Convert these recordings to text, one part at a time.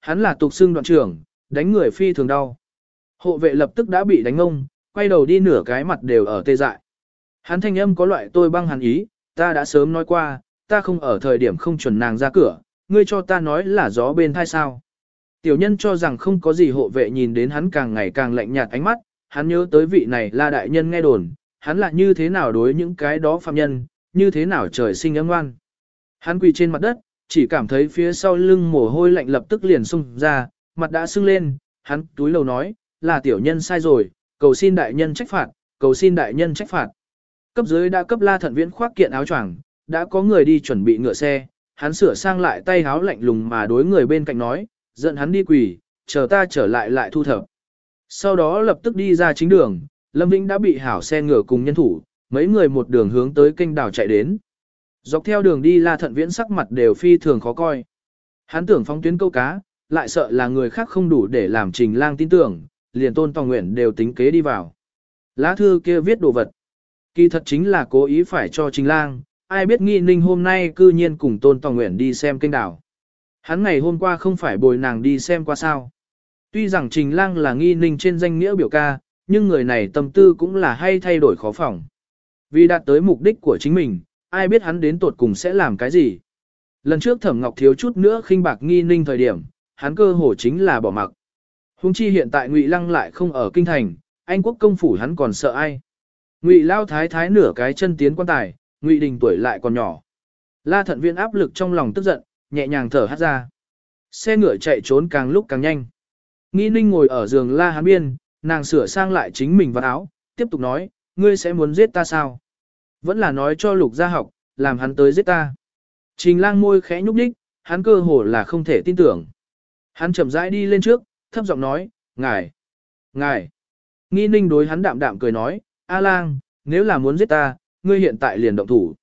hắn là tục xương đoạn trưởng, đánh người phi thường đau. Hộ vệ lập tức đã bị đánh ngông, quay đầu đi nửa cái mặt đều ở tê dại. Hắn thanh âm có loại tôi băng hàn ý, ta đã sớm nói qua, ta không ở thời điểm không chuẩn nàng ra cửa, ngươi cho ta nói là gió bên thai sao. Tiểu nhân cho rằng không có gì hộ vệ nhìn đến hắn càng ngày càng lạnh nhạt ánh mắt, hắn nhớ tới vị này là đại nhân nghe đồn, hắn là như thế nào đối những cái đó phạm nhân, như thế nào trời sinh ấm ngoan. Hắn quỳ trên mặt đất, chỉ cảm thấy phía sau lưng mồ hôi lạnh lập tức liền sung ra, mặt đã sưng lên, hắn túi lầu nói, là tiểu nhân sai rồi, cầu xin đại nhân trách phạt, cầu xin đại nhân trách phạt. Cấp dưới đã cấp la thận viễn khoác kiện áo choàng, đã có người đi chuẩn bị ngựa xe, hắn sửa sang lại tay háo lạnh lùng mà đối người bên cạnh nói, giận hắn đi quỳ, chờ ta trở lại lại thu thập. Sau đó lập tức đi ra chính đường, Lâm Vĩnh đã bị hảo xe ngựa cùng nhân thủ, mấy người một đường hướng tới kênh đảo chạy đến. Dọc theo đường đi La Thận Viễn sắc mặt đều phi thường khó coi. Hắn tưởng phóng tuyến câu cá, lại sợ là người khác không đủ để làm Trình Lang tin tưởng, liền Tôn Tòng Nguyện đều tính kế đi vào. Lá thư kia viết đồ vật. Kỳ thật chính là cố ý phải cho Trình Lang, ai biết nghi ninh hôm nay cư nhiên cùng Tôn Tòng Nguyện đi xem kênh đảo. Hắn ngày hôm qua không phải bồi nàng đi xem qua sao. Tuy rằng Trình Lang là nghi ninh trên danh nghĩa biểu ca, nhưng người này tâm tư cũng là hay thay đổi khó phòng. Vì đạt tới mục đích của chính mình, ai biết hắn đến tột cùng sẽ làm cái gì. Lần trước Thẩm Ngọc thiếu chút nữa khinh bạc nghi ninh thời điểm, hắn cơ hồ chính là bỏ mặc. Hùng chi hiện tại Ngụy Lăng lại không ở kinh thành, Anh quốc công phủ hắn còn sợ ai. Ngụy Lao thái thái nửa cái chân tiến quan tài, Ngụy Đình tuổi lại còn nhỏ. La Thận Viên áp lực trong lòng tức giận, nhẹ nhàng thở hát ra. Xe ngựa chạy trốn càng lúc càng nhanh. Nghi ninh ngồi ở giường La Hán Biên, nàng sửa sang lại chính mình vào áo, tiếp tục nói, ngươi sẽ muốn giết ta sao? Vẫn là nói cho lục gia học, làm hắn tới giết ta. Trình lang môi khẽ nhúc nhích, hắn cơ hồ là không thể tin tưởng. Hắn chậm rãi đi lên trước, thấp giọng nói, ngài, ngài. Nghi ninh đối hắn đạm đạm cười nói, A lang, nếu là muốn giết ta, ngươi hiện tại liền động thủ.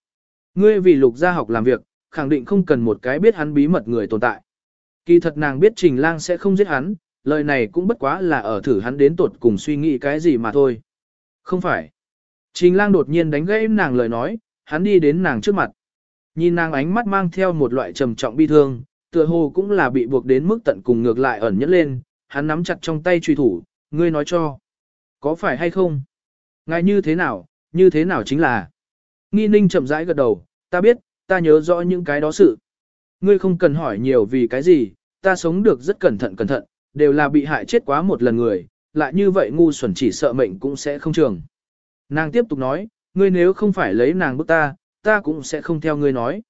Ngươi vì lục gia học làm việc, khẳng định không cần một cái biết hắn bí mật người tồn tại. Kỳ thật nàng biết trình lang sẽ không giết hắn, lời này cũng bất quá là ở thử hắn đến tột cùng suy nghĩ cái gì mà thôi. Không phải. Trình lang đột nhiên đánh gãy nàng lời nói, hắn đi đến nàng trước mặt. Nhìn nàng ánh mắt mang theo một loại trầm trọng bi thương, tựa hồ cũng là bị buộc đến mức tận cùng ngược lại ẩn nhẫn lên, hắn nắm chặt trong tay truy thủ, ngươi nói cho. Có phải hay không? Ngài như thế nào, như thế nào chính là. Nghi ninh chậm rãi gật đầu, ta biết, ta nhớ rõ những cái đó sự. Ngươi không cần hỏi nhiều vì cái gì, ta sống được rất cẩn thận cẩn thận, đều là bị hại chết quá một lần người, lại như vậy ngu xuẩn chỉ sợ mệnh cũng sẽ không trường. Nàng tiếp tục nói, ngươi nếu không phải lấy nàng bức ta, ta cũng sẽ không theo ngươi nói.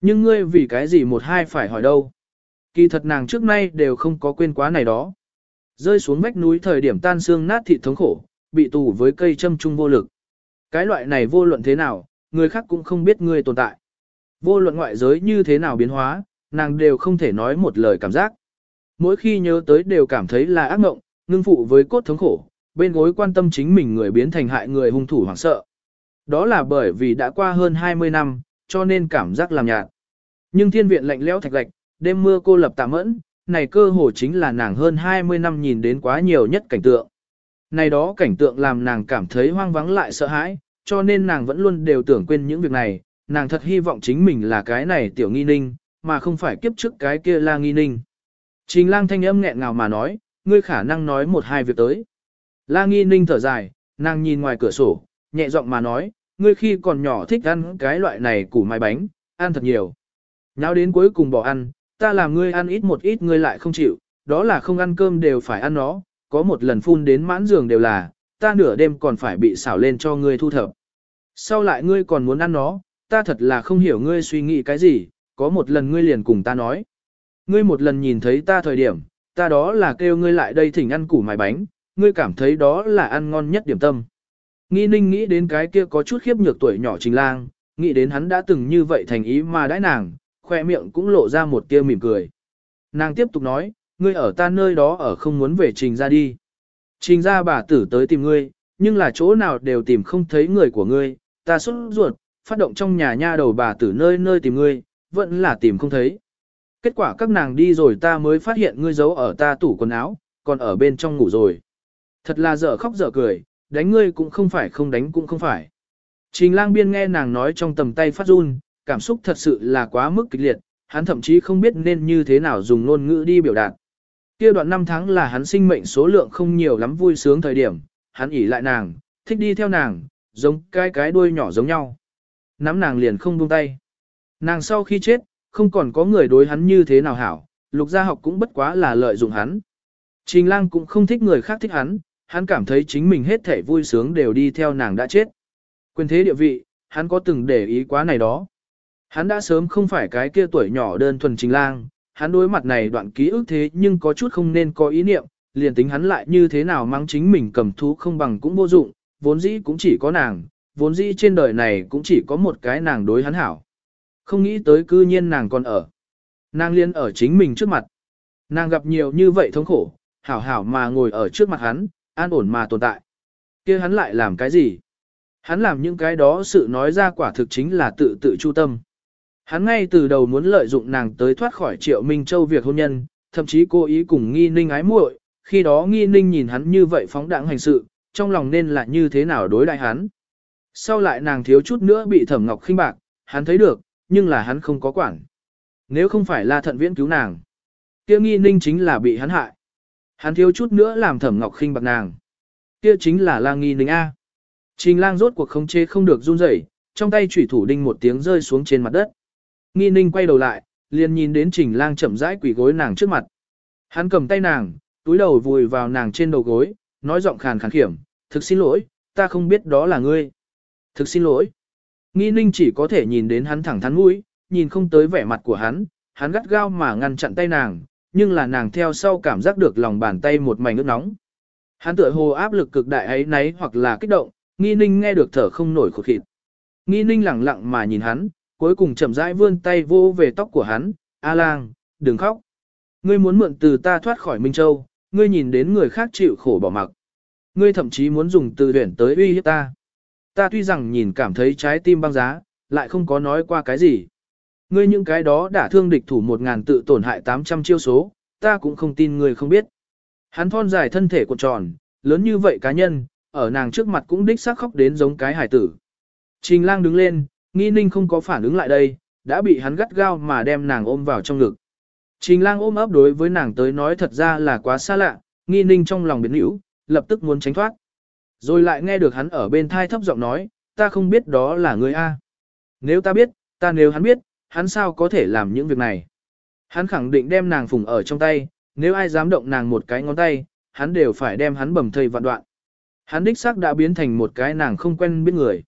Nhưng ngươi vì cái gì một hai phải hỏi đâu. Kỳ thật nàng trước nay đều không có quên quá này đó. Rơi xuống vách núi thời điểm tan xương nát thịt thống khổ, bị tù với cây châm trung vô lực. Cái loại này vô luận thế nào, người khác cũng không biết ngươi tồn tại. Vô luận ngoại giới như thế nào biến hóa, nàng đều không thể nói một lời cảm giác. Mỗi khi nhớ tới đều cảm thấy là ác mộng, ngưng phụ với cốt thống khổ, bên gối quan tâm chính mình người biến thành hại người hung thủ hoảng sợ. Đó là bởi vì đã qua hơn 20 năm, cho nên cảm giác làm nhạt. Nhưng thiên viện lạnh lẽo thạch lạch, đêm mưa cô lập tạm mẫn, này cơ hồ chính là nàng hơn 20 năm nhìn đến quá nhiều nhất cảnh tượng. Này đó cảnh tượng làm nàng cảm thấy hoang vắng lại sợ hãi, cho nên nàng vẫn luôn đều tưởng quên những việc này, nàng thật hy vọng chính mình là cái này tiểu nghi ninh, mà không phải kiếp trước cái kia là nghi ninh. Trình lang thanh âm nghẹn ngào mà nói, ngươi khả năng nói một hai việc tới. La nghi ninh thở dài, nàng nhìn ngoài cửa sổ, nhẹ giọng mà nói, ngươi khi còn nhỏ thích ăn cái loại này củ mai bánh, ăn thật nhiều. Nháo đến cuối cùng bỏ ăn, ta làm ngươi ăn ít một ít ngươi lại không chịu, đó là không ăn cơm đều phải ăn nó, có một lần phun đến mãn giường đều là, ta nửa đêm còn phải bị xảo lên cho ngươi thu thập. Sau lại ngươi còn muốn ăn nó, ta thật là không hiểu ngươi suy nghĩ cái gì, có một lần ngươi liền cùng ta nói. Ngươi một lần nhìn thấy ta thời điểm, ta đó là kêu ngươi lại đây thỉnh ăn củ mài bánh, ngươi cảm thấy đó là ăn ngon nhất điểm tâm. Nghi ninh nghĩ đến cái kia có chút khiếp nhược tuổi nhỏ trình lang, nghĩ đến hắn đã từng như vậy thành ý mà đãi nàng, khoe miệng cũng lộ ra một tia mỉm cười. Nàng tiếp tục nói, ngươi ở ta nơi đó ở không muốn về trình ra đi. Trình ra bà tử tới tìm ngươi, nhưng là chỗ nào đều tìm không thấy người của ngươi, ta xuất ruột, phát động trong nhà nha đầu bà tử nơi nơi tìm ngươi, vẫn là tìm không thấy. Kết quả các nàng đi rồi ta mới phát hiện ngươi giấu ở ta tủ quần áo, còn ở bên trong ngủ rồi. Thật là dở khóc dở cười, đánh ngươi cũng không phải không đánh cũng không phải. Trình lang biên nghe nàng nói trong tầm tay phát run, cảm xúc thật sự là quá mức kịch liệt, hắn thậm chí không biết nên như thế nào dùng ngôn ngữ đi biểu đạt. Kia đoạn năm tháng là hắn sinh mệnh số lượng không nhiều lắm vui sướng thời điểm, hắn ỉ lại nàng, thích đi theo nàng, giống cái cái đuôi nhỏ giống nhau. Nắm nàng liền không buông tay. Nàng sau khi chết, không còn có người đối hắn như thế nào hảo, lục gia học cũng bất quá là lợi dụng hắn. Trình lang cũng không thích người khác thích hắn, hắn cảm thấy chính mình hết thể vui sướng đều đi theo nàng đã chết. Quyền thế địa vị, hắn có từng để ý quá này đó. Hắn đã sớm không phải cái kia tuổi nhỏ đơn thuần trình lang, hắn đối mặt này đoạn ký ức thế nhưng có chút không nên có ý niệm, liền tính hắn lại như thế nào mang chính mình cầm thú không bằng cũng vô dụng, vốn dĩ cũng chỉ có nàng, vốn dĩ trên đời này cũng chỉ có một cái nàng đối hắn hảo. Không nghĩ tới cư nhiên nàng còn ở. Nàng liên ở chính mình trước mặt. Nàng gặp nhiều như vậy thống khổ, hảo hảo mà ngồi ở trước mặt hắn, an ổn mà tồn tại. kia hắn lại làm cái gì? Hắn làm những cái đó sự nói ra quả thực chính là tự tự chu tâm. Hắn ngay từ đầu muốn lợi dụng nàng tới thoát khỏi triệu Minh Châu việc hôn nhân, thậm chí cố ý cùng nghi ninh ái muội, khi đó nghi ninh nhìn hắn như vậy phóng đẳng hành sự, trong lòng nên là như thế nào đối đại hắn. Sau lại nàng thiếu chút nữa bị thẩm ngọc khinh bạc, hắn thấy được, nhưng là hắn không có quản. Nếu không phải là thận viễn cứu nàng, kia nghi ninh chính là bị hắn hại. Hắn thiếu chút nữa làm thẩm ngọc khinh bạc nàng. Kia chính là lang nghi ninh A. Trình lang rốt cuộc không chê không được run rẩy, trong tay chủy thủ đinh một tiếng rơi xuống trên mặt đất. Nghi ninh quay đầu lại, liền nhìn đến trình lang chậm rãi quỳ gối nàng trước mặt. Hắn cầm tay nàng, túi đầu vùi vào nàng trên đầu gối, nói giọng khàn khàn khiểm, thực xin lỗi, ta không biết đó là ngươi. Thực xin lỗi. Nghi ninh chỉ có thể nhìn đến hắn thẳng thắn mũi, nhìn không tới vẻ mặt của hắn, hắn gắt gao mà ngăn chặn tay nàng, nhưng là nàng theo sau cảm giác được lòng bàn tay một mảnh ướt nóng. Hắn tựa hồ áp lực cực đại ấy náy hoặc là kích động, nghi ninh nghe được thở không nổi khụt khịt. Nghi ninh lẳng lặng mà nhìn hắn, cuối cùng chậm rãi vươn tay vô về tóc của hắn, A lang, đừng khóc. Ngươi muốn mượn từ ta thoát khỏi Minh Châu, ngươi nhìn đến người khác chịu khổ bỏ mặc. Ngươi thậm chí muốn dùng từ huyển tới uy hiếp ta. Ta tuy rằng nhìn cảm thấy trái tim băng giá, lại không có nói qua cái gì. Ngươi những cái đó đã thương địch thủ một ngàn tự tổn hại 800 chiêu số, ta cũng không tin ngươi không biết. Hắn thon dài thân thể cuộn tròn, lớn như vậy cá nhân, ở nàng trước mặt cũng đích xác khóc đến giống cái hải tử. Trình lang đứng lên, nghi ninh không có phản ứng lại đây, đã bị hắn gắt gao mà đem nàng ôm vào trong ngực. Trình lang ôm ấp đối với nàng tới nói thật ra là quá xa lạ, nghi ninh trong lòng biến hữu, lập tức muốn tránh thoát. Rồi lại nghe được hắn ở bên thai thấp giọng nói, ta không biết đó là người A. Nếu ta biết, ta nếu hắn biết, hắn sao có thể làm những việc này. Hắn khẳng định đem nàng phùng ở trong tay, nếu ai dám động nàng một cái ngón tay, hắn đều phải đem hắn bầm thây vạn đoạn. Hắn đích xác đã biến thành một cái nàng không quen biết người.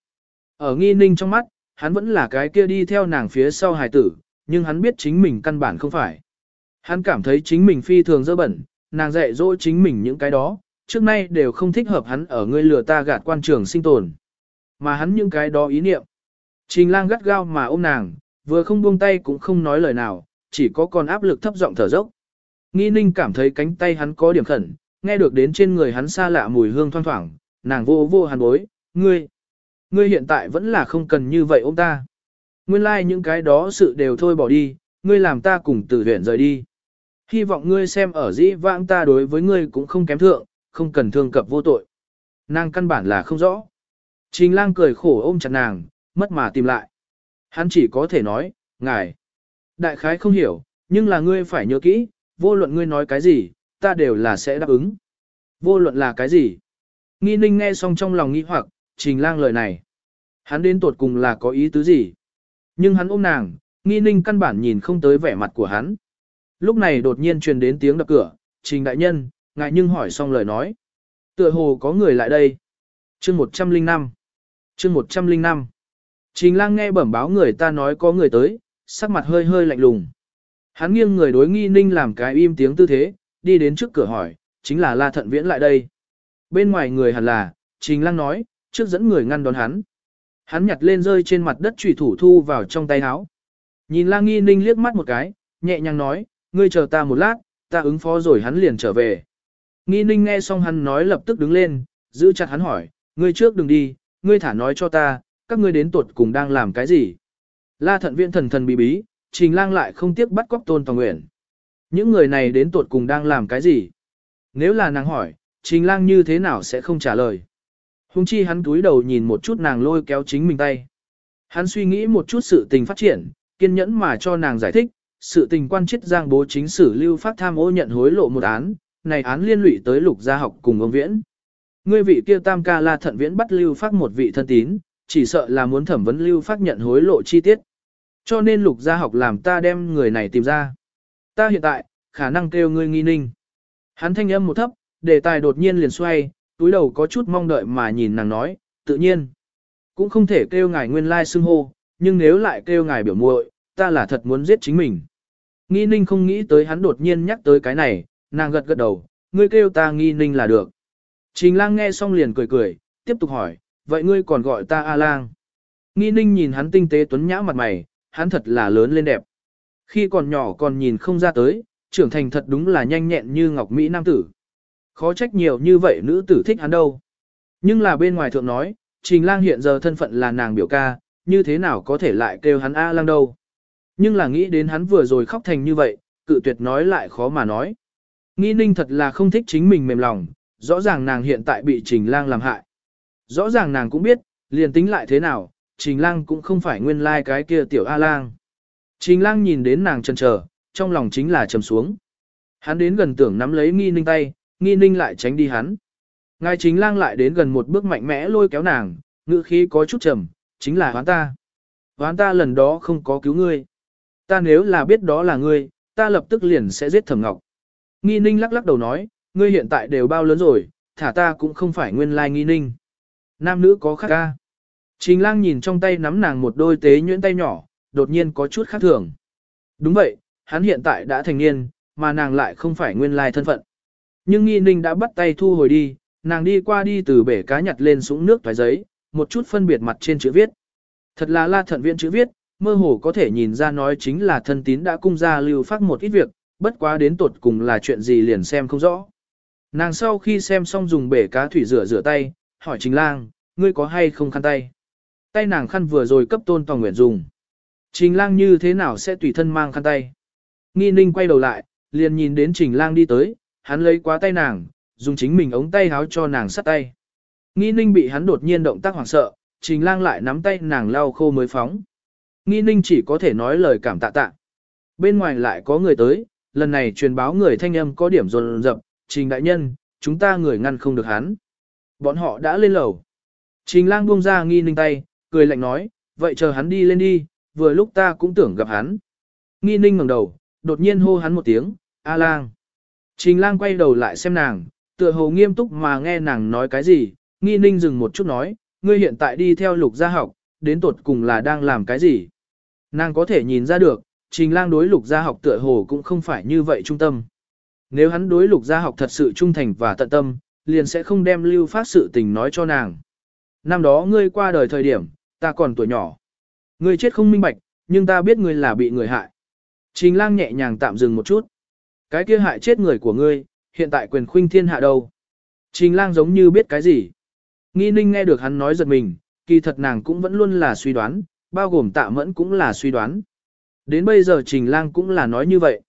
Ở nghi ninh trong mắt, hắn vẫn là cái kia đi theo nàng phía sau hài tử, nhưng hắn biết chính mình căn bản không phải. Hắn cảm thấy chính mình phi thường dơ bẩn, nàng dạy dỗ chính mình những cái đó, trước nay đều không thích hợp hắn ở ngươi lừa ta gạt quan trường sinh tồn. Mà hắn những cái đó ý niệm. Trình lang gắt gao mà ôm nàng, vừa không buông tay cũng không nói lời nào, chỉ có con áp lực thấp giọng thở dốc. Nghi ninh cảm thấy cánh tay hắn có điểm khẩn, nghe được đến trên người hắn xa lạ mùi hương thoang thoảng, nàng vô vô hàn bối, ngươi, ngươi hiện tại vẫn là không cần như vậy ôm ta. Nguyên lai like những cái đó sự đều thôi bỏ đi, ngươi làm ta cùng từ huyện rời đi. Hy vọng ngươi xem ở dĩ vãng ta đối với ngươi cũng không kém thượng, không cần thương cập vô tội. Nàng căn bản là không rõ. Trình lang cười khổ ôm chặt nàng, mất mà tìm lại. Hắn chỉ có thể nói, ngài. Đại khái không hiểu, nhưng là ngươi phải nhớ kỹ, vô luận ngươi nói cái gì, ta đều là sẽ đáp ứng. Vô luận là cái gì? Nghi ninh nghe xong trong lòng nghĩ hoặc, trình lang lời này. Hắn đến tột cùng là có ý tứ gì? Nhưng hắn ôm nàng, nghi ninh căn bản nhìn không tới vẻ mặt của hắn. Lúc này đột nhiên truyền đến tiếng đập cửa, trình đại nhân, ngại nhưng hỏi xong lời nói. Tựa hồ có người lại đây. chương 105. chương 105. Trình lang nghe bẩm báo người ta nói có người tới, sắc mặt hơi hơi lạnh lùng. Hắn nghiêng người đối nghi ninh làm cái im tiếng tư thế, đi đến trước cửa hỏi, chính là la thận viễn lại đây. Bên ngoài người hẳn là, trình lang nói, trước dẫn người ngăn đón hắn. Hắn nhặt lên rơi trên mặt đất trùy thủ thu vào trong tay áo. Nhìn lang nghi ninh liếc mắt một cái, nhẹ nhàng nói, ngươi chờ ta một lát, ta ứng phó rồi hắn liền trở về. Nghi ninh nghe xong hắn nói lập tức đứng lên, giữ chặt hắn hỏi, ngươi trước đừng đi, ngươi thả nói cho ta, các ngươi đến tuột cùng đang làm cái gì. La thận viện thần thần bí bí, trình lang lại không tiếc bắt cóc tôn toàn nguyện. Những người này đến tuột cùng đang làm cái gì? Nếu là nàng hỏi, trình lang như thế nào sẽ không trả lời. Hùng chi hắn túi đầu nhìn một chút nàng lôi kéo chính mình tay. Hắn suy nghĩ một chút sự tình phát triển, kiên nhẫn mà cho nàng giải thích, sự tình quan chết giang bố chính sử lưu phát tham ô nhận hối lộ một án, này án liên lụy tới lục gia học cùng ông viễn. Ngươi vị kia tam ca la thận viễn bắt lưu phát một vị thân tín, chỉ sợ là muốn thẩm vấn lưu phát nhận hối lộ chi tiết. Cho nên lục gia học làm ta đem người này tìm ra. Ta hiện tại, khả năng kêu ngươi nghi ninh. Hắn thanh âm một thấp, đề tài đột nhiên liền xoay, túi đầu có chút mong đợi mà nhìn nàng nói, tự nhiên. Cũng không thể kêu ngài nguyên lai xưng hô, nhưng nếu lại kêu ngài biểu muội, ta là thật muốn giết chính mình. Nghi ninh không nghĩ tới hắn đột nhiên nhắc tới cái này, nàng gật gật đầu, ngươi kêu ta nghi ninh là được. Trình lang nghe xong liền cười cười, tiếp tục hỏi, vậy ngươi còn gọi ta A lang. Nghi ninh nhìn hắn tinh tế tuấn nhã mặt mày, hắn thật là lớn lên đẹp. Khi còn nhỏ còn nhìn không ra tới, trưởng thành thật đúng là nhanh nhẹn như ngọc Mỹ nam tử. Khó trách nhiều như vậy nữ tử thích hắn đâu. Nhưng là bên ngoài thượng nói, Trình lang hiện giờ thân phận là nàng biểu ca, như thế nào có thể lại kêu hắn A lang đâu. Nhưng là nghĩ đến hắn vừa rồi khóc thành như vậy, cự tuyệt nói lại khó mà nói. nghi ninh thật là không thích chính mình mềm lòng, rõ ràng nàng hiện tại bị trình lang làm hại. Rõ ràng nàng cũng biết, liền tính lại thế nào, trình lang cũng không phải nguyên lai like cái kia tiểu A lang. Trình lang nhìn đến nàng chần chờ, trong lòng chính là trầm xuống. Hắn đến gần tưởng nắm lấy nghi ninh tay, nghi ninh lại tránh đi hắn. Ngài Trình lang lại đến gần một bước mạnh mẽ lôi kéo nàng, ngữ khí có chút trầm, chính là hoán ta. Hoán ta lần đó không có cứu ngươi. Ta nếu là biết đó là ngươi, ta lập tức liền sẽ giết thẩm ngọc. Nghi ninh lắc lắc đầu nói, ngươi hiện tại đều bao lớn rồi, thả ta cũng không phải nguyên lai nghi ninh. Nam nữ có khác ca. Trình lang nhìn trong tay nắm nàng một đôi tế nhuyễn tay nhỏ, đột nhiên có chút khác thường. Đúng vậy, hắn hiện tại đã thành niên, mà nàng lại không phải nguyên lai thân phận. Nhưng nghi ninh đã bắt tay thu hồi đi, nàng đi qua đi từ bể cá nhặt lên súng nước thoái giấy, một chút phân biệt mặt trên chữ viết. Thật là la thận viện chữ viết, mơ hồ có thể nhìn ra nói chính là thân tín đã cung ra lưu phát một ít việc, bất quá đến tột cùng là chuyện gì liền xem không rõ. Nàng sau khi xem xong dùng bể cá thủy rửa rửa tay, hỏi Trình Lang, ngươi có hay không khăn tay? Tay nàng khăn vừa rồi cấp tôn toàn nguyện dùng. Trình Lang như thế nào sẽ tùy thân mang khăn tay? Nghi ninh quay đầu lại, liền nhìn đến Trình Lang đi tới, hắn lấy quá tay nàng, dùng chính mình ống tay háo cho nàng sắt tay. Nghi ninh bị hắn đột nhiên động tác hoảng sợ, Trình Lang lại nắm tay nàng lau khô mới phóng. Nghi ninh chỉ có thể nói lời cảm tạ tạ. Bên ngoài lại có người tới, lần này truyền báo người thanh âm có điểm rồn rập, trình đại nhân, chúng ta người ngăn không được hắn. Bọn họ đã lên lầu. Trình lang buông ra nghi ninh tay, cười lạnh nói, vậy chờ hắn đi lên đi, vừa lúc ta cũng tưởng gặp hắn. Nghi ninh ngẩng đầu, đột nhiên hô hắn một tiếng, A lang. Trình lang quay đầu lại xem nàng, tựa hồ nghiêm túc mà nghe nàng nói cái gì, nghi ninh dừng một chút nói, ngươi hiện tại đi theo lục gia học, đến tột cùng là đang làm cái gì. Nàng có thể nhìn ra được, trình lang đối lục gia học tựa hồ cũng không phải như vậy trung tâm. Nếu hắn đối lục gia học thật sự trung thành và tận tâm, liền sẽ không đem lưu phát sự tình nói cho nàng. Năm đó ngươi qua đời thời điểm, ta còn tuổi nhỏ. Ngươi chết không minh bạch, nhưng ta biết ngươi là bị người hại. Trình lang nhẹ nhàng tạm dừng một chút. Cái kia hại chết người của ngươi, hiện tại quyền khuynh thiên hạ đâu. Trình lang giống như biết cái gì. Nghi ninh nghe được hắn nói giật mình, kỳ thật nàng cũng vẫn luôn là suy đoán, bao gồm tạ mẫn cũng là suy đoán. Đến bây giờ trình lang cũng là nói như vậy.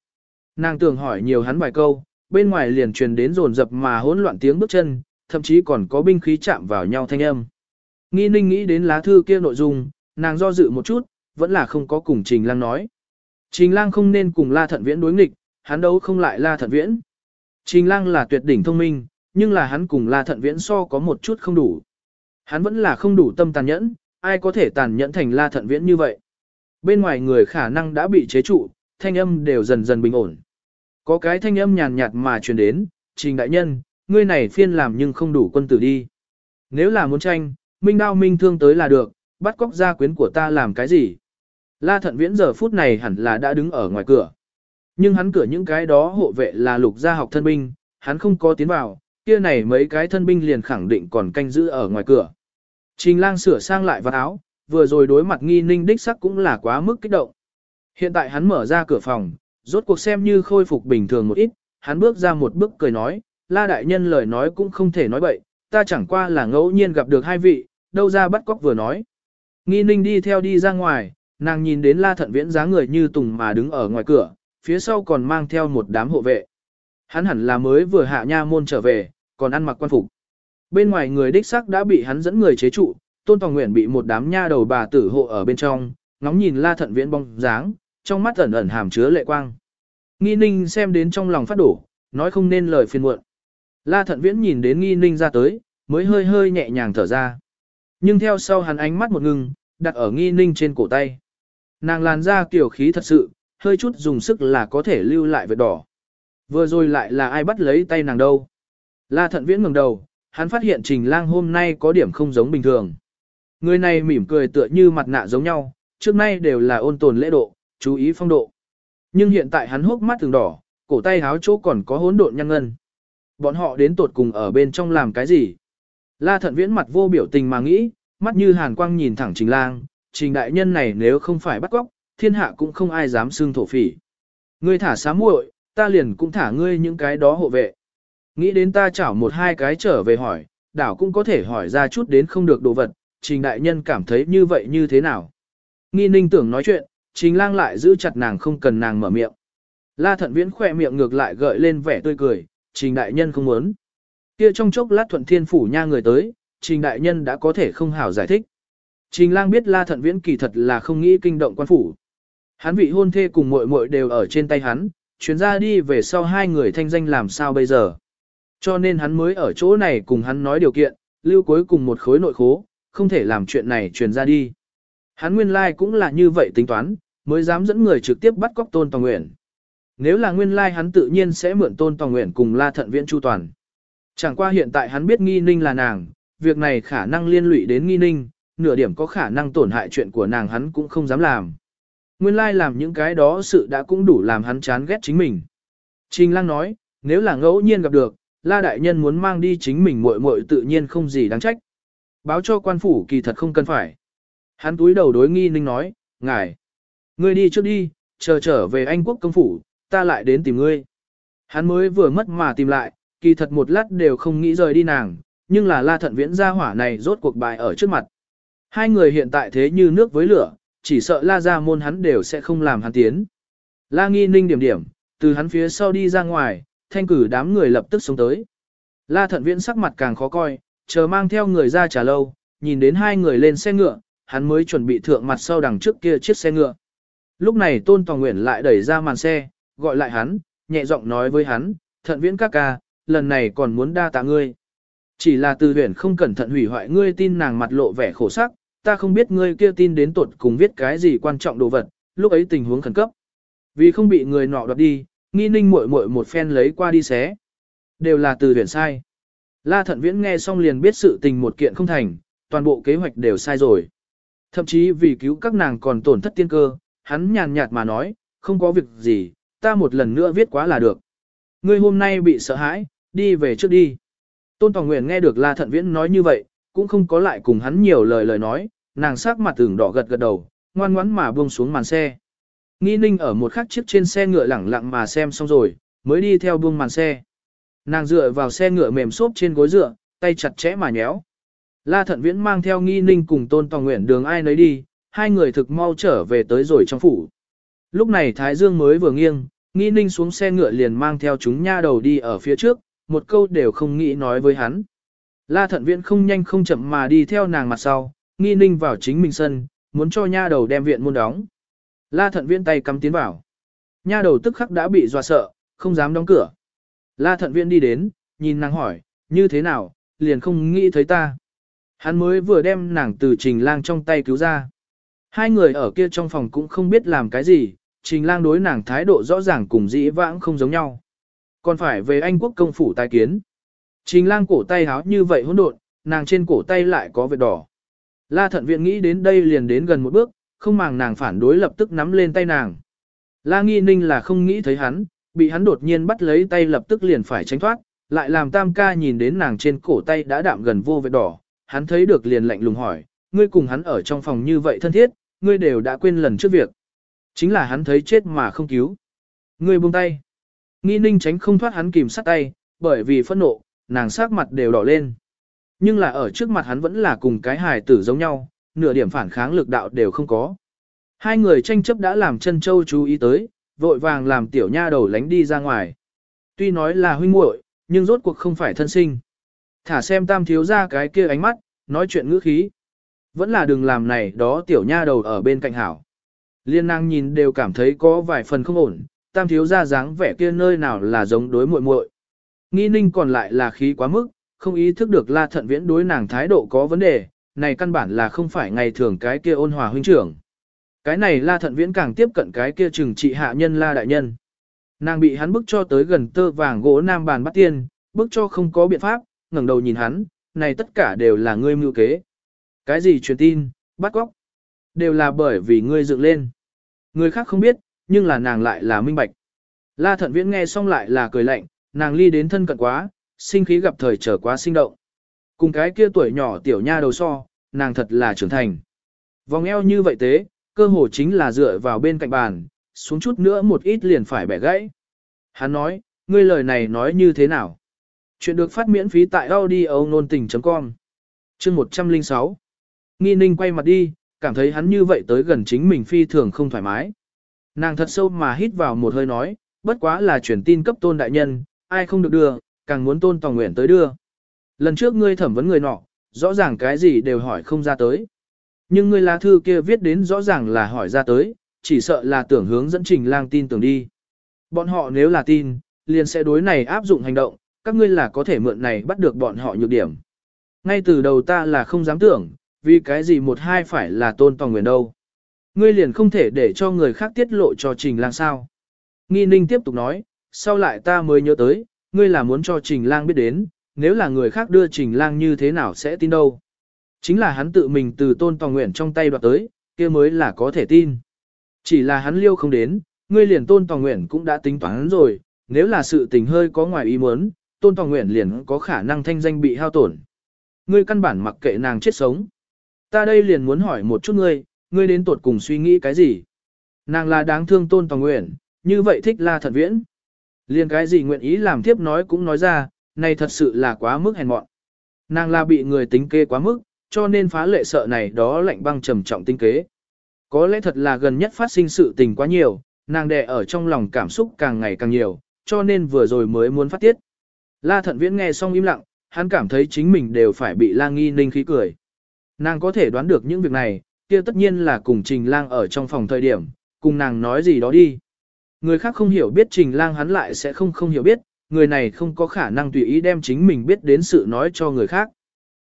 Nàng tưởng hỏi nhiều hắn vài câu, bên ngoài liền truyền đến rồn rập mà hỗn loạn tiếng bước chân, thậm chí còn có binh khí chạm vào nhau thanh âm. Nghi ninh nghĩ đến lá thư kia nội dung, nàng do dự một chút, vẫn là không có cùng trình lang nói. Trình lang không nên cùng la thận viễn đối nghịch, hắn đấu không lại la thận viễn. Trình lang là tuyệt đỉnh thông minh, nhưng là hắn cùng la thận viễn so có một chút không đủ. Hắn vẫn là không đủ tâm tàn nhẫn, ai có thể tàn nhẫn thành la thận viễn như vậy. Bên ngoài người khả năng đã bị chế trụ, thanh âm đều dần dần bình ổn. Có cái thanh âm nhàn nhạt mà truyền đến, trình đại nhân, ngươi này phiên làm nhưng không đủ quân tử đi. Nếu là muốn tranh, minh đao minh thương tới là được, bắt cóc gia quyến của ta làm cái gì? La thận viễn giờ phút này hẳn là đã đứng ở ngoài cửa. Nhưng hắn cửa những cái đó hộ vệ là lục gia học thân binh, hắn không có tiến vào, kia này mấy cái thân binh liền khẳng định còn canh giữ ở ngoài cửa. Trình lang sửa sang lại vào áo, vừa rồi đối mặt nghi ninh đích sắc cũng là quá mức kích động. Hiện tại hắn mở ra cửa phòng, rốt cuộc xem như khôi phục bình thường một ít, hắn bước ra một bước cười nói, la đại nhân lời nói cũng không thể nói bậy, ta chẳng qua là ngẫu nhiên gặp được hai vị, đâu ra bắt cóc vừa nói. Nghi ninh đi theo đi ra ngoài, nàng nhìn đến la thận viễn dáng người như tùng mà đứng ở ngoài cửa, phía sau còn mang theo một đám hộ vệ. Hắn hẳn là mới vừa hạ nha môn trở về, còn ăn mặc quan phục. Bên ngoài người đích sắc đã bị hắn dẫn người chế trụ, Tôn tòa Nguyện bị một đám nha đầu bà tử hộ ở bên trong, ngóng nhìn La Thận Viễn bong dáng, trong mắt ẩn ẩn hàm chứa lệ quang. Nghi ninh xem đến trong lòng phát đổ, nói không nên lời phiền muộn. La thận viễn nhìn đến nghi ninh ra tới, mới hơi hơi nhẹ nhàng thở ra. Nhưng theo sau hắn ánh mắt một ngừng, đặt ở nghi ninh trên cổ tay. Nàng làn ra kiểu khí thật sự, hơi chút dùng sức là có thể lưu lại vết đỏ. Vừa rồi lại là ai bắt lấy tay nàng đâu. La thận viễn ngẩng đầu, hắn phát hiện trình lang hôm nay có điểm không giống bình thường. Người này mỉm cười tựa như mặt nạ giống nhau, trước nay đều là ôn tồn lễ độ, chú ý phong độ. Nhưng hiện tại hắn hốc mắt thường đỏ, cổ tay háo chỗ còn có hỗn độn nhăn ngân. Bọn họ đến tột cùng ở bên trong làm cái gì? La thận viễn mặt vô biểu tình mà nghĩ, mắt như hàn quang nhìn thẳng trình lang, trình đại nhân này nếu không phải bắt cóc, thiên hạ cũng không ai dám xưng thổ phỉ. Ngươi thả xá muội, ta liền cũng thả ngươi những cái đó hộ vệ. Nghĩ đến ta chảo một hai cái trở về hỏi, đảo cũng có thể hỏi ra chút đến không được đồ vật, trình đại nhân cảm thấy như vậy như thế nào. Nghi ninh tưởng nói chuyện, trình lang lại giữ chặt nàng không cần nàng mở miệng. La thận viễn khỏe miệng ngược lại gợi lên vẻ tươi cười, trình đại nhân không muốn. Kia trong chốc lát thuận thiên phủ nha người tới, trình đại nhân đã có thể không hảo giải thích. Trình lang biết la thận viễn kỳ thật là không nghĩ kinh động quan phủ. Hắn vị hôn thê cùng muội muội đều ở trên tay hắn, chuyến ra đi về sau hai người thanh danh làm sao bây giờ. Cho nên hắn mới ở chỗ này cùng hắn nói điều kiện, lưu cuối cùng một khối nội khố, không thể làm chuyện này truyền ra đi. Hắn nguyên lai like cũng là như vậy tính toán, mới dám dẫn người trực tiếp bắt cóc tôn tòng nguyện. Nếu là nguyên lai hắn tự nhiên sẽ mượn tôn tòng nguyện cùng la thận viễn chu toàn. Chẳng qua hiện tại hắn biết nghi ninh là nàng, việc này khả năng liên lụy đến nghi ninh, nửa điểm có khả năng tổn hại chuyện của nàng hắn cũng không dám làm. Nguyên lai làm những cái đó sự đã cũng đủ làm hắn chán ghét chính mình. Trình lang nói, nếu là ngẫu nhiên gặp được, la đại nhân muốn mang đi chính mình muội muội tự nhiên không gì đáng trách. Báo cho quan phủ kỳ thật không cần phải. Hắn túi đầu đối nghi ninh nói, ngài, ngươi đi trước đi, chờ trở về Anh quốc công phủ, ta lại đến tìm ngươi. Hắn mới vừa mất mà tìm lại, kỳ thật một lát đều không nghĩ rời đi nàng, nhưng là la thận viễn gia hỏa này rốt cuộc bài ở trước mặt. Hai người hiện tại thế như nước với lửa, chỉ sợ la ra môn hắn đều sẽ không làm hắn tiến. La nghi ninh điểm điểm, từ hắn phía sau đi ra ngoài, thanh cử đám người lập tức xuống tới. La thận viễn sắc mặt càng khó coi, chờ mang theo người ra trả lâu, nhìn đến hai người lên xe ngựa, hắn mới chuẩn bị thượng mặt sau đằng trước kia chiếc xe ngựa. Lúc này Tôn Tòa Nguyện lại đẩy ra màn xe, gọi lại hắn, nhẹ giọng nói với hắn, thận viễn các ca, lần này còn muốn đa tạ ngươi. Chỉ là từ huyền không cẩn thận hủy hoại ngươi tin nàng mặt lộ vẻ khổ sắc, ta không biết ngươi kia tin đến tột cùng viết cái gì quan trọng đồ vật, lúc ấy tình huống khẩn cấp. Vì không bị người nọ đoạt đi, nghi ninh muội muội một phen lấy qua đi xé. Đều là từ huyền sai. La thận viễn nghe xong liền biết sự tình một kiện không thành, toàn bộ kế hoạch đều sai rồi. Thậm chí vì cứu các nàng còn tổn thất tiên cơ, hắn nhàn nhạt mà nói, không có việc gì, ta một lần nữa viết quá là được. Ngươi hôm nay bị sợ hãi, đi về trước đi. Tôn Tòa Nguyễn nghe được La Thận Viễn nói như vậy, cũng không có lại cùng hắn nhiều lời lời nói, nàng sắc mặt tưởng đỏ gật gật đầu, ngoan ngoãn mà buông xuống màn xe. Nghi ninh ở một khắc chiếc trên xe ngựa lẳng lặng mà xem xong rồi, mới đi theo buông màn xe. Nàng dựa vào xe ngựa mềm xốp trên gối dựa, tay chặt chẽ mà nhéo. La Thận Viễn mang theo nghi ninh cùng Tôn Tòng Nguyễn đường ai nấy đi, hai người thực mau trở về tới rồi trong phủ. Lúc này Thái Dương mới vừa nghiêng, nghi ninh xuống xe ngựa liền mang theo chúng nha đầu đi ở phía trước, một câu đều không nghĩ nói với hắn. La thận viện không nhanh không chậm mà đi theo nàng mặt sau, nghi ninh vào chính mình sân, muốn cho nha đầu đem viện môn đóng. La thận viện tay cắm tiến vào. Nha đầu tức khắc đã bị dọa sợ, không dám đóng cửa. La thận viện đi đến, nhìn nàng hỏi, như thế nào, liền không nghĩ thấy ta. Hắn mới vừa đem nàng từ trình lang trong tay cứu ra. Hai người ở kia trong phòng cũng không biết làm cái gì, trình lang đối nàng thái độ rõ ràng cùng dĩ vãng không giống nhau. Còn phải về Anh quốc công phủ tài kiến. Trình lang cổ tay háo như vậy hỗn độn, nàng trên cổ tay lại có vệt đỏ. La thận viện nghĩ đến đây liền đến gần một bước, không màng nàng phản đối lập tức nắm lên tay nàng. La nghi ninh là không nghĩ thấy hắn, bị hắn đột nhiên bắt lấy tay lập tức liền phải tránh thoát, lại làm tam ca nhìn đến nàng trên cổ tay đã đạm gần vô vệt đỏ, hắn thấy được liền lạnh lùng hỏi, ngươi cùng hắn ở trong phòng như vậy thân thiết, ngươi đều đã quên lần trước việc. Chính là hắn thấy chết mà không cứu. Ngươi buông tay. Nghi ninh tránh không thoát hắn kìm sát tay, bởi vì phẫn nộ, nàng sắc mặt đều đỏ lên. Nhưng là ở trước mặt hắn vẫn là cùng cái hài tử giống nhau, nửa điểm phản kháng lực đạo đều không có. Hai người tranh chấp đã làm chân châu chú ý tới, vội vàng làm tiểu nha đầu lánh đi ra ngoài. Tuy nói là huynh muội, nhưng rốt cuộc không phải thân sinh. Thả xem tam thiếu ra cái kia ánh mắt, nói chuyện ngữ khí. Vẫn là đừng làm này đó tiểu nha đầu ở bên cạnh hảo. Liên năng nhìn đều cảm thấy có vài phần không ổn, tam thiếu ra dáng vẻ kia nơi nào là giống đối muội muội. Nghi ninh còn lại là khí quá mức, không ý thức được la thận viễn đối nàng thái độ có vấn đề, này căn bản là không phải ngày thường cái kia ôn hòa huynh trưởng. Cái này la thận viễn càng tiếp cận cái kia trừng trị hạ nhân la đại nhân. Nàng bị hắn bức cho tới gần tơ vàng gỗ nam bàn bắt tiên, bức cho không có biện pháp, ngẩng đầu nhìn hắn, này tất cả đều là ngươi mưu kế. Cái gì truyền tin, bắt góc, đều là bởi vì ngươi dựng lên. Người khác không biết, nhưng là nàng lại là minh bạch. La thận viễn nghe xong lại là cười lạnh, nàng ly đến thân cận quá, sinh khí gặp thời trở quá sinh động. Cùng cái kia tuổi nhỏ tiểu nha đầu so, nàng thật là trưởng thành. Vòng eo như vậy thế, cơ hồ chính là dựa vào bên cạnh bàn, xuống chút nữa một ít liền phải bẻ gãy. Hắn nói, ngươi lời này nói như thế nào? Chuyện được phát miễn phí tại audio nôn tình.com Chương 106 Nghi ninh quay mặt đi, cảm thấy hắn như vậy tới gần chính mình phi thường không thoải mái. Nàng thật sâu mà hít vào một hơi nói, bất quá là truyền tin cấp tôn đại nhân, ai không được đưa, càng muốn tôn tòa nguyện tới đưa. Lần trước ngươi thẩm vấn người nọ, rõ ràng cái gì đều hỏi không ra tới. Nhưng ngươi lá thư kia viết đến rõ ràng là hỏi ra tới, chỉ sợ là tưởng hướng dẫn trình lang tin tưởng đi. Bọn họ nếu là tin, liền sẽ đối này áp dụng hành động, các ngươi là có thể mượn này bắt được bọn họ nhược điểm. Ngay từ đầu ta là không dám tưởng, vì cái gì một hai phải là tôn tòng nguyện đâu. Ngươi liền không thể để cho người khác tiết lộ cho trình lang sao. Nghi ninh tiếp tục nói, sau lại ta mới nhớ tới, ngươi là muốn cho trình lang biết đến, nếu là người khác đưa trình lang như thế nào sẽ tin đâu. Chính là hắn tự mình từ tôn tòng nguyện trong tay đoạt tới, kia mới là có thể tin. Chỉ là hắn liêu không đến, ngươi liền tôn tòng nguyện cũng đã tính toán rồi, nếu là sự tình hơi có ngoài ý muốn, tôn tòng nguyện liền có khả năng thanh danh bị hao tổn. Ngươi căn bản mặc kệ nàng chết sống. Ta đây liền muốn hỏi một chút ngươi, ngươi đến tuột cùng suy nghĩ cái gì? Nàng là đáng thương tôn tòng nguyện, như vậy thích la thật viễn. Liền cái gì nguyện ý làm tiếp nói cũng nói ra, này thật sự là quá mức hèn mọn. Nàng là bị người tính kế quá mức, cho nên phá lệ sợ này đó lạnh băng trầm trọng tinh kế. Có lẽ thật là gần nhất phát sinh sự tình quá nhiều, nàng đè ở trong lòng cảm xúc càng ngày càng nhiều, cho nên vừa rồi mới muốn phát tiết. La thận viễn nghe xong im lặng, hắn cảm thấy chính mình đều phải bị la nghi ninh khí cười. Nàng có thể đoán được những việc này, kia tất nhiên là cùng trình lang ở trong phòng thời điểm, cùng nàng nói gì đó đi. Người khác không hiểu biết trình lang hắn lại sẽ không không hiểu biết, người này không có khả năng tùy ý đem chính mình biết đến sự nói cho người khác.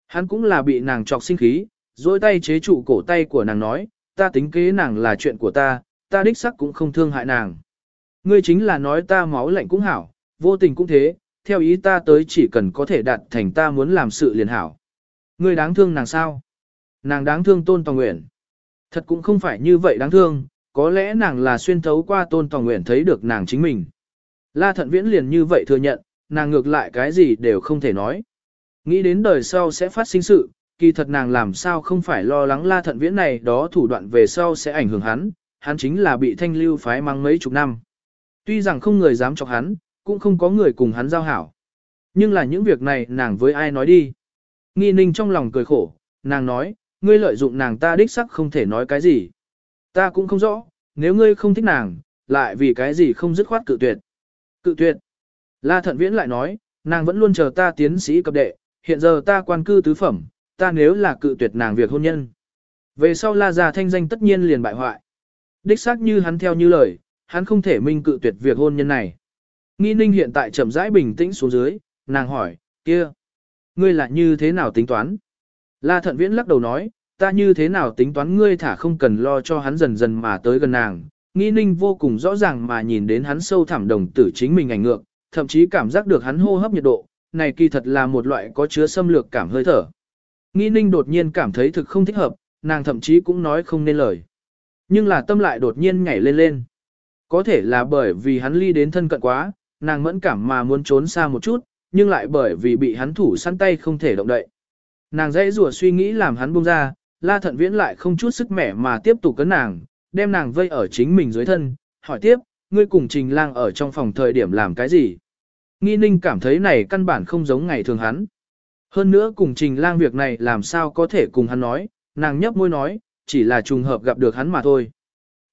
Hắn cũng là bị nàng chọc sinh khí, dối tay chế trụ cổ tay của nàng nói, ta tính kế nàng là chuyện của ta, ta đích sắc cũng không thương hại nàng. Ngươi chính là nói ta máu lạnh cũng hảo, vô tình cũng thế, theo ý ta tới chỉ cần có thể đạt thành ta muốn làm sự liền hảo. Ngươi đáng thương nàng sao? Nàng đáng thương tôn tòa nguyện. Thật cũng không phải như vậy đáng thương, có lẽ nàng là xuyên thấu qua tôn tòa nguyện thấy được nàng chính mình. La thận viễn liền như vậy thừa nhận, nàng ngược lại cái gì đều không thể nói. Nghĩ đến đời sau sẽ phát sinh sự, kỳ thật nàng làm sao không phải lo lắng la thận viễn này đó thủ đoạn về sau sẽ ảnh hưởng hắn, hắn chính là bị thanh lưu phái mang mấy chục năm. Tuy rằng không người dám chọc hắn, cũng không có người cùng hắn giao hảo. Nhưng là những việc này nàng với ai nói đi. Nghi ninh trong lòng cười khổ, nàng nói, ngươi lợi dụng nàng ta đích sắc không thể nói cái gì. Ta cũng không rõ, nếu ngươi không thích nàng, lại vì cái gì không dứt khoát cự tuyệt. Cự tuyệt. La thận viễn lại nói, nàng vẫn luôn chờ ta tiến sĩ cập đệ, hiện giờ ta quan cư tứ phẩm, ta nếu là cự tuyệt nàng việc hôn nhân. Về sau la già thanh danh tất nhiên liền bại hoại. Đích xác như hắn theo như lời, hắn không thể minh cự tuyệt việc hôn nhân này. Nghi ninh hiện tại chậm rãi bình tĩnh xuống dưới, nàng hỏi, kia, ngươi là như thế nào tính toán? La thận viễn lắc đầu nói, ta như thế nào tính toán ngươi thả không cần lo cho hắn dần dần mà tới gần nàng. Nghi ninh vô cùng rõ ràng mà nhìn đến hắn sâu thẳm đồng tử chính mình ảnh ngược, thậm chí cảm giác được hắn hô hấp nhiệt độ, này kỳ thật là một loại có chứa xâm lược cảm hơi thở. Nghi ninh đột nhiên cảm thấy thực không thích hợp, nàng thậm chí cũng nói không nên lời. Nhưng là tâm lại đột nhiên nhảy lên lên. Có thể là bởi vì hắn ly đến thân cận quá, nàng mẫn cảm mà muốn trốn xa một chút, nhưng lại bởi vì bị hắn thủ săn tay không thể động đậy. Nàng dãy rủa suy nghĩ làm hắn buông ra, la thận viễn lại không chút sức mẻ mà tiếp tục cấn nàng, đem nàng vây ở chính mình dưới thân, hỏi tiếp, ngươi cùng trình lang ở trong phòng thời điểm làm cái gì? Nghi ninh cảm thấy này căn bản không giống ngày thường hắn. Hơn nữa cùng trình lang việc này làm sao có thể cùng hắn nói, nàng nhấp môi nói, chỉ là trùng hợp gặp được hắn mà thôi.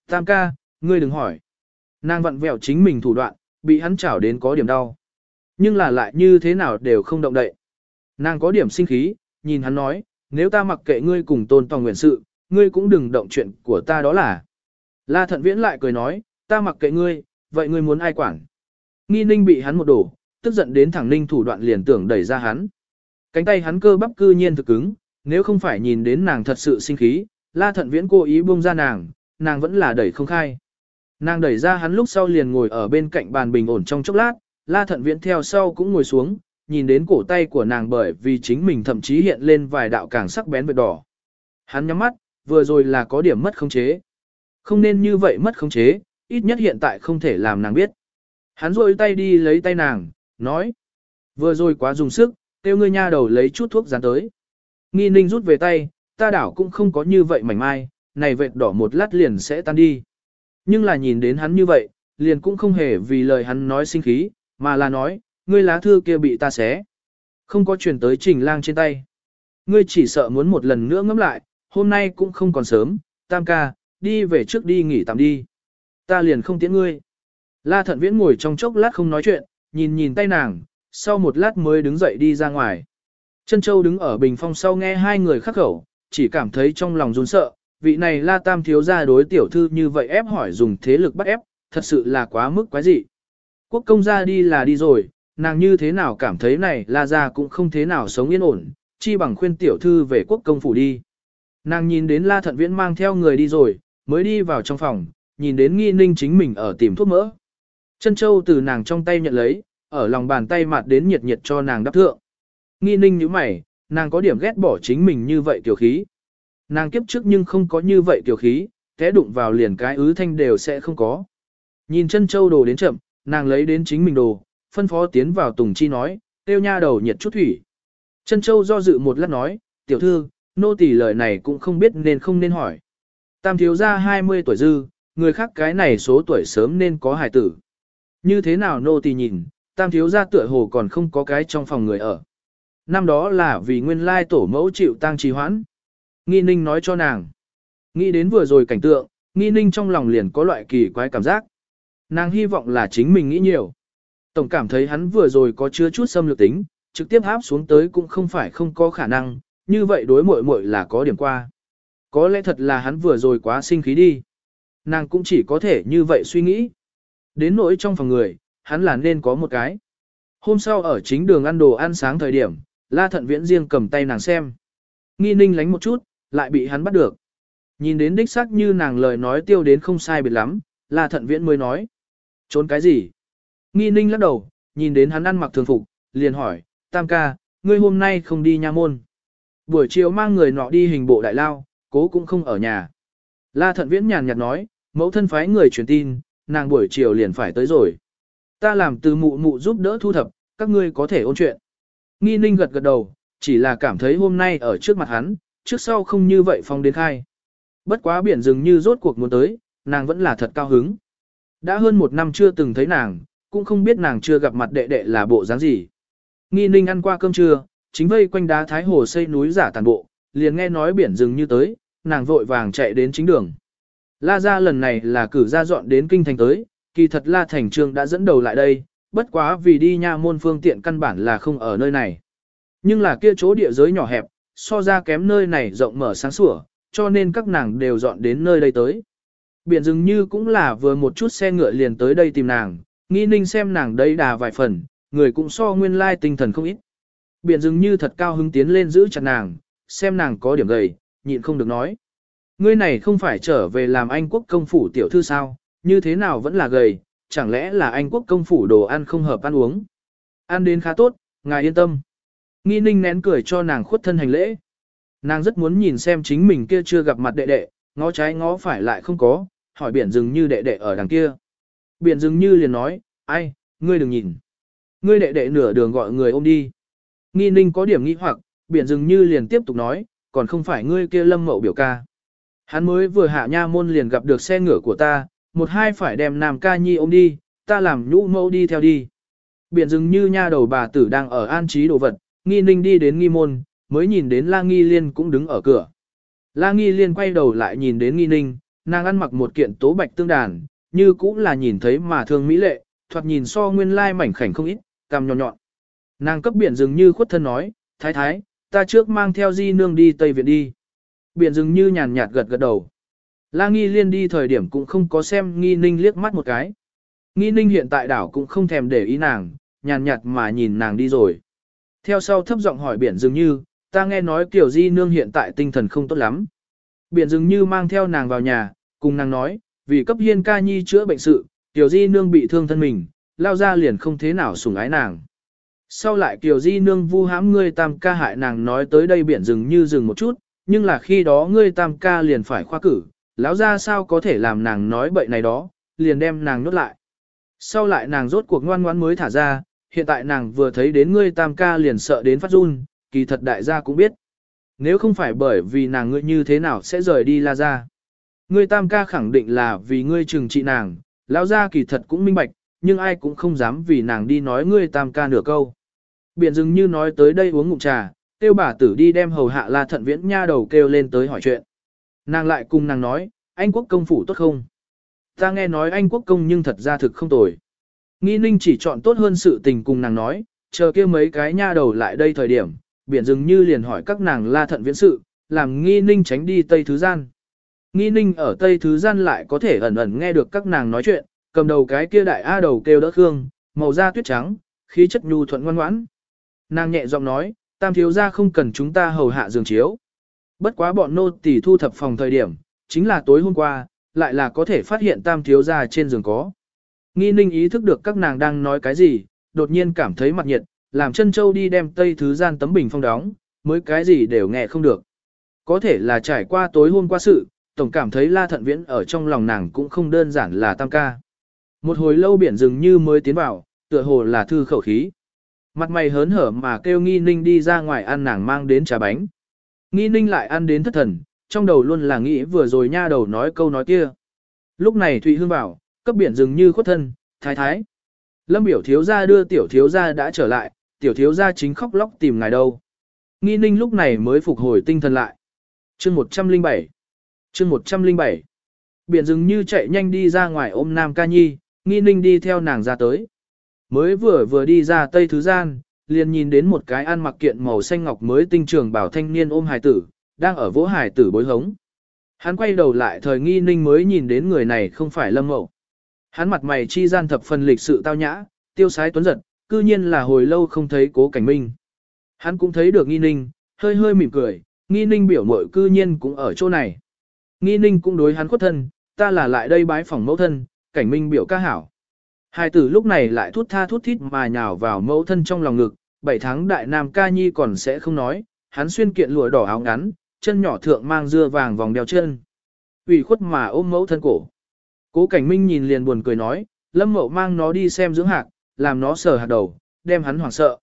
Tam ca, ngươi đừng hỏi. Nàng vặn vẹo chính mình thủ đoạn, bị hắn chảo đến có điểm đau. Nhưng là lại như thế nào đều không động đậy. Nàng có điểm sinh khí, nhìn hắn nói, nếu ta mặc kệ ngươi cùng tôn tòng nguyện sự, ngươi cũng đừng động chuyện của ta đó là. La thận viễn lại cười nói, ta mặc kệ ngươi, vậy ngươi muốn ai quản. Nghi ninh bị hắn một đổ, tức giận đến thẳng ninh thủ đoạn liền tưởng đẩy ra hắn. Cánh tay hắn cơ bắp cư nhiên thực cứng, nếu không phải nhìn đến nàng thật sự sinh khí, la thận viễn cố ý buông ra nàng, nàng vẫn là đẩy không khai. Nàng đẩy ra hắn lúc sau liền ngồi ở bên cạnh bàn bình ổn trong chốc lát, la thận viễn theo sau cũng ngồi xuống, nhìn đến cổ tay của nàng bởi vì chính mình thậm chí hiện lên vài đạo càng sắc bén vệt đỏ. Hắn nhắm mắt, vừa rồi là có điểm mất khống chế. Không nên như vậy mất khống chế, ít nhất hiện tại không thể làm nàng biết. Hắn rôi tay đi lấy tay nàng, nói. Vừa rồi quá dùng sức, kêu ngươi nha đầu lấy chút thuốc dán tới. Nghi ninh rút về tay, ta đảo cũng không có như vậy mảnh mai, này vệt đỏ một lát liền sẽ tan đi. Nhưng là nhìn đến hắn như vậy, liền cũng không hề vì lời hắn nói sinh khí, mà là nói, ngươi lá thư kia bị ta xé. Không có truyền tới trình lang trên tay. Ngươi chỉ sợ muốn một lần nữa ngẫm lại, hôm nay cũng không còn sớm, tam ca, đi về trước đi nghỉ tạm đi. Ta liền không tiễn ngươi. La thận viễn ngồi trong chốc lát không nói chuyện, nhìn nhìn tay nàng, sau một lát mới đứng dậy đi ra ngoài. Trân Châu đứng ở bình phong sau nghe hai người khắc khẩu, chỉ cảm thấy trong lòng run sợ, vị này la tam thiếu ra đối tiểu thư như vậy ép hỏi dùng thế lực bắt ép, thật sự là quá mức quái dị. Quốc công gia đi là đi rồi, nàng như thế nào cảm thấy này la ra cũng không thế nào sống yên ổn, chi bằng khuyên tiểu thư về quốc công phủ đi. Nàng nhìn đến la thận viễn mang theo người đi rồi, mới đi vào trong phòng, nhìn đến nghi ninh chính mình ở tìm thuốc mỡ. Chân châu từ nàng trong tay nhận lấy, ở lòng bàn tay mặt đến nhiệt nhiệt cho nàng đắp thượng. Nghi ninh như mày, nàng có điểm ghét bỏ chính mình như vậy tiểu khí. Nàng kiếp trước nhưng không có như vậy tiểu khí, té đụng vào liền cái ứ thanh đều sẽ không có. Nhìn chân châu đồ đến chậm, nàng lấy đến chính mình đồ, phân phó tiến vào Tùng Chi nói, tiêu nha đầu nhiệt chút thủy. Chân châu do dự một lát nói, tiểu thư, nô tỳ lời này cũng không biết nên không nên hỏi. Tam thiếu gia 20 tuổi dư, người khác cái này số tuổi sớm nên có hài tử. Như thế nào nô tỳ nhìn, tam thiếu gia tựa hồ còn không có cái trong phòng người ở. Năm đó là vì nguyên lai tổ mẫu chịu tang trì hoãn. Nghi ninh nói cho nàng. Nghĩ đến vừa rồi cảnh tượng, nghi ninh trong lòng liền có loại kỳ quái cảm giác. Nàng hy vọng là chính mình nghĩ nhiều. Tổng cảm thấy hắn vừa rồi có chứa chút xâm lược tính, trực tiếp áp xuống tới cũng không phải không có khả năng, như vậy đối muội muội là có điểm qua. Có lẽ thật là hắn vừa rồi quá sinh khí đi. Nàng cũng chỉ có thể như vậy suy nghĩ. Đến nỗi trong phòng người, hắn là nên có một cái. Hôm sau ở chính đường ăn đồ ăn sáng thời điểm, La Thận Viễn riêng cầm tay nàng xem. Nghi ninh lánh một chút, lại bị hắn bắt được. Nhìn đến đích xác như nàng lời nói tiêu đến không sai biệt lắm, La Thận Viễn mới nói. Trốn cái gì? Nghi ninh lắc đầu, nhìn đến hắn ăn mặc thường phục, liền hỏi, Tam ca, ngươi hôm nay không đi nha môn. Buổi chiều mang người nọ đi hình bộ đại lao, cố cũng không ở nhà. La Thận Viễn nhàn nhạt nói, mẫu thân phái người truyền tin, nàng buổi chiều liền phải tới rồi. Ta làm từ mụ mụ giúp đỡ thu thập, các ngươi có thể ôn chuyện. Nghi ninh gật gật đầu, chỉ là cảm thấy hôm nay ở trước mặt hắn, trước sau không như vậy phong đến khai. Bất quá biển rừng như rốt cuộc muốn tới, nàng vẫn là thật cao hứng. Đã hơn một năm chưa từng thấy nàng, cũng không biết nàng chưa gặp mặt đệ đệ là bộ dáng gì. Nghi ninh ăn qua cơm trưa, chính vây quanh đá thái hồ xây núi giả tàn bộ, liền nghe nói biển rừng như tới, nàng vội vàng chạy đến chính đường. La gia lần này là cử ra dọn đến kinh thành tới, kỳ thật La Thành Trương đã dẫn đầu lại đây, bất quá vì đi nha môn phương tiện căn bản là không ở nơi này. Nhưng là kia chỗ địa giới nhỏ hẹp, so ra kém nơi này rộng mở sáng sủa, cho nên các nàng đều dọn đến nơi đây tới. Biển rừng như cũng là vừa một chút xe ngựa liền tới đây tìm nàng, nghi ninh xem nàng đây đà vài phần, người cũng so nguyên lai tinh thần không ít. Biển dường như thật cao hứng tiến lên giữ chặt nàng, xem nàng có điểm gầy, nhịn không được nói. Ngươi này không phải trở về làm Anh quốc công phủ tiểu thư sao, như thế nào vẫn là gầy, chẳng lẽ là Anh quốc công phủ đồ ăn không hợp ăn uống. Ăn đến khá tốt, ngài yên tâm. Nghi ninh nén cười cho nàng khuất thân hành lễ. Nàng rất muốn nhìn xem chính mình kia chưa gặp mặt đệ đệ, ngó trái ngó phải lại không có, hỏi biển Dừng như đệ đệ ở đằng kia. Biển dường như liền nói, ai, ngươi đừng nhìn. Ngươi đệ đệ nửa đường gọi người ôm đi. Nghi ninh có điểm nghi hoặc, biển dường như liền tiếp tục nói, còn không phải ngươi kia lâm mậu biểu ca. Hắn mới vừa hạ nha môn liền gặp được xe ngựa của ta, một hai phải đem nam ca nhi ôm đi, ta làm nhũ mẫu đi theo đi. Biển dường như nha đầu bà tử đang ở an trí đồ vật, nghi ninh đi đến nghi môn, mới nhìn đến la nghi liên cũng đứng ở cửa. La nghi liên quay đầu lại nhìn đến nghi ninh, nàng ăn mặc một kiện tố bạch tương đàn, như cũng là nhìn thấy mà thương mỹ lệ, thoạt nhìn so nguyên lai mảnh khảnh không ít, cằm nhọn nhọn. Nàng cấp biển dường như khuất thân nói, thái thái, ta trước mang theo di nương đi Tây Viện đi. Biển dường như nhàn nhạt gật gật đầu. La Nghi Liên đi thời điểm cũng không có xem Nghi Ninh liếc mắt một cái. Nghi Ninh hiện tại đảo cũng không thèm để ý nàng, nhàn nhạt mà nhìn nàng đi rồi. Theo sau thấp giọng hỏi biển dường như, ta nghe nói kiểu Di Nương hiện tại tinh thần không tốt lắm. Biển dường như mang theo nàng vào nhà, cùng nàng nói, vì cấp hiên ca nhi chữa bệnh sự, Kiều Di Nương bị thương thân mình, lao ra liền không thế nào sủng ái nàng. Sau lại Kiều Di Nương vu hãm ngươi tam ca hại nàng nói tới đây biển dừng như dừng một chút, nhưng là khi đó ngươi tam ca liền phải khoa cử, lão ra sao có thể làm nàng nói bậy này đó, liền đem nàng nhốt lại. Sau lại nàng rốt cuộc ngoan ngoãn mới thả ra, hiện tại nàng vừa thấy đến ngươi tam ca liền sợ đến phát run, kỳ thật đại gia cũng biết. Nếu không phải bởi vì nàng ngươi như thế nào sẽ rời đi la ra. Ngươi tam ca khẳng định là vì ngươi trừng trị nàng, lão gia kỳ thật cũng minh bạch, nhưng ai cũng không dám vì nàng đi nói ngươi tam ca nửa câu. Biển dừng như nói tới đây uống ngụm trà, tiêu bà tử đi đem hầu hạ la thận viễn nha đầu kêu lên tới hỏi chuyện. Nàng lại cùng nàng nói, anh quốc công phủ tốt không? Ta nghe nói anh quốc công nhưng thật ra thực không tồi. Nghi ninh chỉ chọn tốt hơn sự tình cùng nàng nói, chờ kia mấy cái nha đầu lại đây thời điểm, biển dừng như liền hỏi các nàng la thận viễn sự, làm nghi ninh tránh đi Tây Thứ Gian. Nghi ninh ở Tây Thứ Gian lại có thể ẩn ẩn nghe được các nàng nói chuyện, cầm đầu cái kia đại A đầu kêu đỡ Khương, màu da tuyết trắng, khí chất nhu thuận ngoan ngoãn. Nàng nhẹ giọng nói, tam thiếu gia không cần chúng ta hầu hạ giường chiếu. Bất quá bọn nô tỳ thu thập phòng thời điểm, chính là tối hôm qua, lại là có thể phát hiện tam thiếu gia trên giường có. Nghi ninh ý thức được các nàng đang nói cái gì, đột nhiên cảm thấy mặt nhiệt, làm chân châu đi đem tây thứ gian tấm bình phong đóng, mới cái gì đều nghe không được. Có thể là trải qua tối hôm qua sự, tổng cảm thấy la thận viễn ở trong lòng nàng cũng không đơn giản là tam ca. Một hồi lâu biển dường như mới tiến vào, tựa hồ là thư khẩu khí. Mặt mày hớn hở mà kêu nghi ninh đi ra ngoài ăn nàng mang đến trà bánh. Nghi ninh lại ăn đến thất thần, trong đầu luôn là nghĩ vừa rồi nha đầu nói câu nói kia. Lúc này Thụy Hương bảo, cấp biển dường như khuất thân, thái thái. Lâm biểu thiếu gia đưa tiểu thiếu gia đã trở lại, tiểu thiếu gia chính khóc lóc tìm ngài đâu. Nghi ninh lúc này mới phục hồi tinh thần lại. chương 107 chương 107 Biển rừng như chạy nhanh đi ra ngoài ôm Nam Ca Nhi, nghi ninh đi theo nàng ra tới. Mới vừa vừa đi ra Tây Thứ Gian, liền nhìn đến một cái ăn mặc kiện màu xanh ngọc mới tinh trường bảo thanh niên ôm hài tử, đang ở vỗ hài tử bối hống. Hắn quay đầu lại thời nghi ninh mới nhìn đến người này không phải lâm mậu. Hắn mặt mày chi gian thập phần lịch sự tao nhã, tiêu sái tuấn giật, cư nhiên là hồi lâu không thấy cố cảnh minh. Hắn cũng thấy được nghi ninh, hơi hơi mỉm cười, nghi ninh biểu mội cư nhiên cũng ở chỗ này. Nghi ninh cũng đối hắn khuất thân, ta là lại đây bái phòng mẫu thân, cảnh minh biểu ca hảo. Hai tử lúc này lại thút tha thút thít mà nhào vào mẫu thân trong lòng ngực, bảy tháng đại nam ca nhi còn sẽ không nói, hắn xuyên kiện lụa đỏ áo ngắn, chân nhỏ thượng mang dưa vàng vòng đeo chân. ủy khuất mà ôm mẫu thân cổ. Cố cảnh minh nhìn liền buồn cười nói, lâm mậu mang nó đi xem dưỡng hạc, làm nó sờ hạt đầu, đem hắn hoảng sợ.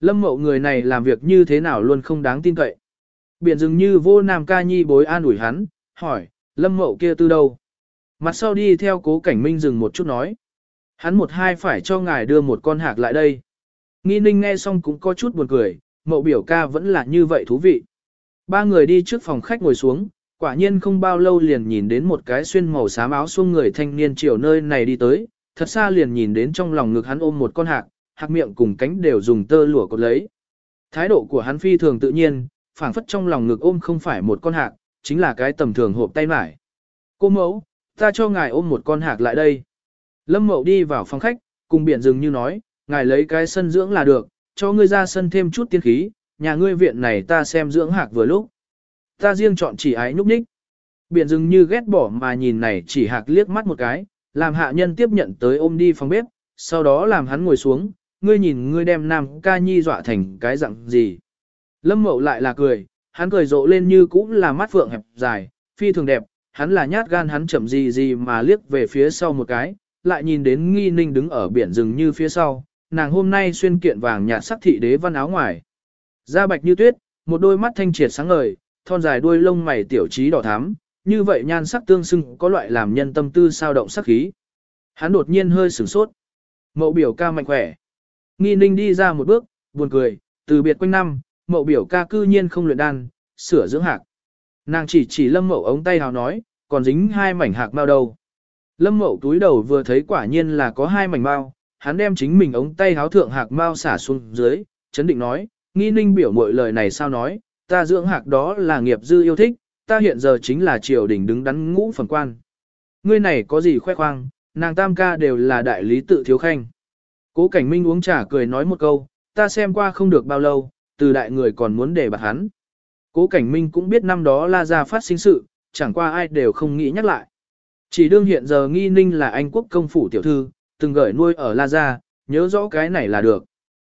Lâm mậu người này làm việc như thế nào luôn không đáng tin cậy. Biển dường như vô nam ca nhi bối an ủi hắn, hỏi, lâm mậu kia từ đâu? Mặt sau đi theo cố cảnh minh dừng một chút nói. Hắn một hai phải cho ngài đưa một con hạc lại đây. Nghi ninh nghe xong cũng có chút buồn cười, mậu biểu ca vẫn là như vậy thú vị. Ba người đi trước phòng khách ngồi xuống, quả nhiên không bao lâu liền nhìn đến một cái xuyên màu xám áo xuông người thanh niên chiều nơi này đi tới, thật xa liền nhìn đến trong lòng ngực hắn ôm một con hạc, hạc miệng cùng cánh đều dùng tơ lụa cột lấy. Thái độ của hắn phi thường tự nhiên, phảng phất trong lòng ngực ôm không phải một con hạc, chính là cái tầm thường hộp tay mải. Cô mẫu, ta cho ngài ôm một con hạc lại đây. Lâm Mậu đi vào phòng khách, cùng biển rừng như nói, ngài lấy cái sân dưỡng là được, cho ngươi ra sân thêm chút tiên khí, nhà ngươi viện này ta xem dưỡng hạc vừa lúc. Ta riêng chọn chỉ ái nhúc nhích. Biển rừng như ghét bỏ mà nhìn này chỉ hạc liếc mắt một cái, làm hạ nhân tiếp nhận tới ôm đi phòng bếp, sau đó làm hắn ngồi xuống, ngươi nhìn ngươi đem nam ca nhi dọa thành cái dạng gì. Lâm Mậu lại là cười, hắn cười rộ lên như cũng là mắt phượng hẹp dài, phi thường đẹp, hắn là nhát gan hắn chậm gì gì mà liếc về phía sau một cái, lại nhìn đến nghi ninh đứng ở biển rừng như phía sau, nàng hôm nay xuyên kiện vàng nhạt sắc thị đế văn áo ngoài. Da bạch như tuyết, một đôi mắt thanh triệt sáng ngời, thon dài đuôi lông mày tiểu trí đỏ thắm, như vậy nhan sắc tương xưng có loại làm nhân tâm tư sao động sắc khí. Hắn đột nhiên hơi sửng sốt. Mậu biểu ca mạnh khỏe. Nghi ninh đi ra một bước, buồn cười, từ biệt quanh năm, mậu biểu ca cư nhiên không luyện đan, sửa dưỡng hạc. Nàng chỉ chỉ lâm mậu ống tay hào nói, còn dính hai mảnh hạc bao đầu. Lâm mậu túi đầu vừa thấy quả nhiên là có hai mảnh bao, hắn đem chính mình ống tay háo thượng hạc bao xả xuống dưới, chấn định nói, nghi ninh biểu mọi lời này sao nói, ta dưỡng hạc đó là nghiệp dư yêu thích, ta hiện giờ chính là triều đình đứng đắn ngũ phần quan. Ngươi này có gì khoe khoang, nàng tam ca đều là đại lý tự thiếu khanh. Cố cảnh minh uống trà cười nói một câu, ta xem qua không được bao lâu, từ đại người còn muốn để bạc hắn. Cố cảnh minh cũng biết năm đó la ra phát sinh sự, chẳng qua ai đều không nghĩ nhắc lại. Chỉ đương hiện giờ nghi ninh là anh quốc công phủ tiểu thư, từng gửi nuôi ở la gia, nhớ rõ cái này là được.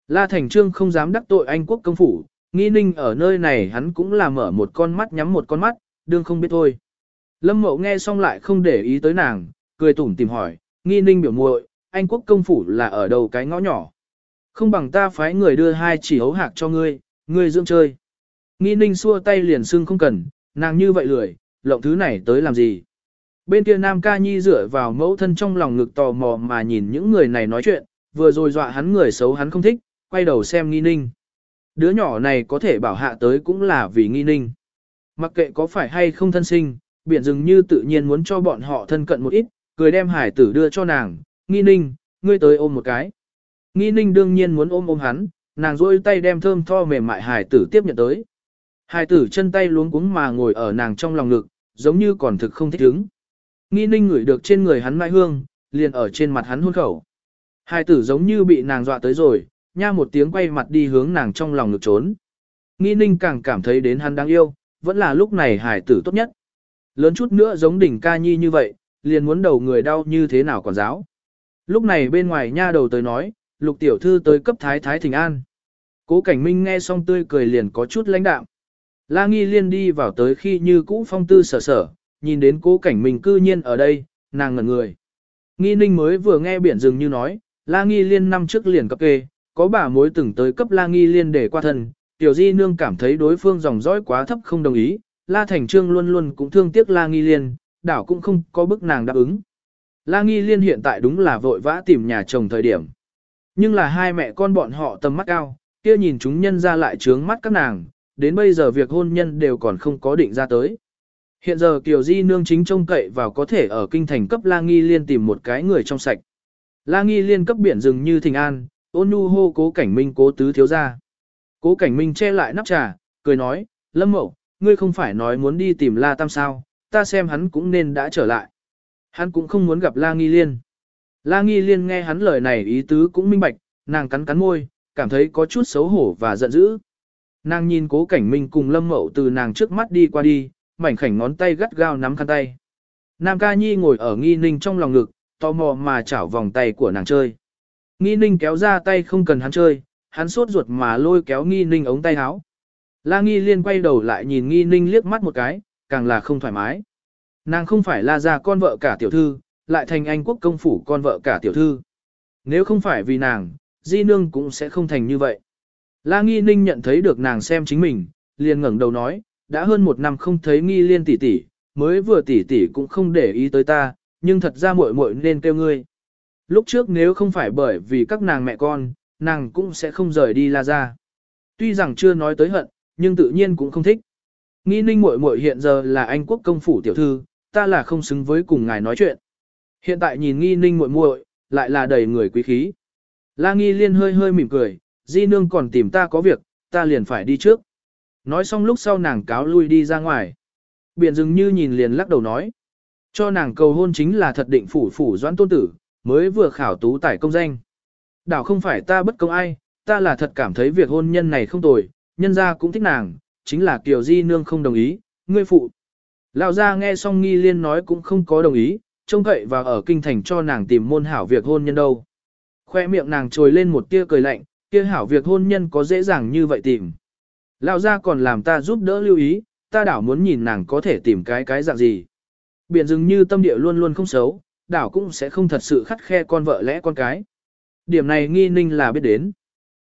La Thành Trương không dám đắc tội anh quốc công phủ, nghi ninh ở nơi này hắn cũng là mở một con mắt nhắm một con mắt, đương không biết thôi. Lâm Mậu nghe xong lại không để ý tới nàng, cười tủm tìm hỏi, nghi ninh biểu muội, anh quốc công phủ là ở đầu cái ngõ nhỏ. Không bằng ta phái người đưa hai chỉ hấu hạc cho ngươi, ngươi dưỡng chơi. Nghi ninh xua tay liền xưng không cần, nàng như vậy lười, lộng thứ này tới làm gì. Bên kia Nam Ca Nhi dựa vào mẫu thân trong lòng ngực tò mò mà nhìn những người này nói chuyện, vừa rồi dọa hắn người xấu hắn không thích, quay đầu xem nghi ninh. Đứa nhỏ này có thể bảo hạ tới cũng là vì nghi ninh. Mặc kệ có phải hay không thân sinh, biển dường như tự nhiên muốn cho bọn họ thân cận một ít, cười đem hải tử đưa cho nàng, nghi ninh, ngươi tới ôm một cái. Nghi ninh đương nhiên muốn ôm ôm hắn, nàng rôi tay đem thơm tho mềm mại hải tử tiếp nhận tới. Hải tử chân tay luống cuống mà ngồi ở nàng trong lòng ngực, giống như còn thực không thích ứng. Nghi ninh ngửi được trên người hắn mai hương, liền ở trên mặt hắn hôn khẩu. Hải tử giống như bị nàng dọa tới rồi, nha một tiếng quay mặt đi hướng nàng trong lòng ngực trốn. Nghi ninh càng cảm thấy đến hắn đáng yêu, vẫn là lúc này hải tử tốt nhất. Lớn chút nữa giống đỉnh ca nhi như vậy, liền muốn đầu người đau như thế nào còn giáo. Lúc này bên ngoài nha đầu tới nói, lục tiểu thư tới cấp thái thái thỉnh an. Cố cảnh minh nghe xong tươi cười liền có chút lãnh đạm. La nghi liên đi vào tới khi như cũ phong tư sở sở, nhìn đến cố cảnh mình cư nhiên ở đây, nàng ngẩn người. Nghi ninh mới vừa nghe biển rừng như nói, la nghi liên năm trước liền cấp kê, có bà mối từng tới cấp la nghi liên để qua thân, tiểu di nương cảm thấy đối phương dòng dõi quá thấp không đồng ý, la thành trương luôn luôn cũng thương tiếc la nghi liên, đảo cũng không có bức nàng đáp ứng. La nghi liên hiện tại đúng là vội vã tìm nhà chồng thời điểm. Nhưng là hai mẹ con bọn họ tầm mắt cao, kia nhìn chúng nhân ra lại trướng mắt các nàng, đến bây giờ việc hôn nhân đều còn không có định ra tới. Hiện giờ Kiều Di nương chính trông cậy vào có thể ở kinh thành cấp La Nghi Liên tìm một cái người trong sạch. La Nghi Liên cấp biển rừng như thình an, ôn nhu hô cố cảnh minh cố tứ thiếu ra. Cố cảnh minh che lại nắp trà, cười nói, Lâm Mậu, ngươi không phải nói muốn đi tìm La Tam sao, ta xem hắn cũng nên đã trở lại. Hắn cũng không muốn gặp La Nghi Liên. La Nghi Liên nghe hắn lời này ý tứ cũng minh bạch, nàng cắn cắn môi, cảm thấy có chút xấu hổ và giận dữ. Nàng nhìn cố cảnh minh cùng Lâm Mậu từ nàng trước mắt đi qua đi, mảnh khảnh ngón tay gắt gao nắm khăn tay. Nam ca nhi ngồi ở nghi ninh trong lòng ngực, tò mò mà chảo vòng tay của nàng chơi. Nghi ninh kéo ra tay không cần hắn chơi, hắn sốt ruột mà lôi kéo nghi ninh ống tay áo. La nghi liên quay đầu lại nhìn nghi ninh liếc mắt một cái, càng là không thoải mái. Nàng không phải la ra con vợ cả tiểu thư, lại thành anh quốc công phủ con vợ cả tiểu thư. Nếu không phải vì nàng, di nương cũng sẽ không thành như vậy. La nghi ninh nhận thấy được nàng xem chính mình, liền ngẩng đầu nói, đã hơn một năm không thấy nghi liên tỷ tỷ, mới vừa tỷ tỷ cũng không để ý tới ta, nhưng thật ra muội muội nên kêu ngươi. Lúc trước nếu không phải bởi vì các nàng mẹ con, nàng cũng sẽ không rời đi la gia. Tuy rằng chưa nói tới hận, nhưng tự nhiên cũng không thích. Nghi ninh muội muội hiện giờ là anh quốc công phủ tiểu thư, ta là không xứng với cùng ngài nói chuyện. Hiện tại nhìn nghi ninh muội muội, lại là đầy người quý khí. La nghi liên hơi hơi mỉm cười, di nương còn tìm ta có việc, ta liền phải đi trước. Nói xong lúc sau nàng cáo lui đi ra ngoài. Biển dừng như nhìn liền lắc đầu nói. Cho nàng cầu hôn chính là thật định phủ phủ doãn tôn tử, mới vừa khảo tú tải công danh. Đảo không phải ta bất công ai, ta là thật cảm thấy việc hôn nhân này không tồi, nhân gia cũng thích nàng, chính là Kiều Di Nương không đồng ý, ngươi phụ. Lão gia nghe xong nghi liên nói cũng không có đồng ý, trông cậy và ở kinh thành cho nàng tìm môn hảo việc hôn nhân đâu. Khoe miệng nàng trồi lên một tia cười lạnh, kia hảo việc hôn nhân có dễ dàng như vậy tìm. Lão gia còn làm ta giúp đỡ lưu ý, ta đảo muốn nhìn nàng có thể tìm cái cái dạng gì. Biển dường như tâm địa luôn luôn không xấu, đảo cũng sẽ không thật sự khắt khe con vợ lẽ con cái. Điểm này nghi ninh là biết đến.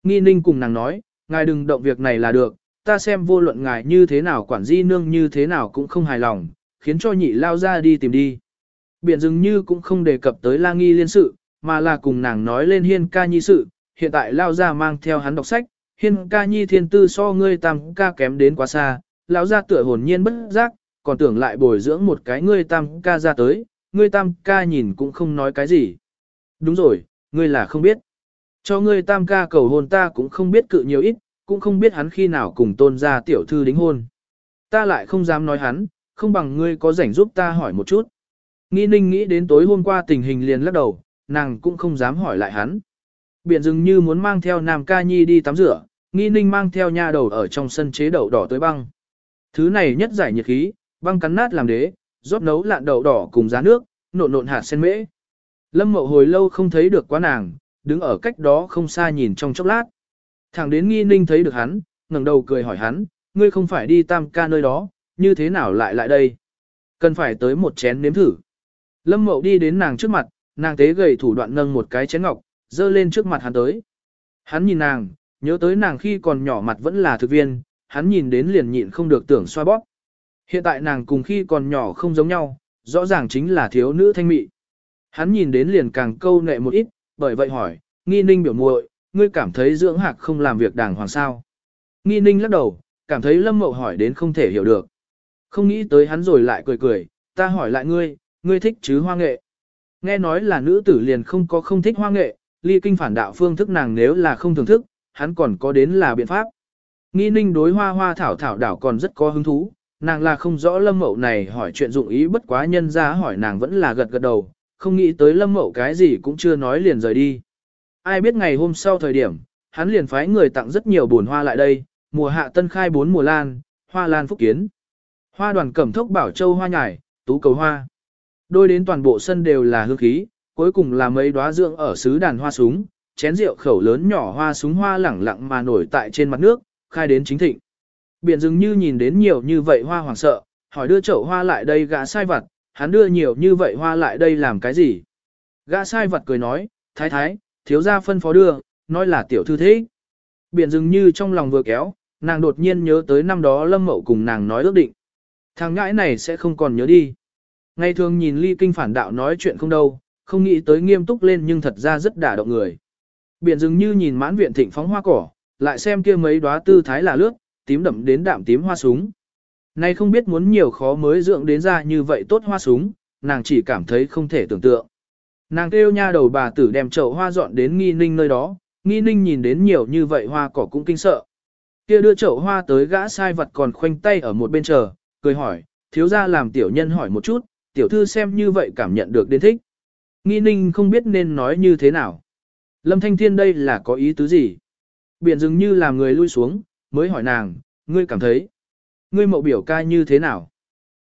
Nghi ninh cùng nàng nói, ngài đừng động việc này là được, ta xem vô luận ngài như thế nào quản di nương như thế nào cũng không hài lòng, khiến cho nhị lao ra đi tìm đi. Biển dường như cũng không đề cập tới la nghi liên sự, mà là cùng nàng nói lên hiên ca nhi sự, hiện tại lao ra mang theo hắn đọc sách, hiên ca nhi thiên tư so ngươi tam ca kém đến quá xa, lão ra tựa hồn nhiên bất giác, còn tưởng lại bồi dưỡng một cái ngươi tam ca ra tới, ngươi tam ca nhìn cũng không nói cái gì. Đúng rồi, ngươi là không biết. Cho ngươi tam ca cầu hôn ta cũng không biết cự nhiều ít, cũng không biết hắn khi nào cùng tôn gia tiểu thư đính hôn. ta lại không dám nói hắn, không bằng ngươi có rảnh giúp ta hỏi một chút. Nghi ninh nghĩ đến tối hôm qua tình hình liền lắc đầu, nàng cũng không dám hỏi lại hắn. Biển dường như muốn mang theo Nam Ca Nhi đi tắm rửa, nghi ninh mang theo nha đầu ở trong sân chế đậu đỏ tới băng. Thứ này nhất giải nhiệt khí, băng cắn nát làm đế, rót nấu lạn đậu đỏ cùng giá nước, nộn nộn hạt sen mễ. Lâm mậu hồi lâu không thấy được quá nàng, đứng ở cách đó không xa nhìn trong chốc lát. Thẳng đến nghi ninh thấy được hắn, ngẩng đầu cười hỏi hắn, ngươi không phải đi tam ca nơi đó, như thế nào lại lại đây? Cần phải tới một chén nếm thử. Lâm mậu đi đến nàng trước mặt, nàng tế gầy thủ đoạn nâng một cái chén ngọc, dơ lên trước mặt hắn tới. Hắn nhìn nàng, nhớ tới nàng khi còn nhỏ mặt vẫn là thực viên, hắn nhìn đến liền nhịn không được tưởng xoa bóp. Hiện tại nàng cùng khi còn nhỏ không giống nhau, rõ ràng chính là thiếu nữ thanh mị. Hắn nhìn đến liền càng câu nệ một ít, bởi vậy hỏi, nghi ninh biểu muội, ngươi cảm thấy dưỡng hạc không làm việc đàng hoàng sao. Nghi ninh lắc đầu, cảm thấy lâm mậu hỏi đến không thể hiểu được. Không nghĩ tới hắn rồi lại cười cười, ta hỏi lại ngươi, ngươi thích chứ hoa nghệ. Nghe nói là nữ tử liền không có không thích hoa nghệ, ly kinh phản đạo phương thức nàng nếu là không thưởng thức, hắn còn có đến là biện pháp. Nghi ninh đối hoa hoa thảo thảo đảo còn rất có hứng thú, nàng là không rõ lâm mậu này hỏi chuyện dụng ý bất quá nhân ra hỏi nàng vẫn là gật gật đầu, không nghĩ tới lâm mậu cái gì cũng chưa nói liền rời đi. Ai biết ngày hôm sau thời điểm, hắn liền phái người tặng rất nhiều bồn hoa lại đây, mùa hạ tân khai bốn mùa lan, hoa lan phúc kiến. Hoa đoàn cẩm thốc bảo châu hoa nhải, tú cầu hoa. Đôi đến toàn bộ sân đều là hương khí, cuối cùng là mấy đóa dưỡng ở xứ đàn hoa súng, chén rượu khẩu lớn nhỏ hoa súng hoa lẳng lặng mà nổi tại trên mặt nước, khai đến chính thịnh. Biển dường như nhìn đến nhiều như vậy hoa hoảng sợ, hỏi đưa chậu hoa lại đây gã sai vặt, hắn đưa nhiều như vậy hoa lại đây làm cái gì? Gã sai vặt cười nói, thái thái, thiếu gia phân phó đưa, nói là tiểu thư thế. Biển dường như trong lòng vừa kéo, nàng đột nhiên nhớ tới năm đó lâm mậu cùng nàng nói ước định. Thằng ngãi này sẽ không còn nhớ đi. Ngày thường nhìn ly kinh phản đạo nói chuyện không đâu, không nghĩ tới nghiêm túc lên nhưng thật ra rất đả động người. Biển dường như nhìn mãn viện thịnh phóng hoa cỏ, lại xem kia mấy đóa tư thái là lướt, tím đậm đến đạm tím hoa súng. Nay không biết muốn nhiều khó mới dưỡng đến ra như vậy tốt hoa súng, nàng chỉ cảm thấy không thể tưởng tượng. Nàng kêu nha đầu bà tử đem chậu hoa dọn đến nghi ninh nơi đó, nghi ninh nhìn đến nhiều như vậy hoa cỏ cũng kinh sợ. Kia đưa chậu hoa tới gã sai vật còn khoanh tay ở một bên chờ, cười hỏi, thiếu gia làm tiểu nhân hỏi một chút, tiểu thư xem như vậy cảm nhận được đến thích. Nghi ninh không biết nên nói như thế nào. Lâm Thanh Thiên đây là có ý tứ gì? Biển dường như làm người lui xuống, mới hỏi nàng, ngươi cảm thấy, ngươi mậu biểu ca như thế nào?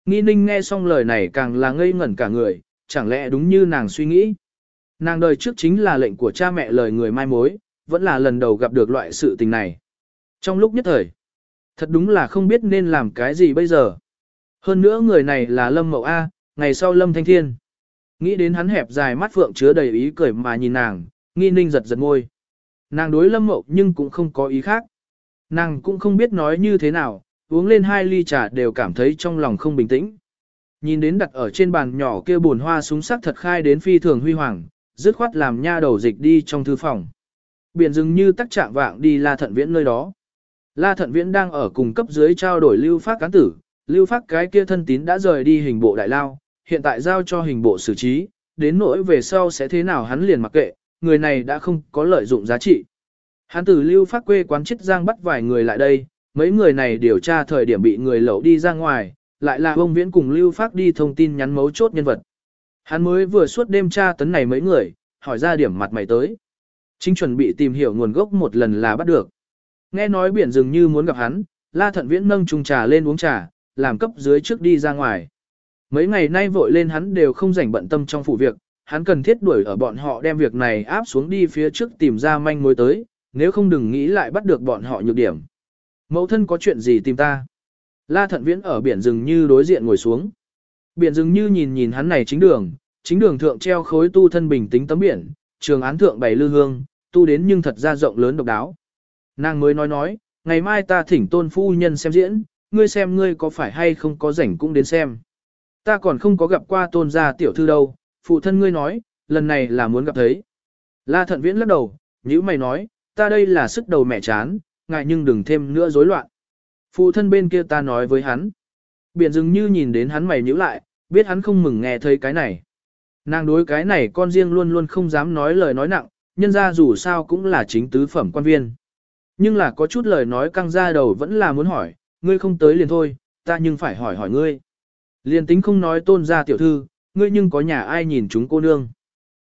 Nghi ninh nghe xong lời này càng là ngây ngẩn cả người, chẳng lẽ đúng như nàng suy nghĩ. Nàng đời trước chính là lệnh của cha mẹ lời người mai mối, vẫn là lần đầu gặp được loại sự tình này. Trong lúc nhất thời, thật đúng là không biết nên làm cái gì bây giờ. Hơn nữa người này là Lâm Mậu A, ngày sau Lâm Thanh Thiên. Nghĩ đến hắn hẹp dài mắt phượng chứa đầy ý cười mà nhìn nàng, nghi ninh giật giật ngôi. Nàng đối Lâm Mậu nhưng cũng không có ý khác. Nàng cũng không biết nói như thế nào, uống lên hai ly trà đều cảm thấy trong lòng không bình tĩnh. Nhìn đến đặt ở trên bàn nhỏ kia buồn hoa súng sắc thật khai đến phi thường huy hoàng, dứt khoát làm nha đầu dịch đi trong thư phòng. Biển dừng như tắc trạng vạng đi La Thận Viễn nơi đó. La Thận Viễn đang ở cùng cấp dưới trao đổi lưu phát cán tử, lưu phát cái kia thân tín đã rời đi hình bộ đại lao, hiện tại giao cho hình bộ xử trí, đến nỗi về sau sẽ thế nào hắn liền mặc kệ, người này đã không có lợi dụng giá trị. Hắn từ lưu phát quê quán chết giang bắt vài người lại đây, mấy người này điều tra thời điểm bị người lẩu đi ra ngoài, lại là ông viễn cùng lưu phát đi thông tin nhắn mấu chốt nhân vật. Hắn mới vừa suốt đêm tra tấn này mấy người, hỏi ra điểm mặt mày tới. Chính chuẩn bị tìm hiểu nguồn gốc một lần là bắt được. Nghe nói biển dường như muốn gặp hắn, la thận viễn nâng chung trà lên uống trà, làm cấp dưới trước đi ra ngoài. Mấy ngày nay vội lên hắn đều không rảnh bận tâm trong phụ việc, hắn cần thiết đuổi ở bọn họ đem việc này áp xuống đi phía trước tìm ra manh mối tới, nếu không đừng nghĩ lại bắt được bọn họ nhược điểm. Mẫu thân có chuyện gì tìm ta? La thận viễn ở biển rừng như đối diện ngồi xuống. Biển rừng như nhìn nhìn hắn này chính đường, chính đường thượng treo khối tu thân bình tính tấm biển, trường án thượng bày lư hương, tu đến nhưng thật ra rộng lớn độc đáo. Nàng mới nói nói, ngày mai ta thỉnh tôn phu nhân xem diễn, ngươi xem ngươi có phải hay không có rảnh cũng đến xem. Ta còn không có gặp qua tôn gia tiểu thư đâu, phụ thân ngươi nói, lần này là muốn gặp thấy. La thận viễn lắc đầu, như mày nói, ta đây là sức đầu mẹ chán, ngại nhưng đừng thêm nữa rối loạn. Phụ thân bên kia ta nói với hắn. Biển dừng như nhìn đến hắn mày nhíu lại, biết hắn không mừng nghe thấy cái này. Nàng đối cái này con riêng luôn luôn không dám nói lời nói nặng, nhân ra dù sao cũng là chính tứ phẩm quan viên. Nhưng là có chút lời nói căng ra đầu vẫn là muốn hỏi, ngươi không tới liền thôi, ta nhưng phải hỏi hỏi ngươi. Liên tính không nói tôn ra tiểu thư, ngươi nhưng có nhà ai nhìn chúng cô nương.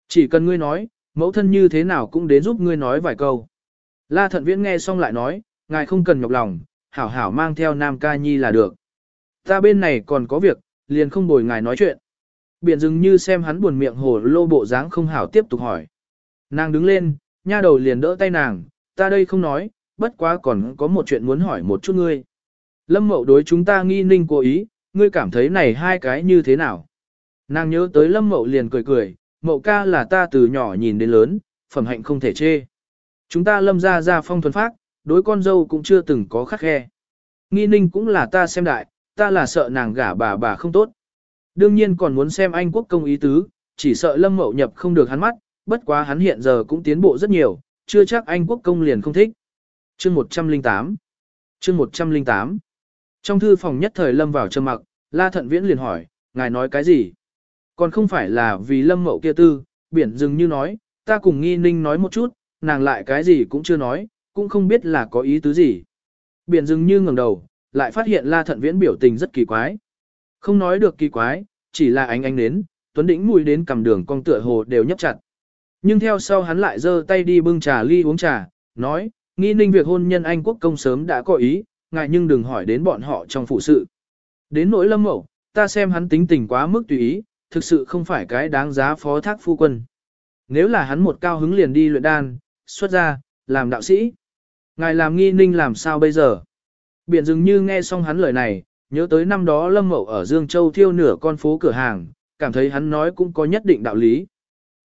Chỉ cần ngươi nói, mẫu thân như thế nào cũng đến giúp ngươi nói vài câu. La thận viễn nghe xong lại nói, ngài không cần nhọc lòng, hảo hảo mang theo nam ca nhi là được. Ta bên này còn có việc, liền không bồi ngài nói chuyện. Biển dừng như xem hắn buồn miệng hồ lô bộ dáng không hảo tiếp tục hỏi. Nàng đứng lên, nha đầu liền đỡ tay nàng, ta đây không nói, bất quá còn có một chuyện muốn hỏi một chút ngươi. Lâm mậu đối chúng ta nghi ninh cố ý, ngươi cảm thấy này hai cái như thế nào? Nàng nhớ tới lâm mậu liền cười cười, mậu ca là ta từ nhỏ nhìn đến lớn, phẩm hạnh không thể chê. Chúng ta lâm ra ra phong thuần phác, đối con dâu cũng chưa từng có khắc khe. Nghi ninh cũng là ta xem đại, ta là sợ nàng gả bà bà không tốt. Đương nhiên còn muốn xem anh quốc công ý tứ, chỉ sợ lâm mậu nhập không được hắn mắt, bất quá hắn hiện giờ cũng tiến bộ rất nhiều, chưa chắc anh quốc công liền không thích. Chương 108 Chương 108 trong thư phòng nhất thời lâm vào trầm mặc, La Thận Viễn liền hỏi, ngài nói cái gì? Còn không phải là vì lâm mậu kia tư, biển dừng như nói, ta cùng nghi ninh nói một chút, nàng lại cái gì cũng chưa nói, cũng không biết là có ý tứ gì. Biển dừng như ngẩng đầu, lại phát hiện La Thận Viễn biểu tình rất kỳ quái. Không nói được kỳ quái, chỉ là ánh ánh đến, Tuấn Đĩnh mùi đến cầm đường con tựa hồ đều nhấp chặt. Nhưng theo sau hắn lại giơ tay đi bưng trà ly uống trà, nói, nghi ninh việc hôn nhân Anh quốc công sớm đã có ý, Ngài nhưng đừng hỏi đến bọn họ trong phụ sự. Đến nỗi lâm mậu, ta xem hắn tính tình quá mức tùy ý, thực sự không phải cái đáng giá phó thác phu quân. Nếu là hắn một cao hứng liền đi luyện đan, xuất ra, làm đạo sĩ. Ngài làm nghi ninh làm sao bây giờ? Biển dường như nghe xong hắn lời này, nhớ tới năm đó Lâm Mậu ở Dương Châu thiêu nửa con phố cửa hàng, cảm thấy hắn nói cũng có nhất định đạo lý.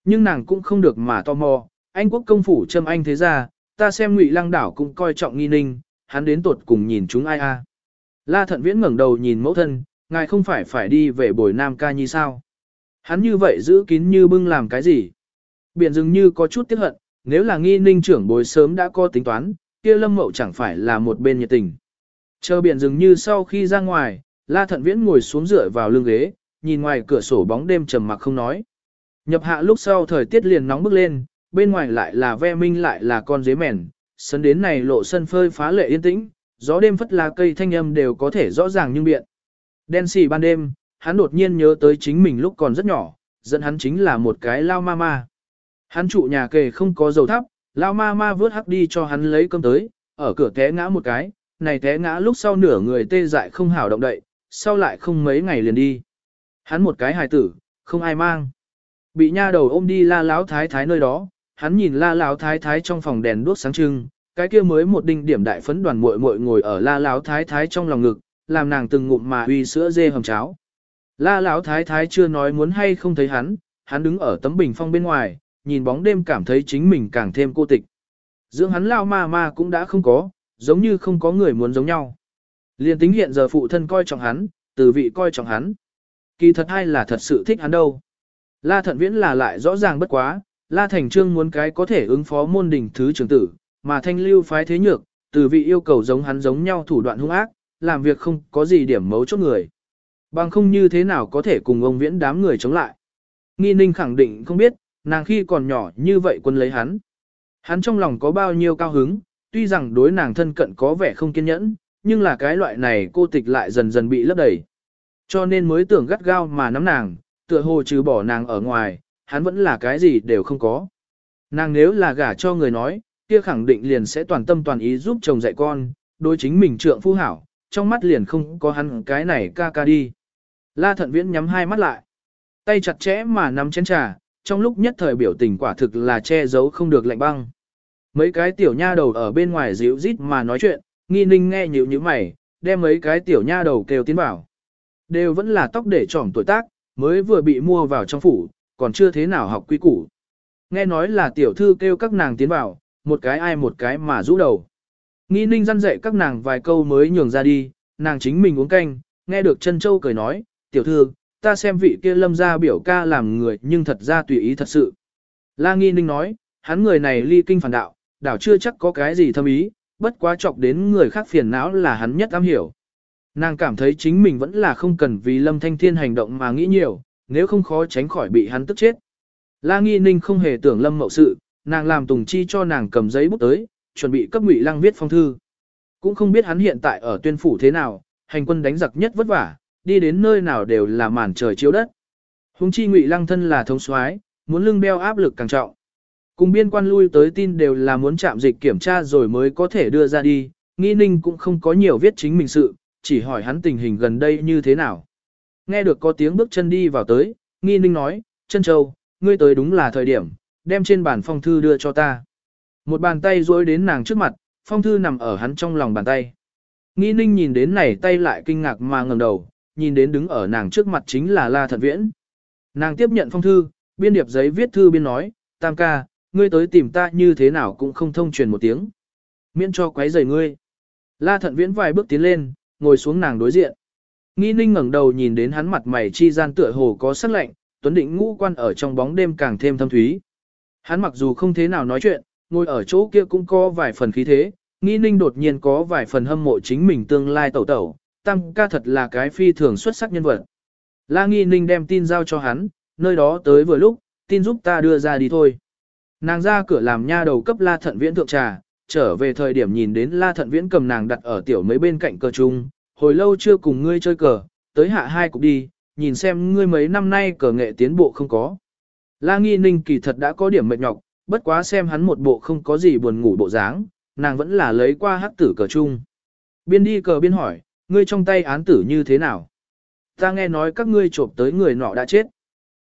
Nhưng nàng cũng không được mà tò mò, anh quốc công phủ châm anh thế ra, ta xem ngụy lăng đảo cũng coi trọng nghi ninh, hắn đến tột cùng nhìn chúng ai a. La thận viễn ngẩng đầu nhìn mẫu thân, ngài không phải phải đi về bồi nam ca nhi sao. Hắn như vậy giữ kín như bưng làm cái gì. Biển dường như có chút tiếc hận, nếu là nghi ninh trưởng bồi sớm đã có tính toán, kia lâm mậu chẳng phải là một bên nhiệt tình. Chờ biển dường như sau khi ra ngoài, La Thận Viễn ngồi xuống dựa vào lưng ghế, nhìn ngoài cửa sổ bóng đêm trầm mặc không nói. Nhập hạ lúc sau thời tiết liền nóng bức lên, bên ngoài lại là ve minh lại là con dế mèn, sân đến này lộ sân phơi phá lệ yên tĩnh, gió đêm phất lá cây thanh âm đều có thể rõ ràng nhưng biện. Đen xì ban đêm, hắn đột nhiên nhớ tới chính mình lúc còn rất nhỏ, dẫn hắn chính là một cái lao ma ma. Hắn trụ nhà kề không có dầu thắp, lao ma ma vớt hắc đi cho hắn lấy cơm tới, ở cửa té ngã một cái, này té ngã lúc sau nửa người tê dại không hảo động đậy, sau lại không mấy ngày liền đi. Hắn một cái hài tử, không ai mang. Bị nha đầu ôm đi la láo thái thái nơi đó, hắn nhìn la lão thái thái trong phòng đèn đuốc sáng trưng, cái kia mới một đinh điểm đại phấn đoàn muội muội ngồi ở la lão thái thái trong lòng ngực, làm nàng từng ngụm mà uy sữa dê hầm cháo. La lão thái thái chưa nói muốn hay không thấy hắn, hắn đứng ở tấm bình phong bên ngoài, nhìn bóng đêm cảm thấy chính mình càng thêm cô tịch. Dưỡng hắn lao ma ma cũng đã không có, giống như không có người muốn giống nhau. Liên tính hiện giờ phụ thân coi trọng hắn, từ vị coi trọng hắn. Kỳ thật hay là thật sự thích hắn đâu. La thận viễn là lại rõ ràng bất quá, La Thành Trương muốn cái có thể ứng phó môn đình thứ trưởng tử, mà thanh lưu phái thế nhược, từ vị yêu cầu giống hắn giống nhau thủ đoạn hung ác, làm việc không có gì điểm mấu chốt người. Bằng không như thế nào có thể cùng ông viễn đám người chống lại. Nghi ninh khẳng định không biết, nàng khi còn nhỏ như vậy quân lấy hắn. Hắn trong lòng có bao nhiêu cao hứng, tuy rằng đối nàng thân cận có vẻ không kiên nhẫn, nhưng là cái loại này cô tịch lại dần dần bị lấp đầy. Cho nên mới tưởng gắt gao mà nắm nàng, tựa hồ trừ bỏ nàng ở ngoài, hắn vẫn là cái gì đều không có. Nàng nếu là gả cho người nói, kia khẳng định liền sẽ toàn tâm toàn ý giúp chồng dạy con, đối chính mình trượng phu hảo, trong mắt liền không có hắn cái này ca ca đi. La thận viễn nhắm hai mắt lại, tay chặt chẽ mà nắm chén trà, trong lúc nhất thời biểu tình quả thực là che giấu không được lạnh băng. Mấy cái tiểu nha đầu ở bên ngoài dịu rít mà nói chuyện, nghi ninh nghe nhịu như mày, đem mấy cái tiểu nha đầu kêu tiến bảo Đều vẫn là tóc để trỏm tuổi tác, mới vừa bị mua vào trong phủ, còn chưa thế nào học quy củ. Nghe nói là tiểu thư kêu các nàng tiến vào, một cái ai một cái mà rũ đầu. Nghi ninh răn dạy các nàng vài câu mới nhường ra đi, nàng chính mình uống canh, nghe được chân châu cười nói, tiểu thư, ta xem vị kia lâm ra biểu ca làm người nhưng thật ra tùy ý thật sự. La nghi ninh nói, hắn người này ly kinh phản đạo, đảo chưa chắc có cái gì thâm ý, bất quá chọc đến người khác phiền não là hắn nhất am hiểu. Nàng cảm thấy chính mình vẫn là không cần vì lâm thanh thiên hành động mà nghĩ nhiều, nếu không khó tránh khỏi bị hắn tức chết. La Nghi Ninh không hề tưởng lâm mậu sự, nàng làm Tùng Chi cho nàng cầm giấy bút tới, chuẩn bị cấp Ngụy Lăng viết phong thư. Cũng không biết hắn hiện tại ở tuyên phủ thế nào, hành quân đánh giặc nhất vất vả, đi đến nơi nào đều là màn trời chiếu đất. Hùng chi ngụy lăng thân là thống soái, muốn lưng đeo áp lực càng trọng. Cùng biên quan lui tới tin đều là muốn chạm dịch kiểm tra rồi mới có thể đưa ra đi, nghi ninh cũng không có nhiều viết chính mình sự, chỉ hỏi hắn tình hình gần đây như thế nào. Nghe được có tiếng bước chân đi vào tới, nghi ninh nói, chân châu, ngươi tới đúng là thời điểm, đem trên bàn phong thư đưa cho ta. Một bàn tay duỗi đến nàng trước mặt, phong thư nằm ở hắn trong lòng bàn tay. Nghi ninh nhìn đến này tay lại kinh ngạc mà ngẩng đầu, nhìn đến đứng ở nàng trước mặt chính là La Thật Viễn. Nàng tiếp nhận phong thư, biên điệp giấy viết thư biên nói, tam ca, ngươi tới tìm ta như thế nào cũng không thông truyền một tiếng. Miễn cho quấy rầy ngươi. La Thận Viễn vài bước tiến lên, ngồi xuống nàng đối diện. Nghi ninh ngẩng đầu nhìn đến hắn mặt mày chi gian tựa hồ có sắc lạnh, tuấn định ngũ quan ở trong bóng đêm càng thêm thâm thúy. Hắn mặc dù không thế nào nói chuyện, ngồi ở chỗ kia cũng có vài phần khí thế, nghi ninh đột nhiên có vài phần hâm mộ chính mình tương lai tẩu tẩu, tam ca thật là cái phi thường xuất sắc nhân vật. La nghi ninh đem tin giao cho hắn, nơi đó tới vừa lúc, tin giúp ta đưa ra đi thôi. Nàng ra cửa làm nha đầu cấp la thận viễn thượng trà, trở về thời điểm nhìn đến la thận viễn cầm nàng đặt ở tiểu mấy bên cạnh cờ trung hồi lâu chưa cùng ngươi chơi cờ, tới hạ hai cục đi, nhìn xem ngươi mấy năm nay cờ nghệ tiến bộ không có. La nghi ninh kỳ thật đã có điểm mệt nhọc, bất quá xem hắn một bộ không có gì buồn ngủ bộ dáng, nàng vẫn là lấy qua hắc tử cờ chung. Biên đi cờ biên hỏi, ngươi trong tay án tử như thế nào? Ta nghe nói các ngươi trộm tới người nọ đã chết.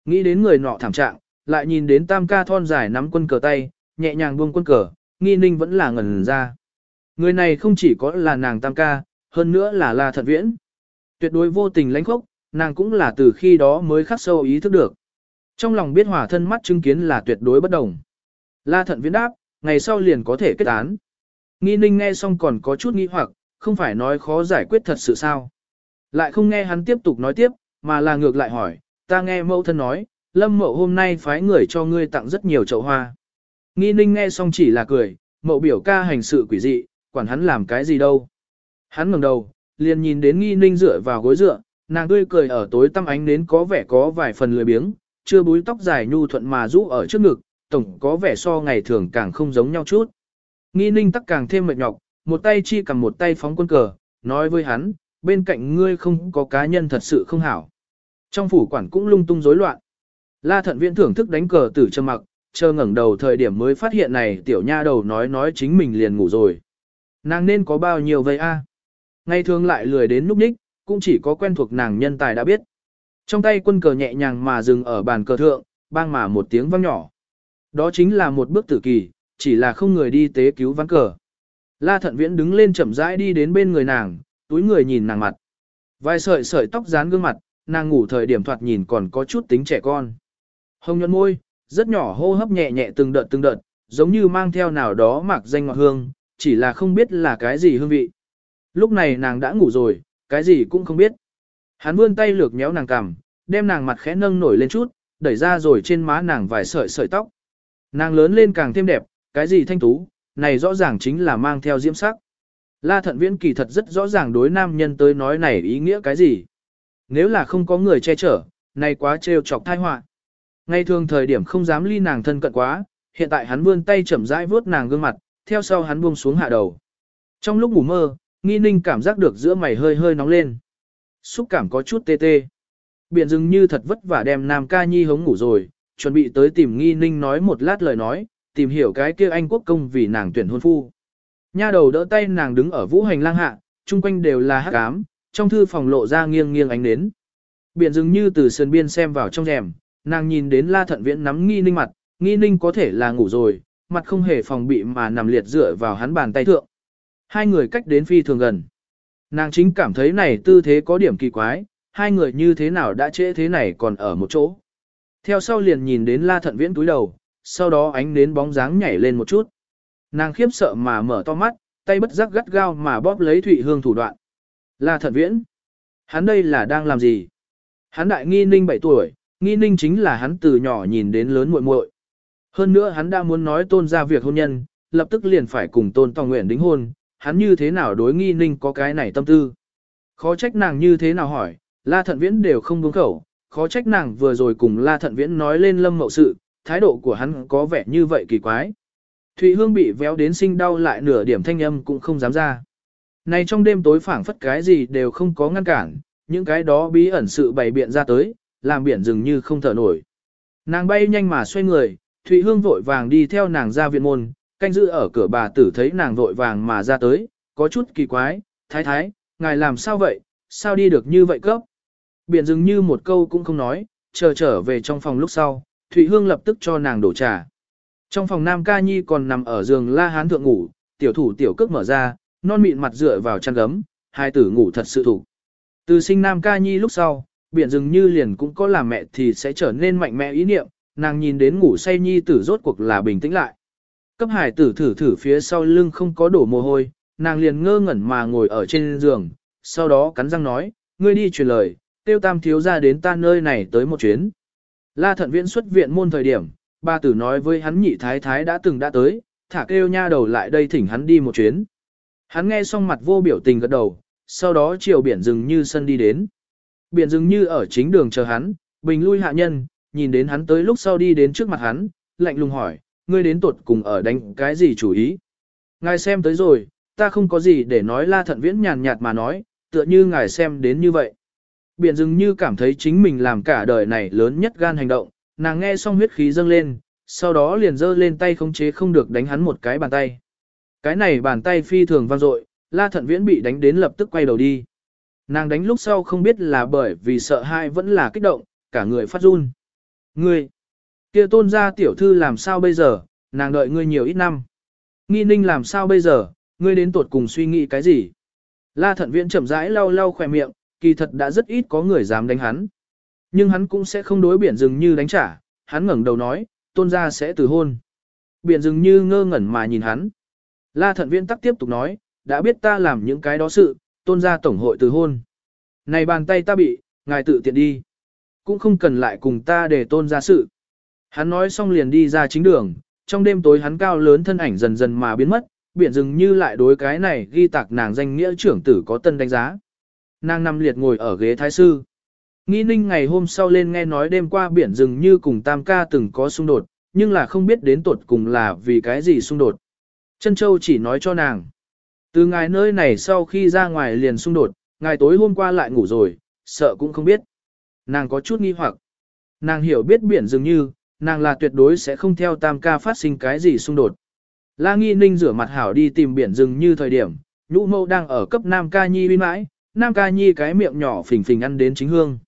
Nghĩ đến người nọ thảm trạng, lại nhìn đến tam ca thon dài nắm quân cờ tay, nhẹ nhàng buông quân cờ, nghi ninh vẫn là ngẩn ra. Người này không chỉ có là nàng tam ca, hơn nữa là la thật viễn. Tuyệt đối vô tình lãnh khốc, nàng cũng là từ khi đó mới khắc sâu ý thức được. Trong lòng biết hỏa thân mắt chứng kiến là tuyệt đối bất đồng. La thận viễn đáp, ngày sau liền có thể kết án. Nghi ninh nghe xong còn có chút nghi hoặc, không phải nói khó giải quyết thật sự sao. Lại không nghe hắn tiếp tục nói tiếp, mà là ngược lại hỏi, ta nghe mẫu thân nói, lâm mậu hôm nay phái người cho ngươi tặng rất nhiều chậu hoa. Nghi ninh nghe xong chỉ là cười, mậu biểu ca hành sự quỷ dị, quản hắn làm cái gì đâu. Hắn ngẩng đầu, liền nhìn đến nghi ninh dựa vào gối dựa, nàng tươi cười ở tối tăm ánh đến có vẻ có vài phần lười biếng, chưa búi tóc dài nhu thuận mà rũ ở trước ngực, tổng có vẻ so ngày thường càng không giống nhau chút. Nghi ninh tắc càng thêm mệt nhọc, một tay chi cầm một tay phóng quân cờ, nói với hắn, bên cạnh ngươi không có cá nhân thật sự không hảo. Trong phủ quản cũng lung tung rối loạn. La thận viễn thưởng thức đánh cờ tử trầm mặc, chờ ngẩng đầu thời điểm mới phát hiện này tiểu nha đầu nói nói chính mình liền ngủ rồi. Nàng nên có bao nhiêu vây a? Ngày thường lại lười đến núp ních, cũng chỉ có quen thuộc nàng nhân tài đã biết. Trong tay quân cờ nhẹ nhàng mà dừng ở bàn cờ thượng, bang mà một tiếng vang nhỏ. Đó chính là một bước tử kỳ, chỉ là không người đi tế cứu ván cờ. La thận viễn đứng lên chậm rãi đi đến bên người nàng, túi người nhìn nàng mặt. Vài sợi sợi tóc dán gương mặt, nàng ngủ thời điểm thoạt nhìn còn có chút tính trẻ con. Hồng nhuận môi, rất nhỏ hô hấp nhẹ nhẹ từng đợt từng đợt, giống như mang theo nào đó mạc danh ngọt hương, chỉ là không biết là cái gì hương vị. Lúc này nàng đã ngủ rồi, cái gì cũng không biết. Hắn vươn tay lược nhéo nàng cằm, đem nàng mặt khẽ nâng nổi lên chút, đẩy ra rồi trên má nàng vài sợi sợi tóc. Nàng lớn lên càng thêm đẹp, cái gì thanh tú, này rõ ràng chính là mang theo diễm sắc. La thận viễn kỳ thật rất rõ ràng đối nam nhân tới nói này ý nghĩa cái gì. Nếu là không có người che chở, này quá trêu chọc thai họa. Ngay thường thời điểm không dám ly nàng thân cận quá, hiện tại hắn vươn tay chậm rãi vuốt nàng gương mặt, theo sau hắn buông xuống hạ đầu. Trong lúc ngủ mơ, nghi ninh cảm giác được giữa mày hơi hơi nóng lên. Xúc cảm có chút tê tê. Biển dừng như thật vất vả đem nam ca nhi hống ngủ rồi, chuẩn bị tới tìm nghi ninh nói một lát lời nói, tìm hiểu cái kia anh quốc công vì nàng tuyển hôn phu. Nha đầu đỡ tay nàng đứng ở vũ hành lang hạ, chung quanh đều là hắc ám, trong thư phòng lộ ra nghiêng nghiêng ánh nến. Biển dừng như từ sườn biên xem vào trong rèm, nàng nhìn đến la thận viễn nắm nghi ninh mặt, nghi ninh có thể là ngủ rồi, mặt không hề phòng bị mà nằm liệt dựa vào hắn bàn tay thượng. Hai người cách đến phi thường gần. Nàng chính cảm thấy này tư thế có điểm kỳ quái, hai người như thế nào đã trễ thế này còn ở một chỗ. Theo sau liền nhìn đến la thận viễn túi đầu, sau đó ánh đến bóng dáng nhảy lên một chút. Nàng khiếp sợ mà mở to mắt, tay bất giác gắt gao mà bóp lấy Thụy Hương thủ đoạn. La Thận Viễn, hắn đây là đang làm gì? Hắn đại nghi ninh 7 tuổi, nghi ninh chính là hắn từ nhỏ nhìn đến lớn muội muội. Hơn nữa hắn đã muốn nói tôn ra việc hôn nhân, lập tức liền phải cùng tôn tòng nguyện đính hôn, hắn như thế nào đối nghi ninh có cái này tâm tư. Khó trách nàng như thế nào hỏi, La Thận Viễn đều không buông khẩu, khó trách nàng vừa rồi cùng La Thận Viễn nói lên lâm mậu sự, thái độ của hắn có vẻ như vậy kỳ quái. Thụy Hương bị véo đến sinh đau lại nửa điểm thanh âm cũng không dám ra. Này trong đêm tối phảng phất cái gì đều không có ngăn cản, những cái đó bí ẩn sự bày biện ra tới, làm biển dường như không thở nổi. Nàng bay nhanh mà xoay người, Thụy Hương vội vàng đi theo nàng ra viện môn, canh giữ ở cửa bà tử thấy nàng vội vàng mà ra tới, có chút kỳ quái, thái thái, ngài làm sao vậy, sao đi được như vậy cấp. Biển dừng như một câu cũng không nói, chờ trở về trong phòng lúc sau, Thụy Hương lập tức cho nàng đổ trà. Trong phòng Nam Ca Nhi còn nằm ở giường la hán thượng ngủ, tiểu thủ tiểu cước mở ra, non mịn mặt dựa vào chăn gấm, hai tử ngủ thật sự thủ. Từ sinh Nam Ca Nhi lúc sau, biển dừng như liền cũng có làm mẹ thì sẽ trở nên mạnh mẽ ý niệm, nàng nhìn đến ngủ say Nhi tử rốt cuộc là bình tĩnh lại. Cấp hải tử thử thử phía sau lưng không có đổ mồ hôi, nàng liền ngơ ngẩn mà ngồi ở trên giường, sau đó cắn răng nói, ngươi đi truyền lời, tiêu tam thiếu ra đến ta nơi này tới một chuyến. La thận viện xuất viện môn thời điểm, ba tử nói với hắn nhị thái thái đã từng đã tới, thả kêu nha đầu lại đây thỉnh hắn đi một chuyến. Hắn nghe xong mặt vô biểu tình gật đầu, sau đó chiều biển rừng như sân đi đến. Biển rừng như ở chính đường chờ hắn, bình lui hạ nhân, nhìn đến hắn tới lúc sau đi đến trước mặt hắn, lạnh lùng hỏi, ngươi đến tuột cùng ở đánh cái gì chủ ý. Ngài xem tới rồi, ta không có gì để nói la thận viễn nhàn nhạt mà nói, tựa như ngài xem đến như vậy. Biển Dừng như cảm thấy chính mình làm cả đời này lớn nhất gan hành động, nàng nghe xong huyết khí dâng lên, sau đó liền giơ lên tay không chế không được đánh hắn một cái bàn tay. Cái này bàn tay phi thường vang dội, la thận viễn bị đánh đến lập tức quay đầu đi. Nàng đánh lúc sau không biết là bởi vì sợ hãi vẫn là kích động, cả người phát run. Ngươi, kia tôn gia tiểu thư làm sao bây giờ, nàng đợi ngươi nhiều ít năm. Nghi ninh làm sao bây giờ, ngươi đến tuột cùng suy nghĩ cái gì. La thận viễn chậm rãi lau lau khỏe miệng, kỳ thật đã rất ít có người dám đánh hắn. Nhưng hắn cũng sẽ không đối biển rừng như đánh trả, hắn ngẩng đầu nói, tôn gia sẽ từ hôn. Biển rừng như ngơ ngẩn mà nhìn hắn. La thận viễn tắc tiếp tục nói, đã biết ta làm những cái đó sự, tôn gia tổng hội từ hôn. Này bàn tay ta bị, ngài tự tiện đi. Cũng không cần lại cùng ta để tôn gia sự. Hắn nói xong liền đi ra chính đường, trong đêm tối hắn cao lớn thân ảnh dần dần mà biến mất, biển rừng như lại đối cái này ghi tạc nàng danh nghĩa trưởng tử có tân đánh giá. Nàng nằm liệt ngồi ở ghế thái sư. Nghĩ ninh ngày hôm sau lên nghe nói đêm qua biển rừng như cùng tam ca từng có xung đột, nhưng là không biết đến tuột cùng là vì cái gì xung đột. Trân Châu chỉ nói cho nàng. Từ ngài nơi này sau khi ra ngoài liền xung đột, ngài tối hôm qua lại ngủ rồi, sợ cũng không biết. Nàng có chút nghi hoặc. Nàng hiểu biết biển dường như, nàng là tuyệt đối sẽ không theo tam ca phát sinh cái gì xung đột. La Nghi Ninh rửa mặt hảo đi tìm biển rừng như thời điểm, nhũ mâu đang ở cấp Nam Ca Nhi bên mãi, Nam Ca Nhi cái miệng nhỏ phình phình ăn đến chính hương.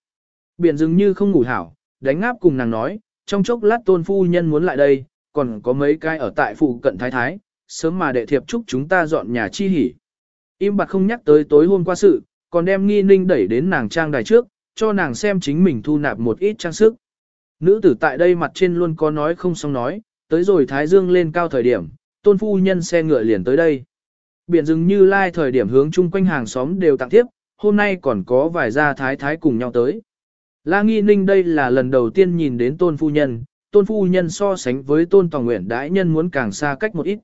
Biển rừng như không ngủ hảo, đánh ngáp cùng nàng nói, trong chốc lát tôn phu nhân muốn lại đây, còn có mấy cái ở tại phụ cận thái thái, sớm mà đệ thiệp chúc chúng ta dọn nhà chi hỉ. Im bặt không nhắc tới tối hôm qua sự, còn đem nghi ninh đẩy đến nàng trang đài trước, cho nàng xem chính mình thu nạp một ít trang sức. Nữ tử tại đây mặt trên luôn có nói không xong nói, tới rồi thái dương lên cao thời điểm, tôn phu nhân xe ngựa liền tới đây. Biển rừng như lai thời điểm hướng chung quanh hàng xóm đều tặng tiếp, hôm nay còn có vài gia thái thái cùng nhau tới. La Nghi Ninh đây là lần đầu tiên nhìn đến tôn phu nhân, tôn phu nhân so sánh với tôn tòa nguyện đãi nhân muốn càng xa cách một ít.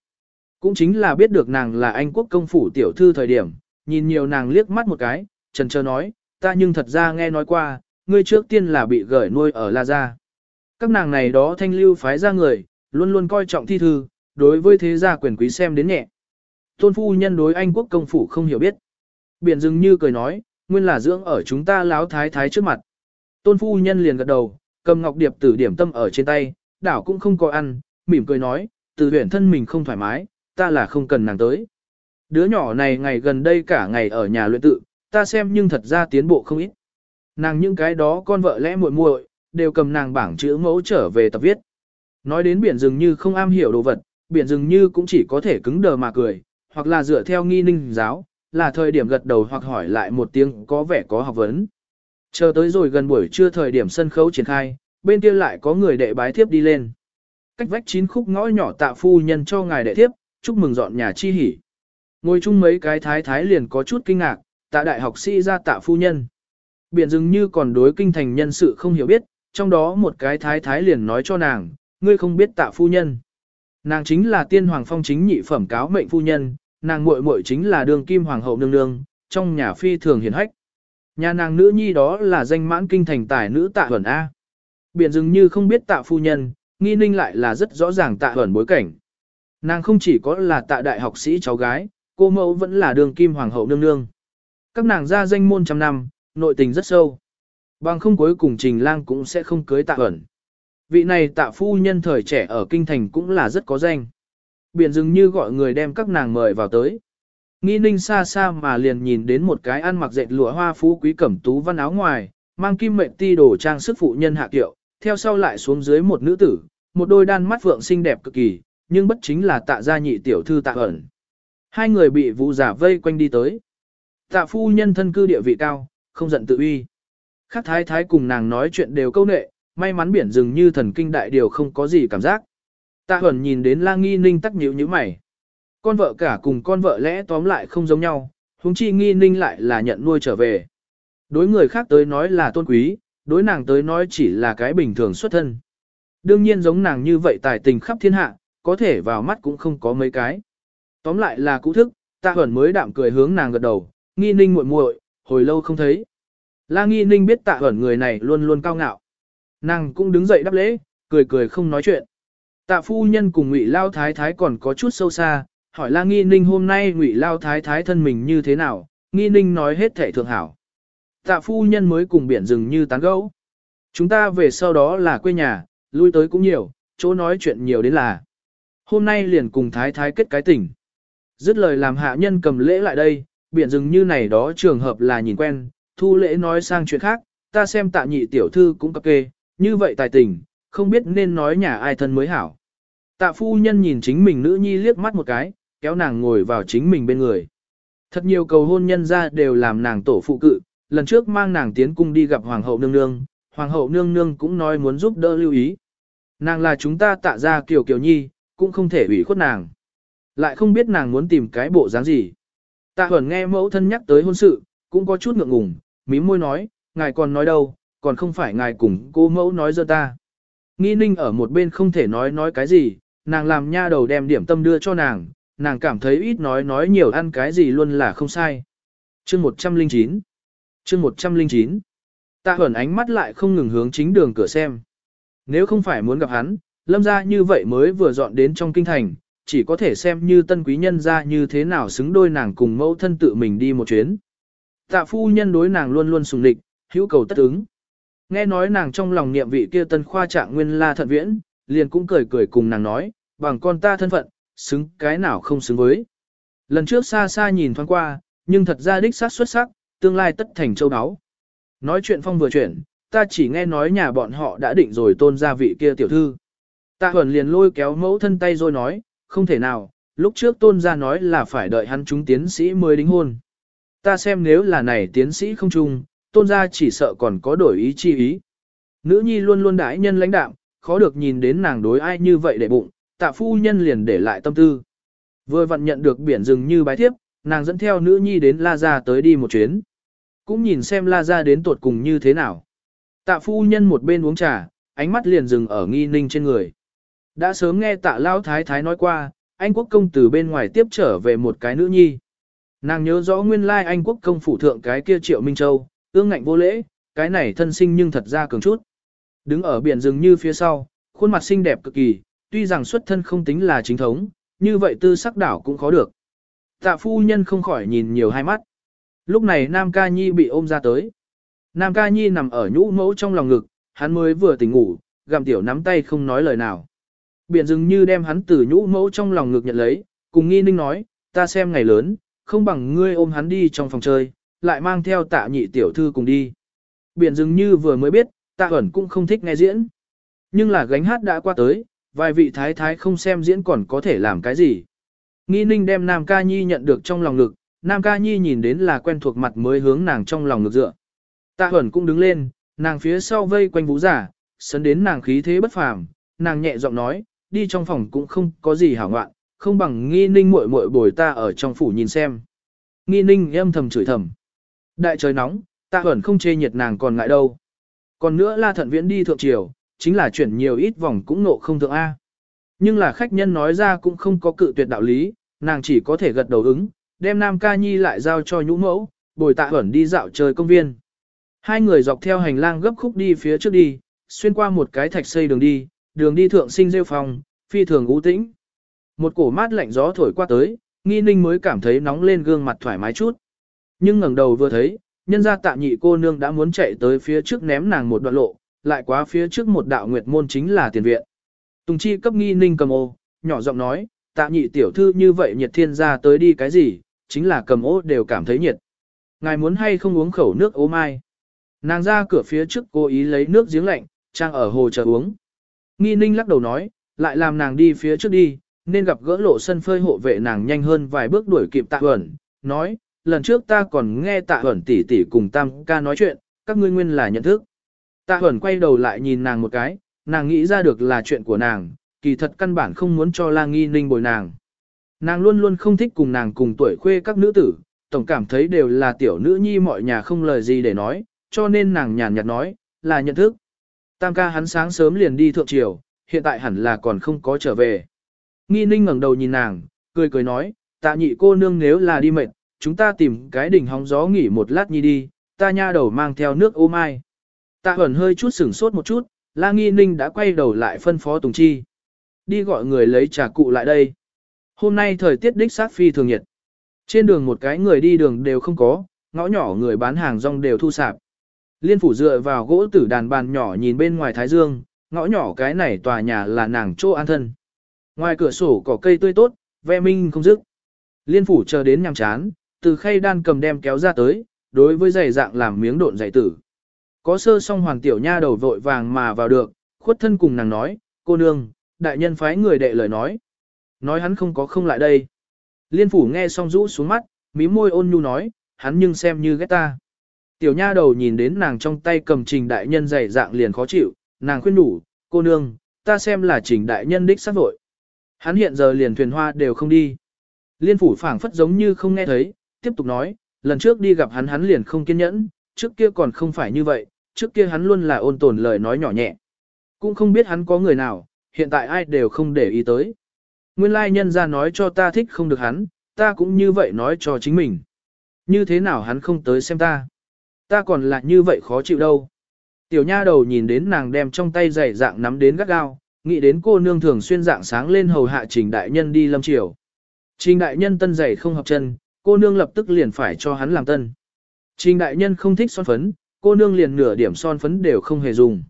Cũng chính là biết được nàng là anh quốc công phủ tiểu thư thời điểm, nhìn nhiều nàng liếc mắt một cái, trần trơ nói, ta nhưng thật ra nghe nói qua, ngươi trước tiên là bị gửi nuôi ở La Gia. Các nàng này đó thanh lưu phái ra người, luôn luôn coi trọng thi thư, đối với thế gia quyền quý xem đến nhẹ. Tôn phu nhân đối anh quốc công phủ không hiểu biết. Biển dừng như cười nói, nguyên là dưỡng ở chúng ta láo thái thái trước mặt. Tôn phu nhân liền gật đầu, cầm ngọc điệp tử điểm tâm ở trên tay, đảo cũng không có ăn, mỉm cười nói, từ huyện thân mình không thoải mái, ta là không cần nàng tới. Đứa nhỏ này ngày gần đây cả ngày ở nhà luyện tự, ta xem nhưng thật ra tiến bộ không ít. Nàng những cái đó con vợ lẽ muội muội đều cầm nàng bảng chữ mẫu trở về tập viết. Nói đến biển rừng như không am hiểu đồ vật, biển rừng như cũng chỉ có thể cứng đờ mà cười, hoặc là dựa theo nghi ninh giáo, là thời điểm gật đầu hoặc hỏi lại một tiếng có vẻ có học vấn. Chờ tới rồi gần buổi trưa thời điểm sân khấu triển khai, bên kia lại có người đệ bái thiếp đi lên. Cách vách chín khúc ngõ nhỏ tạ phu nhân cho ngài đệ thiếp, chúc mừng dọn nhà chi hỉ. Ngồi chung mấy cái thái thái liền có chút kinh ngạc, tạ đại học sĩ ra tạ phu nhân. Biển dường như còn đối kinh thành nhân sự không hiểu biết, trong đó một cái thái thái liền nói cho nàng, ngươi không biết tạ phu nhân. Nàng chính là tiên hoàng phong chính nhị phẩm cáo mệnh phu nhân, nàng muội muội chính là đường kim hoàng hậu nương nương, trong nhà phi thường hiền hách. Nhà nàng nữ nhi đó là danh mãn kinh thành tài nữ tạ huẩn A. Biển dường như không biết tạ phu nhân, nghi ninh lại là rất rõ ràng tạ huẩn bối cảnh. Nàng không chỉ có là tạ đại học sĩ cháu gái, cô mẫu vẫn là đường kim hoàng hậu nương nương. Các nàng ra danh môn trăm năm, nội tình rất sâu. Bằng không cuối cùng trình lang cũng sẽ không cưới tạ ẩn. Vị này tạ phu nhân thời trẻ ở kinh thành cũng là rất có danh. Biển dừng như gọi người đem các nàng mời vào tới. Nghi ninh xa xa mà liền nhìn đến một cái ăn mặc dệt lụa hoa phú quý cẩm tú văn áo ngoài, mang kim mệnh ti đồ trang sức phụ nhân hạ kiệu, theo sau lại xuống dưới một nữ tử, một đôi đan mắt vượng xinh đẹp cực kỳ, nhưng bất chính là tạ gia nhị tiểu thư tạ ẩn. Hai người bị vũ giả vây quanh đi tới. Tạ phu nhân thân cư địa vị cao, không giận tự uy. Khác thái thái cùng nàng nói chuyện đều câu nệ, may mắn biển rừng như thần kinh đại điều không có gì cảm giác. Tạ Huẩn nhìn đến la nghi ninh tắc nhíu như mày. Con vợ cả cùng con vợ lẽ tóm lại không giống nhau, huống chi nghi ninh lại là nhận nuôi trở về. Đối người khác tới nói là tôn quý, đối nàng tới nói chỉ là cái bình thường xuất thân. Đương nhiên giống nàng như vậy tài tình khắp thiên hạ, có thể vào mắt cũng không có mấy cái. Tóm lại là cũ thức, tạ Huẩn mới đạm cười hướng nàng gật đầu, nghi ninh muội muội, hồi lâu không thấy. La nghi ninh biết tạ ẩn người này luôn luôn cao ngạo. Nàng cũng đứng dậy đáp lễ, cười cười không nói chuyện. Tạ phu nhân cùng ngụy lao thái thái còn có chút sâu xa, hỏi la nghi ninh hôm nay ngụy lao thái thái thân mình như thế nào, nghi ninh nói hết thể thượng hảo. Tạ phu nhân mới cùng biển rừng như tán gẫu. Chúng ta về sau đó là quê nhà, lui tới cũng nhiều, chỗ nói chuyện nhiều đến là. Hôm nay liền cùng thái thái kết cái tỉnh. Dứt lời làm hạ nhân cầm lễ lại đây, biển rừng như này đó trường hợp là nhìn quen, thu lễ nói sang chuyện khác, ta xem tạ nhị tiểu thư cũng cập kê, như vậy tài tình, không biết nên nói nhà ai thân mới hảo. Tạ phu nhân nhìn chính mình nữ nhi liếc mắt một cái, kéo nàng ngồi vào chính mình bên người. Thật nhiều cầu hôn nhân ra đều làm nàng tổ phụ cự, lần trước mang nàng tiến cung đi gặp hoàng hậu nương nương, hoàng hậu nương nương cũng nói muốn giúp đỡ lưu ý. Nàng là chúng ta tạ ra kiểu kiểu nhi, cũng không thể ủy khuất nàng. Lại không biết nàng muốn tìm cái bộ dáng gì. Tạ Huẩn nghe mẫu thân nhắc tới hôn sự, cũng có chút ngượng ngùng, mím môi nói, ngài còn nói đâu, còn không phải ngài cùng cô mẫu nói dơ ta. Nghi ninh ở một bên không thể nói nói cái gì, nàng làm nha đầu đem điểm tâm đưa cho nàng, nàng cảm thấy ít nói nói nhiều ăn cái gì luôn là không sai. Chương 109 Chương 109 Tạ Huẩn ánh mắt lại không ngừng hướng chính đường cửa xem. Nếu không phải muốn gặp hắn, lâm ra như vậy mới vừa dọn đến trong kinh thành, chỉ có thể xem như tân quý nhân ra như thế nào xứng đôi nàng cùng mẫu thân tự mình đi một chuyến. Tạ phu nhân đối nàng luôn luôn sùng địch, hữu cầu tất ứng. Nghe nói nàng trong lòng niệm vị kia tân khoa trạng nguyên la thận viễn, liền cũng cười cười cùng nàng nói, bằng con ta thân phận, xứng cái nào không xứng với. Lần trước xa xa nhìn thoáng qua, nhưng thật ra đích sát xuất sắc, tương lai tất thành châu đáo. Nói chuyện phong vừa chuyển, ta chỉ nghe nói nhà bọn họ đã định rồi tôn gia vị kia tiểu thư. Tạ Huẩn liền lôi kéo mẫu thân tay rồi nói, không thể nào, lúc trước tôn gia nói là phải đợi hắn chúng tiến sĩ mới đính hôn. Ta xem nếu là này tiến sĩ không trung tôn gia chỉ sợ còn có đổi ý chi ý. Nữ nhi luôn luôn đãi nhân lãnh đạm, khó được nhìn đến nàng đối ai như vậy để bụng, tạ phu nhân liền để lại tâm tư. Vừa vặn nhận được biển rừng như bái thiếp, nàng dẫn theo nữ nhi đến La Gia tới đi một chuyến. Cũng nhìn xem La Gia đến tuột cùng như thế nào. Tạ phu nhân một bên uống trà, ánh mắt liền dừng ở nghi ninh trên người. Đã sớm nghe tạ lao thái thái nói qua, anh quốc công từ bên ngoài tiếp trở về một cái nữ nhi. Nàng nhớ rõ nguyên lai anh quốc công phủ thượng cái kia triệu Minh Châu, ương ngạnh vô lễ, cái này thân sinh nhưng thật ra cường chút. Đứng ở biển rừng như phía sau, khuôn mặt xinh đẹp cực kỳ, tuy rằng xuất thân không tính là chính thống, như vậy tư sắc đảo cũng khó được. Tạ phu nhân không khỏi nhìn nhiều hai mắt. Lúc này Nam Ca Nhi bị ôm ra tới. Nam Ca Nhi nằm ở nhũ mẫu trong lòng ngực, hắn mới vừa tỉnh ngủ, gặm tiểu nắm tay không nói lời nào. Biển rừng như đem hắn từ nhũ mẫu trong lòng ngực nhận lấy, cùng nghi ninh nói, ta xem ngày lớn, không bằng ngươi ôm hắn đi trong phòng chơi, lại mang theo tạ nhị tiểu thư cùng đi. Biển dường như vừa mới biết, tạ ẩn cũng không thích nghe diễn. Nhưng là gánh hát đã qua tới, vài vị thái thái không xem diễn còn có thể làm cái gì. Nghi ninh đem Nam Ca Nhi nhận được trong lòng ngực, Nam Ca Nhi nhìn đến là quen thuộc mặt mới hướng nàng trong lòng ngực dựa. Tạ ẩn cũng đứng lên, nàng phía sau vây quanh vũ giả, sấn đến nàng khí thế bất phàm, nàng nhẹ giọng nói, đi trong phòng cũng không có gì hảo ngoạn, không bằng nghi ninh muội muội bồi ta ở trong phủ nhìn xem. Nghi ninh âm thầm chửi thầm. Đại trời nóng, ta vẫn không chê nhiệt nàng còn ngại đâu. Còn nữa la thận viễn đi thượng triều, chính là chuyển nhiều ít vòng cũng nộ không thượng A. Nhưng là khách nhân nói ra cũng không có cự tuyệt đạo lý, nàng chỉ có thể gật đầu ứng, đem Nam Ca Nhi lại giao cho nhũ mẫu, bồi tạ ẩn đi dạo chơi công viên. Hai người dọc theo hành lang gấp khúc đi phía trước đi, xuyên qua một cái thạch xây đường đi, đường đi thượng sinh rêu phòng, phi thường ú tĩnh. Một cổ mát lạnh gió thổi qua tới, nghi ninh mới cảm thấy nóng lên gương mặt thoải mái chút. Nhưng ngẩng đầu vừa thấy, nhân ra tạ nhị cô nương đã muốn chạy tới phía trước ném nàng một đoạn lộ, lại quá phía trước một đạo nguyệt môn chính là tiền viện. Tùng chi cấp nghi ninh cầm ô, nhỏ giọng nói, tạ nhị tiểu thư như vậy nhiệt thiên ra tới đi cái gì, chính là cầm ô đều cảm thấy nhiệt. Ngài muốn hay không uống khẩu nước ô mai. Nàng ra cửa phía trước cố ý lấy nước giếng lạnh, trang ở hồ chờ uống. Nghi ninh lắc đầu nói, lại làm nàng đi phía trước đi, nên gặp gỡ lộ sân phơi hộ vệ nàng nhanh hơn vài bước đuổi kịp tạ ẩn, nói, lần trước ta còn nghe tạ ẩn tỷ tỷ cùng tam ca nói chuyện, các ngươi nguyên là nhận thức. Tạ ẩn quay đầu lại nhìn nàng một cái, nàng nghĩ ra được là chuyện của nàng, kỳ thật căn bản không muốn cho la nghi ninh bồi nàng. Nàng luôn luôn không thích cùng nàng cùng tuổi khuê các nữ tử, tổng cảm thấy đều là tiểu nữ nhi mọi nhà không lời gì để nói, cho nên nàng nhàn nhạt nói, là nhận thức. Tam ca hắn sáng sớm liền đi thượng triều, hiện tại hẳn là còn không có trở về. Nghi ninh ngẩng đầu nhìn nàng, cười cười nói, tạ nhị cô nương nếu là đi mệt, chúng ta tìm cái đỉnh hóng gió nghỉ một lát nhi đi, ta nha đầu mang theo nước ô mai. Tạ ẩn hơi chút sửng sốt một chút, la nghi ninh đã quay đầu lại phân phó Tùng Chi. Đi gọi người lấy trà cụ lại đây. Hôm nay thời tiết đích sát phi thường nhiệt. Trên đường một cái người đi đường đều không có, ngõ nhỏ người bán hàng rong đều thu sạp. Liên phủ dựa vào gỗ tử đàn bàn nhỏ nhìn bên ngoài Thái Dương, ngõ nhỏ cái này tòa nhà là nàng chỗ an thân. Ngoài cửa sổ cỏ cây tươi tốt, ve minh không dứt. Liên phủ chờ đến nhằm chán, từ khay đan cầm đem kéo ra tới, đối với giày dạng làm miếng độn giày tử. Có sơ song hoàng tiểu nha đầu vội vàng mà vào được, khuất thân cùng nàng nói, cô nương, đại nhân phái người đệ lời nói. Nói hắn không có không lại đây. Liên phủ nghe xong rũ xuống mắt, mí môi ôn nhu nói, hắn nhưng xem như ghét ta. Tiểu nha đầu nhìn đến nàng trong tay cầm trình đại nhân dày dạng liền khó chịu, nàng khuyên đủ, cô nương, ta xem là trình đại nhân đích sát vội. Hắn hiện giờ liền thuyền hoa đều không đi. Liên phủ phảng phất giống như không nghe thấy, tiếp tục nói, lần trước đi gặp hắn hắn liền không kiên nhẫn, trước kia còn không phải như vậy, trước kia hắn luôn là ôn tồn lời nói nhỏ nhẹ. Cũng không biết hắn có người nào, hiện tại ai đều không để ý tới. Nguyên lai nhân ra nói cho ta thích không được hắn, ta cũng như vậy nói cho chính mình. Như thế nào hắn không tới xem ta? Ta còn là như vậy khó chịu đâu. Tiểu nha đầu nhìn đến nàng đem trong tay giày dạng nắm đến gắt gao, nghĩ đến cô nương thường xuyên dạng sáng lên hầu hạ trình đại nhân đi lâm triều. Trình đại nhân tân giày không hợp chân, cô nương lập tức liền phải cho hắn làm tân. Trình đại nhân không thích son phấn, cô nương liền nửa điểm son phấn đều không hề dùng.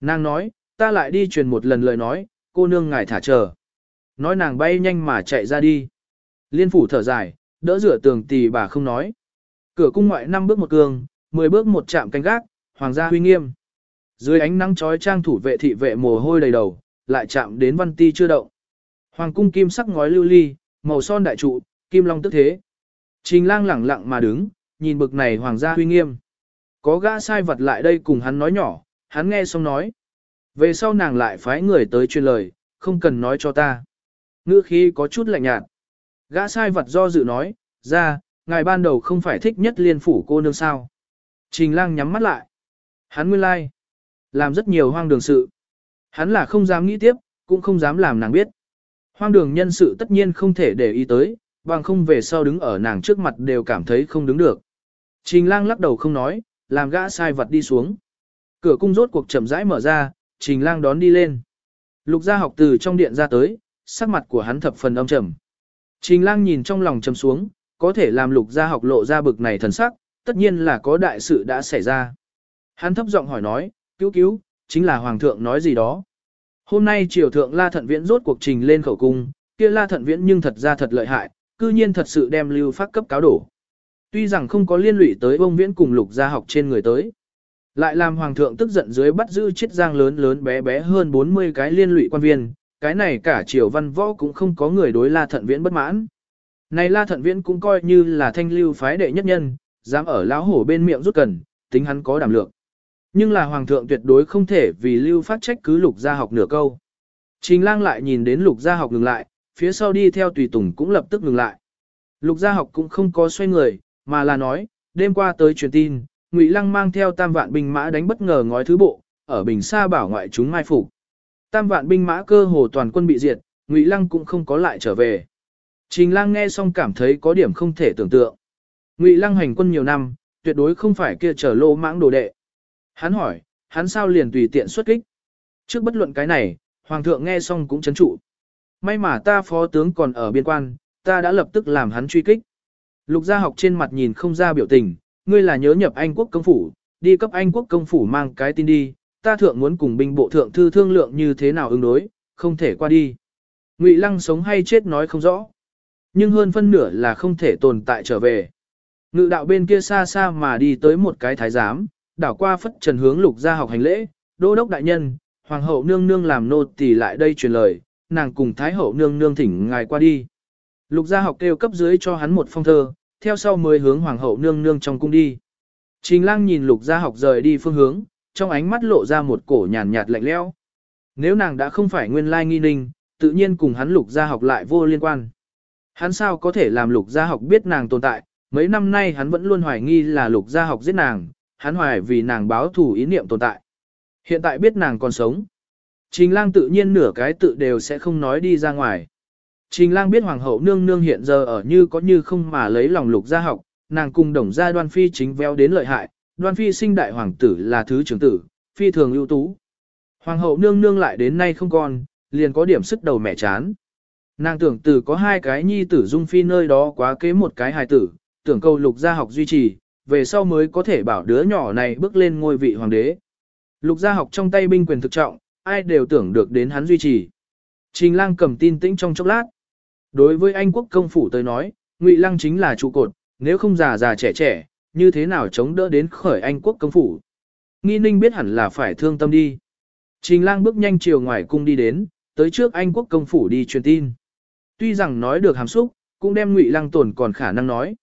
Nàng nói, ta lại đi truyền một lần lời nói, cô nương ngài thả chờ. Nói nàng bay nhanh mà chạy ra đi. Liên phủ thở dài, đỡ rửa tường tì bà không nói. Cửa cung ngoại năm bước một cường, 10 bước một chạm canh gác, hoàng gia huy nghiêm. Dưới ánh nắng chói trang thủ vệ thị vệ mồ hôi đầy đầu, lại chạm đến văn ti chưa động. Hoàng cung kim sắc ngói lưu ly, màu son đại trụ, kim long tức thế. Trình lang lẳng lặng mà đứng, nhìn bực này hoàng gia huy nghiêm. Có gã sai vật lại đây cùng hắn nói nhỏ, hắn nghe xong nói. Về sau nàng lại phái người tới truyền lời, không cần nói cho ta. Ngữ khí có chút lạnh nhạt. Gã sai vật do dự nói, ra, ngài ban đầu không phải thích nhất liên phủ cô nương sao. Trình lang nhắm mắt lại. Hắn nguyên lai. Làm rất nhiều hoang đường sự. Hắn là không dám nghĩ tiếp, cũng không dám làm nàng biết. Hoang đường nhân sự tất nhiên không thể để ý tới, bằng không về sau đứng ở nàng trước mặt đều cảm thấy không đứng được. Trình lang lắc đầu không nói, làm gã sai vật đi xuống. Cửa cung rốt cuộc chậm rãi mở ra, trình lang đón đi lên. Lục gia học từ trong điện ra tới, sắc mặt của hắn thập phần âm trầm. Trình lang nhìn trong lòng trầm xuống, có thể làm lục gia học lộ ra bực này thần sắc, tất nhiên là có đại sự đã xảy ra. Hắn thấp giọng hỏi nói, cứu cứu, chính là hoàng thượng nói gì đó. Hôm nay triều thượng La Thận Viễn rốt cuộc trình lên khẩu cung, kia La Thận Viễn nhưng thật ra thật lợi hại, cư nhiên thật sự đem lưu phát cấp cáo đổ. Tuy rằng không có liên lụy tới bông viễn cùng lục gia học trên người tới. Lại làm hoàng thượng tức giận dưới bắt giữ chiết giang lớn lớn bé bé hơn 40 cái liên lụy quan viên, cái này cả triều văn võ cũng không có người đối La Thận Viễn bất mãn. Này La Thận Viễn cũng coi như là thanh lưu phái đệ nhất nhân, dám ở lão hổ bên miệng rút cần, tính hắn có đảm lượng. Nhưng là hoàng thượng tuyệt đối không thể vì lưu phát trách cứ lục gia học nửa câu. Trình lang lại nhìn đến lục gia học ngừng lại, phía sau đi theo tùy tùng cũng lập tức ngừng lại. Lục gia học cũng không có xoay người, mà là nói, đêm qua tới truyền tin, Ngụy Lăng mang theo tam vạn binh mã đánh bất ngờ ngói thứ bộ, ở bình xa bảo ngoại chúng mai phục. Tam vạn binh mã cơ hồ toàn quân bị diệt, Ngụy Lăng cũng không có lại trở về. Trình Lang nghe xong cảm thấy có điểm không thể tưởng tượng. Ngụy Lăng hành quân nhiều năm, tuyệt đối không phải kia trở lô mãng đồ đệ. Hắn hỏi, hắn sao liền tùy tiện xuất kích? Trước bất luận cái này, hoàng thượng nghe xong cũng chấn trụ. May mà ta phó tướng còn ở biên quan, ta đã lập tức làm hắn truy kích. Lục gia học trên mặt nhìn không ra biểu tình, ngươi là nhớ nhập Anh quốc công phủ, đi cấp Anh quốc công phủ mang cái tin đi, ta thượng muốn cùng binh bộ thượng thư thương lượng như thế nào ứng đối, không thể qua đi. Ngụy Lăng sống hay chết nói không rõ, nhưng hơn phân nửa là không thể tồn tại trở về. Ngự đạo bên kia xa xa mà đi tới một cái thái giám, đảo qua phất trần hướng lục gia học hành lễ, đô đốc đại nhân, hoàng hậu nương nương làm nô tỳ lại đây truyền lời, nàng cùng thái hậu nương nương thỉnh ngài qua đi. Lục gia học kêu cấp dưới cho hắn một phong thơ, theo sau mới hướng hoàng hậu nương nương trong cung đi. Trình lang nhìn lục gia học rời đi phương hướng, trong ánh mắt lộ ra một cổ nhàn nhạt lạnh lẽo. Nếu nàng đã không phải nguyên lai nghi ninh, tự nhiên cùng hắn lục gia học lại vô liên quan. Hắn sao có thể làm lục gia học biết nàng tồn tại, mấy năm nay hắn vẫn luôn hoài nghi là lục gia học giết nàng, hắn hoài vì nàng báo thù ý niệm tồn tại. Hiện tại biết nàng còn sống. Trình lang tự nhiên nửa cái tự đều sẽ không nói đi ra ngoài. Trình lang biết hoàng hậu nương nương hiện giờ ở như có như không mà lấy lòng lục gia học, nàng cùng đồng gia đoan phi chính véo đến lợi hại, đoan phi sinh đại hoàng tử là thứ trưởng tử, phi thường ưu tú. Hoàng hậu nương nương lại đến nay không còn, liền có điểm sức đầu mẹ chán. Nàng tưởng từ có hai cái nhi tử dung phi nơi đó quá kế một cái hài tử, tưởng câu lục gia học duy trì, về sau mới có thể bảo đứa nhỏ này bước lên ngôi vị hoàng đế. Lục gia học trong tay binh quyền thực trọng, ai đều tưởng được đến hắn duy trì. Trình lang cầm tin tĩnh trong chốc lát. Đối với anh quốc công phủ tới nói, Ngụy Lăng chính là trụ cột, nếu không già già trẻ trẻ, như thế nào chống đỡ đến khởi anh quốc công phủ. Nghi ninh biết hẳn là phải thương tâm đi. Trình lang bước nhanh chiều ngoài cung đi đến, tới trước anh quốc công phủ đi truyền tin. Tuy rằng nói được hàm xúc, cũng đem Ngụy Lăng tổn còn khả năng nói.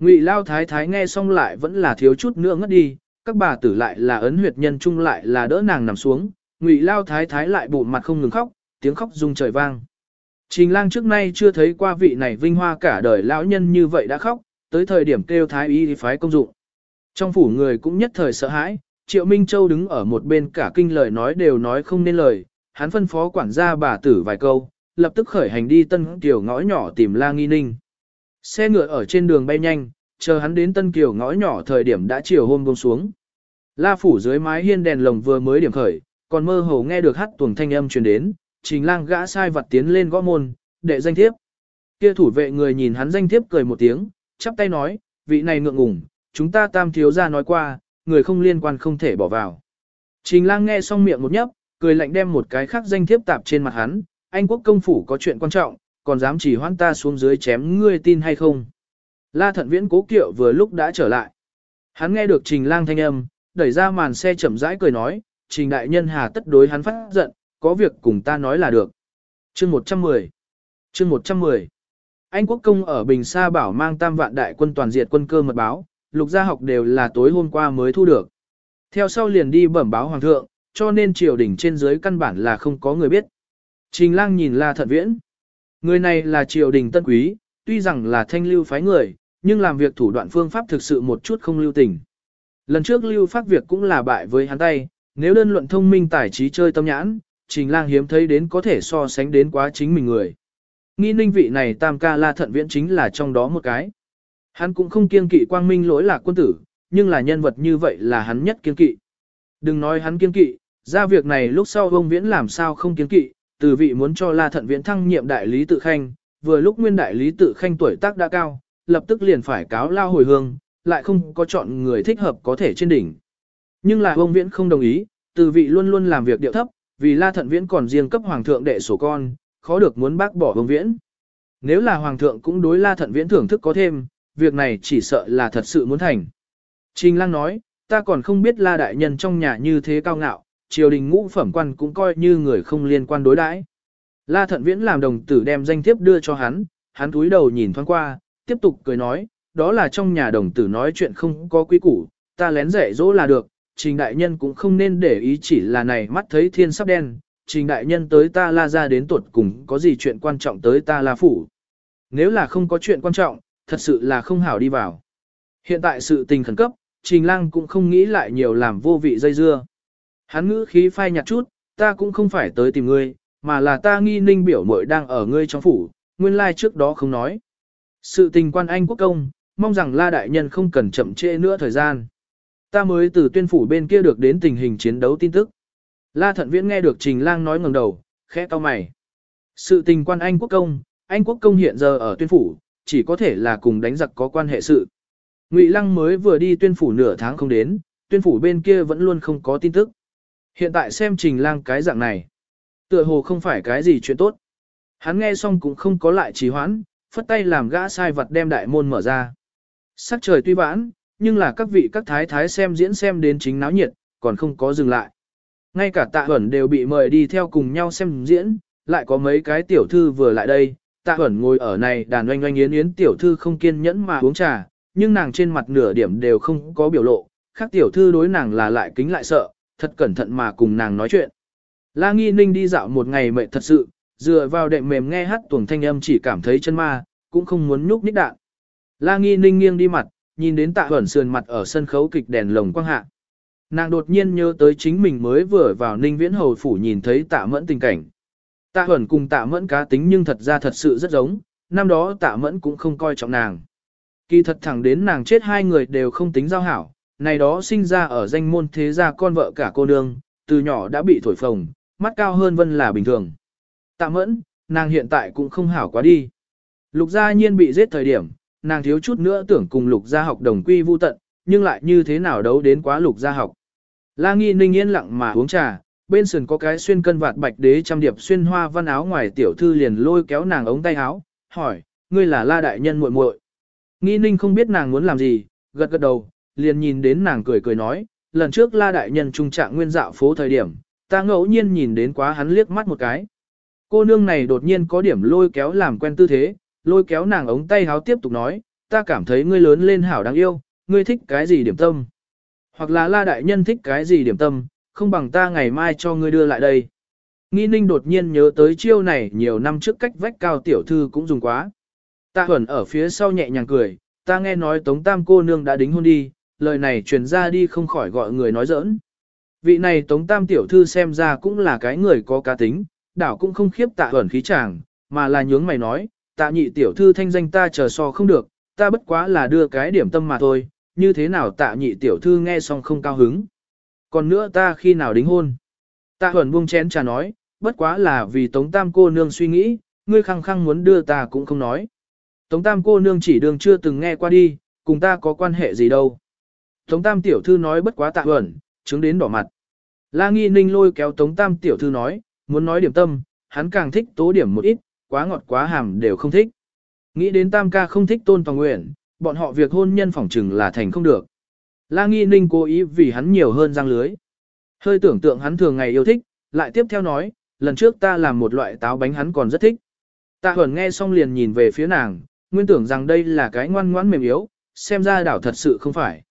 Ngụy Lao Thái Thái nghe xong lại vẫn là thiếu chút nữa ngất đi, các bà tử lại là ấn huyệt nhân chung lại là đỡ nàng nằm xuống, Ngụy Lao Thái Thái lại bụng mặt không ngừng khóc, tiếng khóc rung trời vang. Trình lang trước nay chưa thấy qua vị này vinh hoa cả đời lão nhân như vậy đã khóc, tới thời điểm kêu thái y phái công dụng. Trong phủ người cũng nhất thời sợ hãi, Triệu Minh Châu đứng ở một bên cả kinh lời nói đều nói không nên lời, hắn phân phó quản gia bà tử vài câu, lập tức khởi hành đi Tân tiểu ngõ nhỏ tìm La Nghi Ninh. Xe ngựa ở trên đường bay nhanh, chờ hắn đến Tân Kiều ngõ nhỏ thời điểm đã chiều hôm buông xuống. La phủ dưới mái hiên đèn lồng vừa mới điểm khởi, còn mơ hồ nghe được hát tuồng thanh âm truyền đến, trình lang gã sai vặt tiến lên gõ môn, đệ danh thiếp. Kia thủ vệ người nhìn hắn danh thiếp cười một tiếng, chắp tay nói, vị này ngượng ngùng, chúng ta tam thiếu gia nói qua, người không liên quan không thể bỏ vào. Trình lang nghe xong miệng một nhấp, cười lạnh đem một cái khác danh thiếp tạp trên mặt hắn, anh quốc công phủ có chuyện quan trọng, còn dám chỉ hoãn ta xuống dưới chém ngươi tin hay không. La thận viễn cố kiệu vừa lúc đã trở lại. Hắn nghe được trình lang thanh âm, đẩy ra màn xe chậm rãi cười nói, trình đại nhân hà tất đối hắn phát giận, có việc cùng ta nói là được. Chương 110 Chương 110 Anh quốc công ở Bình Sa bảo mang tam vạn đại quân toàn diệt quân cơ mật báo, lục gia học đều là tối hôm qua mới thu được. Theo sau liền đi bẩm báo hoàng thượng, cho nên triều đình trên dưới căn bản là không có người biết. Trình lang nhìn La Thận Viễn. Người này là triều đình tân quý, tuy rằng là thanh lưu phái người, nhưng làm việc thủ đoạn phương pháp thực sự một chút không lưu tình. Lần trước lưu phát việc cũng là bại với hắn tay, nếu đơn luận thông minh tài trí chơi tâm nhãn, trình lang hiếm thấy đến có thể so sánh đến quá chính mình người. Nghi ninh vị này tam ca la thận viễn chính là trong đó một cái. Hắn cũng không kiên kỵ quang minh lỗi là quân tử, nhưng là nhân vật như vậy là hắn nhất kiên kỵ. Đừng nói hắn kiên kỵ, ra việc này lúc sau ông viễn làm sao không kiên kỵ, từ vị muốn cho la thận viễn thăng nhiệm đại lý tự khanh, vừa lúc nguyên đại lý tự khanh tuổi tác đã cao, lập tức liền phải cáo lao hồi hương, lại không có chọn người thích hợp có thể trên đỉnh. Nhưng là ông viễn không đồng ý, từ vị luôn luôn làm việc điệu thấp, vì La Thận Viễn còn riêng cấp hoàng thượng đệ sổ con, khó được muốn bác bỏ Vương Viễn. Nếu là hoàng thượng cũng đối La Thận Viễn thưởng thức có thêm, việc này chỉ sợ là thật sự muốn thành. Trình Lang nói, ta còn không biết La đại nhân trong nhà như thế cao ngạo, triều đình ngũ phẩm quan cũng coi như người không liên quan đối đãi. La Thận Viễn làm đồng tử đem danh thiếp đưa cho hắn, hắn cúi đầu nhìn thoáng qua, tiếp tục cười nói, đó là trong nhà đồng tử nói chuyện không có quý củ, ta lén dạy dỗ là được, trình đại nhân cũng không nên để ý chỉ là này mắt thấy thiên sắp đen, trình đại nhân tới ta la ra đến tuột cùng có gì chuyện quan trọng tới ta la phủ. Nếu là không có chuyện quan trọng, thật sự là không hảo đi vào. Hiện tại sự tình khẩn cấp, trình lang cũng không nghĩ lại nhiều làm vô vị dây dưa. Hắn ngữ khí phai nhạt chút, ta cũng không phải tới tìm ngươi, mà là ta nghi ninh biểu mội đang ở ngươi trong phủ, nguyên lai like trước đó không nói. Sự tình quan anh quốc công, mong rằng la đại nhân không cần chậm trễ nữa thời gian. Ta mới từ tuyên phủ bên kia được đến tình hình chiến đấu tin tức. La thận viễn nghe được Trình Lang nói ngẩng đầu, khẽ cau mày. Sự tình quan Anh quốc công, Anh quốc công hiện giờ ở tuyên phủ, chỉ có thể là cùng đánh giặc có quan hệ sự. Ngụy Lăng mới vừa đi tuyên phủ nửa tháng không đến, tuyên phủ bên kia vẫn luôn không có tin tức. Hiện tại xem trình lang cái dạng này, tựa hồ không phải cái gì chuyện tốt. Hắn nghe xong cũng không có lại trì hoãn, phất tay làm gã sai vật đem đại môn mở ra. Sắc trời tuy vãn, nhưng là các vị các thái thái xem diễn xem đến chính náo nhiệt, còn không có dừng lại. Ngay cả tạ huẩn đều bị mời đi theo cùng nhau xem diễn, lại có mấy cái tiểu thư vừa lại đây, tạ huẩn ngồi ở này đàn oanh oanh yến yến tiểu thư không kiên nhẫn mà uống trà, nhưng nàng trên mặt nửa điểm đều không có biểu lộ, khác tiểu thư đối nàng là lại kính lại sợ, thật cẩn thận mà cùng nàng nói chuyện. La Nghi Ninh đi dạo một ngày mệt thật sự, dựa vào đệm mềm nghe hát tuồng thanh âm chỉ cảm thấy chân ma, cũng không muốn nhúc nhích đạn. La Nghi Ninh nghiêng đi mặt, nhìn đến tạ huẩn sườn mặt ở sân khấu kịch đèn lồng quang hạ. Nàng đột nhiên nhớ tới chính mình mới vừa vào Ninh Viễn Hầu Phủ nhìn thấy tạ mẫn tình cảnh. Tạ huẩn cùng tạ mẫn cá tính nhưng thật ra thật sự rất giống, năm đó tạ mẫn cũng không coi trọng nàng. Kỳ thật thẳng đến nàng chết hai người đều không tính giao hảo, này đó sinh ra ở danh môn thế gia con vợ cả cô nương, từ nhỏ đã bị thổi phồng, mắt cao hơn vân là bình thường. Tạ mẫn, nàng hiện tại cũng không hảo quá đi. Lục gia nhiên bị giết thời điểm, nàng thiếu chút nữa tưởng cùng lục gia học đồng quy vu tận, nhưng lại như thế nào đấu đến quá lục gia học. La nghi ninh yên lặng mà uống trà, bên sườn có cái xuyên cân vạt bạch đế trăm điệp xuyên hoa văn áo ngoài tiểu thư liền lôi kéo nàng ống tay áo, hỏi, ngươi là la đại nhân muội muội. Nghi ninh không biết nàng muốn làm gì, gật gật đầu, liền nhìn đến nàng cười cười nói, lần trước la đại nhân trung trạng nguyên dạo phố thời điểm, ta ngẫu nhiên nhìn đến quá hắn liếc mắt một cái. Cô nương này đột nhiên có điểm lôi kéo làm quen tư thế, lôi kéo nàng ống tay háo tiếp tục nói, ta cảm thấy ngươi lớn lên hảo đáng yêu, ngươi thích cái gì điểm tâm. Hoặc là la đại nhân thích cái gì điểm tâm, không bằng ta ngày mai cho ngươi đưa lại đây. Nghi ninh đột nhiên nhớ tới chiêu này nhiều năm trước cách vách cao tiểu thư cũng dùng quá. Ta thuần ở phía sau nhẹ nhàng cười, ta nghe nói tống tam cô nương đã đính hôn đi, lời này truyền ra đi không khỏi gọi người nói giỡn. Vị này tống tam tiểu thư xem ra cũng là cái người có cá tính, đảo cũng không khiếp tạ ẩn khí chàng, mà là nhướng mày nói, tạ nhị tiểu thư thanh danh ta chờ so không được, ta bất quá là đưa cái điểm tâm mà thôi, như thế nào tạ nhị tiểu thư nghe xong không cao hứng. Còn nữa ta khi nào đính hôn? Tạ ẩn buông chén trà nói, bất quá là vì tống tam cô nương suy nghĩ, ngươi khăng khăng muốn đưa ta cũng không nói. Tống tam cô nương chỉ đường chưa từng nghe qua đi, cùng ta có quan hệ gì đâu. Tống tam tiểu thư nói bất quá tạ ẩn, chứng đến đỏ mặt. La nghi ninh lôi kéo tống tam tiểu thư nói, muốn nói điểm tâm, hắn càng thích tố điểm một ít, quá ngọt quá hàm đều không thích. Nghĩ đến tam ca không thích tôn toàn nguyện, bọn họ việc hôn nhân phỏng chừng là thành không được. La nghi ninh cố ý vì hắn nhiều hơn răng lưới. Hơi tưởng tượng hắn thường ngày yêu thích, lại tiếp theo nói, lần trước ta làm một loại táo bánh hắn còn rất thích. Tạ Huẩn nghe xong liền nhìn về phía nàng, nguyên tưởng rằng đây là cái ngoan ngoãn mềm yếu, xem ra đảo thật sự không phải.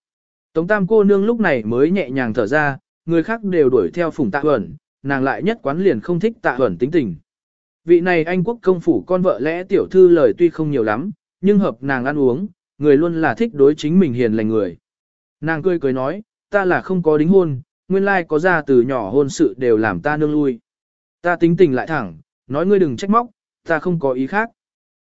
Tống tam cô nương lúc này mới nhẹ nhàng thở ra, người khác đều đuổi theo phùng tạ Huẩn, nàng lại nhất quán liền không thích tạ Huẩn tính tình. Vị này anh quốc công phủ con vợ lẽ tiểu thư lời tuy không nhiều lắm, nhưng hợp nàng ăn uống, người luôn là thích đối chính mình hiền lành người. Nàng cười cười nói, ta là không có đính hôn, nguyên lai có ra từ nhỏ hôn sự đều làm ta nương lui. Ta tính tình lại thẳng, nói ngươi đừng trách móc, ta không có ý khác.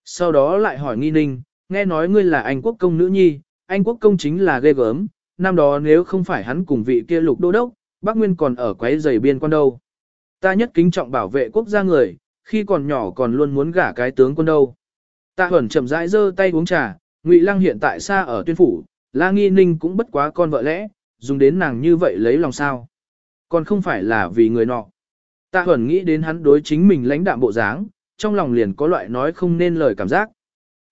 Sau đó lại hỏi nghi ninh, nghe nói ngươi là anh quốc công nữ nhi, anh quốc công chính là ghê gớm, năm đó nếu không phải hắn cùng vị kia lục đô đốc, bác Nguyên còn ở quấy giày biên quan đâu. Ta nhất kính trọng bảo vệ quốc gia người, khi còn nhỏ còn luôn muốn gả cái tướng quân đâu. Tạ Huẩn chậm rãi giơ tay uống trà, Ngụy Lăng hiện tại xa ở tuyên phủ, La Nghi Ninh cũng bất quá con vợ lẽ, dùng đến nàng như vậy lấy lòng sao. Còn không phải là vì người nọ. Tạ Huẩn nghĩ đến hắn đối chính mình lãnh đạm bộ dáng, trong lòng liền có loại nói không nên lời cảm giác.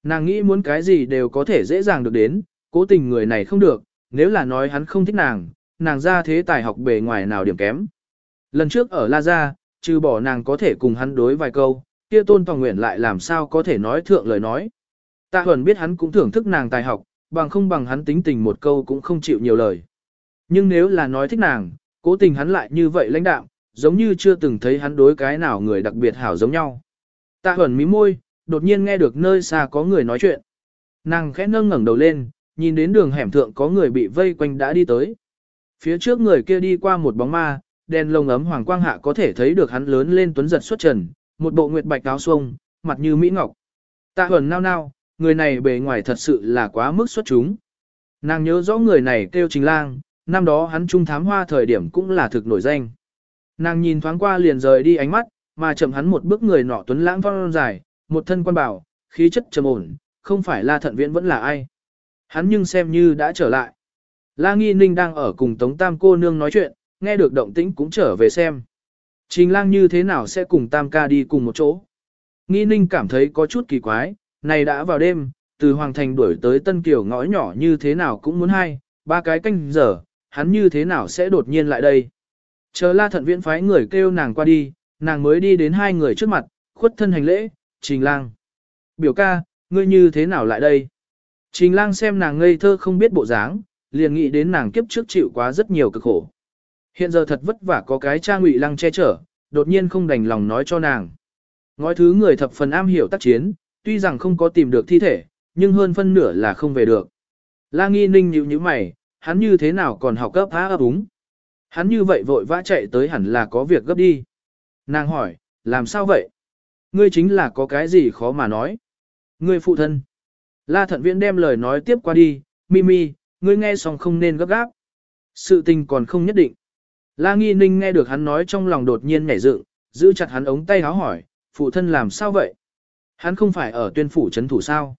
Nàng nghĩ muốn cái gì đều có thể dễ dàng được đến, cố tình người này không được, nếu là nói hắn không thích nàng, nàng ra thế tài học bề ngoài nào điểm kém. Lần trước ở La Gia, trừ bỏ nàng có thể cùng hắn đối vài câu, kia tôn tòa nguyện lại làm sao có thể nói thượng lời nói. Tạ Thuần biết hắn cũng thưởng thức nàng tài học, bằng không bằng hắn tính tình một câu cũng không chịu nhiều lời. Nhưng nếu là nói thích nàng, cố tình hắn lại như vậy lãnh đạo, giống như chưa từng thấy hắn đối cái nào người đặc biệt hảo giống nhau. Tạ Thuần mí môi, đột nhiên nghe được nơi xa có người nói chuyện. Nàng khẽ nâng ngẩng đầu lên, nhìn đến đường hẻm thượng có người bị vây quanh đã đi tới. Phía trước người kia đi qua một bóng ma, đèn lồng ấm hoàng quang hạ có thể thấy được hắn lớn lên tuấn giật xuất trần, một bộ nguyệt bạch áo xuông, mặt như mỹ ngọc. Tạ Huẩn nao nao, người này bề ngoài thật sự là quá mức xuất chúng. Nàng nhớ rõ người này kêu Trình Lang, năm đó hắn trung thám hoa thời điểm cũng là thực nổi danh. Nàng nhìn thoáng qua liền rời đi ánh mắt, mà chậm hắn một bước người nọ tuấn lãng phong dài, một thân quan bảo, khí chất trầm ổn, không phải La Thận Viễn vẫn là ai. Hắn nhưng xem như đã trở lại. La Nghi Ninh đang ở cùng Tống Tam cô nương nói chuyện, nghe được động tĩnh cũng trở về xem. Trình lang như thế nào sẽ cùng Tam ca đi cùng một chỗ. Nghi Ninh cảm thấy có chút kỳ quái, này đã vào đêm, từ Hoàng Thành đuổi tới Tân Kiều ngõ nhỏ như thế nào cũng muốn hai, ba cái canh giờ, hắn như thế nào sẽ đột nhiên lại đây. Chờ la thận viễn phái người kêu nàng qua đi, nàng mới đi đến hai người trước mặt, khuất thân hành lễ, trình lang. Biểu ca, ngươi như thế nào lại đây? Trình lang xem nàng ngây thơ không biết bộ dáng, liền nghĩ đến nàng kiếp trước chịu quá rất nhiều cực khổ. Hiện giờ thật vất vả có cái cha ngụy lăng che chở, đột nhiên không đành lòng nói cho nàng. Ngói thứ người thập phần am hiểu tác chiến, tuy rằng không có tìm được thi thể, nhưng hơn phân nửa là không về được. La nghi ninh nhíu như mày, hắn như thế nào còn học cấp há ấp úng. Hắn như vậy vội vã chạy tới hẳn là có việc gấp đi. Nàng hỏi, làm sao vậy? Ngươi chính là có cái gì khó mà nói. Ngươi phụ thân. La thận viễn đem lời nói tiếp qua đi, Mimi, ngươi nghe xong không nên gấp gáp. Sự tình còn không nhất định. La nghi ninh nghe được hắn nói trong lòng đột nhiên nhảy dựng, giữ chặt hắn ống tay háo hỏi, phụ thân làm sao vậy? Hắn không phải ở tuyên phủ trấn thủ sao?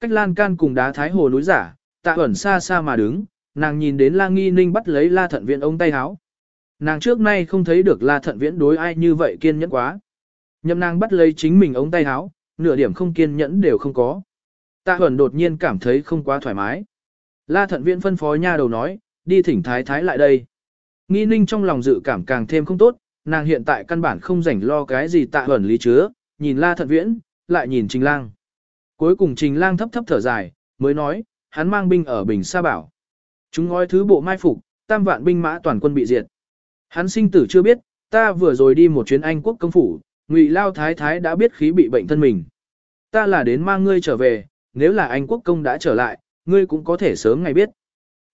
Cách lan can cùng đá thái hồ núi giả, tạ ẩn xa xa mà đứng, nàng nhìn đến la nghi ninh bắt lấy la thận viễn ống tay háo. Nàng trước nay không thấy được la thận viễn đối ai như vậy kiên nhẫn quá. Nhậm nàng bắt lấy chính mình ống tay háo, nửa điểm không kiên nhẫn đều không có. Tạ Huẩn đột nhiên cảm thấy không quá thoải mái. La thận viễn phân phó nha đầu nói, đi thỉnh thái thái lại đây. Nghi ninh trong lòng dự cảm càng thêm không tốt, nàng hiện tại căn bản không rảnh lo cái gì tạ Huẩn lý chứa, nhìn la thận viễn, lại nhìn trình lang. Cuối cùng trình lang thấp thấp thở dài, mới nói, hắn mang binh ở Bình Sa Bảo. Chúng ngói thứ bộ mai phục, tam vạn binh mã toàn quân bị diệt. Hắn sinh tử chưa biết, ta vừa rồi đi một chuyến Anh quốc công phủ, Ngụy Lao Thái Thái đã biết khí bị bệnh thân mình. Ta là đến mang ngươi trở về, nếu là Anh quốc công đã trở lại, ngươi cũng có thể sớm ngày biết.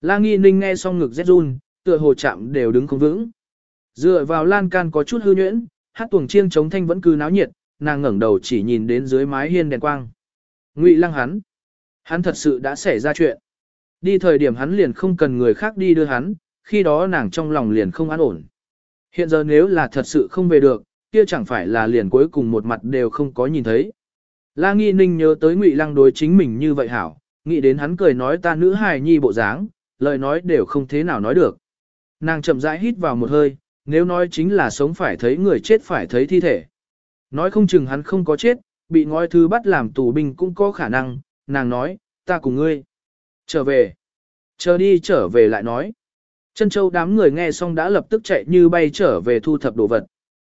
La Nghi Ninh nghe xong ngực rét run, tựa hồ chạm đều đứng không vững. Dựa vào lan can có chút hư nhuyễn, hát tuồng chiêng chống thanh vẫn cứ náo nhiệt, nàng ngẩng đầu chỉ nhìn đến dưới mái hiên đèn quang. Ngụy Lăng hắn, hắn thật sự đã xảy ra chuyện. Đi thời điểm hắn liền không cần người khác đi đưa hắn, khi đó nàng trong lòng liền không an ổn. Hiện giờ nếu là thật sự không về được, kia chẳng phải là liền cuối cùng một mặt đều không có nhìn thấy. La Nghi Ninh nhớ tới Ngụy Lăng đối chính mình như vậy hảo, nghĩ đến hắn cười nói ta nữ hài nhi bộ dáng, lời nói đều không thế nào nói được. Nàng chậm rãi hít vào một hơi, nếu nói chính là sống phải thấy người chết phải thấy thi thể. Nói không chừng hắn không có chết, bị ngói thứ bắt làm tù binh cũng có khả năng, nàng nói, ta cùng ngươi. Trở về. Chờ đi trở về lại nói. Chân châu đám người nghe xong đã lập tức chạy như bay trở về thu thập đồ vật.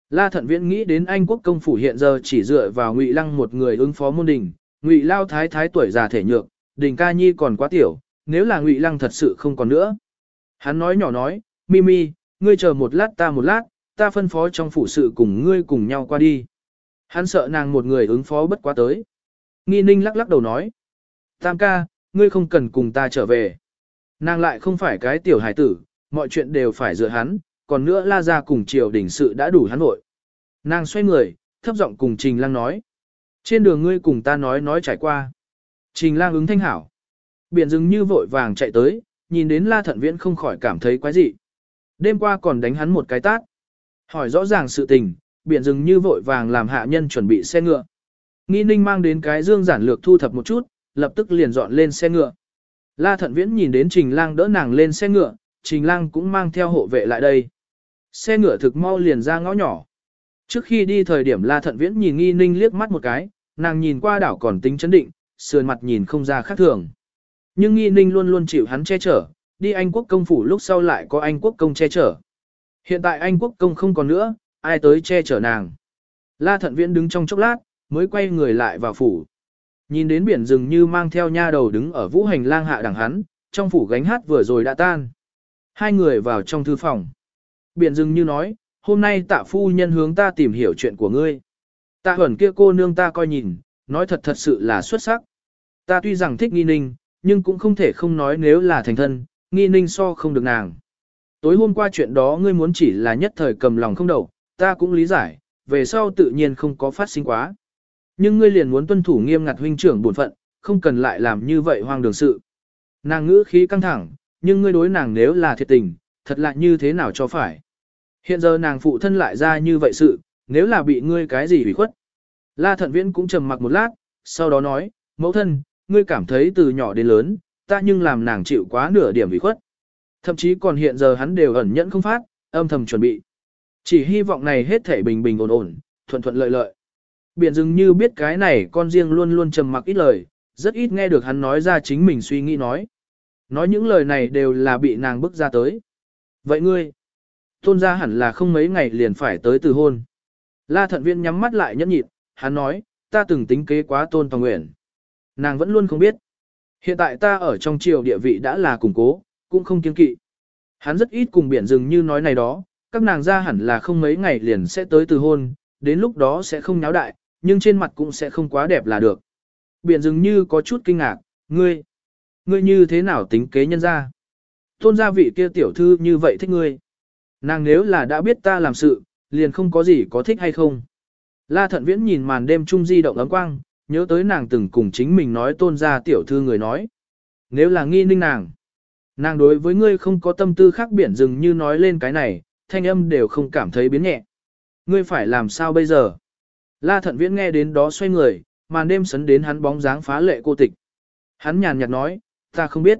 La Thận Viễn nghĩ đến Anh quốc công phủ hiện giờ chỉ dựa vào Ngụy Lăng một người ứng phó môn đình, Ngụy Lao thái thái tuổi già thể nhược, Đình Ca Nhi còn quá tiểu, nếu là Ngụy Lăng thật sự không còn nữa. Hắn nói nhỏ nói, Mimi, ngươi chờ một lát ta một lát, ta phân phó trong phủ sự cùng ngươi cùng nhau qua đi. Hắn sợ nàng một người ứng phó bất quá tới. Nghi ninh lắc lắc đầu nói. Tam ca, ngươi không cần cùng ta trở về. Nàng lại không phải cái tiểu hải tử, mọi chuyện đều phải dựa hắn, còn nữa la ra cùng triều đỉnh sự đã đủ hắn vội. Nàng xoay người, thấp giọng cùng Trình Lang nói. Trên đường ngươi cùng ta nói nói trải qua. Trình Lang ứng thanh hảo. Biển rừng như vội vàng chạy tới, nhìn đến la thận viễn không khỏi cảm thấy quái dị. Đêm qua còn đánh hắn một cái tát. Hỏi rõ ràng sự tình, biển rừng như vội vàng làm hạ nhân chuẩn bị xe ngựa. Nghi ninh mang đến cái dương giản lược thu thập một chút, lập tức liền dọn lên xe ngựa. La thận viễn nhìn đến trình lang đỡ nàng lên xe ngựa, trình lang cũng mang theo hộ vệ lại đây. Xe ngựa thực mau liền ra ngõ nhỏ. Trước khi đi thời điểm la thận viễn nhìn nghi ninh liếc mắt một cái, nàng nhìn qua đảo còn tính chấn định, sườn mặt nhìn không ra khác thường. Nhưng nghi ninh luôn luôn chịu hắn che chở, đi Anh quốc công phủ lúc sau lại có Anh quốc công che chở. Hiện tại Anh quốc công không còn nữa, ai tới che chở nàng. La thận viễn đứng trong chốc lát, mới quay người lại vào phủ. Nhìn đến biển rừng như mang theo nha đầu đứng ở vũ hành lang hạ đằng hắn, trong phủ gánh hát vừa rồi đã tan. Hai người vào trong thư phòng. Biển dừng như nói, hôm nay tạ phu nhân hướng ta tìm hiểu chuyện của ngươi. Tạ huẩn kia cô nương ta coi nhìn, nói thật thật sự là xuất sắc. Ta tuy rằng thích nghi ninh, nhưng cũng không thể không nói nếu là thành thân, nghi ninh so không được nàng. Tối hôm qua chuyện đó ngươi muốn chỉ là nhất thời cầm lòng không đầu, ta cũng lý giải, về sau tự nhiên không có phát sinh quá. Nhưng ngươi liền muốn tuân thủ nghiêm ngặt huynh trưởng bổn phận, không cần lại làm như vậy hoang đường sự. Nàng ngữ khí căng thẳng, nhưng ngươi đối nàng nếu là thiệt tình, thật là như thế nào cho phải. Hiện giờ nàng phụ thân lại ra như vậy sự, nếu là bị ngươi cái gì hủy khuất. La thận viễn cũng trầm mặc một lát, sau đó nói, mẫu thân, ngươi cảm thấy từ nhỏ đến lớn, ta nhưng làm nàng chịu quá nửa điểm hủy khuất. Thậm chí còn hiện giờ hắn đều ẩn nhẫn không phát, âm thầm chuẩn bị. Chỉ hy vọng này hết thể bình bình ổn ổn, thuận thuận lợi lợi. Biển dừng như biết cái này con riêng luôn luôn trầm mặc ít lời, rất ít nghe được hắn nói ra chính mình suy nghĩ nói. Nói những lời này đều là bị nàng bức ra tới. Vậy ngươi, tôn gia hẳn là không mấy ngày liền phải tới từ hôn. La thận viên nhắm mắt lại nhẫn nhịn, hắn nói, ta từng tính kế quá tôn tòa nguyện. Nàng vẫn luôn không biết. Hiện tại ta ở trong triều địa vị đã là củng cố, cũng không kiên kỵ. Hắn rất ít cùng biển rừng như nói này đó, các nàng ra hẳn là không mấy ngày liền sẽ tới từ hôn, đến lúc đó sẽ không nháo đại, nhưng trên mặt cũng sẽ không quá đẹp là được. Biển rừng như có chút kinh ngạc, ngươi, ngươi như thế nào tính kế nhân ra? Tôn gia vị kia tiểu thư như vậy thích ngươi. Nàng nếu là đã biết ta làm sự, liền không có gì có thích hay không. La thận viễn nhìn màn đêm trung di động ấm quang, nhớ tới nàng từng cùng chính mình nói tôn gia tiểu thư người nói. Nếu là nghi ninh nàng, nàng đối với ngươi không có tâm tư khác biển dừng như nói lên cái này, thanh âm đều không cảm thấy biến nhẹ. Ngươi phải làm sao bây giờ? La thận viễn nghe đến đó xoay người, màn đêm sấn đến hắn bóng dáng phá lệ cô tịch. Hắn nhàn nhạt nói, ta không biết.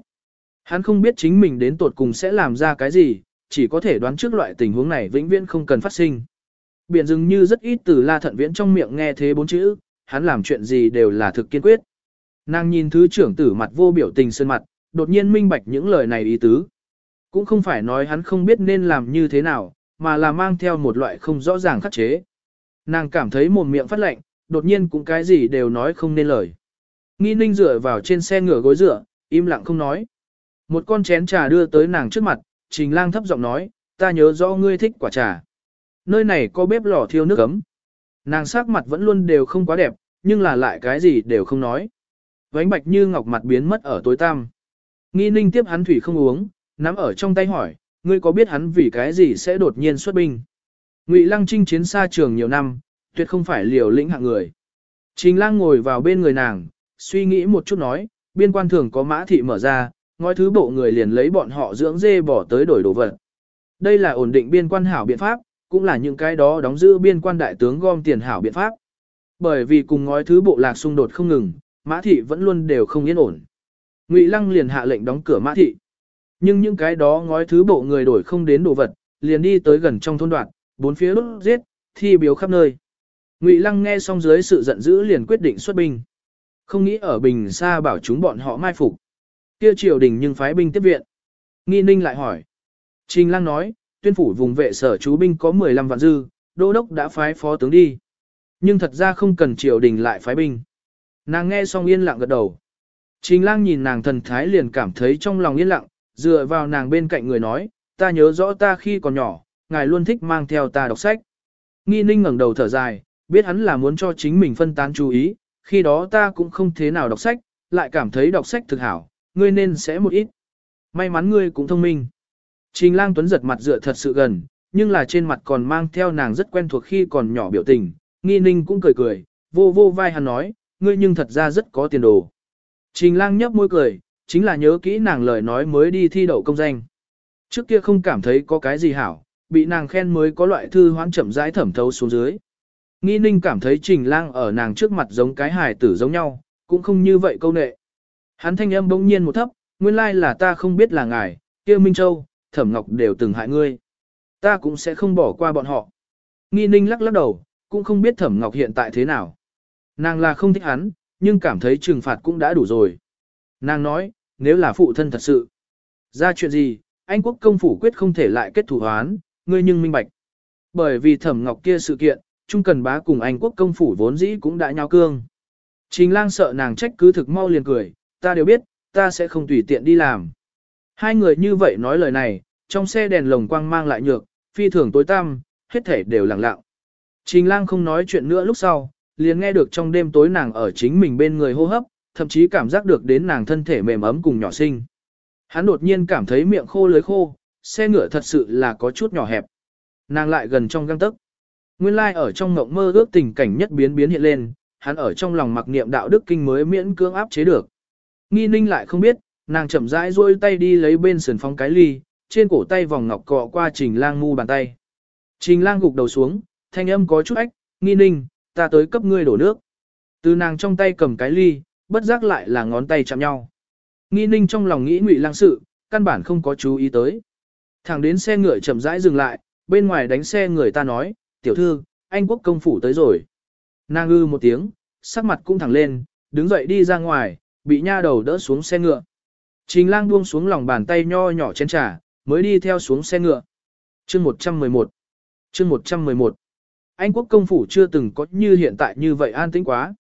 Hắn không biết chính mình đến tột cùng sẽ làm ra cái gì, chỉ có thể đoán trước loại tình huống này vĩnh viễn không cần phát sinh. Biển dường như rất ít từ la thận viễn trong miệng nghe thế bốn chữ, hắn làm chuyện gì đều là thực kiên quyết. Nàng nhìn thứ trưởng tử mặt vô biểu tình sơn mặt, đột nhiên minh bạch những lời này ý tứ. Cũng không phải nói hắn không biết nên làm như thế nào, mà là mang theo một loại không rõ ràng khắc chế. Nàng cảm thấy mồm miệng phát lạnh, đột nhiên cũng cái gì đều nói không nên lời. Nghi ninh dựa vào trên xe ngựa gối dựa, im lặng không nói. Một con chén trà đưa tới nàng trước mặt, trình lang thấp giọng nói, ta nhớ rõ ngươi thích quả trà. Nơi này có bếp lò thiêu nước ấm. Nàng sắc mặt vẫn luôn đều không quá đẹp, nhưng là lại cái gì đều không nói. Vánh bạch như ngọc mặt biến mất ở tối tăm. Nghi ninh tiếp hắn thủy không uống, nắm ở trong tay hỏi, ngươi có biết hắn vì cái gì sẽ đột nhiên xuất binh? Ngụy Lăng chinh chiến xa trường nhiều năm, tuyệt không phải liều lĩnh hạng người. Trình Lang ngồi vào bên người nàng, suy nghĩ một chút nói, biên quan thường có mã thị mở ra, ngói thứ bộ người liền lấy bọn họ dưỡng dê bỏ tới đổi đồ vật. Đây là ổn định biên quan hảo biện pháp, cũng là những cái đó đóng giữ biên quan đại tướng gom tiền hảo biện pháp. Bởi vì cùng ngói thứ bộ lạc xung đột không ngừng, mã thị vẫn luôn đều không yên ổn. Ngụy Lăng liền hạ lệnh đóng cửa mã thị. Nhưng những cái đó ngói thứ bộ người đổi không đến đồ vật, liền đi tới gần trong thôn đoạn, bốn phía đốt giết, thi biếu khắp nơi. Ngụy Lăng nghe xong dưới sự giận dữ liền quyết định xuất binh. Không nghĩ ở Bình Sa bảo chúng bọn họ mai phục. Kia triều đình nhưng phái binh tiếp viện. Nghi Ninh lại hỏi. Trình Lăng nói, tuyên phủ vùng vệ sở chú binh có 15 vạn dư, đô đốc đã phái phó tướng đi. Nhưng thật ra không cần triều đình lại phái binh. Nàng nghe xong yên lặng gật đầu. Trình lang nhìn nàng thần thái liền cảm thấy trong lòng yên lặng, dựa vào nàng bên cạnh người nói, ta nhớ rõ ta khi còn nhỏ, ngài luôn thích mang theo ta đọc sách. Nghi ninh ngẩng đầu thở dài, biết hắn là muốn cho chính mình phân tán chú ý, khi đó ta cũng không thế nào đọc sách, lại cảm thấy đọc sách thực hảo, ngươi nên sẽ một ít. May mắn ngươi cũng thông minh. Trình lang tuấn giật mặt dựa thật sự gần, nhưng là trên mặt còn mang theo nàng rất quen thuộc khi còn nhỏ biểu tình, nghi ninh cũng cười cười, vô vô vai hắn nói, ngươi nhưng thật ra rất có tiền đồ. Trình lang nhấp môi cười, chính là nhớ kỹ nàng lời nói mới đi thi đậu công danh. Trước kia không cảm thấy có cái gì hảo, bị nàng khen mới có loại thư hoán chậm rãi thẩm thấu xuống dưới. Nghi ninh cảm thấy trình lang ở nàng trước mặt giống cái hài tử giống nhau, cũng không như vậy câu nệ. Hắn thanh âm bỗng nhiên một thấp, nguyên lai là ta không biết là ngài, kia Minh Châu, Thẩm Ngọc đều từng hại ngươi. Ta cũng sẽ không bỏ qua bọn họ. Nghi ninh lắc lắc đầu, cũng không biết Thẩm Ngọc hiện tại thế nào. Nàng là không thích hắn, nhưng cảm thấy trừng phạt cũng đã đủ rồi. Nàng nói, nếu là phụ thân thật sự. Ra chuyện gì, anh quốc công phủ quyết không thể lại kết thủ hoán, ngươi nhưng minh bạch. Bởi vì Thẩm Ngọc kia sự kiện, Trung Cần Bá cùng Anh quốc công phủ vốn dĩ cũng đã nhao cương. Trình lang sợ nàng trách cứ thực mau liền cười, ta đều biết, ta sẽ không tùy tiện đi làm. Hai người như vậy nói lời này, trong xe đèn lồng quang mang lại nhược, phi thường tối tăm, hết thể đều lặng lặng. Trình lang không nói chuyện nữa lúc sau, liền nghe được trong đêm tối nàng ở chính mình bên người hô hấp, thậm chí cảm giác được đến nàng thân thể mềm ấm cùng nhỏ sinh. Hắn đột nhiên cảm thấy miệng khô lưới khô, xe ngựa thật sự là có chút nhỏ hẹp. Nàng lại gần trong găng tức. Nguyên lai like ở trong ngộng mơ ước tình cảnh nhất biến biến hiện lên, hắn ở trong lòng mặc niệm đạo đức kinh mới miễn cưỡng áp chế được. Nghi ninh lại không biết, nàng chậm rãi duỗi tay đi lấy bên sườn phong cái ly, trên cổ tay vòng ngọc cọ qua trình lang ngu bàn tay. Trình lang gục đầu xuống, thanh âm có chút ách, nghi ninh, ta tới cấp ngươi đổ nước. Từ nàng trong tay cầm cái ly, bất giác lại là ngón tay chạm nhau. Nghi ninh trong lòng nghĩ ngụy lang sự, căn bản không có chú ý tới. Thẳng đến xe ngựa chậm rãi dừng lại, bên ngoài đánh xe người ta nói, tiểu thư, anh quốc công phủ tới rồi. Nàng ư một tiếng, sắc mặt cũng thẳng lên, đứng dậy đi ra ngoài, bị nha đầu đỡ xuống xe ngựa. Trình lang buông xuống lòng bàn tay nho nhỏ chén trà, mới đi theo xuống xe ngựa. Chương 111 Chương 111 Anh quốc công phủ chưa từng có như hiện tại như vậy an tĩnh quá.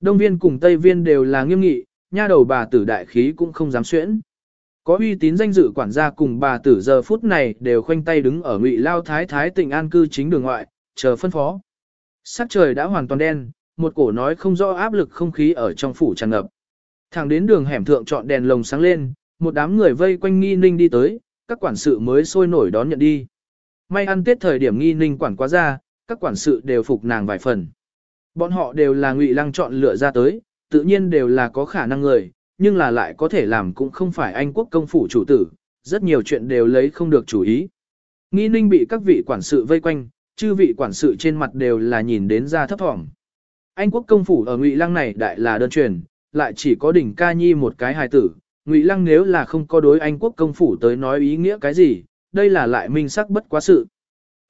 Đông viên cùng Tây viên đều là nghiêm nghị, nha đầu bà tử đại khí cũng không dám xuyễn. Có uy tín danh dự quản gia cùng bà tử giờ phút này đều khoanh tay đứng ở ngụy lao thái thái tỉnh an cư chính đường ngoại, chờ phân phó. Sắc trời đã hoàn toàn đen, một cổ nói không rõ áp lực không khí ở trong phủ tràn ngập. Thẳng đến đường hẻm thượng chọn đèn lồng sáng lên, một đám người vây quanh nghi ninh đi tới, các quản sự mới sôi nổi đón nhận đi. May ăn tết thời điểm nghi ninh quản quá ra, các quản sự đều phục nàng vài phần. Bọn họ đều là ngụy lăng chọn lựa ra tới, tự nhiên đều là có khả năng người, nhưng là lại có thể làm cũng không phải anh quốc công phủ chủ tử, rất nhiều chuyện đều lấy không được chủ ý. Nghi ninh bị các vị quản sự vây quanh, chư vị quản sự trên mặt đều là nhìn đến ra thấp thỏm. Anh quốc công phủ ở ngụy lăng này đại là đơn truyền, lại chỉ có đỉnh ca nhi một cái hài tử, ngụy lăng nếu là không có đối anh quốc công phủ tới nói ý nghĩa cái gì, đây là lại minh sắc bất quá sự.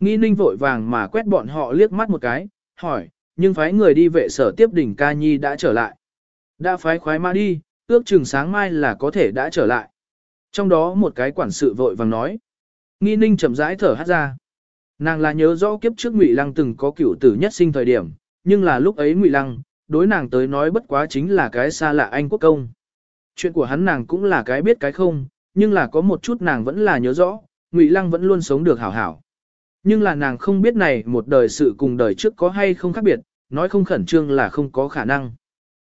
Nghi ninh vội vàng mà quét bọn họ liếc mắt một cái, hỏi, nhưng phái người đi vệ sở tiếp đỉnh ca nhi đã trở lại. Đã phái khoái ma đi, ước chừng sáng mai là có thể đã trở lại. Trong đó một cái quản sự vội vàng nói. Nghi ninh chậm rãi thở hát ra. Nàng là nhớ rõ kiếp trước Ngụy Lăng từng có cửu tử nhất sinh thời điểm, nhưng là lúc ấy Ngụy Lăng, đối nàng tới nói bất quá chính là cái xa lạ anh quốc công. Chuyện của hắn nàng cũng là cái biết cái không, nhưng là có một chút nàng vẫn là nhớ rõ, Ngụy Lăng vẫn luôn sống được hảo hảo. Nhưng là nàng không biết này một đời sự cùng đời trước có hay không khác biệt, nói không khẩn trương là không có khả năng.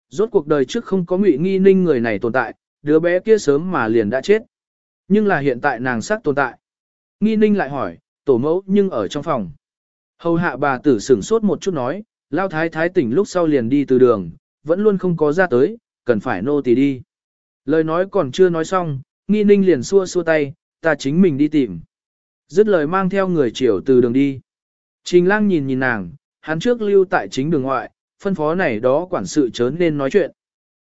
Rốt cuộc đời trước không có ngụy nghi ninh người này tồn tại, đứa bé kia sớm mà liền đã chết. Nhưng là hiện tại nàng sắc tồn tại. Nghi ninh lại hỏi, tổ mẫu nhưng ở trong phòng. Hầu hạ bà tử sửng sốt một chút nói, lao thái thái tỉnh lúc sau liền đi từ đường, vẫn luôn không có ra tới, cần phải nô tỳ đi. Lời nói còn chưa nói xong, nghi ninh liền xua xua tay, ta chính mình đi tìm. Dứt lời mang theo người chiều từ đường đi. Trình lang nhìn nhìn nàng, hắn trước lưu tại chính đường ngoại, phân phó này đó quản sự chớ nên nói chuyện.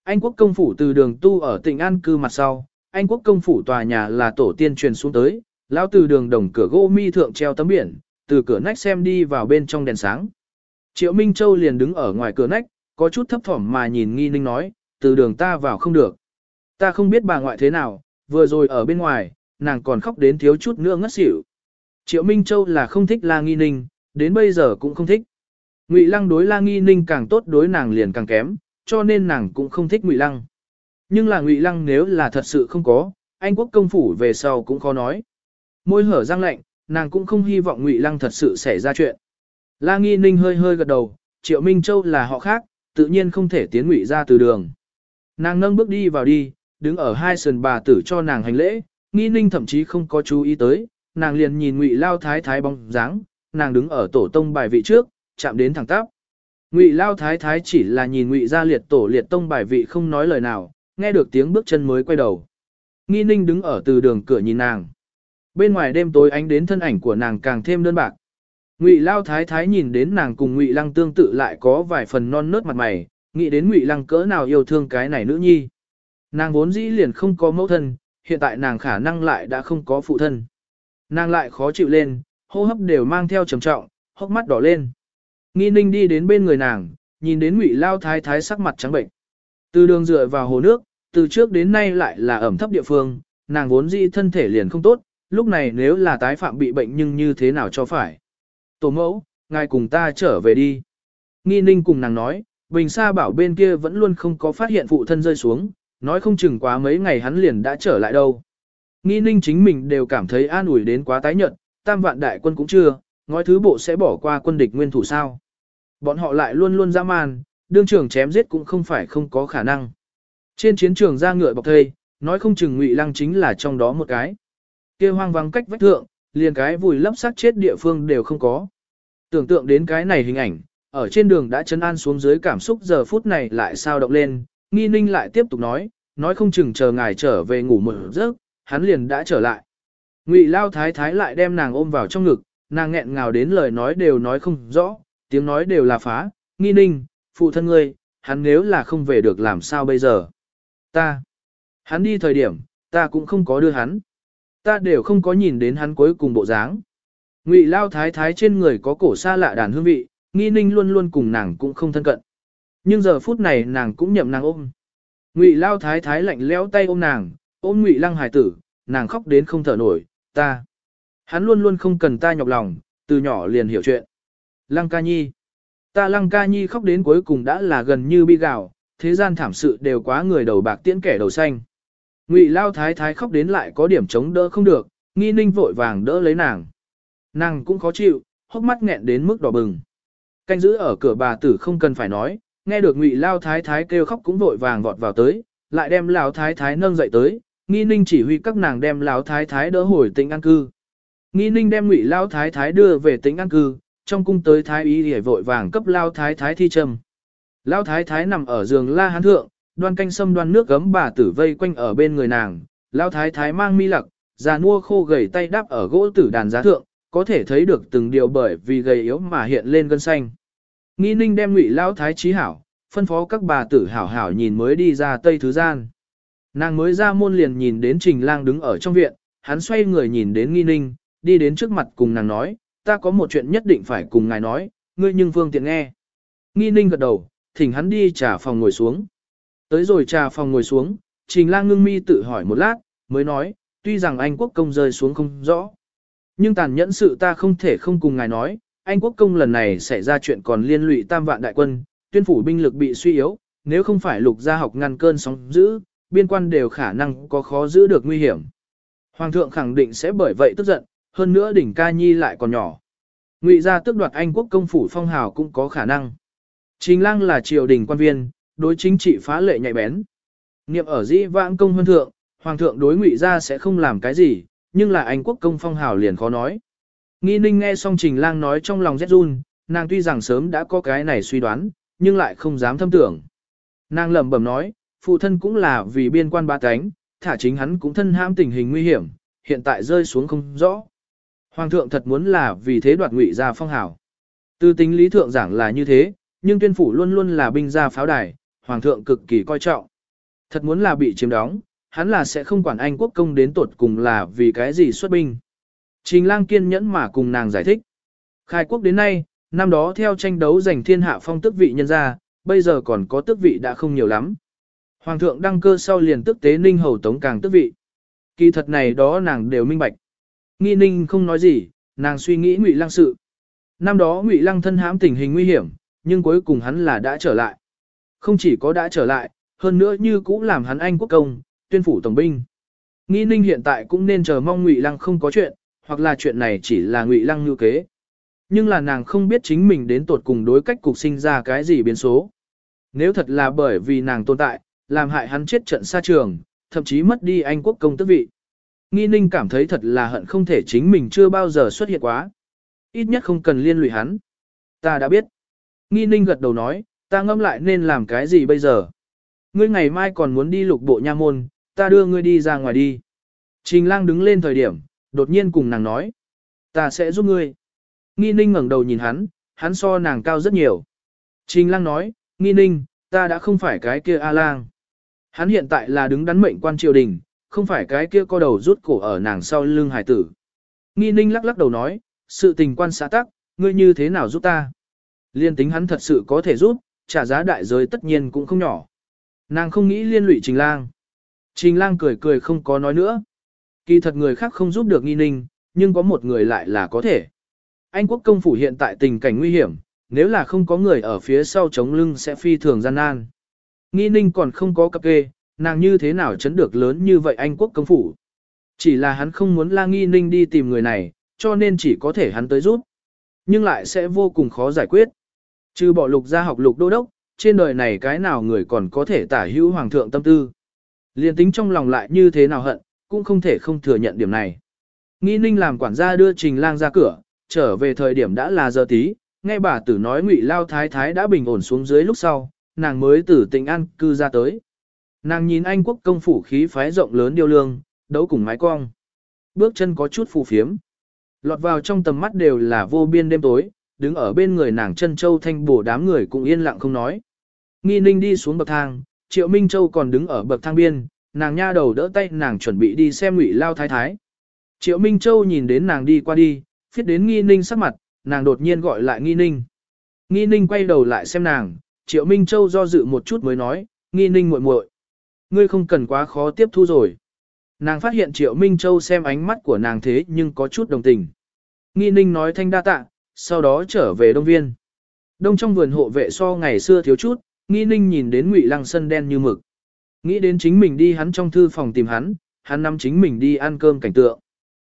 Anh quốc công phủ từ đường tu ở tỉnh An cư mặt sau, Anh quốc công phủ tòa nhà là tổ tiên truyền xuống tới, lão từ đường đồng cửa gỗ mi thượng treo tấm biển, từ cửa nách xem đi vào bên trong đèn sáng. Triệu Minh Châu liền đứng ở ngoài cửa nách, có chút thấp thỏm mà nhìn nghi ninh nói, từ đường ta vào không được. Ta không biết bà ngoại thế nào, vừa rồi ở bên ngoài, nàng còn khóc đến thiếu chút nữa ngất xỉu. Triệu Minh Châu là không thích la nghi ninh, đến bây giờ cũng không thích. Ngụy Lăng đối La Nghi Ninh càng tốt đối nàng liền càng kém, cho nên nàng cũng không thích Ngụy Lăng. Nhưng là Ngụy Lăng nếu là thật sự không có, Anh quốc công phủ về sau cũng khó nói. Môi hở răng lạnh, nàng cũng không hy vọng Ngụy Lăng thật sự xảy ra chuyện. La Nghi Ninh hơi hơi gật đầu, Triệu Minh Châu là họ khác, tự nhiên không thể tiến Ngụy ra từ đường. Nàng nâng bước đi vào đi, đứng ở hai sườn bà tử cho nàng hành lễ, Nghi Ninh thậm chí không có chú ý tới, nàng liền nhìn Ngụy Lao Thái Thái bóng dáng, nàng đứng ở tổ tông bài vị trước, chạm đến thẳng tắp. Ngụy Lao Thái Thái chỉ là nhìn Ngụy ra liệt tổ liệt tông bài vị không nói lời nào, nghe được tiếng bước chân mới quay đầu. Nghi Ninh đứng ở từ đường cửa nhìn nàng. Bên ngoài đêm tối ánh đến thân ảnh của nàng càng thêm đơn bạc. Ngụy Lao Thái Thái nhìn đến nàng cùng Ngụy Lăng tương tự lại có vài phần non nớt mặt mày, nghĩ đến Ngụy Lăng cỡ nào yêu thương cái này nữ nhi. Nàng vốn dĩ liền không có mẫu thân, hiện tại nàng khả năng lại đã không có phụ thân. Nàng lại khó chịu lên, hô hấp đều mang theo trầm trọng, hốc mắt đỏ lên. Nghi ninh đi đến bên người nàng, nhìn đến ngụy lao thái thái sắc mặt trắng bệnh. Từ đường dựa vào hồ nước, từ trước đến nay lại là ẩm thấp địa phương, nàng vốn dĩ thân thể liền không tốt, lúc này nếu là tái phạm bị bệnh nhưng như thế nào cho phải. Tổ mẫu, ngài cùng ta trở về đi. Nghi ninh cùng nàng nói, Bình Sa bảo bên kia vẫn luôn không có phát hiện phụ thân rơi xuống, nói không chừng quá mấy ngày hắn liền đã trở lại đâu. Nghi ninh chính mình đều cảm thấy an ủi đến quá tái nhợt, tam vạn đại quân cũng chưa, ngói thứ bộ sẽ bỏ qua quân địch nguyên thủ sao. Bọn họ lại luôn luôn dã man, đương trường chém giết cũng không phải không có khả năng. Trên chiến trường ra ngựa bọc thây, nói không chừng ngụy lăng chính là trong đó một cái. kia hoang vắng cách vách thượng, liền cái vùi lấp xác chết địa phương đều không có. Tưởng tượng đến cái này hình ảnh, ở trên đường đã chấn an xuống dưới cảm xúc giờ phút này lại sao động lên, nghi ninh lại tiếp tục nói, nói không chừng chờ ngài trở về ngủ một giấc, hắn liền đã trở lại. Ngụy lao thái thái lại đem nàng ôm vào trong ngực, nàng nghẹn ngào đến lời nói đều nói không rõ, tiếng nói đều là phá, Nghi ninh, phụ thân ngươi, hắn nếu là không về được làm sao bây giờ? Ta, hắn đi thời điểm, ta cũng không có đưa hắn. Ta đều không có nhìn đến hắn cuối cùng bộ dáng. Ngụy lao thái thái trên người có cổ xa lạ đàn hương vị, nghi ninh luôn luôn cùng nàng cũng không thân cận. Nhưng giờ phút này nàng cũng nhậm nàng ôm. Ngụy lao thái thái lạnh lẽo tay ôm nàng, ôm ngụy lăng Hải tử, nàng khóc đến không thở nổi, ta. Hắn luôn luôn không cần ta nhọc lòng, từ nhỏ liền hiểu chuyện. Lăng ca nhi. Ta lăng ca nhi khóc đến cuối cùng đã là gần như bi gạo, thế gian thảm sự đều quá người đầu bạc tiễn kẻ đầu xanh. Ngụy lao thái thái khóc đến lại có điểm chống đỡ không được, nghi ninh vội vàng đỡ lấy nàng. Nàng cũng khó chịu, hốc mắt nghẹn đến mức đỏ bừng. Canh giữ ở cửa bà tử không cần phải nói, nghe được ngụy lao thái thái kêu khóc cũng vội vàng vọt vào tới, lại đem lão thái thái nâng dậy tới, nghi ninh chỉ huy các nàng đem lão thái thái đỡ hồi tỉnh an cư. Nghi ninh đem ngụy lao thái thái đưa về tỉnh an cư, trong cung tới thái y để vội vàng cấp lao thái thái thi trầm. Lao thái thái nằm ở giường la hán thượng, đoan canh sâm đoan nước gấm bà tử vây quanh ở bên người nàng, lao thái thái mang mi lặc, già nua khô gầy tay đắp ở gỗ tử đàn giá thượng, có thể thấy được từng điều bởi vì gầy yếu mà hiện lên gân xanh. Nghi ninh đem ngụy lao thái trí hảo, phân phó các bà tử hảo hảo nhìn mới đi ra tây thứ gian. Nàng mới ra môn liền nhìn đến trình lang đứng ở trong viện, hắn xoay người nhìn đến nghi ninh, đi đến trước mặt cùng nàng nói, ta có một chuyện nhất định phải cùng ngài nói, ngươi nhưng vương tiện nghe. Nghi ninh gật đầu, thỉnh hắn đi trả phòng ngồi xuống. Tới rồi trà phòng ngồi xuống, trình lang ngưng mi tự hỏi một lát, mới nói, tuy rằng Anh quốc công rơi xuống không rõ. Nhưng tàn nhẫn sự ta không thể không cùng ngài nói, Anh quốc công lần này xảy ra chuyện còn liên lụy tam vạn đại quân, tuyên phủ binh lực bị suy yếu, nếu không phải lục gia học ngăn cơn sóng dữ, biên quan đều khả năng có khó giữ được nguy hiểm. Hoàng thượng khẳng định sẽ bởi vậy tức giận, hơn nữa đỉnh ca nhi lại còn nhỏ. Ngụy gia tước đoạt Anh quốc công phủ phong hào cũng có khả năng. Trình lang là triều đình quan viên, đối chính trị phá lệ nhạy bén. Niệm ở dĩ vãng công hơn thượng, hoàng thượng đối ngụy gia sẽ không làm cái gì, nhưng là Anh quốc công phong hào liền khó nói. Nghi ninh nghe xong trình lang nói trong lòng rét run, nàng tuy rằng sớm đã có cái này suy đoán, nhưng lại không dám thâm tưởng. Nàng lẩm bẩm nói, phụ thân cũng là vì biên quan ba cánh, thả chính hắn cũng thân ham tình hình nguy hiểm, hiện tại rơi xuống không rõ. Hoàng thượng thật muốn là vì thế đoạt ngụy ra phong hào. Từ tính lý thượng giảng là như thế, nhưng tuyên phủ luôn luôn là binh gia pháo đài, hoàng thượng cực kỳ coi trọng. Thật muốn là bị chiếm đóng, hắn là sẽ không quản Anh quốc công đến tột cùng là vì cái gì xuất binh. Trình lang kiên nhẫn mà cùng nàng giải thích. Khai quốc đến nay, năm đó theo tranh đấu giành thiên hạ phong tước vị nhân gia, bây giờ còn có tước vị đã không nhiều lắm. Hoàng thượng đăng cơ sau liền tức tế ninh hầu tống càng tước vị. Kỳ thật này đó nàng đều minh bạch. Nghi ninh không nói gì, nàng suy nghĩ ngụy lăng sự. Năm đó ngụy lăng thân hãm tình hình nguy hiểm, nhưng cuối cùng hắn là đã trở lại. Không chỉ có đã trở lại, hơn nữa như cũng làm hắn anh quốc công, tuyên phủ tổng binh. Nghi ninh hiện tại cũng nên chờ mong ngụy lăng không có chuyện, hoặc là chuyện này chỉ là ngụy lăng như kế. Nhưng là nàng không biết chính mình đến tột cùng đối cách cục sinh ra cái gì biến số. Nếu thật là bởi vì nàng tồn tại, làm hại hắn chết trận xa trường, thậm chí mất đi anh quốc công tước vị. Nghi ninh cảm thấy thật là hận không thể chính mình chưa bao giờ xuất hiện quá. Ít nhất không cần liên lụy hắn. Ta đã biết. Nghi ninh gật đầu nói, ta ngâm lại nên làm cái gì bây giờ. Ngươi ngày mai còn muốn đi lục bộ nha môn, ta đưa ngươi đi ra ngoài đi. Trình lang đứng lên thời điểm, đột nhiên cùng nàng nói. Ta sẽ giúp ngươi. Nghi ninh ngẩng đầu nhìn hắn, hắn so nàng cao rất nhiều. Trình lang nói, nghi ninh, ta đã không phải cái kia A-lang. Hắn hiện tại là đứng đắn mệnh quan triều đình, không phải cái kia co đầu rút cổ ở nàng sau lưng hải tử. Nghi ninh lắc lắc đầu nói, sự tình quan xã tắc, ngươi như thế nào giúp ta? Liên tính hắn thật sự có thể giúp, trả giá đại giới tất nhiên cũng không nhỏ. Nàng không nghĩ liên lụy trình lang. Trình lang cười cười không có nói nữa. Kỳ thật người khác không giúp được nghi ninh, nhưng có một người lại là có thể. Anh quốc công phủ hiện tại tình cảnh nguy hiểm, nếu là không có người ở phía sau chống lưng sẽ phi thường gian nan. Nghi ninh còn không có cặp kê, nàng như thế nào chấn được lớn như vậy Anh quốc công phủ. Chỉ là hắn không muốn la nghi ninh đi tìm người này, cho nên chỉ có thể hắn tới giúp. Nhưng lại sẽ vô cùng khó giải quyết. Trừ bỏ lục gia học lục đô đốc, trên đời này cái nào người còn có thể tả hữu hoàng thượng tâm tư. Liên tính trong lòng lại như thế nào hận, cũng không thể không thừa nhận điểm này. Nghi ninh làm quản gia đưa trình lang ra cửa, trở về thời điểm đã là giờ tí, nghe bà tử nói ngụy lao thái thái đã bình ổn xuống dưới lúc sau, nàng mới từ tỉnh an cư ra tới. Nàng nhìn anh quốc công phủ khí phái rộng lớn điêu lương, đấu cùng mái cong. Bước chân có chút phù phiếm. Lọt vào trong tầm mắt đều là vô biên đêm tối, đứng ở bên người nàng chân châu thanh bổ đám người cũng yên lặng không nói. Nghi ninh đi xuống bậc thang, triệu Minh Châu còn đứng ở bậc thang biên, nàng nha đầu đỡ tay nàng chuẩn bị đi xem ngụy lao thái thái. Triệu Minh Châu nhìn đến nàng đi qua đi, phiết đến nghi ninh sắc mặt, nàng đột nhiên gọi lại nghi ninh. Nghi ninh quay đầu lại xem nàng, Triệu Minh Châu do dự một chút mới nói, nghi ninh muội muội, Ngươi không cần quá khó tiếp thu rồi. Nàng phát hiện Triệu Minh Châu xem ánh mắt của nàng thế nhưng có chút đồng tình. Nghi ninh nói thanh đa tạ, sau đó trở về đông viên. Đông trong vườn hộ vệ so ngày xưa thiếu chút, nghi ninh nhìn đến ngụy lăng sân đen như mực. Nghĩ đến chính mình đi hắn trong thư phòng tìm hắn, hắn nắm chính mình đi ăn cơm cảnh tượng.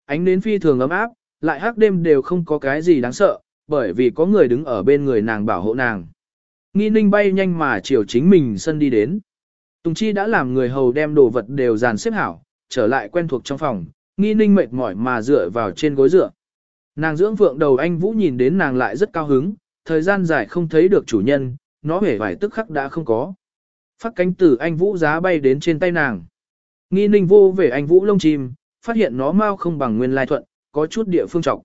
Ánh đến phi thường ấm áp, lại hắc đêm đều không có cái gì đáng sợ, bởi vì có người đứng ở bên người nàng bảo hộ nàng. Nghi ninh bay nhanh mà chiều chính mình sân đi đến. Tùng Chi đã làm người hầu đem đồ vật đều dàn xếp hảo, trở lại quen thuộc trong phòng, nghi ninh mệt mỏi mà dựa vào trên gối dựa. Nàng dưỡng vượng đầu anh Vũ nhìn đến nàng lại rất cao hứng, thời gian dài không thấy được chủ nhân, nó hề vài tức khắc đã không có. Phát cánh tử anh Vũ giá bay đến trên tay nàng. Nghi ninh vô về anh Vũ lông chim, phát hiện nó mau không bằng nguyên lai thuận, có chút địa phương trọng.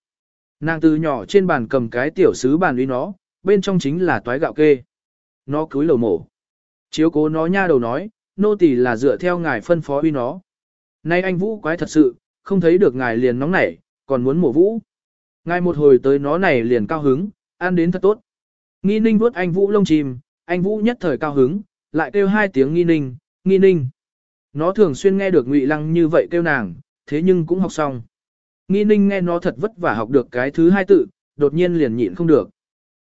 Nàng từ nhỏ trên bàn cầm cái tiểu sứ bàn uy nó, bên trong chính là toái gạo kê. Nó cúi lầu mổ. Chiếu cố nó nha đầu nói, nô tỳ là dựa theo ngài phân phó uy nó. Nay anh Vũ quái thật sự, không thấy được ngài liền nóng nảy, còn muốn mổ Vũ. Ngài một hồi tới nó này liền cao hứng, ăn đến thật tốt. Nghi ninh vuốt anh Vũ lông chim, anh Vũ nhất thời cao hứng, lại kêu hai tiếng nghi ninh, nghi ninh. Nó thường xuyên nghe được ngụy lăng như vậy kêu nàng, thế nhưng cũng học xong. Nghi ninh nghe nó thật vất vả học được cái thứ hai tự, đột nhiên liền nhịn không được.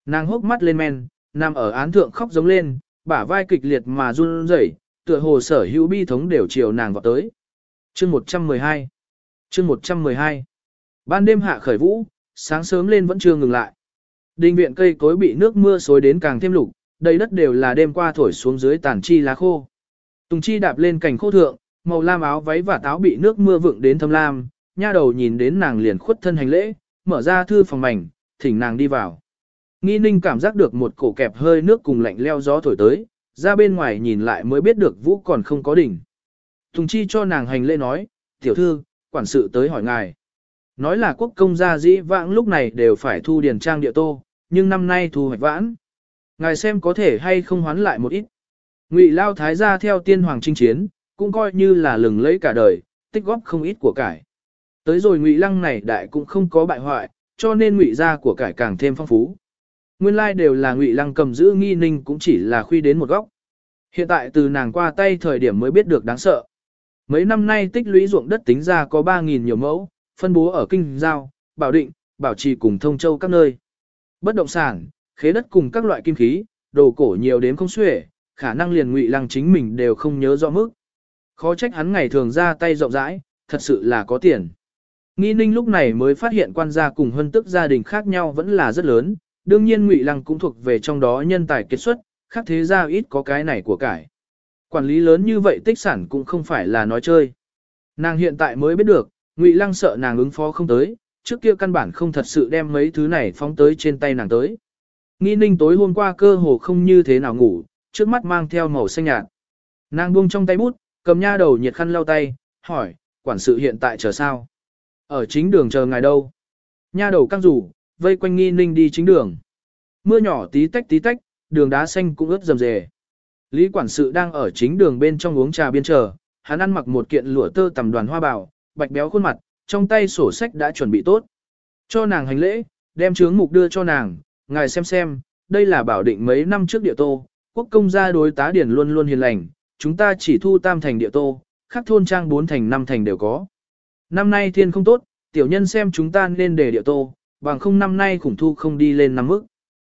Nàng hốc mắt lên men, nằm ở án thượng khóc giống lên, bả vai kịch liệt mà run rẩy, tựa hồ sở hữu bi thống đều chiều nàng vào tới. Chương 112 Chương 112 Ban đêm hạ khởi vũ, sáng sớm lên vẫn chưa ngừng lại. Đình viện cây cối bị nước mưa xối đến càng thêm lục, đầy đất đều là đêm qua thổi xuống dưới tàn chi lá khô. Tùng chi đạp lên cành khô thượng, màu lam áo váy và táo bị nước mưa vựng đến thâm lam, nha đầu nhìn đến nàng liền khuất thân hành lễ, mở ra thư phòng mảnh, thỉnh nàng đi vào. Nghi ninh cảm giác được một cổ kẹp hơi nước cùng lạnh leo gió thổi tới, ra bên ngoài nhìn lại mới biết được vũ còn không có đỉnh. Tùng chi cho nàng hành lễ nói, tiểu thư, quản sự tới hỏi ngài. Nói là quốc công gia dĩ vãng lúc này đều phải thu điền trang địa tô, nhưng năm nay thu hoạch vãn. Ngài xem có thể hay không hoán lại một ít. Ngụy Lao Thái gia theo tiên hoàng chinh chiến, cũng coi như là lừng lẫy cả đời, tích góp không ít của cải. Tới rồi Ngụy Lăng này đại cũng không có bại hoại, cho nên Ngụy gia của cải càng thêm phong phú. Nguyên lai like đều là Ngụy Lăng cầm giữ nghi ninh cũng chỉ là khuy đến một góc. Hiện tại từ nàng qua tay thời điểm mới biết được đáng sợ. Mấy năm nay tích lũy ruộng đất tính ra có 3.000 nhiều mẫu, phân bố ở Kinh Giao, Bảo Định, Bảo Trì cùng Thông Châu các nơi. Bất động sản, khế đất cùng các loại kim khí, đồ cổ nhiều đến không xuể, khả năng liền ngụy lăng chính mình đều không nhớ rõ mức. Khó trách hắn ngày thường ra tay rộng rãi, thật sự là có tiền. Nghi ninh lúc này mới phát hiện quan gia cùng hân tức gia đình khác nhau vẫn là rất lớn, đương nhiên ngụy lăng cũng thuộc về trong đó nhân tài kết xuất, khác thế gia ít có cái này của cải. Quản lý lớn như vậy tích sản cũng không phải là nói chơi. Nàng hiện tại mới biết được, ngụy lăng sợ nàng ứng phó không tới, trước kia căn bản không thật sự đem mấy thứ này phóng tới trên tay nàng tới. Nghi ninh tối hôm qua cơ hồ không như thế nào ngủ, trước mắt mang theo màu xanh nhạt. Nàng buông trong tay bút, cầm nha đầu nhiệt khăn lau tay, hỏi, quản sự hiện tại chờ sao? Ở chính đường chờ ngài đâu? Nha đầu căng rủ, vây quanh nghi ninh đi chính đường. Mưa nhỏ tí tách tí tách, đường đá xanh cũng ướt rầm rề. Lý quản sự đang ở chính đường bên trong uống trà biên chờ, hắn ăn mặc một kiện lụa tơ tầm đoàn hoa bảo, bạch béo khuôn mặt, trong tay sổ sách đã chuẩn bị tốt. Cho nàng hành lễ, đem chướng mục đưa cho nàng, ngài xem xem, đây là bảo định mấy năm trước địa tô, quốc công gia đối tá điển luôn luôn hiền lành, chúng ta chỉ thu tam thành địa tô, khác thôn trang bốn thành năm thành đều có. Năm nay thiên không tốt, tiểu nhân xem chúng ta nên để địa tô, bằng không năm nay khủng thu không đi lên năm mức.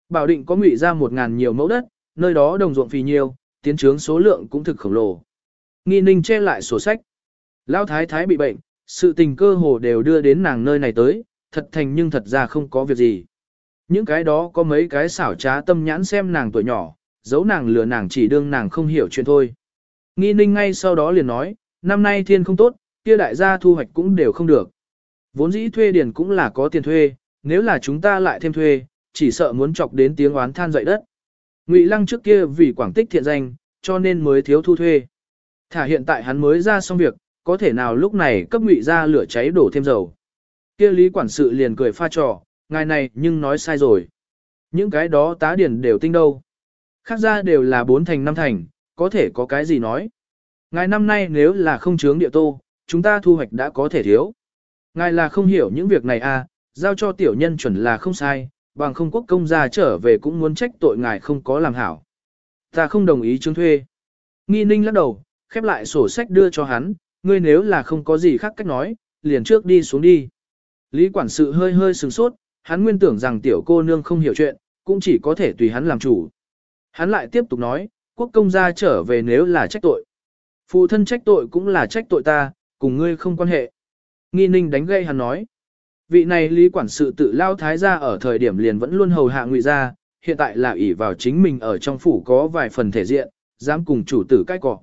Bảo định có ngụy ra một ngàn nhiều mẫu đất, nơi đó đồng ruộng phì nhiều, tiến trướng số lượng cũng thực khổng lồ. Nghi ninh che lại sổ sách. Lão thái thái bị bệnh, sự tình cơ hồ đều đưa đến nàng nơi này tới, thật thành nhưng thật ra không có việc gì. Những cái đó có mấy cái xảo trá tâm nhãn xem nàng tuổi nhỏ, giấu nàng lừa nàng chỉ đương nàng không hiểu chuyện thôi. Nghi ninh ngay sau đó liền nói, năm nay thiên không tốt, kia đại gia thu hoạch cũng đều không được. Vốn dĩ thuê điền cũng là có tiền thuê, nếu là chúng ta lại thêm thuê, chỉ sợ muốn chọc đến tiếng oán than dậy đất. Ngụy Lăng trước kia vì quảng tích thiện danh, cho nên mới thiếu thu thuê. Thả hiện tại hắn mới ra xong việc, có thể nào lúc này cấp Ngụy ra lửa cháy đổ thêm dầu. Kia Lý quản sự liền cười pha trò, ngài này nhưng nói sai rồi. Những cái đó tá điển đều tinh đâu. Khác ra đều là bốn thành năm thành, có thể có cái gì nói. Ngài năm nay nếu là không chướng địa tô, chúng ta thu hoạch đã có thể thiếu. Ngài là không hiểu những việc này à, giao cho tiểu nhân chuẩn là không sai, bằng không quốc công gia trở về cũng muốn trách tội ngài không có làm hảo. Ta không đồng ý chứng thuê. Nghi ninh lắc đầu, khép lại sổ sách đưa cho hắn, ngươi nếu là không có gì khác cách nói, liền trước đi xuống đi. Lý quản sự hơi hơi sừng sốt, hắn nguyên tưởng rằng tiểu cô nương không hiểu chuyện, cũng chỉ có thể tùy hắn làm chủ. Hắn lại tiếp tục nói, quốc công gia trở về nếu là trách tội. Phụ thân trách tội cũng là trách tội ta, cùng ngươi không quan hệ. Nghi ninh đánh gây hắn nói. Vị này lý quản sự tự lao thái gia ở thời điểm liền vẫn luôn hầu hạ ngụy gia, hiện tại là ỷ vào chính mình ở trong phủ có vài phần thể diện, dám cùng chủ tử cãi cọ.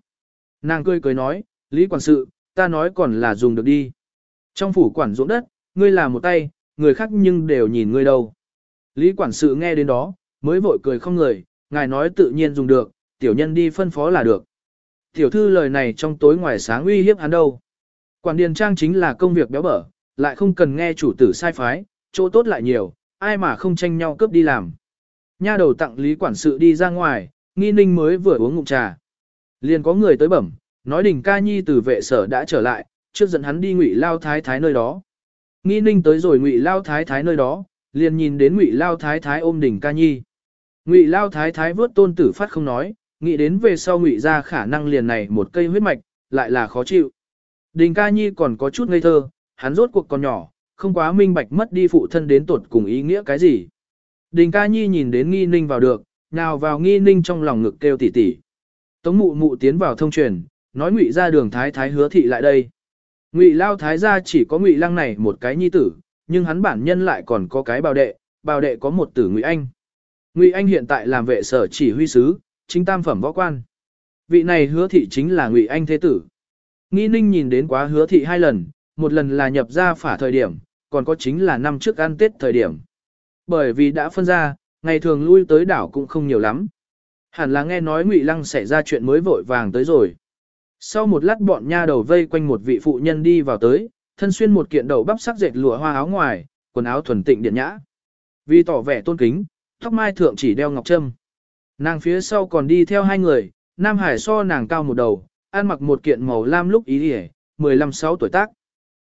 Nàng cười cười nói, lý quản sự, ta nói còn là dùng được đi. Trong phủ quản ruộng đất, ngươi là một tay, người khác nhưng đều nhìn ngươi đâu. Lý quản sự nghe đến đó, mới vội cười không người, ngài nói tự nhiên dùng được, tiểu nhân đi phân phó là được. Tiểu thư lời này trong tối ngoài sáng uy hiếp hắn đâu. Quản điền trang chính là công việc béo bở, lại không cần nghe chủ tử sai phái, chỗ tốt lại nhiều, ai mà không tranh nhau cướp đi làm. Nha đầu tặng lý quản sự đi ra ngoài, nghi ninh mới vừa uống ngụm trà. Liền có người tới bẩm, nói đỉnh ca nhi từ vệ sở đã trở lại, trước dẫn hắn đi ngụy lao thái thái nơi đó. Nghi ninh tới rồi ngụy lao thái thái nơi đó, liền nhìn đến ngụy lao thái thái ôm đỉnh ca nhi. Ngụy lao thái thái vớt tôn tử phát không nói, nghĩ đến về sau ngụy ra khả năng liền này một cây huyết mạch, lại là khó chịu. Đình ca nhi còn có chút ngây thơ, hắn rốt cuộc còn nhỏ, không quá minh bạch mất đi phụ thân đến tuột cùng ý nghĩa cái gì. Đình ca nhi nhìn đến nghi ninh vào được, nào vào nghi ninh trong lòng ngực kêu tỉ tỉ. Tống mụ mụ tiến vào thông truyền, nói ngụy ra đường thái thái hứa thị lại đây. Ngụy lao thái gia chỉ có ngụy lăng này một cái nhi tử, nhưng hắn bản nhân lại còn có cái bào đệ, bào đệ có một tử ngụy anh. Ngụy anh hiện tại làm vệ sở chỉ huy sứ, chính tam phẩm võ quan. Vị này hứa thị chính là ngụy anh thế tử. Nghi ninh nhìn đến quá hứa thị hai lần, một lần là nhập ra phả thời điểm, còn có chính là năm trước ăn tết thời điểm. Bởi vì đã phân ra, ngày thường lui tới đảo cũng không nhiều lắm. Hẳn là nghe nói ngụy lăng xảy ra chuyện mới vội vàng tới rồi. Sau một lát bọn nha đầu vây quanh một vị phụ nhân đi vào tới, thân xuyên một kiện đầu bắp sắc dệt lụa hoa áo ngoài, quần áo thuần tịnh điện nhã. Vì tỏ vẻ tôn kính, tóc mai thượng chỉ đeo ngọc trâm. Nàng phía sau còn đi theo hai người, Nam Hải so nàng cao một đầu, ăn mặc một kiện màu lam lúc ý hề, 15-6 tuổi tác.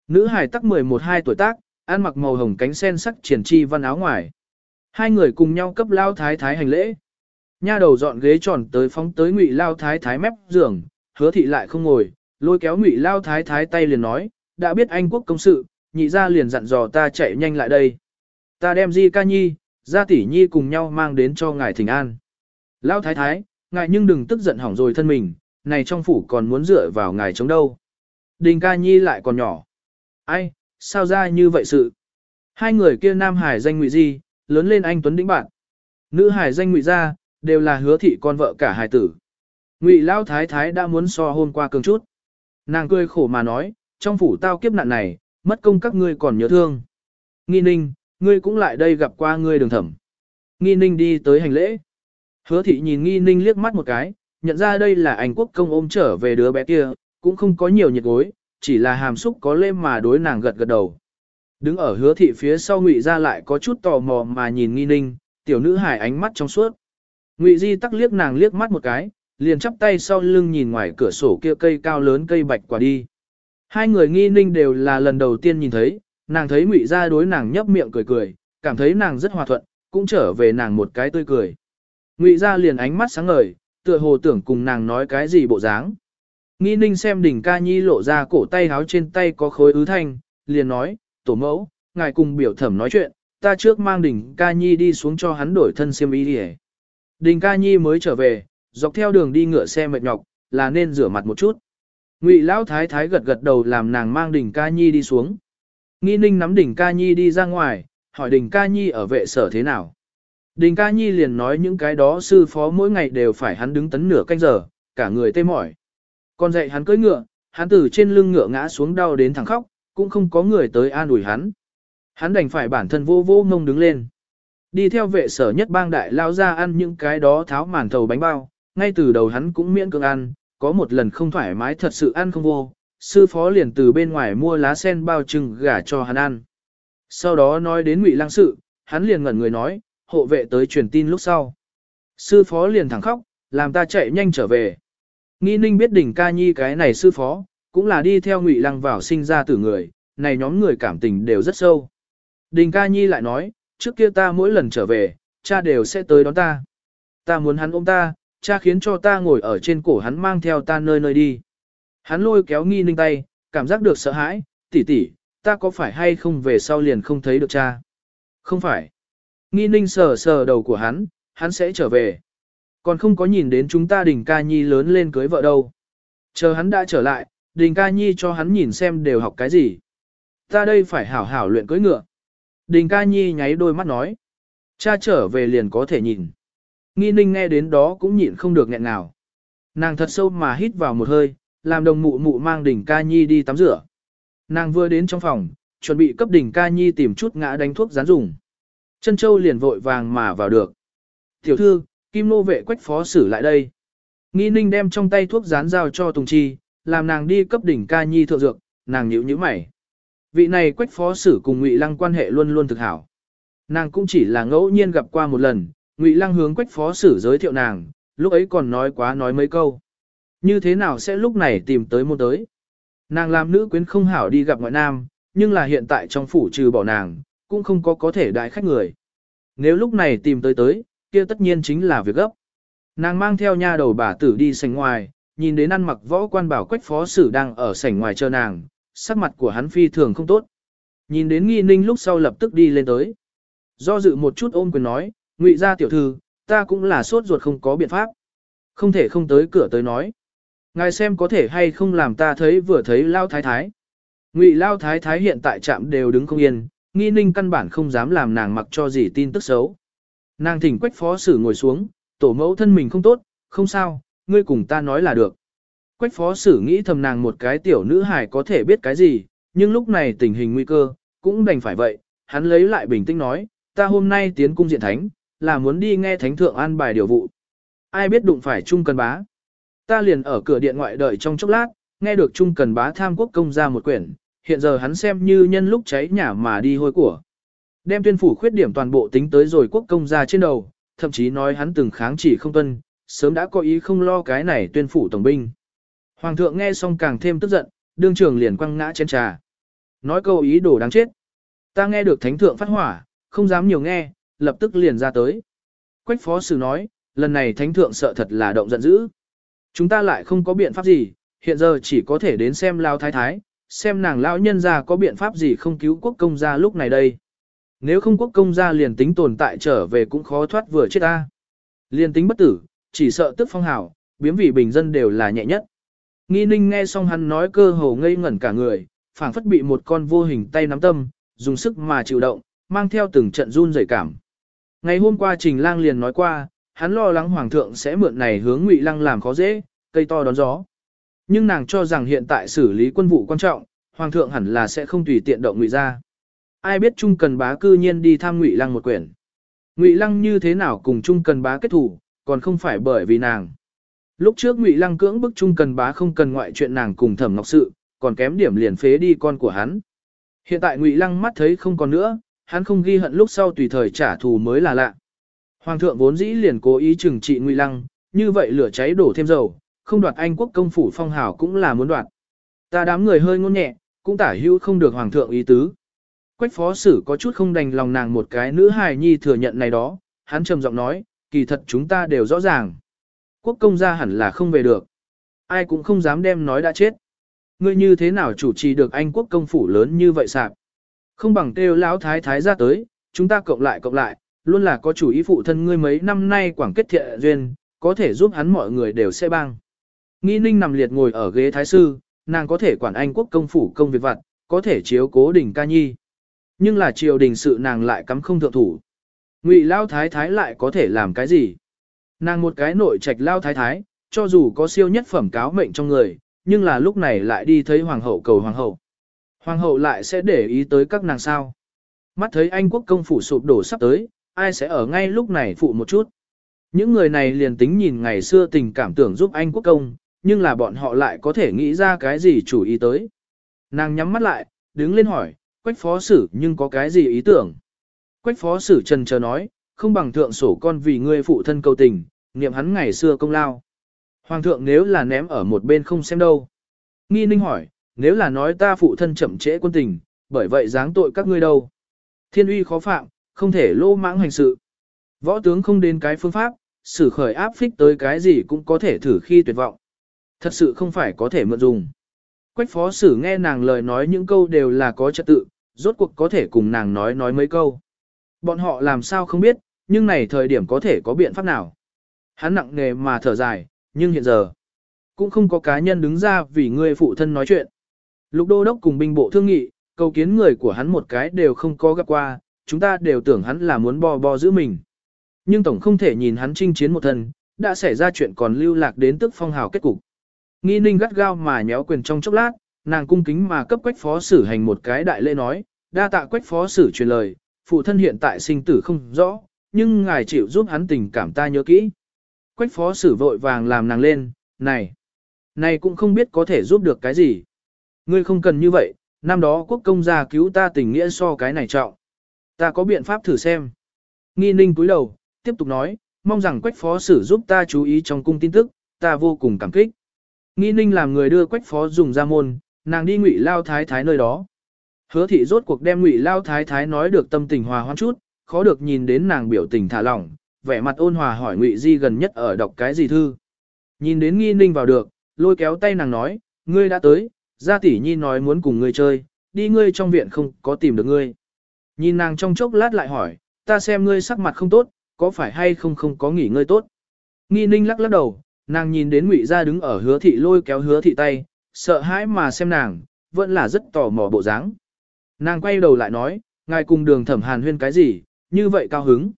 Nữ Hải tắc 11-2 tuổi tác, ăn mặc màu hồng cánh sen sắc triển chi văn áo ngoài. Hai người cùng nhau cấp lao thái thái hành lễ. Nha đầu dọn ghế tròn tới phóng tới ngụy lao thái thái mép giường, hứa thị lại không ngồi, lôi kéo ngụy lao thái thái tay liền nói, đã biết anh quốc công sự, nhị ra liền dặn dò ta chạy nhanh lại đây. Ta đem di ca nhi, gia tỷ nhi cùng nhau mang đến cho ngài thỉnh an. Lao thái thái, ngài nhưng đừng tức giận hỏng rồi thân mình, này trong phủ còn muốn dựa vào ngài chống đâu. Đình ca nhi lại còn nhỏ. Ai, sao ra như vậy sự? Hai người kia nam hải danh ngụy di, lớn lên anh Tuấn Đĩnh bạn. Nữ hải danh ngụy gia, đều là hứa thị con vợ cả hài tử. Ngụy Lao Thái Thái đã muốn so hôm qua cường chút. Nàng cười khổ mà nói, trong phủ tao kiếp nạn này, mất công các ngươi còn nhớ thương. Nghi ninh, ngươi cũng lại đây gặp qua ngươi đường thẩm. Nghi ninh đi tới hành lễ. Hứa thị nhìn nghi ninh liếc mắt một cái, nhận ra đây là anh quốc công ôm trở về đứa bé kia, cũng không có nhiều nhiệt gối, chỉ là hàm xúc có lêm mà đối nàng gật gật đầu. Đứng ở hứa thị phía sau ngụy ra lại có chút tò mò mà nhìn nghi ninh, tiểu nữ hải ánh mắt trong suốt. Ngụy di tắc liếc nàng liếc mắt một cái, liền chắp tay sau lưng nhìn ngoài cửa sổ kia cây cao lớn cây bạch quả đi. Hai người nghi ninh đều là lần đầu tiên nhìn thấy, nàng thấy ngụy ra đối nàng nhấp miệng cười cười, cảm thấy nàng rất hòa thuận, cũng trở về nàng một cái tươi cười. Ngụy ra liền ánh mắt sáng ngời, tựa hồ tưởng cùng nàng nói cái gì bộ dáng. Nghi ninh xem đỉnh ca nhi lộ ra cổ tay háo trên tay có khối ứ thanh, liền nói, tổ mẫu, ngài cùng biểu thẩm nói chuyện, ta trước mang đỉnh ca nhi đi xuống cho hắn đổi thân xiêm y đi Đình ca nhi mới trở về, dọc theo đường đi ngựa xe mệt nhọc, là nên rửa mặt một chút. Ngụy lão thái thái gật gật đầu làm nàng mang đỉnh ca nhi đi xuống. Nghi ninh nắm đỉnh ca nhi đi ra ngoài, hỏi đỉnh ca nhi ở vệ sở thế nào. Đình ca nhi liền nói những cái đó sư phó mỗi ngày đều phải hắn đứng tấn nửa canh giờ, cả người tê mỏi. Còn dạy hắn cưỡi ngựa, hắn từ trên lưng ngựa ngã xuống đau đến thẳng khóc, cũng không có người tới an ủi hắn. Hắn đành phải bản thân vô vô ngông đứng lên. Đi theo vệ sở nhất bang đại lao ra ăn những cái đó tháo màn thầu bánh bao, ngay từ đầu hắn cũng miễn cưỡng ăn, có một lần không thoải mái thật sự ăn không vô, sư phó liền từ bên ngoài mua lá sen bao trưng gà cho hắn ăn. Sau đó nói đến ngụy lang sự, hắn liền ngẩn người nói, hộ vệ tới truyền tin lúc sau. Sư phó liền thẳng khóc, làm ta chạy nhanh trở về. Nghi ninh biết đỉnh ca nhi cái này sư phó, cũng là đi theo ngụy lăng vào sinh ra tử người, này nhóm người cảm tình đều rất sâu. Đình ca nhi lại nói, trước kia ta mỗi lần trở về, cha đều sẽ tới đón ta. Ta muốn hắn ôm ta, cha khiến cho ta ngồi ở trên cổ hắn mang theo ta nơi nơi đi. Hắn lôi kéo nghi ninh tay, cảm giác được sợ hãi, tỷ tỷ, ta có phải hay không về sau liền không thấy được cha? Không phải. Nghi ninh sờ sờ đầu của hắn, hắn sẽ trở về. Còn không có nhìn đến chúng ta đình ca nhi lớn lên cưới vợ đâu. Chờ hắn đã trở lại, đình ca nhi cho hắn nhìn xem đều học cái gì. Ta đây phải hảo hảo luyện cưới ngựa. Đình ca nhi nháy đôi mắt nói. Cha trở về liền có thể nhìn. Nghi ninh nghe đến đó cũng nhịn không được nghẹn nào. Nàng thật sâu mà hít vào một hơi, làm đồng mụ mụ mang đỉnh ca nhi đi tắm rửa. Nàng vừa đến trong phòng, chuẩn bị cấp đỉnh ca nhi tìm chút ngã đánh thuốc rán dùng. Chân châu liền vội vàng mà vào được. Tiểu thư, kim nô vệ quách phó xử lại đây. Nghi ninh đem trong tay thuốc rán giao cho Tùng Chi, làm nàng đi cấp đỉnh ca nhi thượng dược, nàng nhíu nhíu mày. Vị này quách phó xử cùng Ngụy Lăng quan hệ luôn luôn thực hảo. Nàng cũng chỉ là ngẫu nhiên gặp qua một lần, Ngụy Lăng hướng quách phó sử giới thiệu nàng, lúc ấy còn nói quá nói mấy câu. Như thế nào sẽ lúc này tìm tới môn tới? Nàng làm nữ quyến không hảo đi gặp ngoại nam, nhưng là hiện tại trong phủ trừ bỏ nàng, cũng không có có thể đại khách người. Nếu lúc này tìm tới tới, kia tất nhiên chính là việc gấp. Nàng mang theo nha đầu bà tử đi sảnh ngoài, nhìn đến ăn mặc võ quan bảo quách phó sử đang ở sảnh ngoài chờ nàng, sắc mặt của hắn phi thường không tốt. Nhìn đến nghi ninh lúc sau lập tức đi lên tới. Do dự một chút ôm quyền nói, ngụy gia tiểu thư, ta cũng là sốt ruột không có biện pháp. Không thể không tới cửa tới nói. Ngài xem có thể hay không làm ta thấy vừa thấy lao thái thái. Ngụy lao thái thái hiện tại trạm đều đứng không yên, nghi ninh căn bản không dám làm nàng mặc cho gì tin tức xấu. Nàng thỉnh quách phó sử ngồi xuống, tổ mẫu thân mình không tốt, không sao, ngươi cùng ta nói là được. Quách phó sử nghĩ thầm nàng một cái tiểu nữ hài có thể biết cái gì, nhưng lúc này tình hình nguy cơ, cũng đành phải vậy, hắn lấy lại bình tĩnh nói, ta hôm nay tiến cung diện thánh, là muốn đi nghe thánh thượng an bài điều vụ. Ai biết đụng phải Trung Cần Bá. Ta liền ở cửa điện ngoại đợi trong chốc lát, nghe được Trung Cần Bá tham quốc công ra một quyển, hiện giờ hắn xem như nhân lúc cháy nhà mà đi hôi của. Đem tuyên phủ khuyết điểm toàn bộ tính tới rồi quốc công ra trên đầu, thậm chí nói hắn từng kháng chỉ không tuân, sớm đã có ý không lo cái này tuyên phủ tổng binh. Hoàng thượng nghe xong càng thêm tức giận, đương trường liền quăng ngã chén trà. Nói câu ý đồ đáng chết. Ta nghe được thánh thượng phát hỏa, không dám nhiều nghe, lập tức liền ra tới. Quách phó sử nói, lần này thánh thượng sợ thật là động giận dữ. Chúng ta lại không có biện pháp gì, hiện giờ chỉ có thể đến xem lao thái thái, xem nàng lão nhân ra có biện pháp gì không cứu quốc công gia lúc này đây. Nếu không quốc công gia liền tính tồn tại trở về cũng khó thoát vừa chết ta. Liền tính bất tử, chỉ sợ tức phong hảo, biếm vị bình dân đều là nhẹ nhất. Nghi ninh nghe xong hắn nói cơ hồ ngây ngẩn cả người, phảng phất bị một con vô hình tay nắm tâm, dùng sức mà chịu động, mang theo từng trận run rẩy cảm. Ngày hôm qua Trình Lang liền nói qua, hắn lo lắng Hoàng thượng sẽ mượn này hướng Ngụy Lăng làm khó dễ, cây to đón gió. Nhưng nàng cho rằng hiện tại xử lý quân vụ quan trọng, Hoàng thượng hẳn là sẽ không tùy tiện động Ngụy ra. Ai biết Trung Cần Bá cư nhiên đi thăm Ngụy Lăng một quyển. Ngụy Lăng như thế nào cùng Trung Cần Bá kết thủ, còn không phải bởi vì nàng. Lúc trước Ngụy Lăng cưỡng bức Trung Cần Bá không cần ngoại chuyện nàng cùng Thẩm Ngọc Sự, còn kém điểm liền phế đi con của hắn. Hiện tại Ngụy Lăng mắt thấy không còn nữa, hắn không ghi hận lúc sau tùy thời trả thù mới là lạ. Hoàng thượng vốn dĩ liền cố ý trừng trị Ngụy Lăng, như vậy lửa cháy đổ thêm dầu, không đoạt Anh quốc công phủ phong hào cũng là muốn đoạt. Ta đám người hơi ngôn nhẹ, cũng tả hữu không được hoàng thượng ý tứ. Quách phó sử có chút không đành lòng nàng một cái nữ hài nhi thừa nhận này đó, hắn trầm giọng nói, kỳ thật chúng ta đều rõ ràng. Quốc công gia hẳn là không về được. Ai cũng không dám đem nói đã chết. Ngươi như thế nào chủ trì được anh quốc công phủ lớn như vậy sạp? Không bằng kêu lão thái thái ra tới, chúng ta cộng lại cộng lại, luôn là có chủ ý phụ thân ngươi mấy năm nay quảng kết thiện duyên, có thể giúp hắn mọi người đều sẽ bang. Nghi ninh nằm liệt ngồi ở ghế thái sư, nàng có thể quản anh quốc công phủ công việc vặt, có thể chiếu cố đỉnh ca nhi. Nhưng là triều đình sự nàng lại cắm không thượng thủ. Ngụy lao thái thái lại có thể làm cái gì? Nàng một cái nội trạch lao thái thái, cho dù có siêu nhất phẩm cáo mệnh trong người, nhưng là lúc này lại đi thấy hoàng hậu cầu hoàng hậu. Hoàng hậu lại sẽ để ý tới các nàng sao. Mắt thấy anh quốc công phủ sụp đổ sắp tới, ai sẽ ở ngay lúc này phụ một chút. Những người này liền tính nhìn ngày xưa tình cảm tưởng giúp anh quốc công, nhưng là bọn họ lại có thể nghĩ ra cái gì chủ ý tới. Nàng nhắm mắt lại, đứng lên hỏi, quách phó sử nhưng có cái gì ý tưởng? Quách phó sử trần chờ nói, không bằng thượng sổ con vì ngươi phụ thân cầu tình, niệm hắn ngày xưa công lao. Hoàng thượng nếu là ném ở một bên không xem đâu. Nghi ninh hỏi, nếu là nói ta phụ thân chậm trễ quân tình, bởi vậy giáng tội các ngươi đâu. Thiên uy khó phạm, không thể lô mãng hành sự. Võ tướng không đến cái phương pháp, xử khởi áp phích tới cái gì cũng có thể thử khi tuyệt vọng. Thật sự không phải có thể mượn dùng. Quách phó sử nghe nàng lời nói những câu đều là có trật tự, rốt cuộc có thể cùng nàng nói nói mấy câu. Bọn họ làm sao không biết, nhưng này thời điểm có thể có biện pháp nào. Hắn nặng nề mà thở dài, nhưng hiện giờ, cũng không có cá nhân đứng ra vì người phụ thân nói chuyện. Lục đô đốc cùng binh bộ thương nghị, cầu kiến người của hắn một cái đều không có gặp qua, chúng ta đều tưởng hắn là muốn bò bò giữ mình. Nhưng tổng không thể nhìn hắn chinh chiến một thân, đã xảy ra chuyện còn lưu lạc đến tức phong hào kết cục. Nghi ninh gắt gao mà nhéo quyền trong chốc lát, nàng cung kính mà cấp quách phó sử hành một cái đại lễ nói, đa tạ quách phó sử truyền lời, phụ thân hiện tại sinh tử không rõ, nhưng ngài chịu giúp hắn tình cảm ta nhớ kỹ. Quách phó sử vội vàng làm nàng lên, này, này cũng không biết có thể giúp được cái gì. Ngươi không cần như vậy, năm đó quốc công gia cứu ta tình nghĩa so cái này trọng. Ta có biện pháp thử xem. Nghi ninh cúi đầu, tiếp tục nói, mong rằng quách phó sử giúp ta chú ý trong cung tin tức, ta vô cùng cảm kích. Nghi ninh làm người đưa quách phó dùng ra môn, nàng đi ngụy lao thái thái nơi đó. Hứa thị rốt cuộc đem ngụy lao thái thái nói được tâm tình hòa hoãn chút, khó được nhìn đến nàng biểu tình thả lỏng, vẻ mặt ôn hòa hỏi ngụy di gần nhất ở đọc cái gì thư. Nhìn đến nghi ninh vào được, lôi kéo tay nàng nói, ngươi đã tới, gia tỷ nhi nói muốn cùng ngươi chơi, đi ngươi trong viện không có tìm được ngươi. Nhìn nàng trong chốc lát lại hỏi, ta xem ngươi sắc mặt không tốt, có phải hay không không có nghỉ ngơi tốt. Nghi ninh lắc lắc đầu, nàng nhìn đến ngụy gia đứng ở hứa thị lôi kéo hứa thị tay, sợ hãi mà xem nàng, vẫn là rất tò mò bộ dáng. Nàng quay đầu lại nói, ngài cùng đường thẩm hàn huyên cái gì, như vậy cao hứng.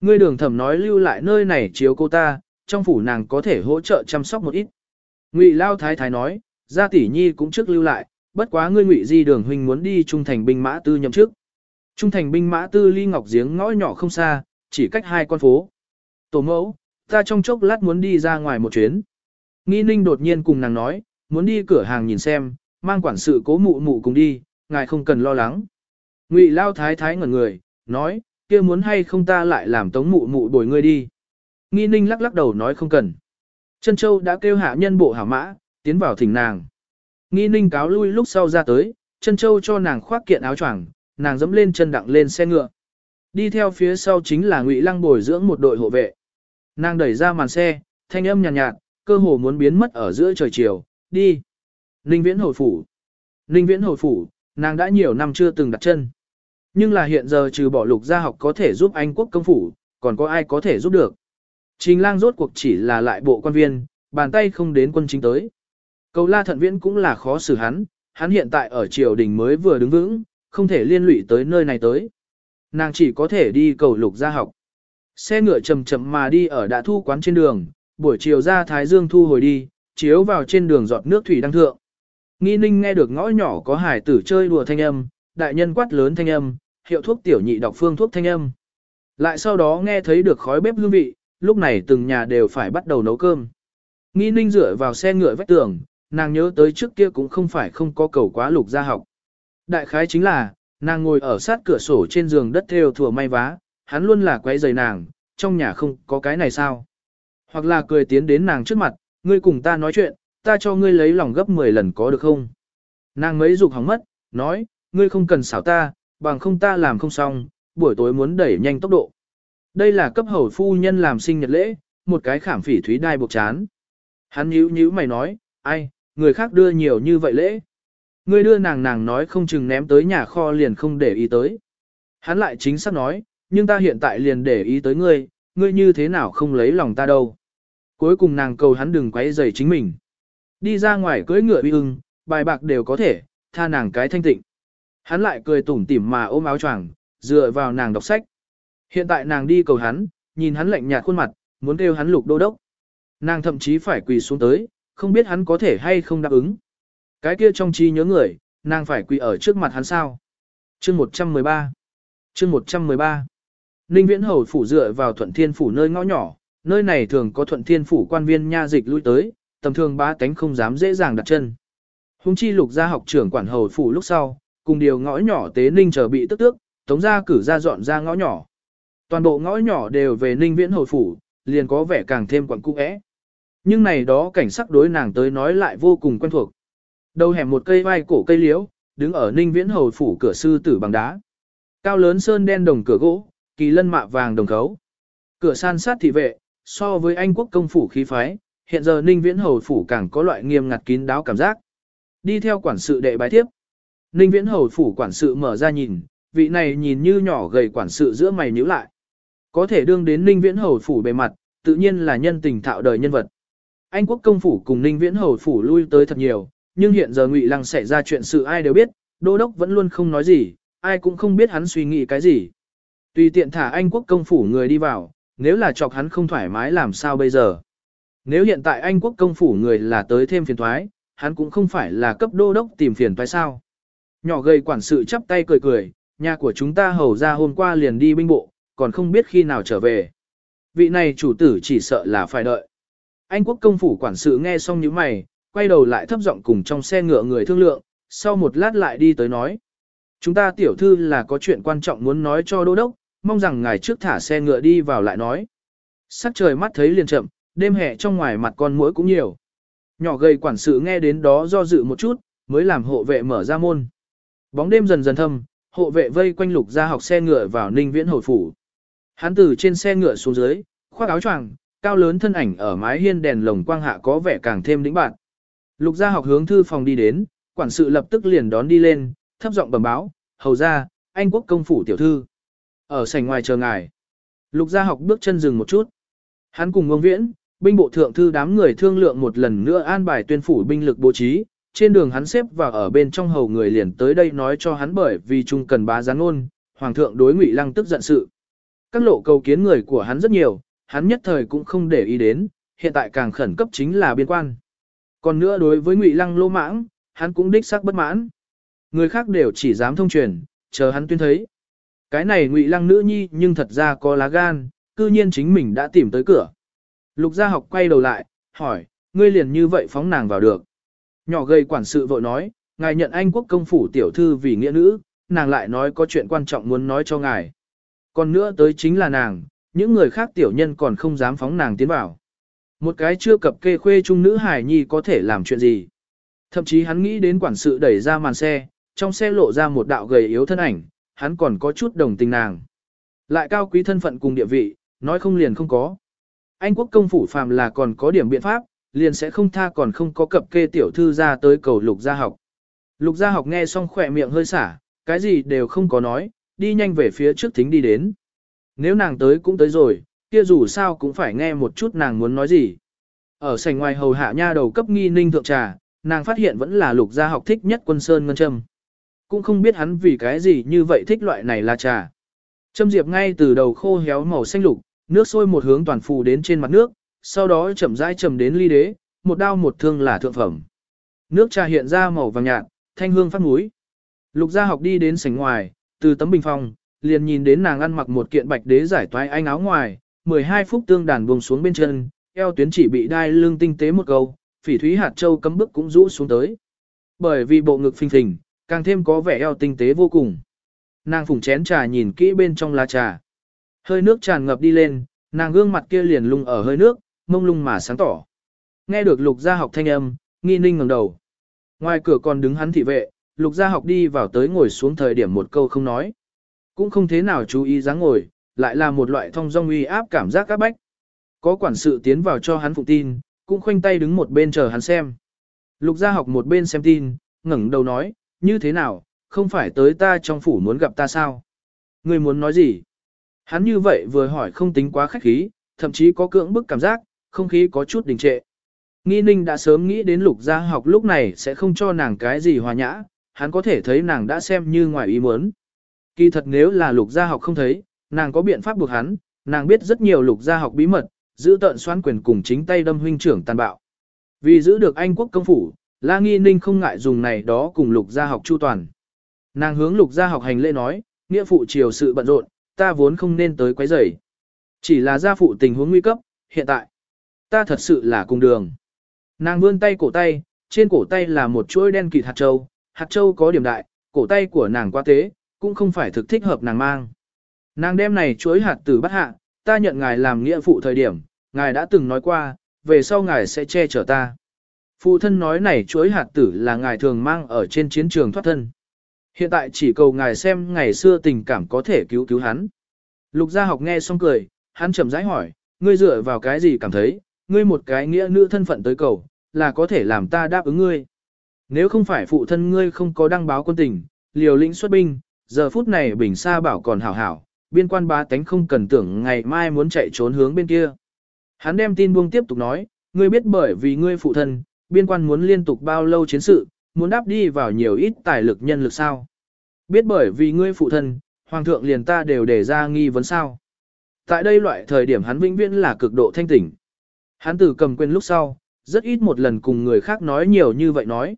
Ngươi đường thẩm nói lưu lại nơi này chiếu cô ta, trong phủ nàng có thể hỗ trợ chăm sóc một ít. Ngụy Lao Thái Thái nói, gia tỷ nhi cũng trước lưu lại, bất quá ngươi ngụy di đường huynh muốn đi trung thành binh mã tư nhậm chức. Trung thành binh mã tư ly ngọc giếng ngõ nhỏ không xa, chỉ cách hai con phố. Tổ mẫu, ta trong chốc lát muốn đi ra ngoài một chuyến. Nghi ninh đột nhiên cùng nàng nói, muốn đi cửa hàng nhìn xem, mang quản sự cố mụ mụ cùng đi, ngài không cần lo lắng. Ngụy Lao Thái Thái ngẩn người, nói, kia muốn hay không ta lại làm tống mụ mụ đổi ngươi đi. Nghi ninh lắc lắc đầu nói không cần. Trân Châu đã kêu hạ nhân bộ hảo mã, tiến vào thỉnh nàng. Nghi ninh cáo lui lúc sau ra tới, chân Châu cho nàng khoác kiện áo choàng, nàng dẫm lên chân đặng lên xe ngựa. Đi theo phía sau chính là Ngụy Lăng bồi dưỡng một đội hộ vệ. Nàng đẩy ra màn xe, thanh âm nhàn nhạt, nhạt, cơ hồ muốn biến mất ở giữa trời chiều, đi. Ninh Viễn hồi phủ. Ninh Viễn hồi phủ, nàng đã nhiều năm chưa từng đặt chân. Nhưng là hiện giờ trừ bỏ lục gia học có thể giúp Anh quốc công phủ, còn có ai có thể giúp được. Trình lang rốt cuộc chỉ là lại bộ quan viên, bàn tay không đến quân chính tới. Cầu la thận viễn cũng là khó xử hắn, hắn hiện tại ở triều đình mới vừa đứng vững, không thể liên lụy tới nơi này tới. Nàng chỉ có thể đi cầu lục gia học. Xe ngựa chậm chậm mà đi ở đã thu quán trên đường, buổi chiều ra Thái Dương thu hồi đi, chiếu vào trên đường giọt nước thủy đang thượng. Nghi ninh nghe được ngõ nhỏ có hải tử chơi đùa thanh âm, đại nhân quát lớn thanh âm, hiệu thuốc tiểu nhị đọc phương thuốc thanh âm. Lại sau đó nghe thấy được khói bếp hương vị, lúc này từng nhà đều phải bắt đầu nấu cơm. Nghi ninh dựa vào xe ngựa vách tường, nàng nhớ tới trước kia cũng không phải không có cầu quá lục gia học. Đại khái chính là, nàng ngồi ở sát cửa sổ trên giường đất theo thừa may vá, hắn luôn là quấy giày nàng, trong nhà không có cái này sao. Hoặc là cười tiến đến nàng trước mặt, ngươi cùng ta nói chuyện, ta cho ngươi lấy lòng gấp 10 lần có được không? Nàng mấy dục hỏng mất, nói, ngươi không cần xảo ta, bằng không ta làm không xong, buổi tối muốn đẩy nhanh tốc độ. Đây là cấp hầu phu nhân làm sinh nhật lễ, một cái khảm phỉ thúy đai buộc chán. Hắn nhíu nhíu mày nói, ai, người khác đưa nhiều như vậy lễ. Ngươi đưa nàng nàng nói không chừng ném tới nhà kho liền không để ý tới. Hắn lại chính xác nói, nhưng ta hiện tại liền để ý tới ngươi, ngươi như thế nào không lấy lòng ta đâu. Cuối cùng nàng cầu hắn đừng quấy rầy chính mình. Đi ra ngoài cưỡi ngựa uy ưng, bài bạc đều có thể, tha nàng cái thanh tịnh. Hắn lại cười tủm tỉm mà ôm áo choàng, dựa vào nàng đọc sách. Hiện tại nàng đi cầu hắn, nhìn hắn lạnh nhạt khuôn mặt, muốn kêu hắn lục đô đốc. Nàng thậm chí phải quỳ xuống tới, không biết hắn có thể hay không đáp ứng. Cái kia trong trí nhớ người, nàng phải quỳ ở trước mặt hắn sao. Chương 113 Chương 113 Ninh Viễn Hầu phủ dựa vào Thuận Thiên phủ nơi ngõ nhỏ, nơi này thường có Thuận Thiên phủ quan viên nha dịch lui tới, tầm thường ba tánh không dám dễ dàng đặt chân. Hùng chi lục gia học trưởng quản hầu phủ lúc sau, cùng điều ngõ nhỏ tế ninh chờ bị tức tước, tống gia cử ra dọn ra ngõ nhỏ. Toàn bộ ngõ nhỏ đều về ninh viễn hầu phủ, liền có vẻ càng thêm quẩn cung ẽ. Nhưng này đó cảnh sắc đối nàng tới nói lại vô cùng quen thuộc. Đầu hẻm một cây vai cổ cây liễu, đứng ở ninh viễn hầu phủ cửa sư tử bằng đá. Cao lớn sơn đen đồng cửa gỗ, kỳ lân mạ vàng đồng khấu. Cửa san sát thị vệ, so với Anh quốc công phủ khí phái, hiện giờ ninh viễn hầu phủ càng có loại nghiêm ngặt kín đáo cảm giác. Đi theo quản sự đệ bái tiếp. Ninh viễn hầu phủ quản sự mở ra nhìn, vị này nhìn như nhỏ gầy quản sự giữa mày nhíu lại. Có thể đương đến ninh viễn hầu phủ bề mặt, tự nhiên là nhân tình thạo đời nhân vật. Anh quốc công phủ cùng ninh viễn hầu phủ lui tới thật nhiều, nhưng hiện giờ ngụy lăng xảy ra chuyện sự ai đều biết, đô đốc vẫn luôn không nói gì, ai cũng không biết hắn suy nghĩ cái gì. Tùy tiện thả anh quốc công phủ người đi vào, nếu là chọc hắn không thoải mái làm sao bây giờ. Nếu hiện tại anh quốc công phủ người là tới thêm phiền thoái, hắn cũng không phải là cấp đô đốc tìm phiền toái sao. Nhỏ gầy quản sự chắp tay cười cười, nhà của chúng ta hầu ra hôm qua liền đi binh bộ, còn không biết khi nào trở về. Vị này chủ tử chỉ sợ là phải đợi. Anh quốc công phủ quản sự nghe xong những mày, quay đầu lại thấp giọng cùng trong xe ngựa người thương lượng, sau một lát lại đi tới nói. Chúng ta tiểu thư là có chuyện quan trọng muốn nói cho đô đốc, mong rằng ngài trước thả xe ngựa đi vào lại nói. Sắc trời mắt thấy liền chậm, đêm hè trong ngoài mặt con muỗi cũng nhiều. Nhỏ gầy quản sự nghe đến đó do dự một chút, mới làm hộ vệ mở ra môn. Bóng đêm dần dần thâm, hộ vệ vây quanh lục ra học xe ngựa vào ninh viễn hồi phủ. Hắn từ trên xe ngựa xuống dưới, khoác áo choàng, cao lớn thân ảnh ở mái hiên đèn lồng quang hạ có vẻ càng thêm đĩnh bạn. Lục gia học hướng thư phòng đi đến, quản sự lập tức liền đón đi lên, thấp giọng bẩm báo, hầu ra, anh quốc công phủ tiểu thư. Ở sảnh ngoài chờ ngài. Lục gia học bước chân dừng một chút. Hắn cùng ngông viễn, binh bộ thượng thư đám người thương lượng một lần nữa an bài tuyên phủ binh lực bố trí. Trên đường hắn xếp vào ở bên trong hầu người liền tới đây nói cho hắn bởi vì chung cần bá gián ôn, hoàng thượng đối ngụy lăng tức giận sự. Các lộ cầu kiến người của hắn rất nhiều, hắn nhất thời cũng không để ý đến, hiện tại càng khẩn cấp chính là biên quan. Còn nữa đối với ngụy lăng lô mãng, hắn cũng đích xác bất mãn. Người khác đều chỉ dám thông truyền, chờ hắn tuyên thấy. Cái này ngụy lăng nữ nhi nhưng thật ra có lá gan, cư nhiên chính mình đã tìm tới cửa. Lục gia học quay đầu lại, hỏi, ngươi liền như vậy phóng nàng vào được. Nhỏ gây quản sự vội nói, ngài nhận anh quốc công phủ tiểu thư vì nghĩa nữ, nàng lại nói có chuyện quan trọng muốn nói cho ngài. Còn nữa tới chính là nàng, những người khác tiểu nhân còn không dám phóng nàng tiến vào. Một cái chưa cập kê khuê trung nữ hải nhi có thể làm chuyện gì. Thậm chí hắn nghĩ đến quản sự đẩy ra màn xe, trong xe lộ ra một đạo gầy yếu thân ảnh, hắn còn có chút đồng tình nàng. Lại cao quý thân phận cùng địa vị, nói không liền không có. Anh quốc công phủ phàm là còn có điểm biện pháp, liền sẽ không tha còn không có cập kê tiểu thư ra tới cầu lục gia học. Lục gia học nghe xong khỏe miệng hơi xả, cái gì đều không có nói, đi nhanh về phía trước thính đi đến. Nếu nàng tới cũng tới rồi, kia dù sao cũng phải nghe một chút nàng muốn nói gì. Ở sảnh ngoài hầu hạ nha đầu cấp nghi ninh thượng trà, nàng phát hiện vẫn là lục gia học thích nhất quân sơn ngân châm. Cũng không biết hắn vì cái gì như vậy thích loại này là trà. Châm diệp ngay từ đầu khô héo màu xanh lục, nước sôi một hướng toàn phù đến trên mặt nước, sau đó chậm rãi chầm đến ly đế, một đao một thương là thượng phẩm. Nước trà hiện ra màu vàng nhạt, thanh hương phát núi. Lục gia học đi đến sảnh ngoài, từ tấm bình phong, liền nhìn đến nàng ăn mặc một kiện bạch đế giải toái anh áo ngoài, 12 phút tương đàn buông xuống bên chân, eo tuyến chỉ bị đai lưng tinh tế một câu, phỉ thúy hạt châu cấm bức cũng rũ xuống tới. Bởi vì bộ ngực phình phình, càng thêm có vẻ eo tinh tế vô cùng. Nàng phủng chén trà nhìn kỹ bên trong lá trà. Hơi nước tràn ngập đi lên, nàng gương mặt kia liền lung ở hơi nước, mông lung mà sáng tỏ. Nghe được lục gia học thanh âm, nghi ninh ngẩng đầu. Ngoài cửa còn đứng hắn thị vệ, lục gia học đi vào tới ngồi xuống thời điểm một câu không nói. Cũng không thế nào chú ý dáng ngồi, lại là một loại thông dong uy áp cảm giác các bách. Có quản sự tiến vào cho hắn phụ tin, cũng khoanh tay đứng một bên chờ hắn xem. Lục gia học một bên xem tin, ngẩng đầu nói, như thế nào, không phải tới ta trong phủ muốn gặp ta sao? Người muốn nói gì? Hắn như vậy vừa hỏi không tính quá khách khí, thậm chí có cưỡng bức cảm giác, không khí có chút đình trệ. Nghi ninh đã sớm nghĩ đến lục gia học lúc này sẽ không cho nàng cái gì hòa nhã, hắn có thể thấy nàng đã xem như ngoài ý muốn. Kỳ thật nếu là lục gia học không thấy, nàng có biện pháp buộc hắn, nàng biết rất nhiều lục gia học bí mật, giữ tận xoan quyền cùng chính tay đâm huynh trưởng tàn bạo. Vì giữ được Anh quốc công phủ, La Nghi Ninh không ngại dùng này đó cùng lục gia học chu toàn. Nàng hướng lục gia học hành lễ nói, nghĩa phụ chiều sự bận rộn, ta vốn không nên tới quấy rầy. Chỉ là gia phụ tình huống nguy cấp, hiện tại, ta thật sự là cùng đường. Nàng vươn tay cổ tay, trên cổ tay là một chuỗi đen kịt hạt châu, hạt châu có điểm đại, cổ tay của nàng quá tế, cũng không phải thực thích hợp nàng mang. Nàng đem này chuối hạt tử bắt hạ, ta nhận ngài làm nghĩa phụ thời điểm, ngài đã từng nói qua, về sau ngài sẽ che chở ta. Phụ thân nói này chuối hạt tử là ngài thường mang ở trên chiến trường thoát thân. Hiện tại chỉ cầu ngài xem ngày xưa tình cảm có thể cứu cứu hắn. Lục gia học nghe xong cười, hắn chậm rãi hỏi, ngươi dựa vào cái gì cảm thấy, ngươi một cái nghĩa nữ thân phận tới cầu, là có thể làm ta đáp ứng ngươi. Nếu không phải phụ thân ngươi không có đăng báo quân tình, liều lĩnh xuất binh, giờ phút này bình Sa bảo còn hảo hảo, biên quan ba tánh không cần tưởng ngày mai muốn chạy trốn hướng bên kia. Hắn đem tin buông tiếp tục nói, ngươi biết bởi vì ngươi phụ thân, biên quan muốn liên tục bao lâu chiến sự, muốn đáp đi vào nhiều ít tài lực nhân lực sao. Biết bởi vì ngươi phụ thân, hoàng thượng liền ta đều để ra nghi vấn sao. Tại đây loại thời điểm hắn vĩnh viễn là cực độ thanh tỉnh. Hắn từ cầm quyền lúc sau, rất ít một lần cùng người khác nói nhiều như vậy nói.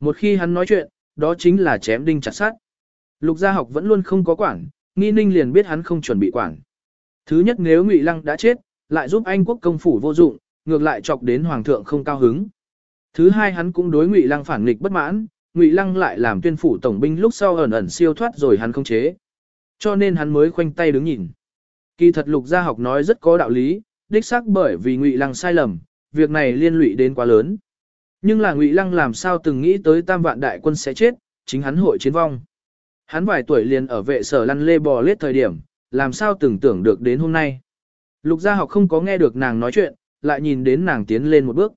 Một khi hắn nói chuyện, đó chính là chém đinh chặt sắt. Lục gia học vẫn luôn không có quản, nghi ninh liền biết hắn không chuẩn bị quản. Thứ nhất nếu Ngụy Lăng đã chết, lại giúp Anh quốc công phủ vô dụng, ngược lại chọc đến hoàng thượng không cao hứng. Thứ hai hắn cũng đối Ngụy Lăng phản nghịch bất mãn, Ngụy Lăng lại làm tuyên phủ tổng binh lúc sau ẩn ẩn siêu thoát rồi hắn không chế. Cho nên hắn mới khoanh tay đứng nhìn. Kỳ thật Lục gia học nói rất có đạo lý, đích xác bởi vì Ngụy Lăng sai lầm, việc này liên lụy đến quá lớn. Nhưng là Ngụy Lăng làm sao từng nghĩ tới tam vạn đại quân sẽ chết, chính hắn hội chiến vong. Hắn vài tuổi liền ở vệ sở lăn lê bò lết thời điểm, làm sao tưởng tưởng được đến hôm nay. Lục gia học không có nghe được nàng nói chuyện, lại nhìn đến nàng tiến lên một bước.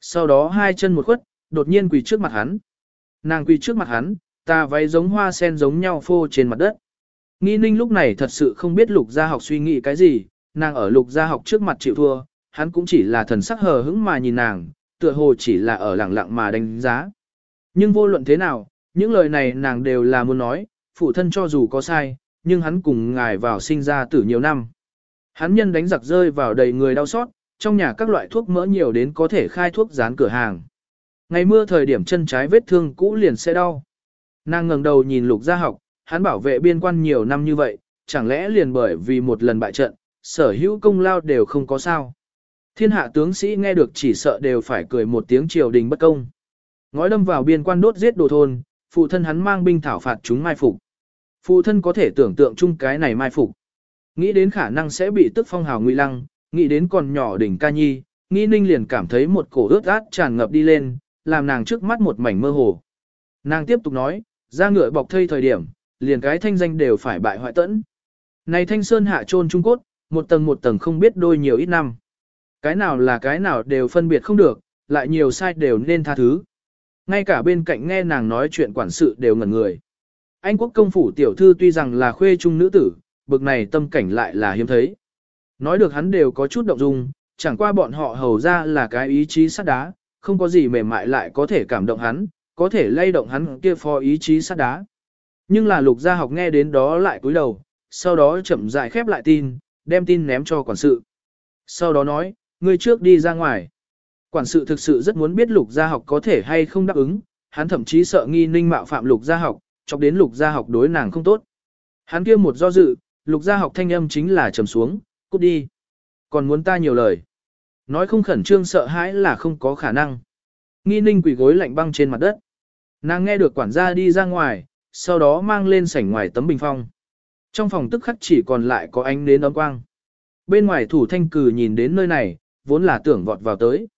Sau đó hai chân một khuất, đột nhiên quỳ trước mặt hắn. Nàng quỳ trước mặt hắn, ta váy giống hoa sen giống nhau phô trên mặt đất. Nghi ninh lúc này thật sự không biết lục gia học suy nghĩ cái gì, nàng ở lục gia học trước mặt chịu thua, hắn cũng chỉ là thần sắc hờ hững mà nhìn nàng, tựa hồ chỉ là ở lẳng lặng mà đánh giá. Nhưng vô luận thế nào, những lời này nàng đều là muốn nói, phụ thân cho dù có sai, nhưng hắn cùng ngài vào sinh ra tử nhiều năm. Hắn nhân đánh giặc rơi vào đầy người đau xót, trong nhà các loại thuốc mỡ nhiều đến có thể khai thuốc dán cửa hàng. Ngày mưa thời điểm chân trái vết thương cũ liền sẽ đau. Nàng ngẩng đầu nhìn lục gia học, hắn bảo vệ biên quan nhiều năm như vậy, chẳng lẽ liền bởi vì một lần bại trận, sở hữu công lao đều không có sao. Thiên hạ tướng sĩ nghe được chỉ sợ đều phải cười một tiếng triều đình bất công. Ngói đâm vào biên quan đốt giết đồ thôn, phụ thân hắn mang binh thảo phạt chúng mai phục. Phụ thân có thể tưởng tượng chung cái này mai phục. Nghĩ đến khả năng sẽ bị tức phong hào nguy lăng, nghĩ đến còn nhỏ đỉnh ca nhi, nghĩ ninh liền cảm thấy một cổ ướt át tràn ngập đi lên, làm nàng trước mắt một mảnh mơ hồ. Nàng tiếp tục nói, ra ngựa bọc thây thời điểm, liền cái thanh danh đều phải bại hoại tẫn. Này thanh sơn hạ trôn trung cốt, một tầng một tầng không biết đôi nhiều ít năm. Cái nào là cái nào đều phân biệt không được, lại nhiều sai đều nên tha thứ. Ngay cả bên cạnh nghe nàng nói chuyện quản sự đều ngẩn người. Anh quốc công phủ tiểu thư tuy rằng là khuê trung nữ tử, bực này tâm cảnh lại là hiếm thấy. Nói được hắn đều có chút động dung, chẳng qua bọn họ hầu ra là cái ý chí sắt đá, không có gì mềm mại lại có thể cảm động hắn, có thể lay động hắn kia phò ý chí sắt đá. Nhưng là lục gia học nghe đến đó lại cúi đầu, sau đó chậm rãi khép lại tin, đem tin ném cho quản sự. Sau đó nói, ngươi trước đi ra ngoài. Quản sự thực sự rất muốn biết lục gia học có thể hay không đáp ứng, hắn thậm chí sợ nghi ninh mạo phạm lục gia học, chọc đến lục gia học đối nàng không tốt. Hắn kia một do dự, lục gia học thanh âm chính là trầm xuống, cút đi. Còn muốn ta nhiều lời. Nói không khẩn trương sợ hãi là không có khả năng. Nghi ninh quỷ gối lạnh băng trên mặt đất. Nàng nghe được quản gia đi ra ngoài, sau đó mang lên sảnh ngoài tấm bình phong. Trong phòng tức khắc chỉ còn lại có ánh nến ấm quang. Bên ngoài thủ thanh cử nhìn đến nơi này, vốn là tưởng vọt vào tới.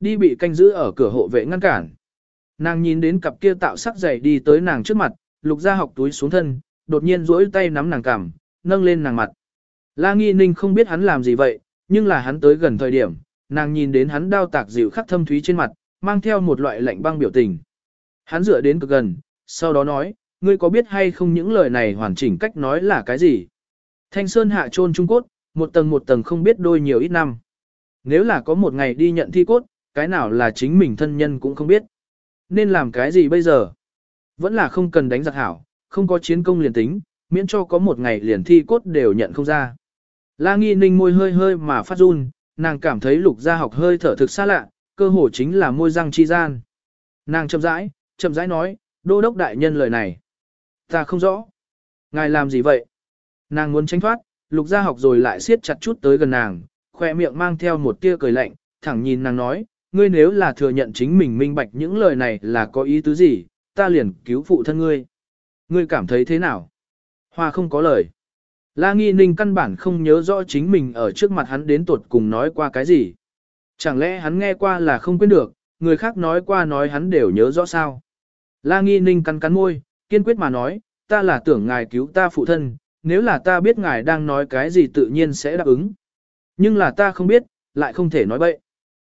Đi bị canh giữ ở cửa hộ vệ ngăn cản. Nàng nhìn đến cặp kia tạo sắc dày đi tới nàng trước mặt, lục ra học túi xuống thân, đột nhiên duỗi tay nắm nàng cằm, nâng lên nàng mặt. La Nghi Ninh không biết hắn làm gì vậy, nhưng là hắn tới gần thời điểm, nàng nhìn đến hắn đao tạc dịu khắc thâm thúy trên mặt, mang theo một loại lạnh băng biểu tình. Hắn dựa đến cực gần, sau đó nói, ngươi có biết hay không những lời này hoàn chỉnh cách nói là cái gì? Thanh Sơn hạ trôn Trung Cốt, một tầng một tầng không biết đôi nhiều ít năm. Nếu là có một ngày đi nhận thi cốt, cái nào là chính mình thân nhân cũng không biết. Nên làm cái gì bây giờ? Vẫn là không cần đánh giặc hảo, không có chiến công liền tính, miễn cho có một ngày liền thi cốt đều nhận không ra. La nghi ninh môi hơi hơi mà phát run, nàng cảm thấy lục gia học hơi thở thực xa lạ, cơ hồ chính là môi răng chi gian. Nàng chậm rãi, chậm rãi nói, đô đốc đại nhân lời này. Ta không rõ. Ngài làm gì vậy? Nàng muốn tránh thoát, lục gia học rồi lại siết chặt chút tới gần nàng, khoe miệng mang theo một tia cười lạnh, thẳng nhìn nàng nói, ngươi nếu là thừa nhận chính mình minh bạch những lời này là có ý tứ gì, ta liền cứu phụ thân ngươi. Ngươi cảm thấy thế nào? Hoa không có lời. La Nghi Ninh căn bản không nhớ rõ chính mình ở trước mặt hắn đến tuột cùng nói qua cái gì. Chẳng lẽ hắn nghe qua là không quên được, người khác nói qua nói hắn đều nhớ rõ sao. La Nghi Ninh cắn cắn môi, kiên quyết mà nói, ta là tưởng ngài cứu ta phụ thân, nếu là ta biết ngài đang nói cái gì tự nhiên sẽ đáp ứng. Nhưng là ta không biết, lại không thể nói bậy.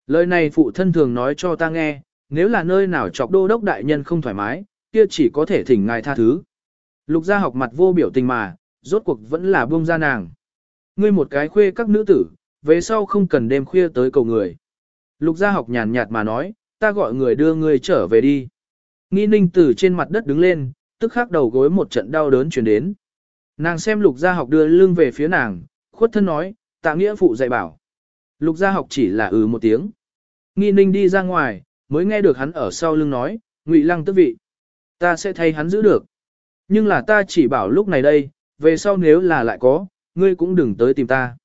Lời này phụ thân thường nói cho ta nghe, nếu là nơi nào chọc đô đốc đại nhân không thoải mái, kia chỉ có thể thỉnh ngài tha thứ. Lục gia học mặt vô biểu tình mà, rốt cuộc vẫn là buông ra nàng. Ngươi một cái khuê các nữ tử, về sau không cần đêm khuya tới cầu người. Lục gia học nhàn nhạt mà nói, ta gọi người đưa ngươi trở về đi. Nghi ninh từ trên mặt đất đứng lên, tức khắc đầu gối một trận đau đớn chuyển đến. Nàng xem lục gia học đưa lưng về phía nàng, khuất thân nói, tạ nghĩa phụ dạy bảo. Lục gia học chỉ là ừ một tiếng. Nghi ninh đi ra ngoài, mới nghe được hắn ở sau lưng nói, ngụy lăng tức vị. Ta sẽ thay hắn giữ được. Nhưng là ta chỉ bảo lúc này đây, về sau nếu là lại có, ngươi cũng đừng tới tìm ta.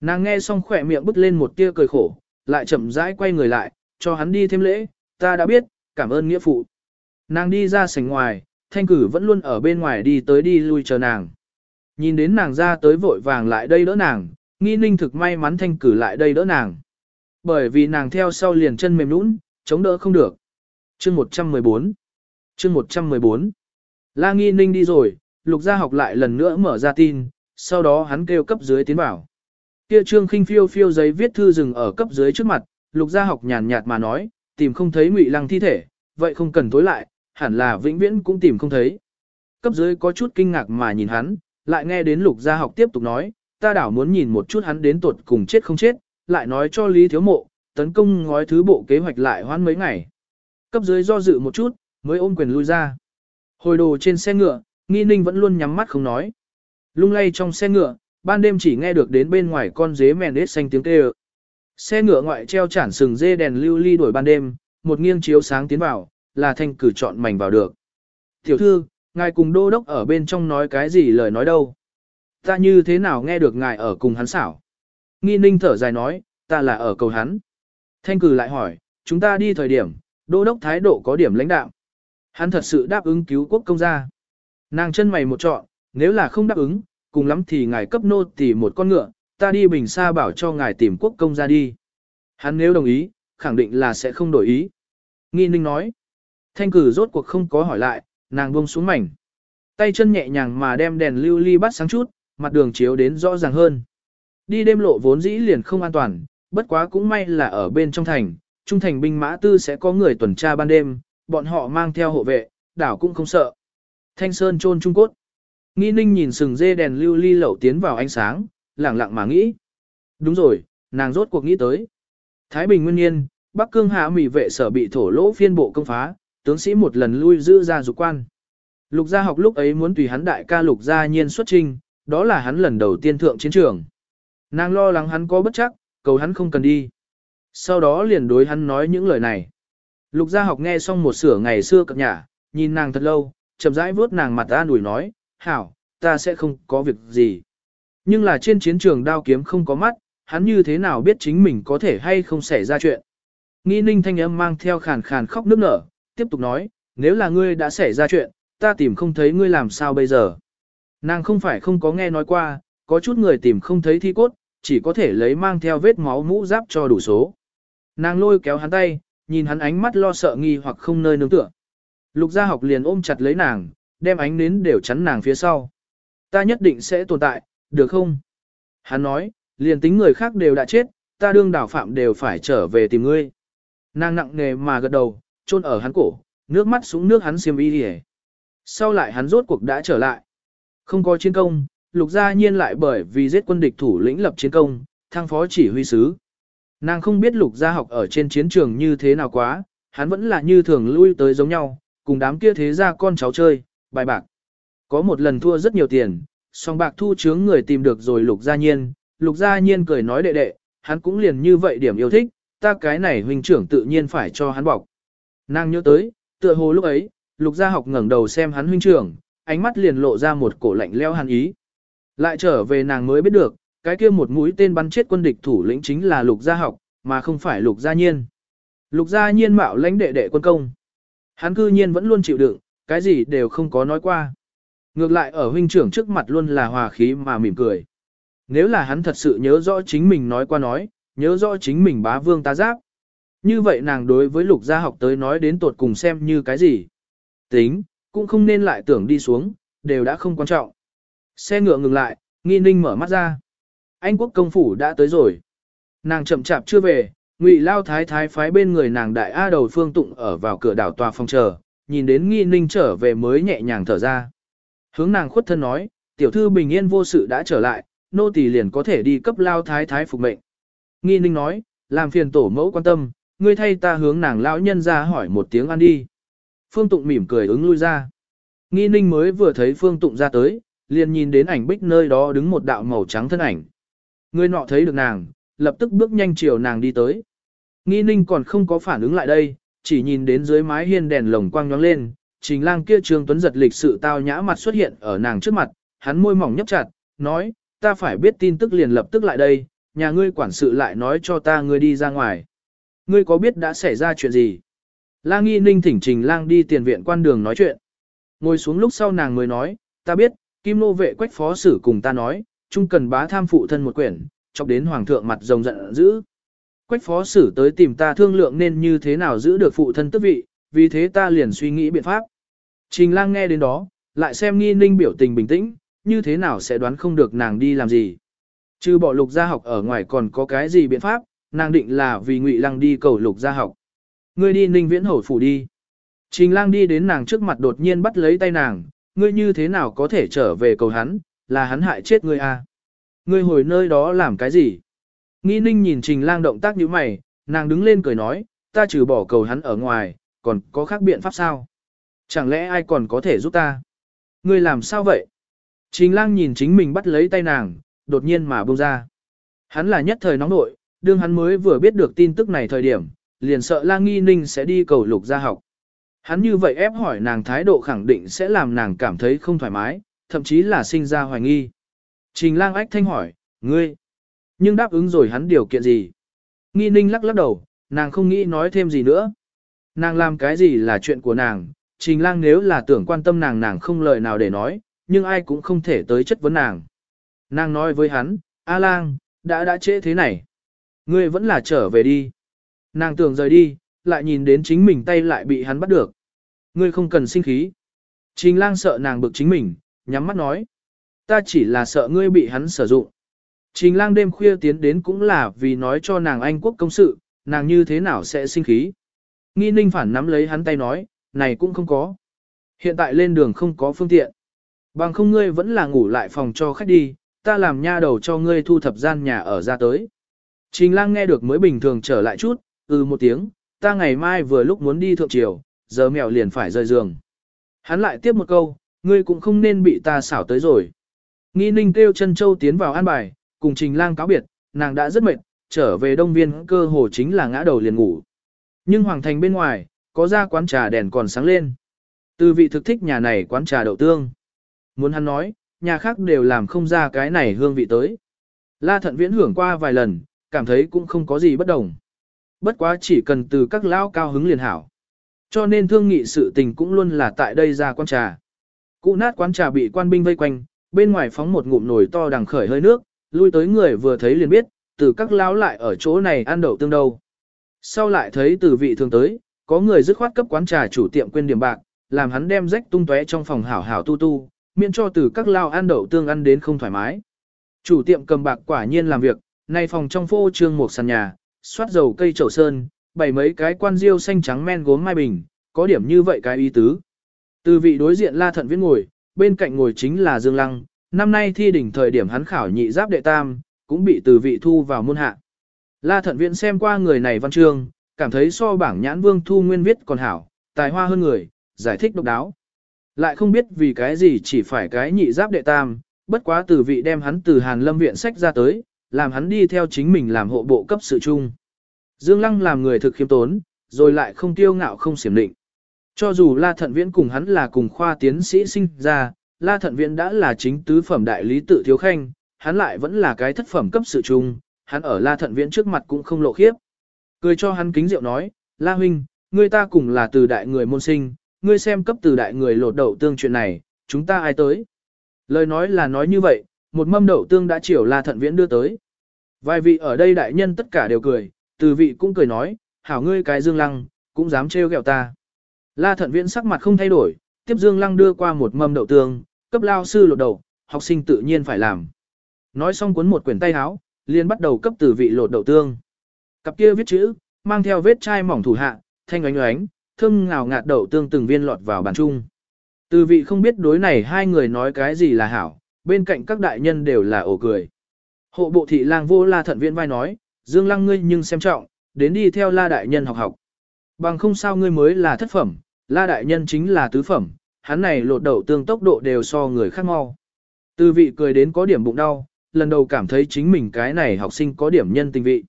Nàng nghe xong khỏe miệng bứt lên một tia cười khổ, lại chậm rãi quay người lại, cho hắn đi thêm lễ, ta đã biết, cảm ơn nghĩa phụ. Nàng đi ra sảnh ngoài, thanh cử vẫn luôn ở bên ngoài đi tới đi lui chờ nàng. Nhìn đến nàng ra tới vội vàng lại đây đỡ nàng, nghi ninh thực may mắn thanh cử lại đây đỡ nàng. Bởi vì nàng theo sau liền chân mềm nũng, chống đỡ không được. Chương 114 Chương 114 La nghi ninh đi rồi, lục gia học lại lần nữa mở ra tin, sau đó hắn kêu cấp dưới tiến vào. Kia trương khinh phiêu phiêu giấy viết thư dừng ở cấp dưới trước mặt, lục gia học nhàn nhạt mà nói, tìm không thấy ngụy lăng thi thể, vậy không cần tối lại, hẳn là vĩnh viễn cũng tìm không thấy. Cấp dưới có chút kinh ngạc mà nhìn hắn, lại nghe đến lục gia học tiếp tục nói, ta đảo muốn nhìn một chút hắn đến tuột cùng chết không chết, lại nói cho Lý Thiếu Mộ, tấn công ngói thứ bộ kế hoạch lại hoãn mấy ngày. Cấp dưới do dự một chút, mới ôm quyền lui ra. Hồi đồ trên xe ngựa, nghi ninh vẫn luôn nhắm mắt không nói. Lung lay trong xe ngựa, ban đêm chỉ nghe được đến bên ngoài con dế mèn đết xanh tiếng kêu. Xe ngựa ngoại treo chản sừng dê đèn lưu ly đổi ban đêm, một nghiêng chiếu sáng tiến vào, là thanh cử chọn mảnh vào được. Tiểu thư, ngài cùng đô đốc ở bên trong nói cái gì lời nói đâu? Ta như thế nào nghe được ngài ở cùng hắn xảo? Nghi ninh thở dài nói, ta là ở cầu hắn. Thanh cử lại hỏi, chúng ta đi thời điểm, đô đốc thái độ có điểm lãnh đạo. Hắn thật sự đáp ứng cứu quốc công gia. Nàng chân mày một trọn, nếu là không đáp ứng, cùng lắm thì ngài cấp nô tỉ một con ngựa, ta đi bình xa bảo cho ngài tìm quốc công gia đi. Hắn nếu đồng ý, khẳng định là sẽ không đổi ý. Nghi ninh nói. Thanh cử rốt cuộc không có hỏi lại, nàng buông xuống mảnh. Tay chân nhẹ nhàng mà đem đèn lưu ly bắt sáng chút, mặt đường chiếu đến rõ ràng hơn. Đi đêm lộ vốn dĩ liền không an toàn, bất quá cũng may là ở bên trong thành, trung thành binh mã tư sẽ có người tuần tra ban đêm, bọn họ mang theo hộ vệ, đảo cũng không sợ. Thanh sơn chôn trung cốt. Nghi ninh nhìn sừng dê đèn lưu ly lẩu tiến vào ánh sáng, lẳng lặng mà nghĩ. Đúng rồi, nàng rốt cuộc nghĩ tới. Thái Bình nguyên nhiên, Bắc Cương hạ mỉ vệ sở bị thổ lỗ phiên bộ công phá, tướng sĩ một lần lui giữ ra dục quan. Lục gia học lúc ấy muốn tùy hắn đại ca lục gia nhiên xuất trình đó là hắn lần đầu tiên thượng chiến trường. Nàng lo lắng hắn có bất chắc, cầu hắn không cần đi. Sau đó liền đối hắn nói những lời này. Lục gia học nghe xong một sửa ngày xưa cập nhà, nhìn nàng thật lâu, chậm rãi vuốt nàng mặt ta đuổi nói, hảo, ta sẽ không có việc gì. Nhưng là trên chiến trường đao kiếm không có mắt, hắn như thế nào biết chính mình có thể hay không xảy ra chuyện. Nghi ninh thanh âm mang theo khàn khàn khóc nức nở, tiếp tục nói, nếu là ngươi đã xảy ra chuyện, ta tìm không thấy ngươi làm sao bây giờ. Nàng không phải không có nghe nói qua, có chút người tìm không thấy thi cốt, chỉ có thể lấy mang theo vết máu mũ giáp cho đủ số. Nàng lôi kéo hắn tay, nhìn hắn ánh mắt lo sợ nghi hoặc không nơi nương tựa. Lục gia học liền ôm chặt lấy nàng, đem ánh nến đều chắn nàng phía sau. Ta nhất định sẽ tồn tại, được không? Hắn nói, liền tính người khác đều đã chết, ta đương đảo phạm đều phải trở về tìm ngươi. Nàng nặng nề mà gật đầu, chôn ở hắn cổ, nước mắt xuống nước hắn xiêm y hề. Sau lại hắn rốt cuộc đã trở lại. Không có chiến công, lục gia nhiên lại bởi vì giết quân địch thủ lĩnh lập chiến công, thăng phó chỉ huy sứ. Nàng không biết lục gia học ở trên chiến trường như thế nào quá, hắn vẫn là như thường lui tới giống nhau, cùng đám kia thế ra con cháu chơi, bài bạc. Có một lần thua rất nhiều tiền, song bạc thu chướng người tìm được rồi lục gia nhiên, lục gia nhiên cười nói đệ đệ, hắn cũng liền như vậy điểm yêu thích, ta cái này huynh trưởng tự nhiên phải cho hắn bọc. Nàng nhớ tới, tựa hồ lúc ấy, lục gia học ngẩng đầu xem hắn huynh trưởng, ánh mắt liền lộ ra một cổ lạnh leo hàn ý. Lại trở về nàng mới biết được, cái kia một mũi tên bắn chết quân địch thủ lĩnh chính là lục gia học, mà không phải lục gia nhiên. Lục gia nhiên mạo lãnh đệ đệ quân công. Hắn cư nhiên vẫn luôn chịu đựng, cái gì đều không có nói qua. Ngược lại ở huynh trưởng trước mặt luôn là hòa khí mà mỉm cười. Nếu là hắn thật sự nhớ rõ chính mình nói qua nói, nhớ rõ chính mình bá vương ta giáp. Như vậy nàng đối với lục gia học tới nói đến tột cùng xem như cái gì. Tính, cũng không nên lại tưởng đi xuống, đều đã không quan trọng. Xe ngựa ngừng lại, nghi ninh mở mắt ra. Anh quốc công phủ đã tới rồi. Nàng chậm chạp chưa về, ngụy lao thái thái phái bên người nàng đại A đầu phương tụng ở vào cửa đảo tòa phòng chờ, nhìn đến nghi ninh trở về mới nhẹ nhàng thở ra. Hướng nàng khuất thân nói, tiểu thư bình yên vô sự đã trở lại, nô tỳ liền có thể đi cấp lao thái thái phục mệnh. Nghi ninh nói, làm phiền tổ mẫu quan tâm, ngươi thay ta hướng nàng lão nhân ra hỏi một tiếng ăn đi. Phương Tụng mỉm cười ứng lui ra. Nghi ninh mới vừa thấy Phương Tụng ra tới, liền nhìn đến ảnh bích nơi đó đứng một đạo màu trắng thân ảnh. Người nọ thấy được nàng, lập tức bước nhanh chiều nàng đi tới. Nghi ninh còn không có phản ứng lại đây, chỉ nhìn đến dưới mái hiên đèn lồng quang nhóng lên, trình lang kia trương tuấn giật lịch sự tao nhã mặt xuất hiện ở nàng trước mặt, hắn môi mỏng nhấp chặt, nói, ta phải biết tin tức liền lập tức lại đây, nhà ngươi quản sự lại nói cho ta ngươi đi ra ngoài. Ngươi có biết đã xảy ra chuyện gì? La nghi ninh thỉnh trình lang đi tiền viện quan đường nói chuyện. Ngồi xuống lúc sau nàng mới nói, ta biết, kim nô vệ quách phó sử cùng ta nói, chung cần bá tham phụ thân một quyển, chọc đến hoàng thượng mặt rồng giận dữ. Quách phó sử tới tìm ta thương lượng nên như thế nào giữ được phụ thân tức vị, vì thế ta liền suy nghĩ biện pháp. Trình lang nghe đến đó, lại xem nghi ninh biểu tình bình tĩnh, như thế nào sẽ đoán không được nàng đi làm gì. Chứ bỏ lục gia học ở ngoài còn có cái gì biện pháp, nàng định là vì ngụy lăng đi cầu lục gia học. Ngươi đi ninh viễn hầu phủ đi. Trình lang đi đến nàng trước mặt đột nhiên bắt lấy tay nàng, ngươi như thế nào có thể trở về cầu hắn, là hắn hại chết ngươi à. Ngươi hồi nơi đó làm cái gì? Nghi ninh nhìn trình lang động tác như mày, nàng đứng lên cười nói, ta trừ bỏ cầu hắn ở ngoài, còn có khác biện pháp sao? Chẳng lẽ ai còn có thể giúp ta? Ngươi làm sao vậy? Trình lang nhìn chính mình bắt lấy tay nàng, đột nhiên mà buông ra. Hắn là nhất thời nóng nội, đương hắn mới vừa biết được tin tức này thời điểm, liền sợ lang nghi ninh sẽ đi cầu lục gia học. Hắn như vậy ép hỏi nàng thái độ khẳng định sẽ làm nàng cảm thấy không thoải mái, thậm chí là sinh ra hoài nghi. Trình lang ách thanh hỏi, ngươi, nhưng đáp ứng rồi hắn điều kiện gì? Nghi ninh lắc lắc đầu, nàng không nghĩ nói thêm gì nữa. Nàng làm cái gì là chuyện của nàng, trình lang nếu là tưởng quan tâm nàng nàng không lời nào để nói, nhưng ai cũng không thể tới chất vấn nàng. Nàng nói với hắn, A lang, đã đã trễ thế này. Ngươi vẫn là trở về đi. Nàng tưởng rời đi, lại nhìn đến chính mình tay lại bị hắn bắt được. Ngươi không cần sinh khí. Trình lang sợ nàng bực chính mình, nhắm mắt nói. Ta chỉ là sợ ngươi bị hắn sử dụng. Trình lang đêm khuya tiến đến cũng là vì nói cho nàng Anh quốc công sự, nàng như thế nào sẽ sinh khí. Nghi ninh phản nắm lấy hắn tay nói, này cũng không có. Hiện tại lên đường không có phương tiện. Bằng không ngươi vẫn là ngủ lại phòng cho khách đi, ta làm nha đầu cho ngươi thu thập gian nhà ở ra tới. Trình lang nghe được mới bình thường trở lại chút, ừ một tiếng, ta ngày mai vừa lúc muốn đi thượng triều, giờ mèo liền phải rời giường. Hắn lại tiếp một câu, ngươi cũng không nên bị ta xảo tới rồi. Nghi ninh kêu chân châu tiến vào an bài, cùng trình lang cáo biệt, nàng đã rất mệt, trở về đông viên cơ hồ chính là ngã đầu liền ngủ. Nhưng hoàng thành bên ngoài, có ra quán trà đèn còn sáng lên. Từ vị thực thích nhà này quán trà đậu tương. Muốn hắn nói, nhà khác đều làm không ra cái này hương vị tới. La thận viễn hưởng qua vài lần, cảm thấy cũng không có gì bất đồng. Bất quá chỉ cần từ các lão cao hứng liền hảo. Cho nên thương nghị sự tình cũng luôn là tại đây ra quán trà. Cụ nát quán trà bị quan binh vây quanh, bên ngoài phóng một ngụm nồi to đằng khởi hơi nước, lui tới người vừa thấy liền biết, từ các lão lại ở chỗ này ăn đậu tương đâu. Sau lại thấy từ vị thường tới, có người dứt khoát cấp quán trà chủ tiệm quên điểm bạc, làm hắn đem rách tung tóe trong phòng hảo hảo tu tu, miễn cho từ các lao ăn đậu tương ăn đến không thoải mái. Chủ tiệm cầm bạc quả nhiên làm việc, nay phòng trong phô trương một sàn nhà, xoát dầu cây trầu sơn, bày mấy cái quan diêu xanh trắng men gốm mai bình, có điểm như vậy cái ý tứ. Từ vị đối diện La Thận Viễn ngồi, bên cạnh ngồi chính là Dương Lăng, năm nay thi đỉnh thời điểm hắn khảo nhị giáp đệ tam, cũng bị từ vị thu vào môn hạ. La Thận Viễn xem qua người này văn chương, cảm thấy so bảng nhãn vương thu nguyên viết còn hảo, tài hoa hơn người, giải thích độc đáo. Lại không biết vì cái gì chỉ phải cái nhị giáp đệ tam, bất quá từ vị đem hắn từ Hàn Lâm viện sách ra tới, làm hắn đi theo chính mình làm hộ bộ cấp sự chung. Dương Lăng làm người thực khiêm tốn, rồi lại không tiêu ngạo không xiểm định. Cho dù La Thận Viễn cùng hắn là cùng khoa tiến sĩ sinh ra, La Thận Viễn đã là chính tứ phẩm đại lý tự thiếu khanh, hắn lại vẫn là cái thất phẩm cấp sự chung, hắn ở La Thận Viễn trước mặt cũng không lộ khiếp. Cười cho hắn kính rượu nói, La Huynh, ngươi ta cùng là từ đại người môn sinh, ngươi xem cấp từ đại người lột đậu tương chuyện này, chúng ta ai tới. Lời nói là nói như vậy, một mâm đậu tương đã chiều La Thận Viễn đưa tới. Vài vị ở đây đại nhân tất cả đều cười, từ vị cũng cười nói, hảo ngươi cái Dương Lăng, cũng dám trêu ghẹo ta. La Thận Viễn sắc mặt không thay đổi, tiếp Dương Lăng đưa qua một mâm đậu tương, cấp lao sư lột đầu, học sinh tự nhiên phải làm. Nói xong cuốn một quyển tay áo, liền bắt đầu cấp từ vị lột đậu tương. Cặp kia viết chữ, mang theo vết chai mỏng thủ hạ, thanh oánh oánh, thơm ngào ngạt đậu tương từng viên lọt vào bàn chung. Từ vị không biết đối này hai người nói cái gì là hảo, bên cạnh các đại nhân đều là ổ cười. Hộ bộ thị lang vô la thận viện vai nói, Dương Lăng ngươi nhưng xem trọng, đến đi theo la đại nhân học học. Bằng không sao ngươi mới là thất phẩm, la đại nhân chính là tứ phẩm, hắn này lột đầu tương tốc độ đều so người khác mau. Từ vị cười đến có điểm bụng đau, lần đầu cảm thấy chính mình cái này học sinh có điểm nhân tình vị.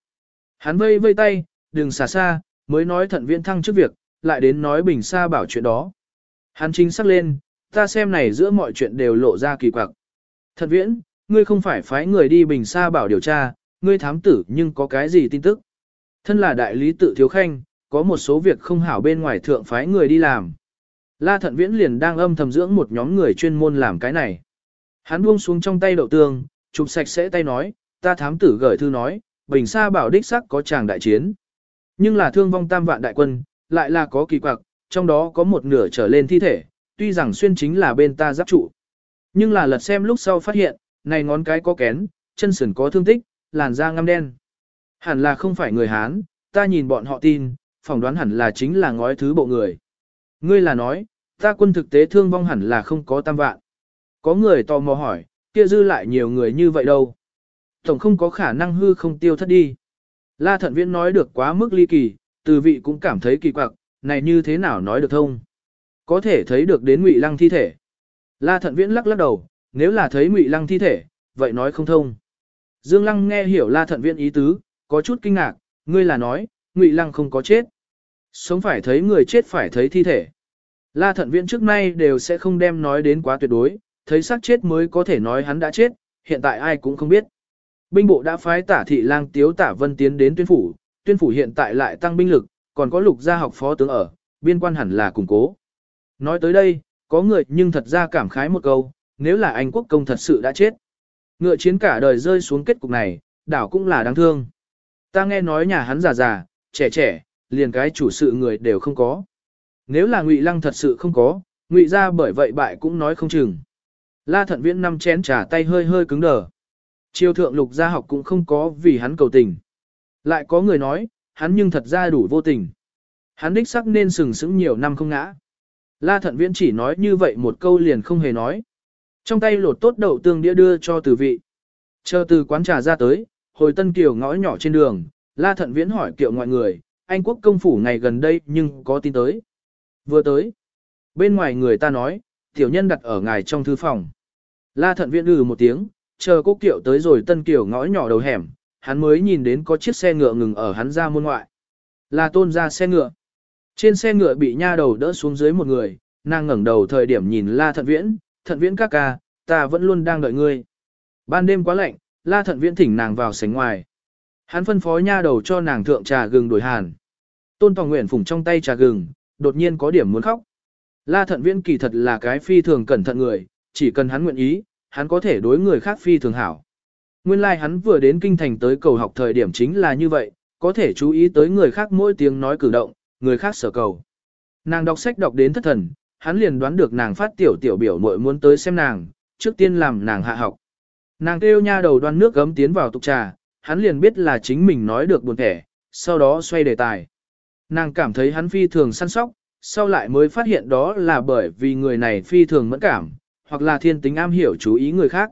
Hắn vây vây tay, đừng xả xa, mới nói thận viện thăng trước việc, lại đến nói bình xa bảo chuyện đó. Hắn chính sắc lên, ta xem này giữa mọi chuyện đều lộ ra kỳ quặc. Thật viễn, ngươi không phải phái người đi bình xa bảo điều tra, ngươi thám tử nhưng có cái gì tin tức. Thân là đại lý tự thiếu khanh, có một số việc không hảo bên ngoài thượng phái người đi làm. La thận viễn liền đang âm thầm dưỡng một nhóm người chuyên môn làm cái này. Hắn buông xuống trong tay đậu tương, chụp sạch sẽ tay nói, ta thám tử gửi thư nói, bình xa bảo đích sắc có chàng đại chiến. Nhưng là thương vong tam vạn đại quân, lại là có kỳ quặc, trong đó có một nửa trở lên thi thể, tuy rằng xuyên chính là bên ta giáp trụ. Nhưng là lật xem lúc sau phát hiện, này ngón cái có kén, chân sườn có thương tích, làn da ngăm đen. Hẳn là không phải người Hán, ta nhìn bọn họ tin, phỏng đoán hẳn là chính là ngói thứ bộ người. Ngươi là nói, ta quân thực tế thương vong hẳn là không có tam vạn. Có người tò mò hỏi, kia dư lại nhiều người như vậy đâu. Tổng không có khả năng hư không tiêu thất đi. La thận viễn nói được quá mức ly kỳ, từ vị cũng cảm thấy kỳ quặc, này như thế nào nói được thông. Có thể thấy được đến ngụy lăng thi thể. La thận viễn lắc lắc đầu, nếu là thấy ngụy lăng thi thể, vậy nói không thông. Dương lăng nghe hiểu la thận viễn ý tứ, có chút kinh ngạc, ngươi là nói, ngụy lăng không có chết. Sống phải thấy người chết phải thấy thi thể. La thận viễn trước nay đều sẽ không đem nói đến quá tuyệt đối, thấy xác chết mới có thể nói hắn đã chết, hiện tại ai cũng không biết. Binh bộ đã phái tả thị lang tiếu tả vân tiến đến tuyên phủ, tuyên phủ hiện tại lại tăng binh lực, còn có lục gia học phó tướng ở, biên quan hẳn là củng cố. Nói tới đây, có người nhưng thật ra cảm khái một câu, nếu là anh quốc công thật sự đã chết. Ngựa chiến cả đời rơi xuống kết cục này, đảo cũng là đáng thương. Ta nghe nói nhà hắn già già, trẻ trẻ, liền cái chủ sự người đều không có. Nếu là ngụy lăng thật sự không có, ngụy ra bởi vậy bại cũng nói không chừng. La thận viễn năm chén trà tay hơi hơi cứng đờ. Triều thượng lục gia học cũng không có vì hắn cầu tình. Lại có người nói, hắn nhưng thật ra đủ vô tình. Hắn đích sắc nên sừng sững nhiều năm không ngã. La thận viễn chỉ nói như vậy một câu liền không hề nói. Trong tay lột tốt đậu tương đĩa đưa cho từ vị. Chờ từ quán trà ra tới, hồi tân kiều ngõ nhỏ trên đường, la thận viễn hỏi kiệu ngoại người, anh quốc công phủ ngày gần đây nhưng có tin tới. Vừa tới. Bên ngoài người ta nói, tiểu nhân đặt ở ngài trong thư phòng. La thận viễn ừ một tiếng, chờ cô kiệu tới rồi tân kiều ngõ nhỏ đầu hẻm, hắn mới nhìn đến có chiếc xe ngựa ngừng ở hắn ra môn ngoại. Là tôn ra xe ngựa. Trên xe ngựa bị nha đầu đỡ xuống dưới một người, nàng ngẩng đầu thời điểm nhìn La Thận Viễn, Thận Viễn ca ca, ta vẫn luôn đang đợi ngươi. Ban đêm quá lạnh, La Thận Viễn thỉnh nàng vào sảnh ngoài. Hắn phân phó nha đầu cho nàng thượng trà gừng đổi hàn. Tôn Tòng Nguyện phủng trong tay trà gừng, đột nhiên có điểm muốn khóc. La Thận Viễn kỳ thật là cái phi thường cẩn thận người, chỉ cần hắn nguyện ý, hắn có thể đối người khác phi thường hảo. Nguyên lai like hắn vừa đến kinh thành tới cầu học thời điểm chính là như vậy, có thể chú ý tới người khác mỗi tiếng nói cử động, người khác sở cầu. Nàng đọc sách đọc đến thất thần, hắn liền đoán được nàng phát tiểu tiểu biểu muội muốn tới xem nàng, trước tiên làm nàng hạ học. Nàng kêu nha đầu đoan nước gấm tiến vào tục trà, hắn liền biết là chính mình nói được buồn thẻ, sau đó xoay đề tài. Nàng cảm thấy hắn phi thường săn sóc, sau lại mới phát hiện đó là bởi vì người này phi thường mẫn cảm, hoặc là thiên tính am hiểu chú ý người khác.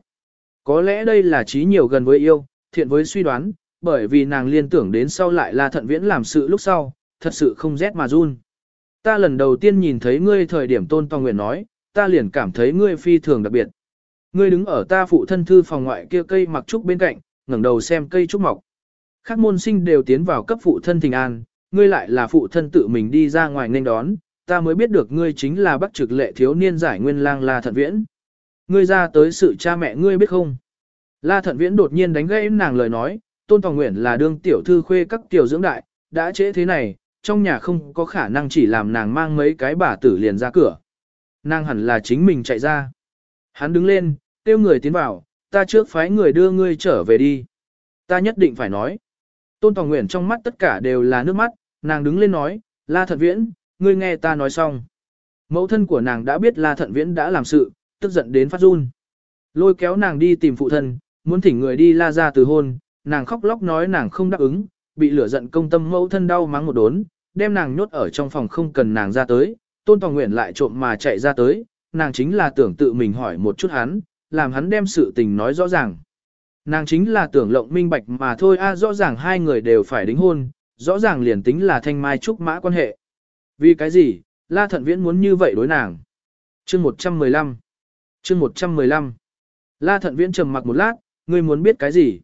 Có lẽ đây là trí nhiều gần với yêu, thiện với suy đoán, bởi vì nàng liên tưởng đến sau lại là thận viễn làm sự lúc sau, thật sự không rét mà run. Ta lần đầu tiên nhìn thấy ngươi thời điểm tôn tòa nguyện nói, ta liền cảm thấy ngươi phi thường đặc biệt. Ngươi đứng ở ta phụ thân thư phòng ngoại kia cây mặc trúc bên cạnh, ngẩng đầu xem cây trúc mọc. Các môn sinh đều tiến vào cấp phụ thân thình an, ngươi lại là phụ thân tự mình đi ra ngoài nên đón, ta mới biết được ngươi chính là bác trực lệ thiếu niên giải nguyên lang La Thận Viễn. Ngươi ra tới sự cha mẹ ngươi biết không? La Thận Viễn đột nhiên đánh gãy nàng lời nói, Tôn tòa Nguyện là đương tiểu thư khuê các tiểu dưỡng đại, đã trễ thế này, trong nhà không có khả năng chỉ làm nàng mang mấy cái bà tử liền ra cửa. Nàng hẳn là chính mình chạy ra. Hắn đứng lên, tiêu người tiến vào, ta trước phái người đưa ngươi trở về đi. Ta nhất định phải nói. Tôn Tòng Nguyễn trong mắt tất cả đều là nước mắt, nàng đứng lên nói, La Thận Viễn, ngươi nghe ta nói xong. Mẫu thân của nàng đã biết La Thận Viễn đã làm sự, tức giận đến phát run. Lôi kéo nàng đi tìm phụ thân, muốn thỉnh người đi la ra từ hôn, nàng khóc lóc nói nàng không đáp ứng, bị lửa giận công tâm mẫu thân đau mắng một đốn, đem nàng nhốt ở trong phòng không cần nàng ra tới, tôn tòa nguyện lại trộm mà chạy ra tới, nàng chính là tưởng tự mình hỏi một chút hắn, làm hắn đem sự tình nói rõ ràng. Nàng chính là tưởng lộng minh bạch mà thôi a rõ ràng hai người đều phải đính hôn, rõ ràng liền tính là thanh mai trúc mã quan hệ. Vì cái gì, La Thận Viễn muốn như vậy đối nàng. Chương 115 Chương 115 La Thận Viễn trầm mặc một lát, ngươi muốn biết cái gì?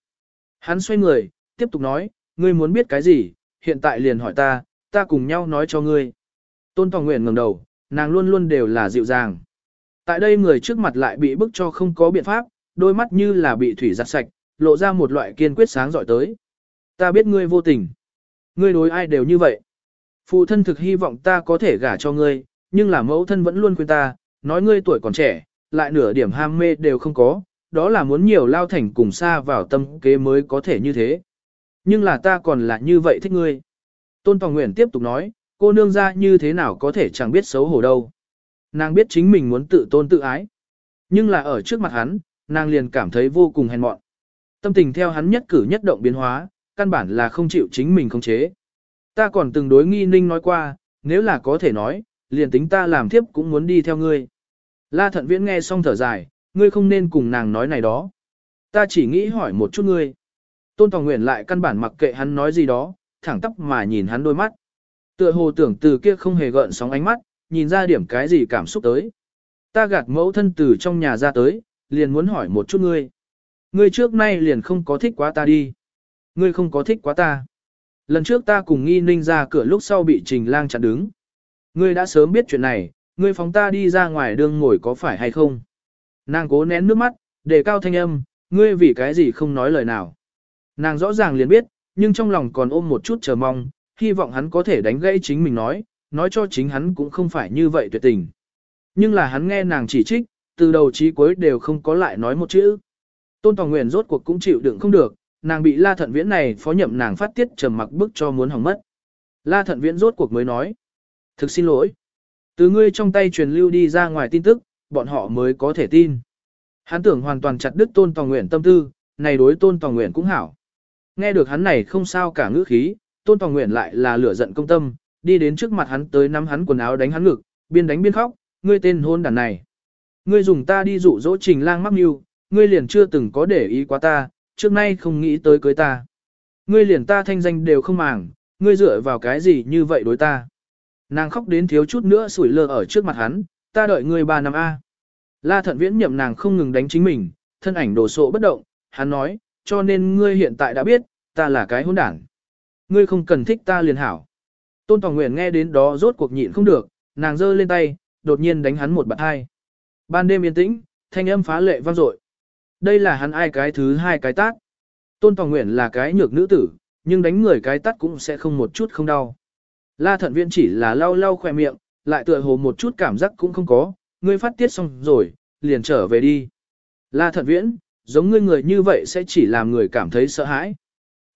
Hắn xoay người, tiếp tục nói, ngươi muốn biết cái gì, hiện tại liền hỏi ta, ta cùng nhau nói cho ngươi. Tôn Tòng Nguyện ngẩng đầu, nàng luôn luôn đều là dịu dàng. Tại đây người trước mặt lại bị bức cho không có biện pháp, đôi mắt như là bị thủy giặt sạch, lộ ra một loại kiên quyết sáng giỏi tới. Ta biết ngươi vô tình. Ngươi đối ai đều như vậy. Phụ thân thực hy vọng ta có thể gả cho ngươi, nhưng là mẫu thân vẫn luôn khuyên ta, nói ngươi tuổi còn trẻ, lại nửa điểm ham mê đều không có, đó là muốn nhiều lao thành cùng xa vào tâm kế mới có thể như thế. Nhưng là ta còn là như vậy thích ngươi. Tôn Tòng Nguyễn tiếp tục nói, cô nương ra như thế nào có thể chẳng biết xấu hổ đâu. Nàng biết chính mình muốn tự tôn tự ái. Nhưng là ở trước mặt hắn, nàng liền cảm thấy vô cùng hèn mọn. Tâm tình theo hắn nhất cử nhất động biến hóa, căn bản là không chịu chính mình khống chế. Ta còn từng đối nghi ninh nói qua, nếu là có thể nói, liền tính ta làm thiếp cũng muốn đi theo ngươi. La thận viễn nghe xong thở dài, ngươi không nên cùng nàng nói này đó. Ta chỉ nghĩ hỏi một chút ngươi. Tôn Tòng Nguyễn lại căn bản mặc kệ hắn nói gì đó, thẳng tóc mà nhìn hắn đôi mắt. Tựa hồ tưởng từ kia không hề gợn sóng ánh mắt, nhìn ra điểm cái gì cảm xúc tới. Ta gạt mẫu thân từ trong nhà ra tới, liền muốn hỏi một chút ngươi. Ngươi trước nay liền không có thích quá ta đi. Ngươi không có thích quá ta. Lần trước ta cùng nghi ninh ra cửa lúc sau bị trình lang chặn đứng. Ngươi đã sớm biết chuyện này, ngươi phóng ta đi ra ngoài đường ngồi có phải hay không? Nàng cố nén nước mắt, để cao thanh âm, ngươi vì cái gì không nói lời nào. Nàng rõ ràng liền biết, nhưng trong lòng còn ôm một chút chờ mong, hy vọng hắn có thể đánh gãy chính mình nói, nói cho chính hắn cũng không phải như vậy tuyệt tình. Nhưng là hắn nghe nàng chỉ trích, từ đầu chí cuối đều không có lại nói một chữ. Tôn Tòa Nguyễn rốt cuộc cũng chịu đựng không được, nàng bị La Thận Viễn này phó nhậm nàng phát tiết trầm mặc bức cho muốn hỏng mất. La Thận Viễn rốt cuộc mới nói. Thực xin lỗi. Từ ngươi trong tay truyền lưu đi ra ngoài tin tức, bọn họ mới có thể tin. Hắn tưởng hoàn toàn chặt đứt Tôn Tòa Nguyện tâm tư, này đối Tôn Tòa Nguyện cũng hảo. Nghe được hắn này không sao cả ngữ khí, Tôn Tòng Nguyện lại là lửa giận công tâm, đi đến trước mặt hắn tới nắm hắn quần áo đánh hắn ngực, biên đánh biên khóc, ngươi tên hôn đàn này. Ngươi dùng ta đi dụ dỗ trình lang mắc mưu, ngươi liền chưa từng có để ý quá ta, trước nay không nghĩ tới cưới ta. Ngươi liền ta thanh danh đều không màng, ngươi dựa vào cái gì như vậy đối ta. Nàng khóc đến thiếu chút nữa sủi lơ ở trước mặt hắn, ta đợi ngươi ba năm A. La thận viễn nhậm nàng không ngừng đánh chính mình, thân ảnh đồ sộ bất động, hắn nói, cho nên ngươi hiện tại đã biết, ta là cái hôn đảng. Ngươi không cần thích ta liền hảo. Tôn Tòng Nguyễn nghe đến đó rốt cuộc nhịn không được, nàng giơ lên tay, đột nhiên đánh hắn một bạt hai. Ban đêm yên tĩnh, thanh âm phá lệ vang dội. Đây là hắn ai cái thứ hai cái tát. Tôn Tòng Nguyễn là cái nhược nữ tử, nhưng đánh người cái tát cũng sẽ không một chút không đau. La thận viễn chỉ là lau lau khỏe miệng, lại tựa hồ một chút cảm giác cũng không có, ngươi phát tiết xong rồi, liền trở về đi. La thận viễn, giống ngươi người như vậy sẽ chỉ làm người cảm thấy sợ hãi.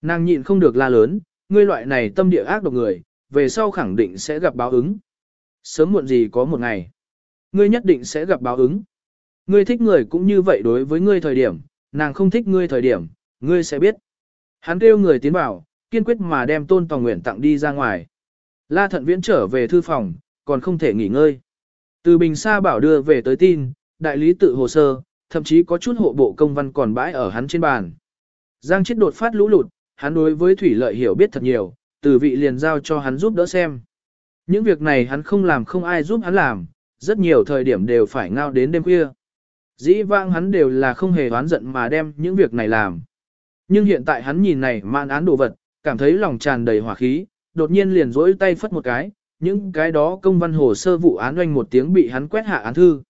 Nàng nhịn không được la lớn, ngươi loại này tâm địa ác độc người, về sau khẳng định sẽ gặp báo ứng. Sớm muộn gì có một ngày, ngươi nhất định sẽ gặp báo ứng. Ngươi thích người cũng như vậy đối với ngươi thời điểm, nàng không thích ngươi thời điểm, ngươi sẽ biết. Hắn kêu người tiến vào, kiên quyết mà đem tôn tòa nguyện tặng đi ra ngoài. La thận viễn trở về thư phòng, còn không thể nghỉ ngơi. Từ Bình xa bảo đưa về tới tin, đại lý tự hồ sơ, thậm chí có chút hộ bộ công văn còn bãi ở hắn trên bàn. Giang chết đột phát lũ lụt, hắn đối với thủy lợi hiểu biết thật nhiều, từ vị liền giao cho hắn giúp đỡ xem. Những việc này hắn không làm không ai giúp hắn làm, rất nhiều thời điểm đều phải ngao đến đêm khuya. Dĩ vãng hắn đều là không hề oán giận mà đem những việc này làm. Nhưng hiện tại hắn nhìn này mạn án đồ vật, cảm thấy lòng tràn đầy hỏa khí, đột nhiên liền rỗi tay phất một cái, những cái đó công văn hồ sơ vụ án oanh một tiếng bị hắn quét hạ án thư.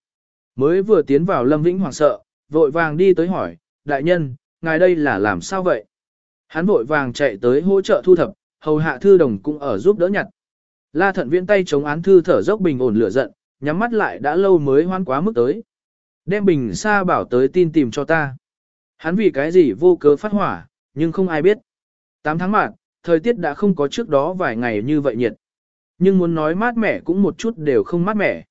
Mới vừa tiến vào Lâm Vĩnh hoảng sợ, vội vàng đi tới hỏi, đại nhân, ngài đây là làm sao vậy? Hắn vội vàng chạy tới hỗ trợ thu thập, hầu hạ thư đồng cũng ở giúp đỡ nhặt. La thận viễn tay chống án thư thở dốc bình ổn lửa giận, nhắm mắt lại đã lâu mới hoan quá mức tới. Đem bình sa bảo tới tin tìm cho ta. Hắn vì cái gì vô cớ phát hỏa, nhưng không ai biết. 8 tháng mạt, thời tiết đã không có trước đó vài ngày như vậy nhiệt. Nhưng muốn nói mát mẻ cũng một chút đều không mát mẻ.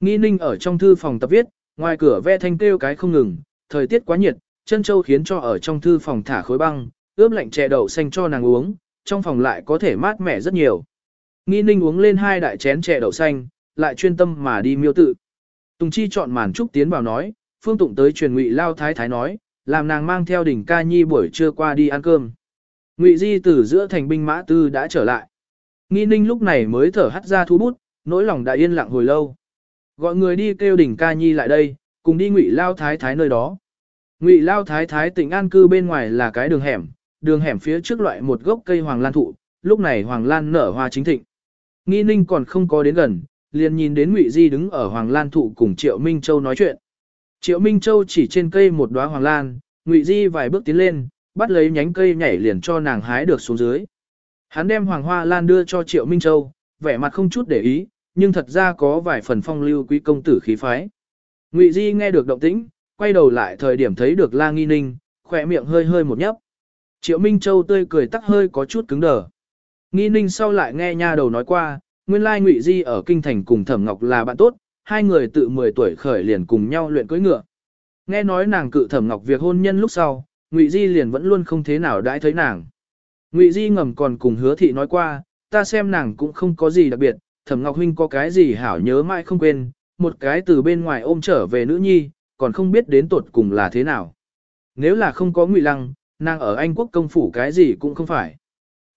Nghi ninh ở trong thư phòng tập viết, ngoài cửa ve thanh kêu cái không ngừng, thời tiết quá nhiệt, chân châu khiến cho ở trong thư phòng thả khối băng, ướp lạnh chè đậu xanh cho nàng uống, trong phòng lại có thể mát mẻ rất nhiều. Nghi ninh uống lên hai đại chén chè đậu xanh, lại chuyên tâm mà đi miêu tự. Tùng Chi chọn màn trúc tiến vào nói, Phương Tụng tới truyền ngụy lao thái thái nói, làm nàng mang theo đỉnh ca nhi buổi trưa qua đi ăn cơm. Ngụy Di từ giữa thành binh mã tư đã trở lại. Nghi ninh lúc này mới thở hắt ra thu bút, nỗi lòng đã yên lặng hồi lâu. Gọi người đi kêu đỉnh ca nhi lại đây, cùng đi ngụy lao thái thái nơi đó. Ngụy lao thái thái tỉnh an cư bên ngoài là cái đường hẻm, đường hẻm phía trước loại một gốc cây hoàng lan thụ, lúc này hoàng lan nở hoa chính thịnh. Nghi ninh còn không có đến gần, liền nhìn đến Ngụy Di đứng ở hoàng lan thụ cùng Triệu Minh Châu nói chuyện. Triệu Minh Châu chỉ trên cây một đóa hoàng lan, Ngụy Di vài bước tiến lên, bắt lấy nhánh cây nhảy liền cho nàng hái được xuống dưới. Hắn đem hoàng hoa lan đưa cho Triệu Minh Châu, vẻ mặt không chút để ý, nhưng thật ra có vài phần phong lưu quý công tử khí phái. Ngụy Di nghe được động tĩnh, quay đầu lại thời điểm thấy được La Nghi Ninh, khỏe miệng hơi hơi một nhấp. Triệu Minh Châu tươi cười tắc hơi có chút cứng đờ. Nghi Ninh sau lại nghe nha đầu nói qua, nguyên lai Ngụy Di ở kinh thành cùng Thẩm Ngọc là bạn tốt, hai người tự 10 tuổi khởi liền cùng nhau luyện cưỡi ngựa. Nghe nói nàng cự Thẩm Ngọc việc hôn nhân lúc sau, Ngụy Di liền vẫn luôn không thế nào đãi thấy nàng. Ngụy Di ngầm còn cùng Hứa thị nói qua, ta xem nàng cũng không có gì đặc biệt, Thẩm Ngọc huynh có cái gì hảo nhớ mãi không quên, một cái từ bên ngoài ôm trở về nữ nhi, còn không biết đến tột cùng là thế nào. Nếu là không có Ngụy Lăng, nàng ở Anh quốc công phủ cái gì cũng không phải.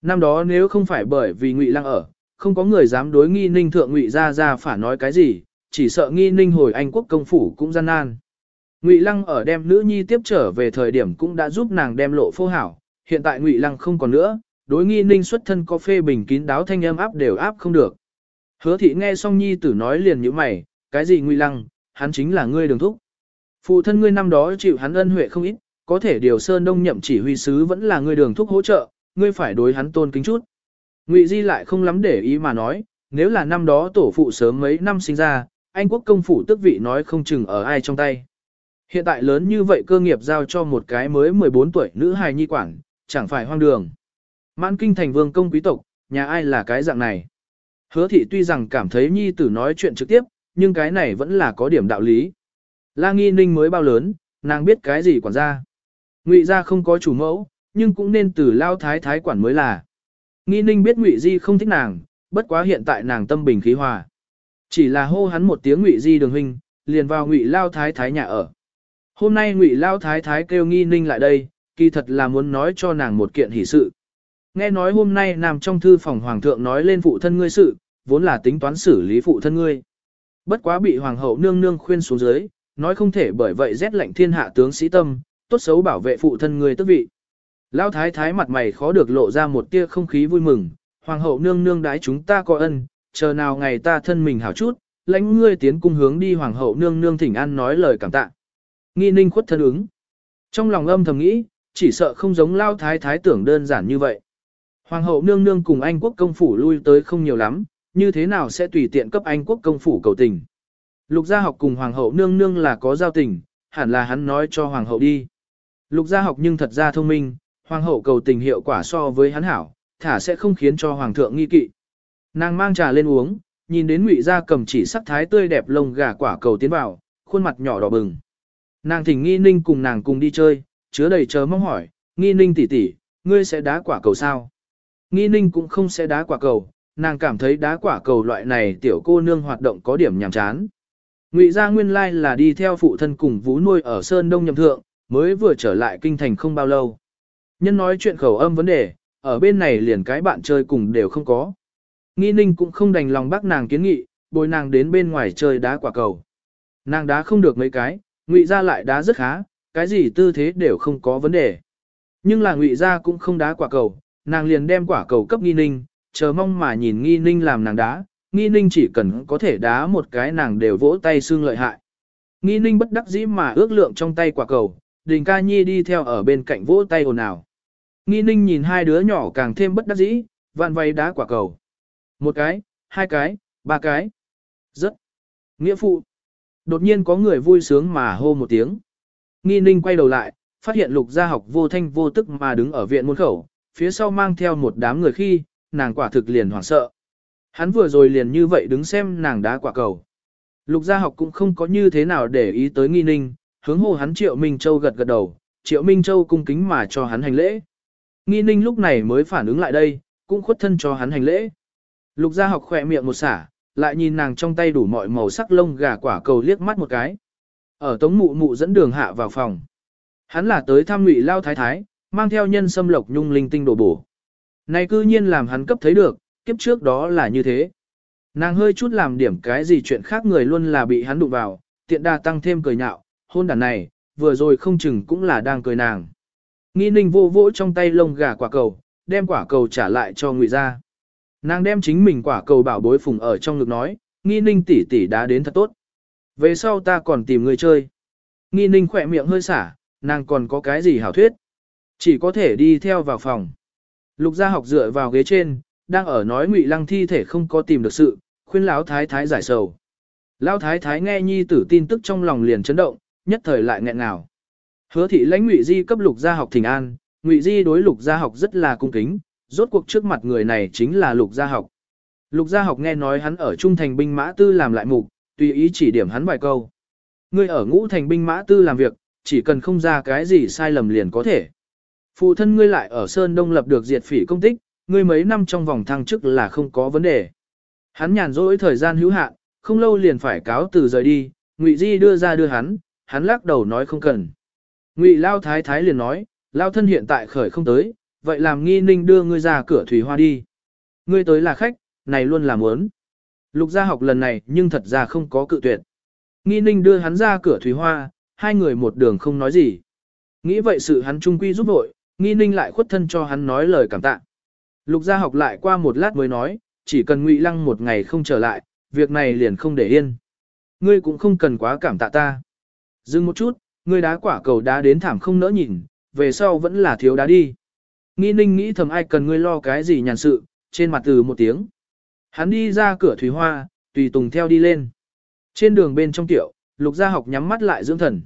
Năm đó nếu không phải bởi vì Ngụy Lăng ở, không có người dám đối nghi ninh thượng Ngụy ra ra phả nói cái gì, chỉ sợ nghi ninh hồi Anh quốc công phủ cũng gian nan. Ngụy Lăng ở đem nữ nhi tiếp trở về thời điểm cũng đã giúp nàng đem lộ phô hảo, hiện tại Ngụy Lăng không còn nữa, đối nghi ninh xuất thân có phê bình kín đáo thanh âm áp đều áp không được. Hứa thị nghe xong nhi tử nói liền như mày, cái gì nguy Lăng, hắn chính là ngươi đường thúc. Phụ thân ngươi năm đó chịu hắn ân huệ không ít, có thể điều sơn đông nhậm chỉ huy sứ vẫn là ngươi đường thúc hỗ trợ, ngươi phải đối hắn tôn kính chút. Ngụy Di lại không lắm để ý mà nói, nếu là năm đó tổ phụ sớm mấy năm sinh ra, Anh quốc công phủ tức vị nói không chừng ở ai trong tay. Hiện tại lớn như vậy cơ nghiệp giao cho một cái mới 14 tuổi nữ hài nhi quản, chẳng phải hoang đường. Mãn kinh thành vương công quý tộc, nhà ai là cái dạng này. Hứa thị tuy rằng cảm thấy nhi tử nói chuyện trực tiếp, nhưng cái này vẫn là có điểm đạo lý. La nghi ninh mới bao lớn, nàng biết cái gì quản gia. Ngụy gia không có chủ mẫu, nhưng cũng nên từ lao thái thái quản mới là. Nghi ninh biết Ngụy Di không thích nàng, bất quá hiện tại nàng tâm bình khí hòa. Chỉ là hô hắn một tiếng Ngụy Di đường huynh, liền vào Ngụy lao thái thái nhà ở. Hôm nay Ngụy lao thái thái kêu Nghi ninh lại đây, kỳ thật là muốn nói cho nàng một kiện hỷ sự. Nghe nói hôm nay nằm trong thư phòng hoàng thượng nói lên phụ thân ngươi sự, vốn là tính toán xử lý phụ thân ngươi. Bất quá bị hoàng hậu nương nương khuyên xuống dưới, nói không thể bởi vậy rét lạnh thiên hạ tướng sĩ tâm, tốt xấu bảo vệ phụ thân ngươi tức vị. Lão thái thái mặt mày khó được lộ ra một tia không khí vui mừng, hoàng hậu nương nương đái chúng ta có ân, chờ nào ngày ta thân mình hảo chút, lãnh ngươi tiến cung hướng đi hoàng hậu nương nương thỉnh an nói lời cảm tạ. Nghi ninh khuất thân ứng. Trong lòng âm thầm nghĩ, chỉ sợ không giống lao thái thái tưởng đơn giản như vậy. Hoàng hậu nương nương cùng Anh quốc công phủ lui tới không nhiều lắm, như thế nào sẽ tùy tiện cấp Anh quốc công phủ cầu tình. Lục gia học cùng hoàng hậu nương nương là có giao tình, hẳn là hắn nói cho hoàng hậu đi. Lục gia học nhưng thật ra thông minh, hoàng hậu cầu tình hiệu quả so với hắn hảo, thả sẽ không khiến cho hoàng thượng nghi kỵ. Nàng mang trà lên uống, nhìn đến ngụy gia cầm chỉ sắc thái tươi đẹp lông gà quả cầu tiến vào, khuôn mặt nhỏ đỏ bừng. Nàng thỉnh nghi ninh cùng nàng cùng đi chơi, chứa đầy chờ mong hỏi, nghi ninh tỷ tỷ, ngươi sẽ đá quả cầu sao? Nghi ninh cũng không sẽ đá quả cầu, nàng cảm thấy đá quả cầu loại này tiểu cô nương hoạt động có điểm nhàm chán. Ngụy gia nguyên lai là đi theo phụ thân cùng vũ nuôi ở Sơn Đông Nhậm Thượng, mới vừa trở lại kinh thành không bao lâu. Nhân nói chuyện khẩu âm vấn đề, ở bên này liền cái bạn chơi cùng đều không có. Nghi ninh cũng không đành lòng bác nàng kiến nghị, bồi nàng đến bên ngoài chơi đá quả cầu. Nàng đá không được mấy cái, ngụy gia lại đá rất khá, cái gì tư thế đều không có vấn đề. Nhưng là ngụy gia cũng không đá quả cầu, nàng liền đem quả cầu cấp nghi ninh, chờ mong mà nhìn nghi ninh làm nàng đá, nghi ninh chỉ cần có thể đá một cái nàng đều vỗ tay xương lợi hại. Nghi ninh bất đắc dĩ mà ước lượng trong tay quả cầu, đình ca nhi đi theo ở bên cạnh vỗ tay ồn ào. Nghi ninh nhìn hai đứa nhỏ càng thêm bất đắc dĩ, vạn vay đá quả cầu. Một cái, hai cái, ba cái. Rất. Nghĩa phụ. Đột nhiên có người vui sướng mà hô một tiếng. Nghi ninh quay đầu lại, phát hiện lục gia học vô thanh vô tức mà đứng ở viện môn khẩu, phía sau mang theo một đám người khi, nàng quả thực liền hoảng sợ. Hắn vừa rồi liền như vậy đứng xem nàng đá quả cầu. Lục gia học cũng không có như thế nào để ý tới nghi ninh, hướng hồ hắn Triệu Minh Châu gật gật đầu, Triệu Minh Châu cung kính mà cho hắn hành lễ. Nghi ninh lúc này mới phản ứng lại đây, cũng khuất thân cho hắn hành lễ. Lục gia học khỏe miệng một xả, lại nhìn nàng trong tay đủ mọi màu sắc lông gà quả cầu liếc mắt một cái. Ở tống mụ mụ dẫn đường hạ vào phòng. Hắn là tới thăm ngụy lao thái thái, mang theo nhân xâm lộc nhung linh tinh đổ bổ. Này cư nhiên làm hắn cấp thấy được, kiếp trước đó là như thế. Nàng hơi chút làm điểm cái gì chuyện khác người luôn là bị hắn đụng vào, tiện đa tăng thêm cười nhạo, hôn đàn này, vừa rồi không chừng cũng là đang cười nàng. Nghi ninh vô vỗ trong tay lông gà quả cầu, đem quả cầu trả lại cho ngụy ra. Nàng đem chính mình quả cầu bảo bối phùng ở trong ngực nói, nghi ninh tỷ tỷ đã đến thật tốt. Về sau ta còn tìm người chơi. Nghi ninh khỏe miệng hơi xả, nàng còn có cái gì hảo thuyết. Chỉ có thể đi theo vào phòng. Lục gia học dựa vào ghế trên, đang ở nói ngụy lăng thi thể không có tìm được sự, khuyên lão thái thái giải sầu. Lão thái thái nghe nhi tử tin tức trong lòng liền chấn động, nhất thời lại nghẹn ngào. Hứa thị lãnh ngụy di cấp lục gia học thỉnh an, ngụy di đối lục gia học rất là cung kính, rốt cuộc trước mặt người này chính là lục gia học. Lục gia học nghe nói hắn ở trung thành binh mã tư làm lại mục, tùy ý chỉ điểm hắn vài câu. Ngươi ở ngũ thành binh mã tư làm việc, chỉ cần không ra cái gì sai lầm liền có thể. Phụ thân ngươi lại ở Sơn Đông lập được diệt phỉ công tích, ngươi mấy năm trong vòng thăng chức là không có vấn đề. Hắn nhàn rỗi thời gian hữu hạn, không lâu liền phải cáo từ rời đi, Ngụy Di đưa ra đưa hắn, hắn lắc đầu nói không cần. Ngụy Lao Thái Thái liền nói, Lao thân hiện tại khởi không tới, vậy làm nghi ninh đưa ngươi ra cửa thủy hoa đi. Ngươi tới là khách, này luôn là muốn. Lục gia học lần này nhưng thật ra không có cự tuyệt. Nghi ninh đưa hắn ra cửa thủy hoa, hai người một đường không nói gì. Nghĩ vậy sự hắn trung quy giúp vội nghi ninh lại khuất thân cho hắn nói lời cảm tạ. Lục gia học lại qua một lát mới nói, chỉ cần ngụy lăng một ngày không trở lại, việc này liền không để yên. Ngươi cũng không cần quá cảm tạ ta. Dừng một chút, ngươi đá quả cầu đá đến thảm không nỡ nhìn, về sau vẫn là thiếu đá đi. Nghi ninh nghĩ thầm ai cần ngươi lo cái gì nhàn sự, trên mặt từ một tiếng. Hắn đi ra cửa thủy hoa, tùy tùng theo đi lên. Trên đường bên trong tiểu, lục gia học nhắm mắt lại dưỡng thần.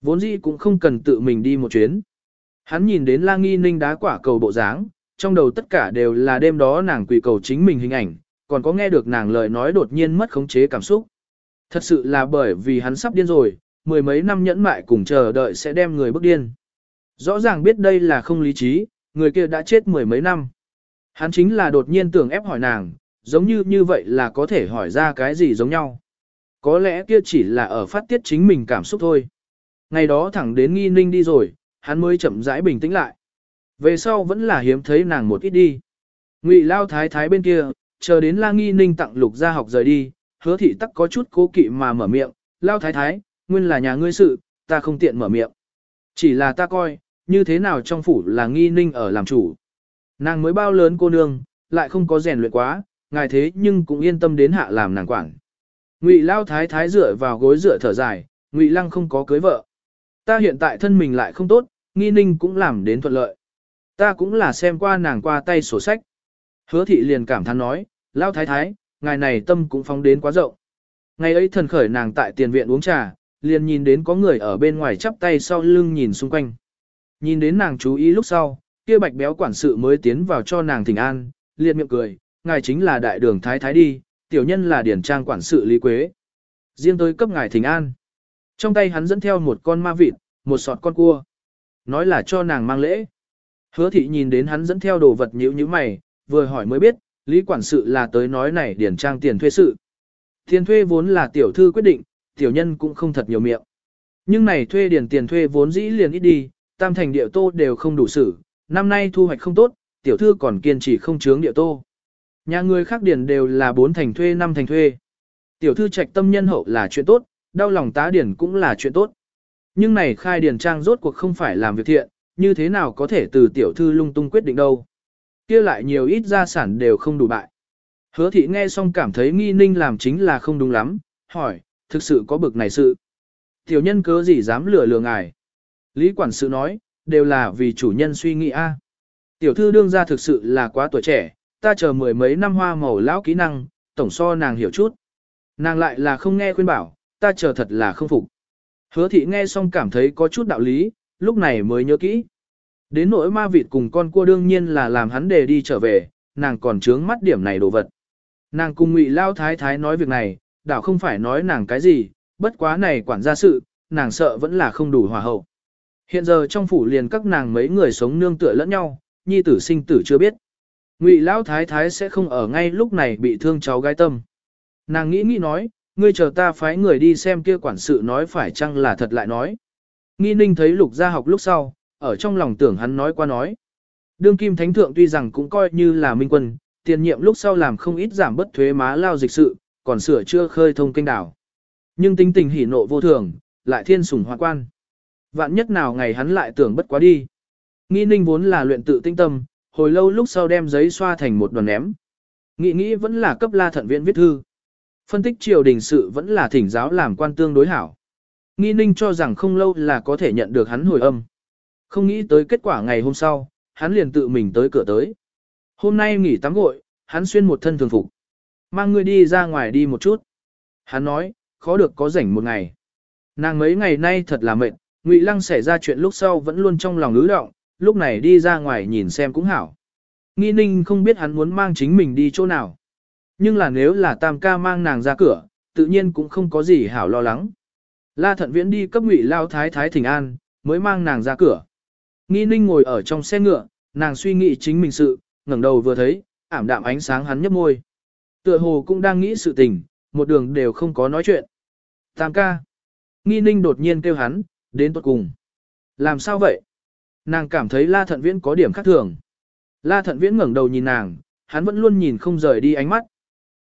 Vốn dĩ cũng không cần tự mình đi một chuyến. Hắn nhìn đến la nghi ninh đá quả cầu bộ dáng, trong đầu tất cả đều là đêm đó nàng quỳ cầu chính mình hình ảnh, còn có nghe được nàng lời nói đột nhiên mất khống chế cảm xúc. Thật sự là bởi vì hắn sắp điên rồi, mười mấy năm nhẫn mại cùng chờ đợi sẽ đem người bức điên. Rõ ràng biết đây là không lý trí, người kia đã chết mười mấy năm. Hắn chính là đột nhiên tưởng ép hỏi nàng, giống như như vậy là có thể hỏi ra cái gì giống nhau. Có lẽ kia chỉ là ở phát tiết chính mình cảm xúc thôi. Ngày đó thẳng đến nghi ninh đi rồi, hắn mới chậm rãi bình tĩnh lại. Về sau vẫn là hiếm thấy nàng một ít đi. Ngụy lao thái thái bên kia, chờ đến la nghi ninh tặng lục gia học rời đi, hứa thị tắc có chút cố kỵ mà mở miệng, lao thái thái, nguyên là nhà ngươi sự, ta không tiện mở miệng. Chỉ là ta coi, như thế nào trong phủ là nghi ninh ở làm chủ. Nàng mới bao lớn cô nương, lại không có rèn luyện quá, ngài thế nhưng cũng yên tâm đến hạ làm nàng quản. Ngụy lao thái thái dựa vào gối dựa thở dài, Ngụy lăng không có cưới vợ. Ta hiện tại thân mình lại không tốt, nghi ninh cũng làm đến thuận lợi. Ta cũng là xem qua nàng qua tay sổ sách. Hứa thị liền cảm thán nói, lao thái thái, ngài này tâm cũng phóng đến quá rộng. Ngày ấy thần khởi nàng tại tiền viện uống trà, liền nhìn đến có người ở bên ngoài chắp tay sau lưng nhìn xung quanh. Nhìn đến nàng chú ý lúc sau, kia bạch béo quản sự mới tiến vào cho nàng thỉnh an, liệt miệng cười, ngài chính là đại đường thái thái đi, tiểu nhân là điển trang quản sự Lý Quế. Riêng tới cấp ngài thỉnh an. Trong tay hắn dẫn theo một con ma vịt, một sọt con cua. Nói là cho nàng mang lễ. Hứa thị nhìn đến hắn dẫn theo đồ vật nhíu như mày, vừa hỏi mới biết, Lý quản sự là tới nói này điển trang tiền thuê sự. Tiền thuê vốn là tiểu thư quyết định, tiểu nhân cũng không thật nhiều miệng. Nhưng này thuê điển tiền thuê vốn dĩ liền ít đi, tam thành địa tô đều không đủ xử, năm nay thu hoạch không tốt, tiểu thư còn kiên trì không chướng địa tô. Nhà người khác điển đều là bốn thành thuê năm thành thuê. Tiểu thư trạch tâm nhân hậu là chuyện tốt, đau lòng tá điển cũng là chuyện tốt. Nhưng này khai điển trang rốt cuộc không phải làm việc thiện, như thế nào có thể từ tiểu thư lung tung quyết định đâu. kia lại nhiều ít gia sản đều không đủ bại. Hứa thị nghe xong cảm thấy nghi ninh làm chính là không đúng lắm, hỏi, thực sự có bực này sự. Tiểu nhân cớ gì dám lừa lừa ngài. Lý quản sự nói, đều là vì chủ nhân suy nghĩ a. Tiểu thư đương ra thực sự là quá tuổi trẻ, ta chờ mười mấy năm hoa màu lão kỹ năng, tổng so nàng hiểu chút. Nàng lại là không nghe khuyên bảo, ta chờ thật là không phục. Hứa thị nghe xong cảm thấy có chút đạo lý, lúc này mới nhớ kỹ. Đến nỗi ma vịt cùng con cua đương nhiên là làm hắn đề đi trở về, nàng còn trướng mắt điểm này đồ vật. Nàng cùng ngụy lao thái thái nói việc này, đảo không phải nói nàng cái gì, bất quá này quản gia sự, nàng sợ vẫn là không đủ hòa hậu. Hiện giờ trong phủ liền các nàng mấy người sống nương tựa lẫn nhau, nhi tử sinh tử chưa biết. Ngụy lão thái thái sẽ không ở ngay lúc này bị thương cháu gái tâm. Nàng nghĩ nghĩ nói, ngươi chờ ta phái người đi xem kia quản sự nói phải chăng là thật lại nói. Nghi ninh thấy lục gia học lúc sau, ở trong lòng tưởng hắn nói qua nói. Đương kim thánh thượng tuy rằng cũng coi như là minh quân, tiền nhiệm lúc sau làm không ít giảm bất thuế má lao dịch sự, còn sửa chưa khơi thông kênh đảo. Nhưng tính tình hỉ nộ vô thường, lại thiên sủng hoa quan. Vạn nhất nào ngày hắn lại tưởng bất quá đi. Nghi ninh vốn là luyện tự tinh tâm, hồi lâu lúc sau đem giấy xoa thành một đoàn ném. Nghĩ nghĩ vẫn là cấp la thận viện viết thư. Phân tích triều đình sự vẫn là thỉnh giáo làm quan tương đối hảo. Nghi ninh cho rằng không lâu là có thể nhận được hắn hồi âm. Không nghĩ tới kết quả ngày hôm sau, hắn liền tự mình tới cửa tới. Hôm nay nghỉ tắm gội, hắn xuyên một thân thường phục. Mang ngươi đi ra ngoài đi một chút. Hắn nói, khó được có rảnh một ngày. Nàng mấy ngày nay thật là mệt, Ngụy Lăng xảy ra chuyện lúc sau vẫn luôn trong lòng ứ động, lúc này đi ra ngoài nhìn xem cũng hảo. Nghi ninh không biết hắn muốn mang chính mình đi chỗ nào. Nhưng là nếu là tam ca mang nàng ra cửa, tự nhiên cũng không có gì hảo lo lắng. La thận viễn đi cấp ngụy lao thái thái thỉnh an, mới mang nàng ra cửa. Nghi ninh ngồi ở trong xe ngựa, nàng suy nghĩ chính mình sự, ngẩng đầu vừa thấy, ảm đạm ánh sáng hắn nhấp môi. Tựa hồ cũng đang nghĩ sự tình, một đường đều không có nói chuyện. Tam ca. Nghi ninh đột nhiên kêu hắn, đến tuột cùng. Làm sao vậy? Nàng cảm thấy La Thận Viễn có điểm khác thường. La Thận Viễn ngẩng đầu nhìn nàng, hắn vẫn luôn nhìn không rời đi ánh mắt.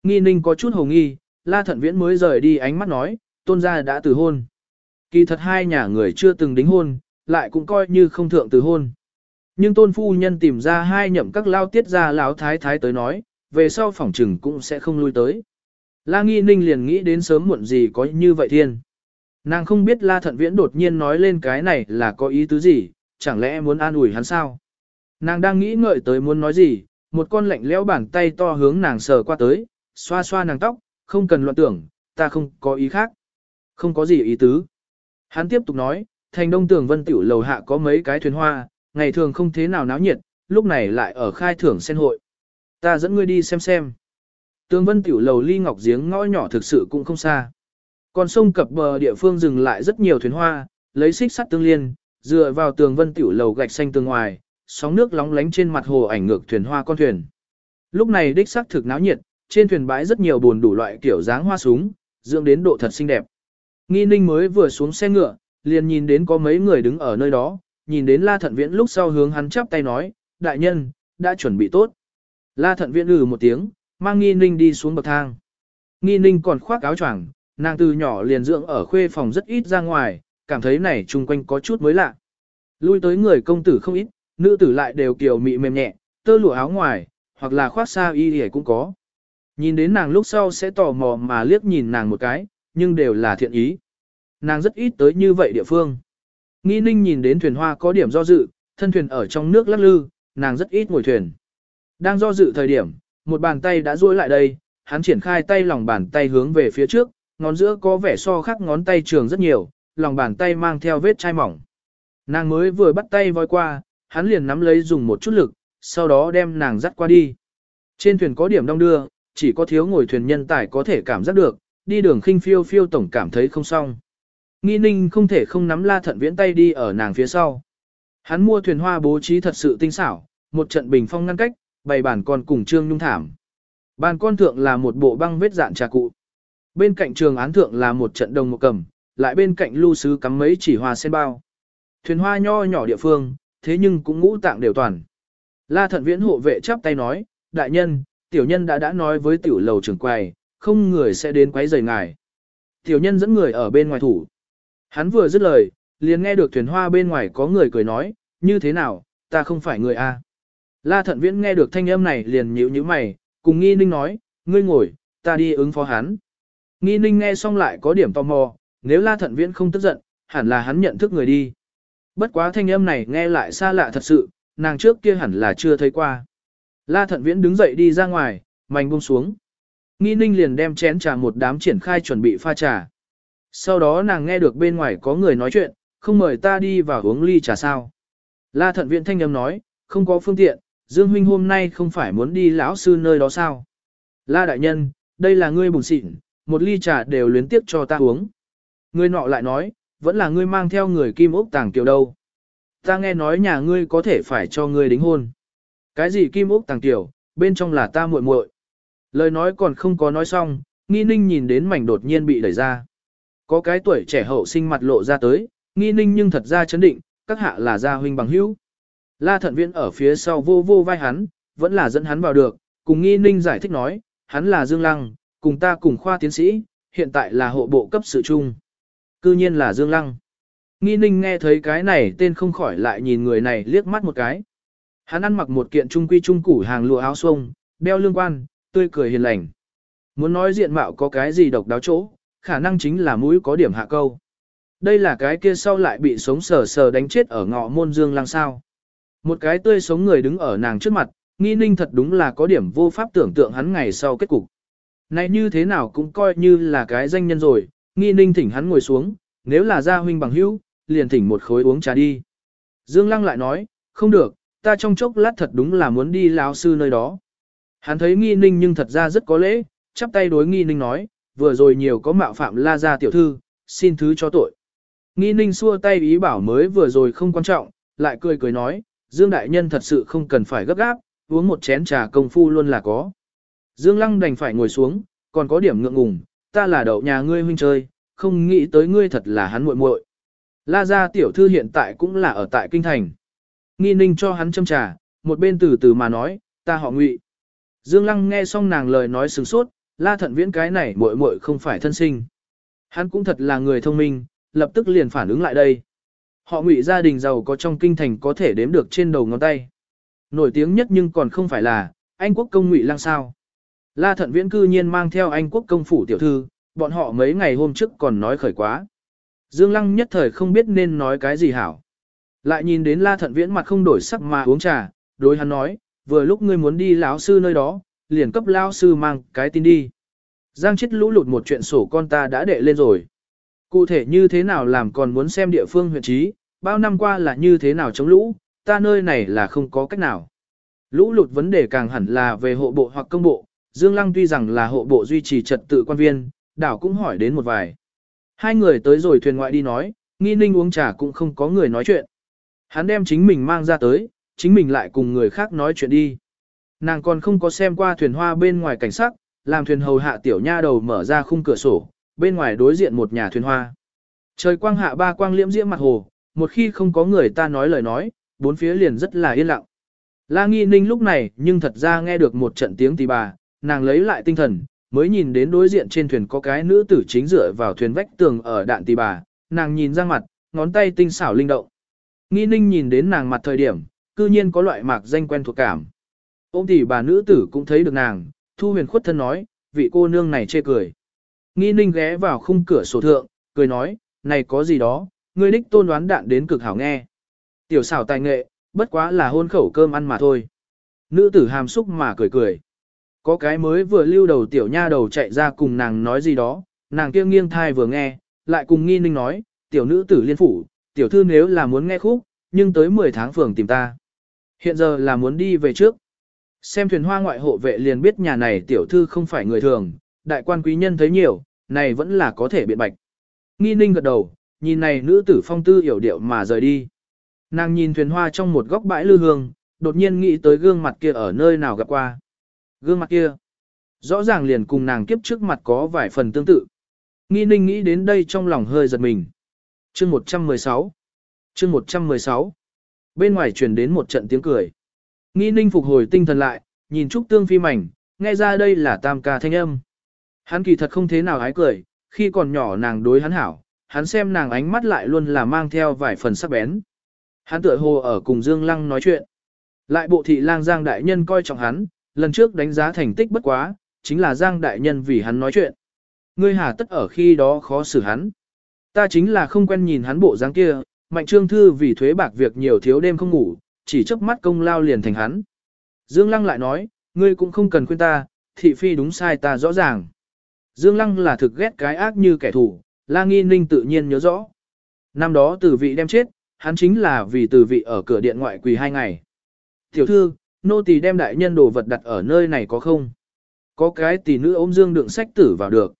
Nghi ninh có chút hồ nghi, La Thận Viễn mới rời đi ánh mắt nói, tôn gia đã từ hôn. Kỳ thật hai nhà người chưa từng đính hôn, lại cũng coi như không thượng từ hôn. Nhưng tôn phu nhân tìm ra hai nhậm các lao tiết ra lão thái thái tới nói, về sau phỏng trừng cũng sẽ không lui tới. La Nghi Ninh liền nghĩ đến sớm muộn gì có như vậy thiên. Nàng không biết La Thận Viễn đột nhiên nói lên cái này là có ý tứ gì, chẳng lẽ muốn an ủi hắn sao? Nàng đang nghĩ ngợi tới muốn nói gì, một con lạnh lẽo bàn tay to hướng nàng sờ qua tới, xoa xoa nàng tóc, không cần loạn tưởng, ta không có ý khác. Không có gì ý tứ. Hắn tiếp tục nói, thành đông tường vân tiểu lầu hạ có mấy cái thuyền hoa, ngày thường không thế nào náo nhiệt, lúc này lại ở khai thưởng sen hội. Ta dẫn ngươi đi xem xem. Tường vân tiểu lầu ly ngọc giếng ngõ nhỏ thực sự cũng không xa. Còn sông cập bờ địa phương dừng lại rất nhiều thuyền hoa, lấy xích sắt tương liên, dựa vào tường vân tiểu lầu gạch xanh tường ngoài, sóng nước lóng lánh trên mặt hồ ảnh ngược thuyền hoa con thuyền. Lúc này đích xác thực náo nhiệt, trên thuyền bãi rất nhiều buồn đủ loại kiểu dáng hoa súng, dưỡng đến độ thật xinh đẹp. Nghi ninh mới vừa xuống xe ngựa, liền nhìn đến có mấy người đứng ở nơi đó, nhìn đến La Thận Viễn lúc sau hướng hắn chắp tay nói, đại nhân, đã chuẩn bị tốt. La Thận Viễn ừ một tiếng, mang Nghi ninh đi xuống bậc thang. Nghi ninh còn khoác áo choàng, nàng từ nhỏ liền dưỡng ở khuê phòng rất ít ra ngoài, cảm thấy này chung quanh có chút mới lạ. Lui tới người công tử không ít, nữ tử lại đều kiểu mị mềm nhẹ, tơ lụa áo ngoài, hoặc là khoác xa y hề cũng có. Nhìn đến nàng lúc sau sẽ tò mò mà liếc nhìn nàng một cái, nhưng đều là thiện ý. Nàng rất ít tới như vậy địa phương. Nghi ninh nhìn đến thuyền hoa có điểm do dự, thân thuyền ở trong nước lắc lư, nàng rất ít ngồi thuyền. Đang do dự thời điểm, một bàn tay đã duỗi lại đây, hắn triển khai tay lòng bàn tay hướng về phía trước, ngón giữa có vẻ so khác ngón tay trường rất nhiều, lòng bàn tay mang theo vết chai mỏng. Nàng mới vừa bắt tay voi qua, hắn liền nắm lấy dùng một chút lực, sau đó đem nàng dắt qua đi. Trên thuyền có điểm đông đưa, chỉ có thiếu ngồi thuyền nhân tài có thể cảm giác được, đi đường khinh phiêu phiêu tổng cảm thấy không xong. Nghi ninh không thể không nắm la thận viễn tay đi ở nàng phía sau. Hắn mua thuyền hoa bố trí thật sự tinh xảo, một trận bình phong ngăn cách, bày bàn con cùng trương nhung thảm. Bàn con thượng là một bộ băng vết dạn trà cụ. Bên cạnh trường án thượng là một trận đồng một cầm, lại bên cạnh lưu sứ cắm mấy chỉ hoa sen bao. Thuyền hoa nho nhỏ địa phương, thế nhưng cũng ngũ tạng đều toàn. La thận viễn hộ vệ chắp tay nói, đại nhân, tiểu nhân đã đã nói với tiểu lầu trưởng quầy, không người sẽ đến quấy rầy ngài. Tiểu nhân dẫn người ở bên ngoài thủ. Hắn vừa dứt lời, liền nghe được thuyền hoa bên ngoài có người cười nói, như thế nào, ta không phải người a. La thận viễn nghe được thanh âm này liền nhíu nhíu mày, cùng nghi ninh nói, ngươi ngồi, ta đi ứng phó hắn. Nghi ninh nghe xong lại có điểm tò mò, nếu la thận viễn không tức giận, hẳn là hắn nhận thức người đi. Bất quá thanh âm này nghe lại xa lạ thật sự, nàng trước kia hẳn là chưa thấy qua. La thận viễn đứng dậy đi ra ngoài, mảnh buông xuống. Nghi ninh liền đem chén trà một đám triển khai chuẩn bị pha trà. Sau đó nàng nghe được bên ngoài có người nói chuyện, không mời ta đi vào uống ly trà sao. La thận Viễn thanh âm nói, không có phương tiện, Dương huynh hôm nay không phải muốn đi lão sư nơi đó sao. La đại nhân, đây là ngươi bùng xịn, một ly trà đều luyến tiếp cho ta uống. Ngươi nọ lại nói, vẫn là ngươi mang theo người kim ốc tàng kiều đâu. Ta nghe nói nhà ngươi có thể phải cho ngươi đính hôn. Cái gì kim ốc tàng tiểu, bên trong là ta muội muội. Lời nói còn không có nói xong, nghi ninh nhìn đến mảnh đột nhiên bị đẩy ra. Có cái tuổi trẻ hậu sinh mặt lộ ra tới, nghi ninh nhưng thật ra chấn định, các hạ là gia huynh bằng hữu. La thận viễn ở phía sau vô vô vai hắn, vẫn là dẫn hắn vào được, cùng nghi ninh giải thích nói, hắn là Dương Lăng, cùng ta cùng khoa tiến sĩ, hiện tại là hộ bộ cấp sự chung. Cư nhiên là Dương Lăng. Nghi ninh nghe thấy cái này tên không khỏi lại nhìn người này liếc mắt một cái. Hắn ăn mặc một kiện trung quy trung củ hàng lụa áo xuông, đeo lương quan, tươi cười hiền lành. Muốn nói diện mạo có cái gì độc đáo chỗ, khả năng chính là mũi có điểm hạ câu. Đây là cái kia sau lại bị sống sờ sờ đánh chết ở ngọ môn dương lang sao. Một cái tươi sống người đứng ở nàng trước mặt, nghi ninh thật đúng là có điểm vô pháp tưởng tượng hắn ngày sau kết cục. Này như thế nào cũng coi như là cái danh nhân rồi, nghi ninh thỉnh hắn ngồi xuống, nếu là gia huynh bằng hữu, liền thỉnh một khối uống trà đi. Dương Lăng lại nói, không được, ta trong chốc lát thật đúng là muốn đi lão sư nơi đó. Hắn thấy nghi ninh nhưng thật ra rất có lễ, chắp tay đối nghi ninh nói, vừa rồi nhiều có mạo phạm la gia tiểu thư, xin thứ cho tội. Nghi ninh xua tay ý bảo mới vừa rồi không quan trọng, lại cười cười nói, Dương Đại Nhân thật sự không cần phải gấp gáp, uống một chén trà công phu luôn là có. Dương Lăng đành phải ngồi xuống, còn có điểm ngượng ngùng, ta là đậu nhà ngươi huynh chơi, không nghĩ tới ngươi thật là hắn muội muội. La gia tiểu thư hiện tại cũng là ở tại kinh thành. Nghi ninh cho hắn châm trà, một bên từ từ mà nói, ta họ ngụy. Dương Lăng nghe xong nàng lời nói sừng sốt, la thận viễn cái này muội muội không phải thân sinh. Hắn cũng thật là người thông minh, lập tức liền phản ứng lại đây. Họ ngụy gia đình giàu có trong kinh thành có thể đếm được trên đầu ngón tay. Nổi tiếng nhất nhưng còn không phải là, Anh quốc công ngụy lang sao. La thận viễn cư nhiên mang theo Anh quốc công phủ tiểu thư, bọn họ mấy ngày hôm trước còn nói khởi quá. Dương Lăng nhất thời không biết nên nói cái gì hảo. Lại nhìn đến La Thận Viễn mặt không đổi sắc mà uống trà, đối hắn nói, vừa lúc ngươi muốn đi lão sư nơi đó, liền cấp lão sư mang cái tin đi. Giang chết lũ lụt một chuyện sổ con ta đã đệ lên rồi. Cụ thể như thế nào làm còn muốn xem địa phương huyện trí, bao năm qua là như thế nào chống lũ, ta nơi này là không có cách nào. Lũ lụt vấn đề càng hẳn là về hộ bộ hoặc công bộ, Dương Lăng tuy rằng là hộ bộ duy trì trật tự quan viên, đảo cũng hỏi đến một vài. Hai người tới rồi thuyền ngoại đi nói, nghi ninh uống trà cũng không có người nói chuyện. Hắn đem chính mình mang ra tới, chính mình lại cùng người khác nói chuyện đi. Nàng còn không có xem qua thuyền hoa bên ngoài cảnh sắc, làm thuyền hầu hạ tiểu nha đầu mở ra khung cửa sổ, bên ngoài đối diện một nhà thuyền hoa. Trời quang hạ ba quang liễm diễm mặt hồ, một khi không có người ta nói lời nói, bốn phía liền rất là yên lặng. La Nghi Ninh lúc này nhưng thật ra nghe được một trận tiếng tì bà, nàng lấy lại tinh thần, mới nhìn đến đối diện trên thuyền có cái nữ tử chính dựa vào thuyền vách tường ở đạn tì bà, nàng nhìn ra mặt, ngón tay tinh xảo linh động. Nghi Ninh nhìn đến nàng mặt thời điểm, cư nhiên có loại mạc danh quen thuộc cảm. Ôm tỷ bà nữ tử cũng thấy được nàng, Thu huyền khuất thân nói, vị cô nương này chê cười. Nghi Ninh ghé vào khung cửa sổ thượng, cười nói, này có gì đó, ngươi đích tôn đoán đạn đến cực hảo nghe. Tiểu xảo tài nghệ, bất quá là hôn khẩu cơm ăn mà thôi. Nữ tử hàm xúc mà cười cười. Có cái mới vừa lưu đầu tiểu nha đầu chạy ra cùng nàng nói gì đó, nàng kia nghiêng thai vừa nghe, lại cùng nghi ninh nói, tiểu nữ tử liên phủ, tiểu thư nếu là muốn nghe khúc, nhưng tới 10 tháng phường tìm ta. Hiện giờ là muốn đi về trước. Xem thuyền hoa ngoại hộ vệ liền biết nhà này tiểu thư không phải người thường, đại quan quý nhân thấy nhiều, này vẫn là có thể biện bạch. Nghi ninh gật đầu, nhìn này nữ tử phong tư hiểu điệu mà rời đi. Nàng nhìn thuyền hoa trong một góc bãi lư hương, đột nhiên nghĩ tới gương mặt kia ở nơi nào gặp qua. Gương mặt kia, rõ ràng liền cùng nàng kiếp trước mặt có vài phần tương tự. Nghi ninh nghĩ đến đây trong lòng hơi giật mình chương 116 chương 116 Bên ngoài truyền đến một trận tiếng cười. Nghi ninh phục hồi tinh thần lại, nhìn Trúc Tương Phi mảnh, nghe ra đây là tam ca thanh âm. Hắn kỳ thật không thế nào ái cười, khi còn nhỏ nàng đối hắn hảo, hắn xem nàng ánh mắt lại luôn là mang theo vài phần sắc bén. Hắn tựa hồ ở cùng Dương Lăng nói chuyện. Lại bộ thị lang Giang Đại Nhân coi trọng hắn, lần trước đánh giá thành tích bất quá, chính là Giang Đại Nhân vì hắn nói chuyện. Ngươi hà tất ở khi đó khó xử hắn. Ta chính là không quen nhìn hắn bộ dáng kia, mạnh trương thư vì thuế bạc việc nhiều thiếu đêm không ngủ, chỉ chớp mắt công lao liền thành hắn. Dương Lăng lại nói, ngươi cũng không cần khuyên ta, thị phi đúng sai ta rõ ràng. Dương Lăng là thực ghét cái ác như kẻ thù, La Nghi Ninh tự nhiên nhớ rõ. Năm đó từ vị đem chết, hắn chính là vì từ vị ở cửa điện ngoại quỳ hai ngày. Tiểu thư, nô tỳ đem đại nhân đồ vật đặt ở nơi này có không? Có cái tỷ nữ ôm dương đựng sách tử vào được.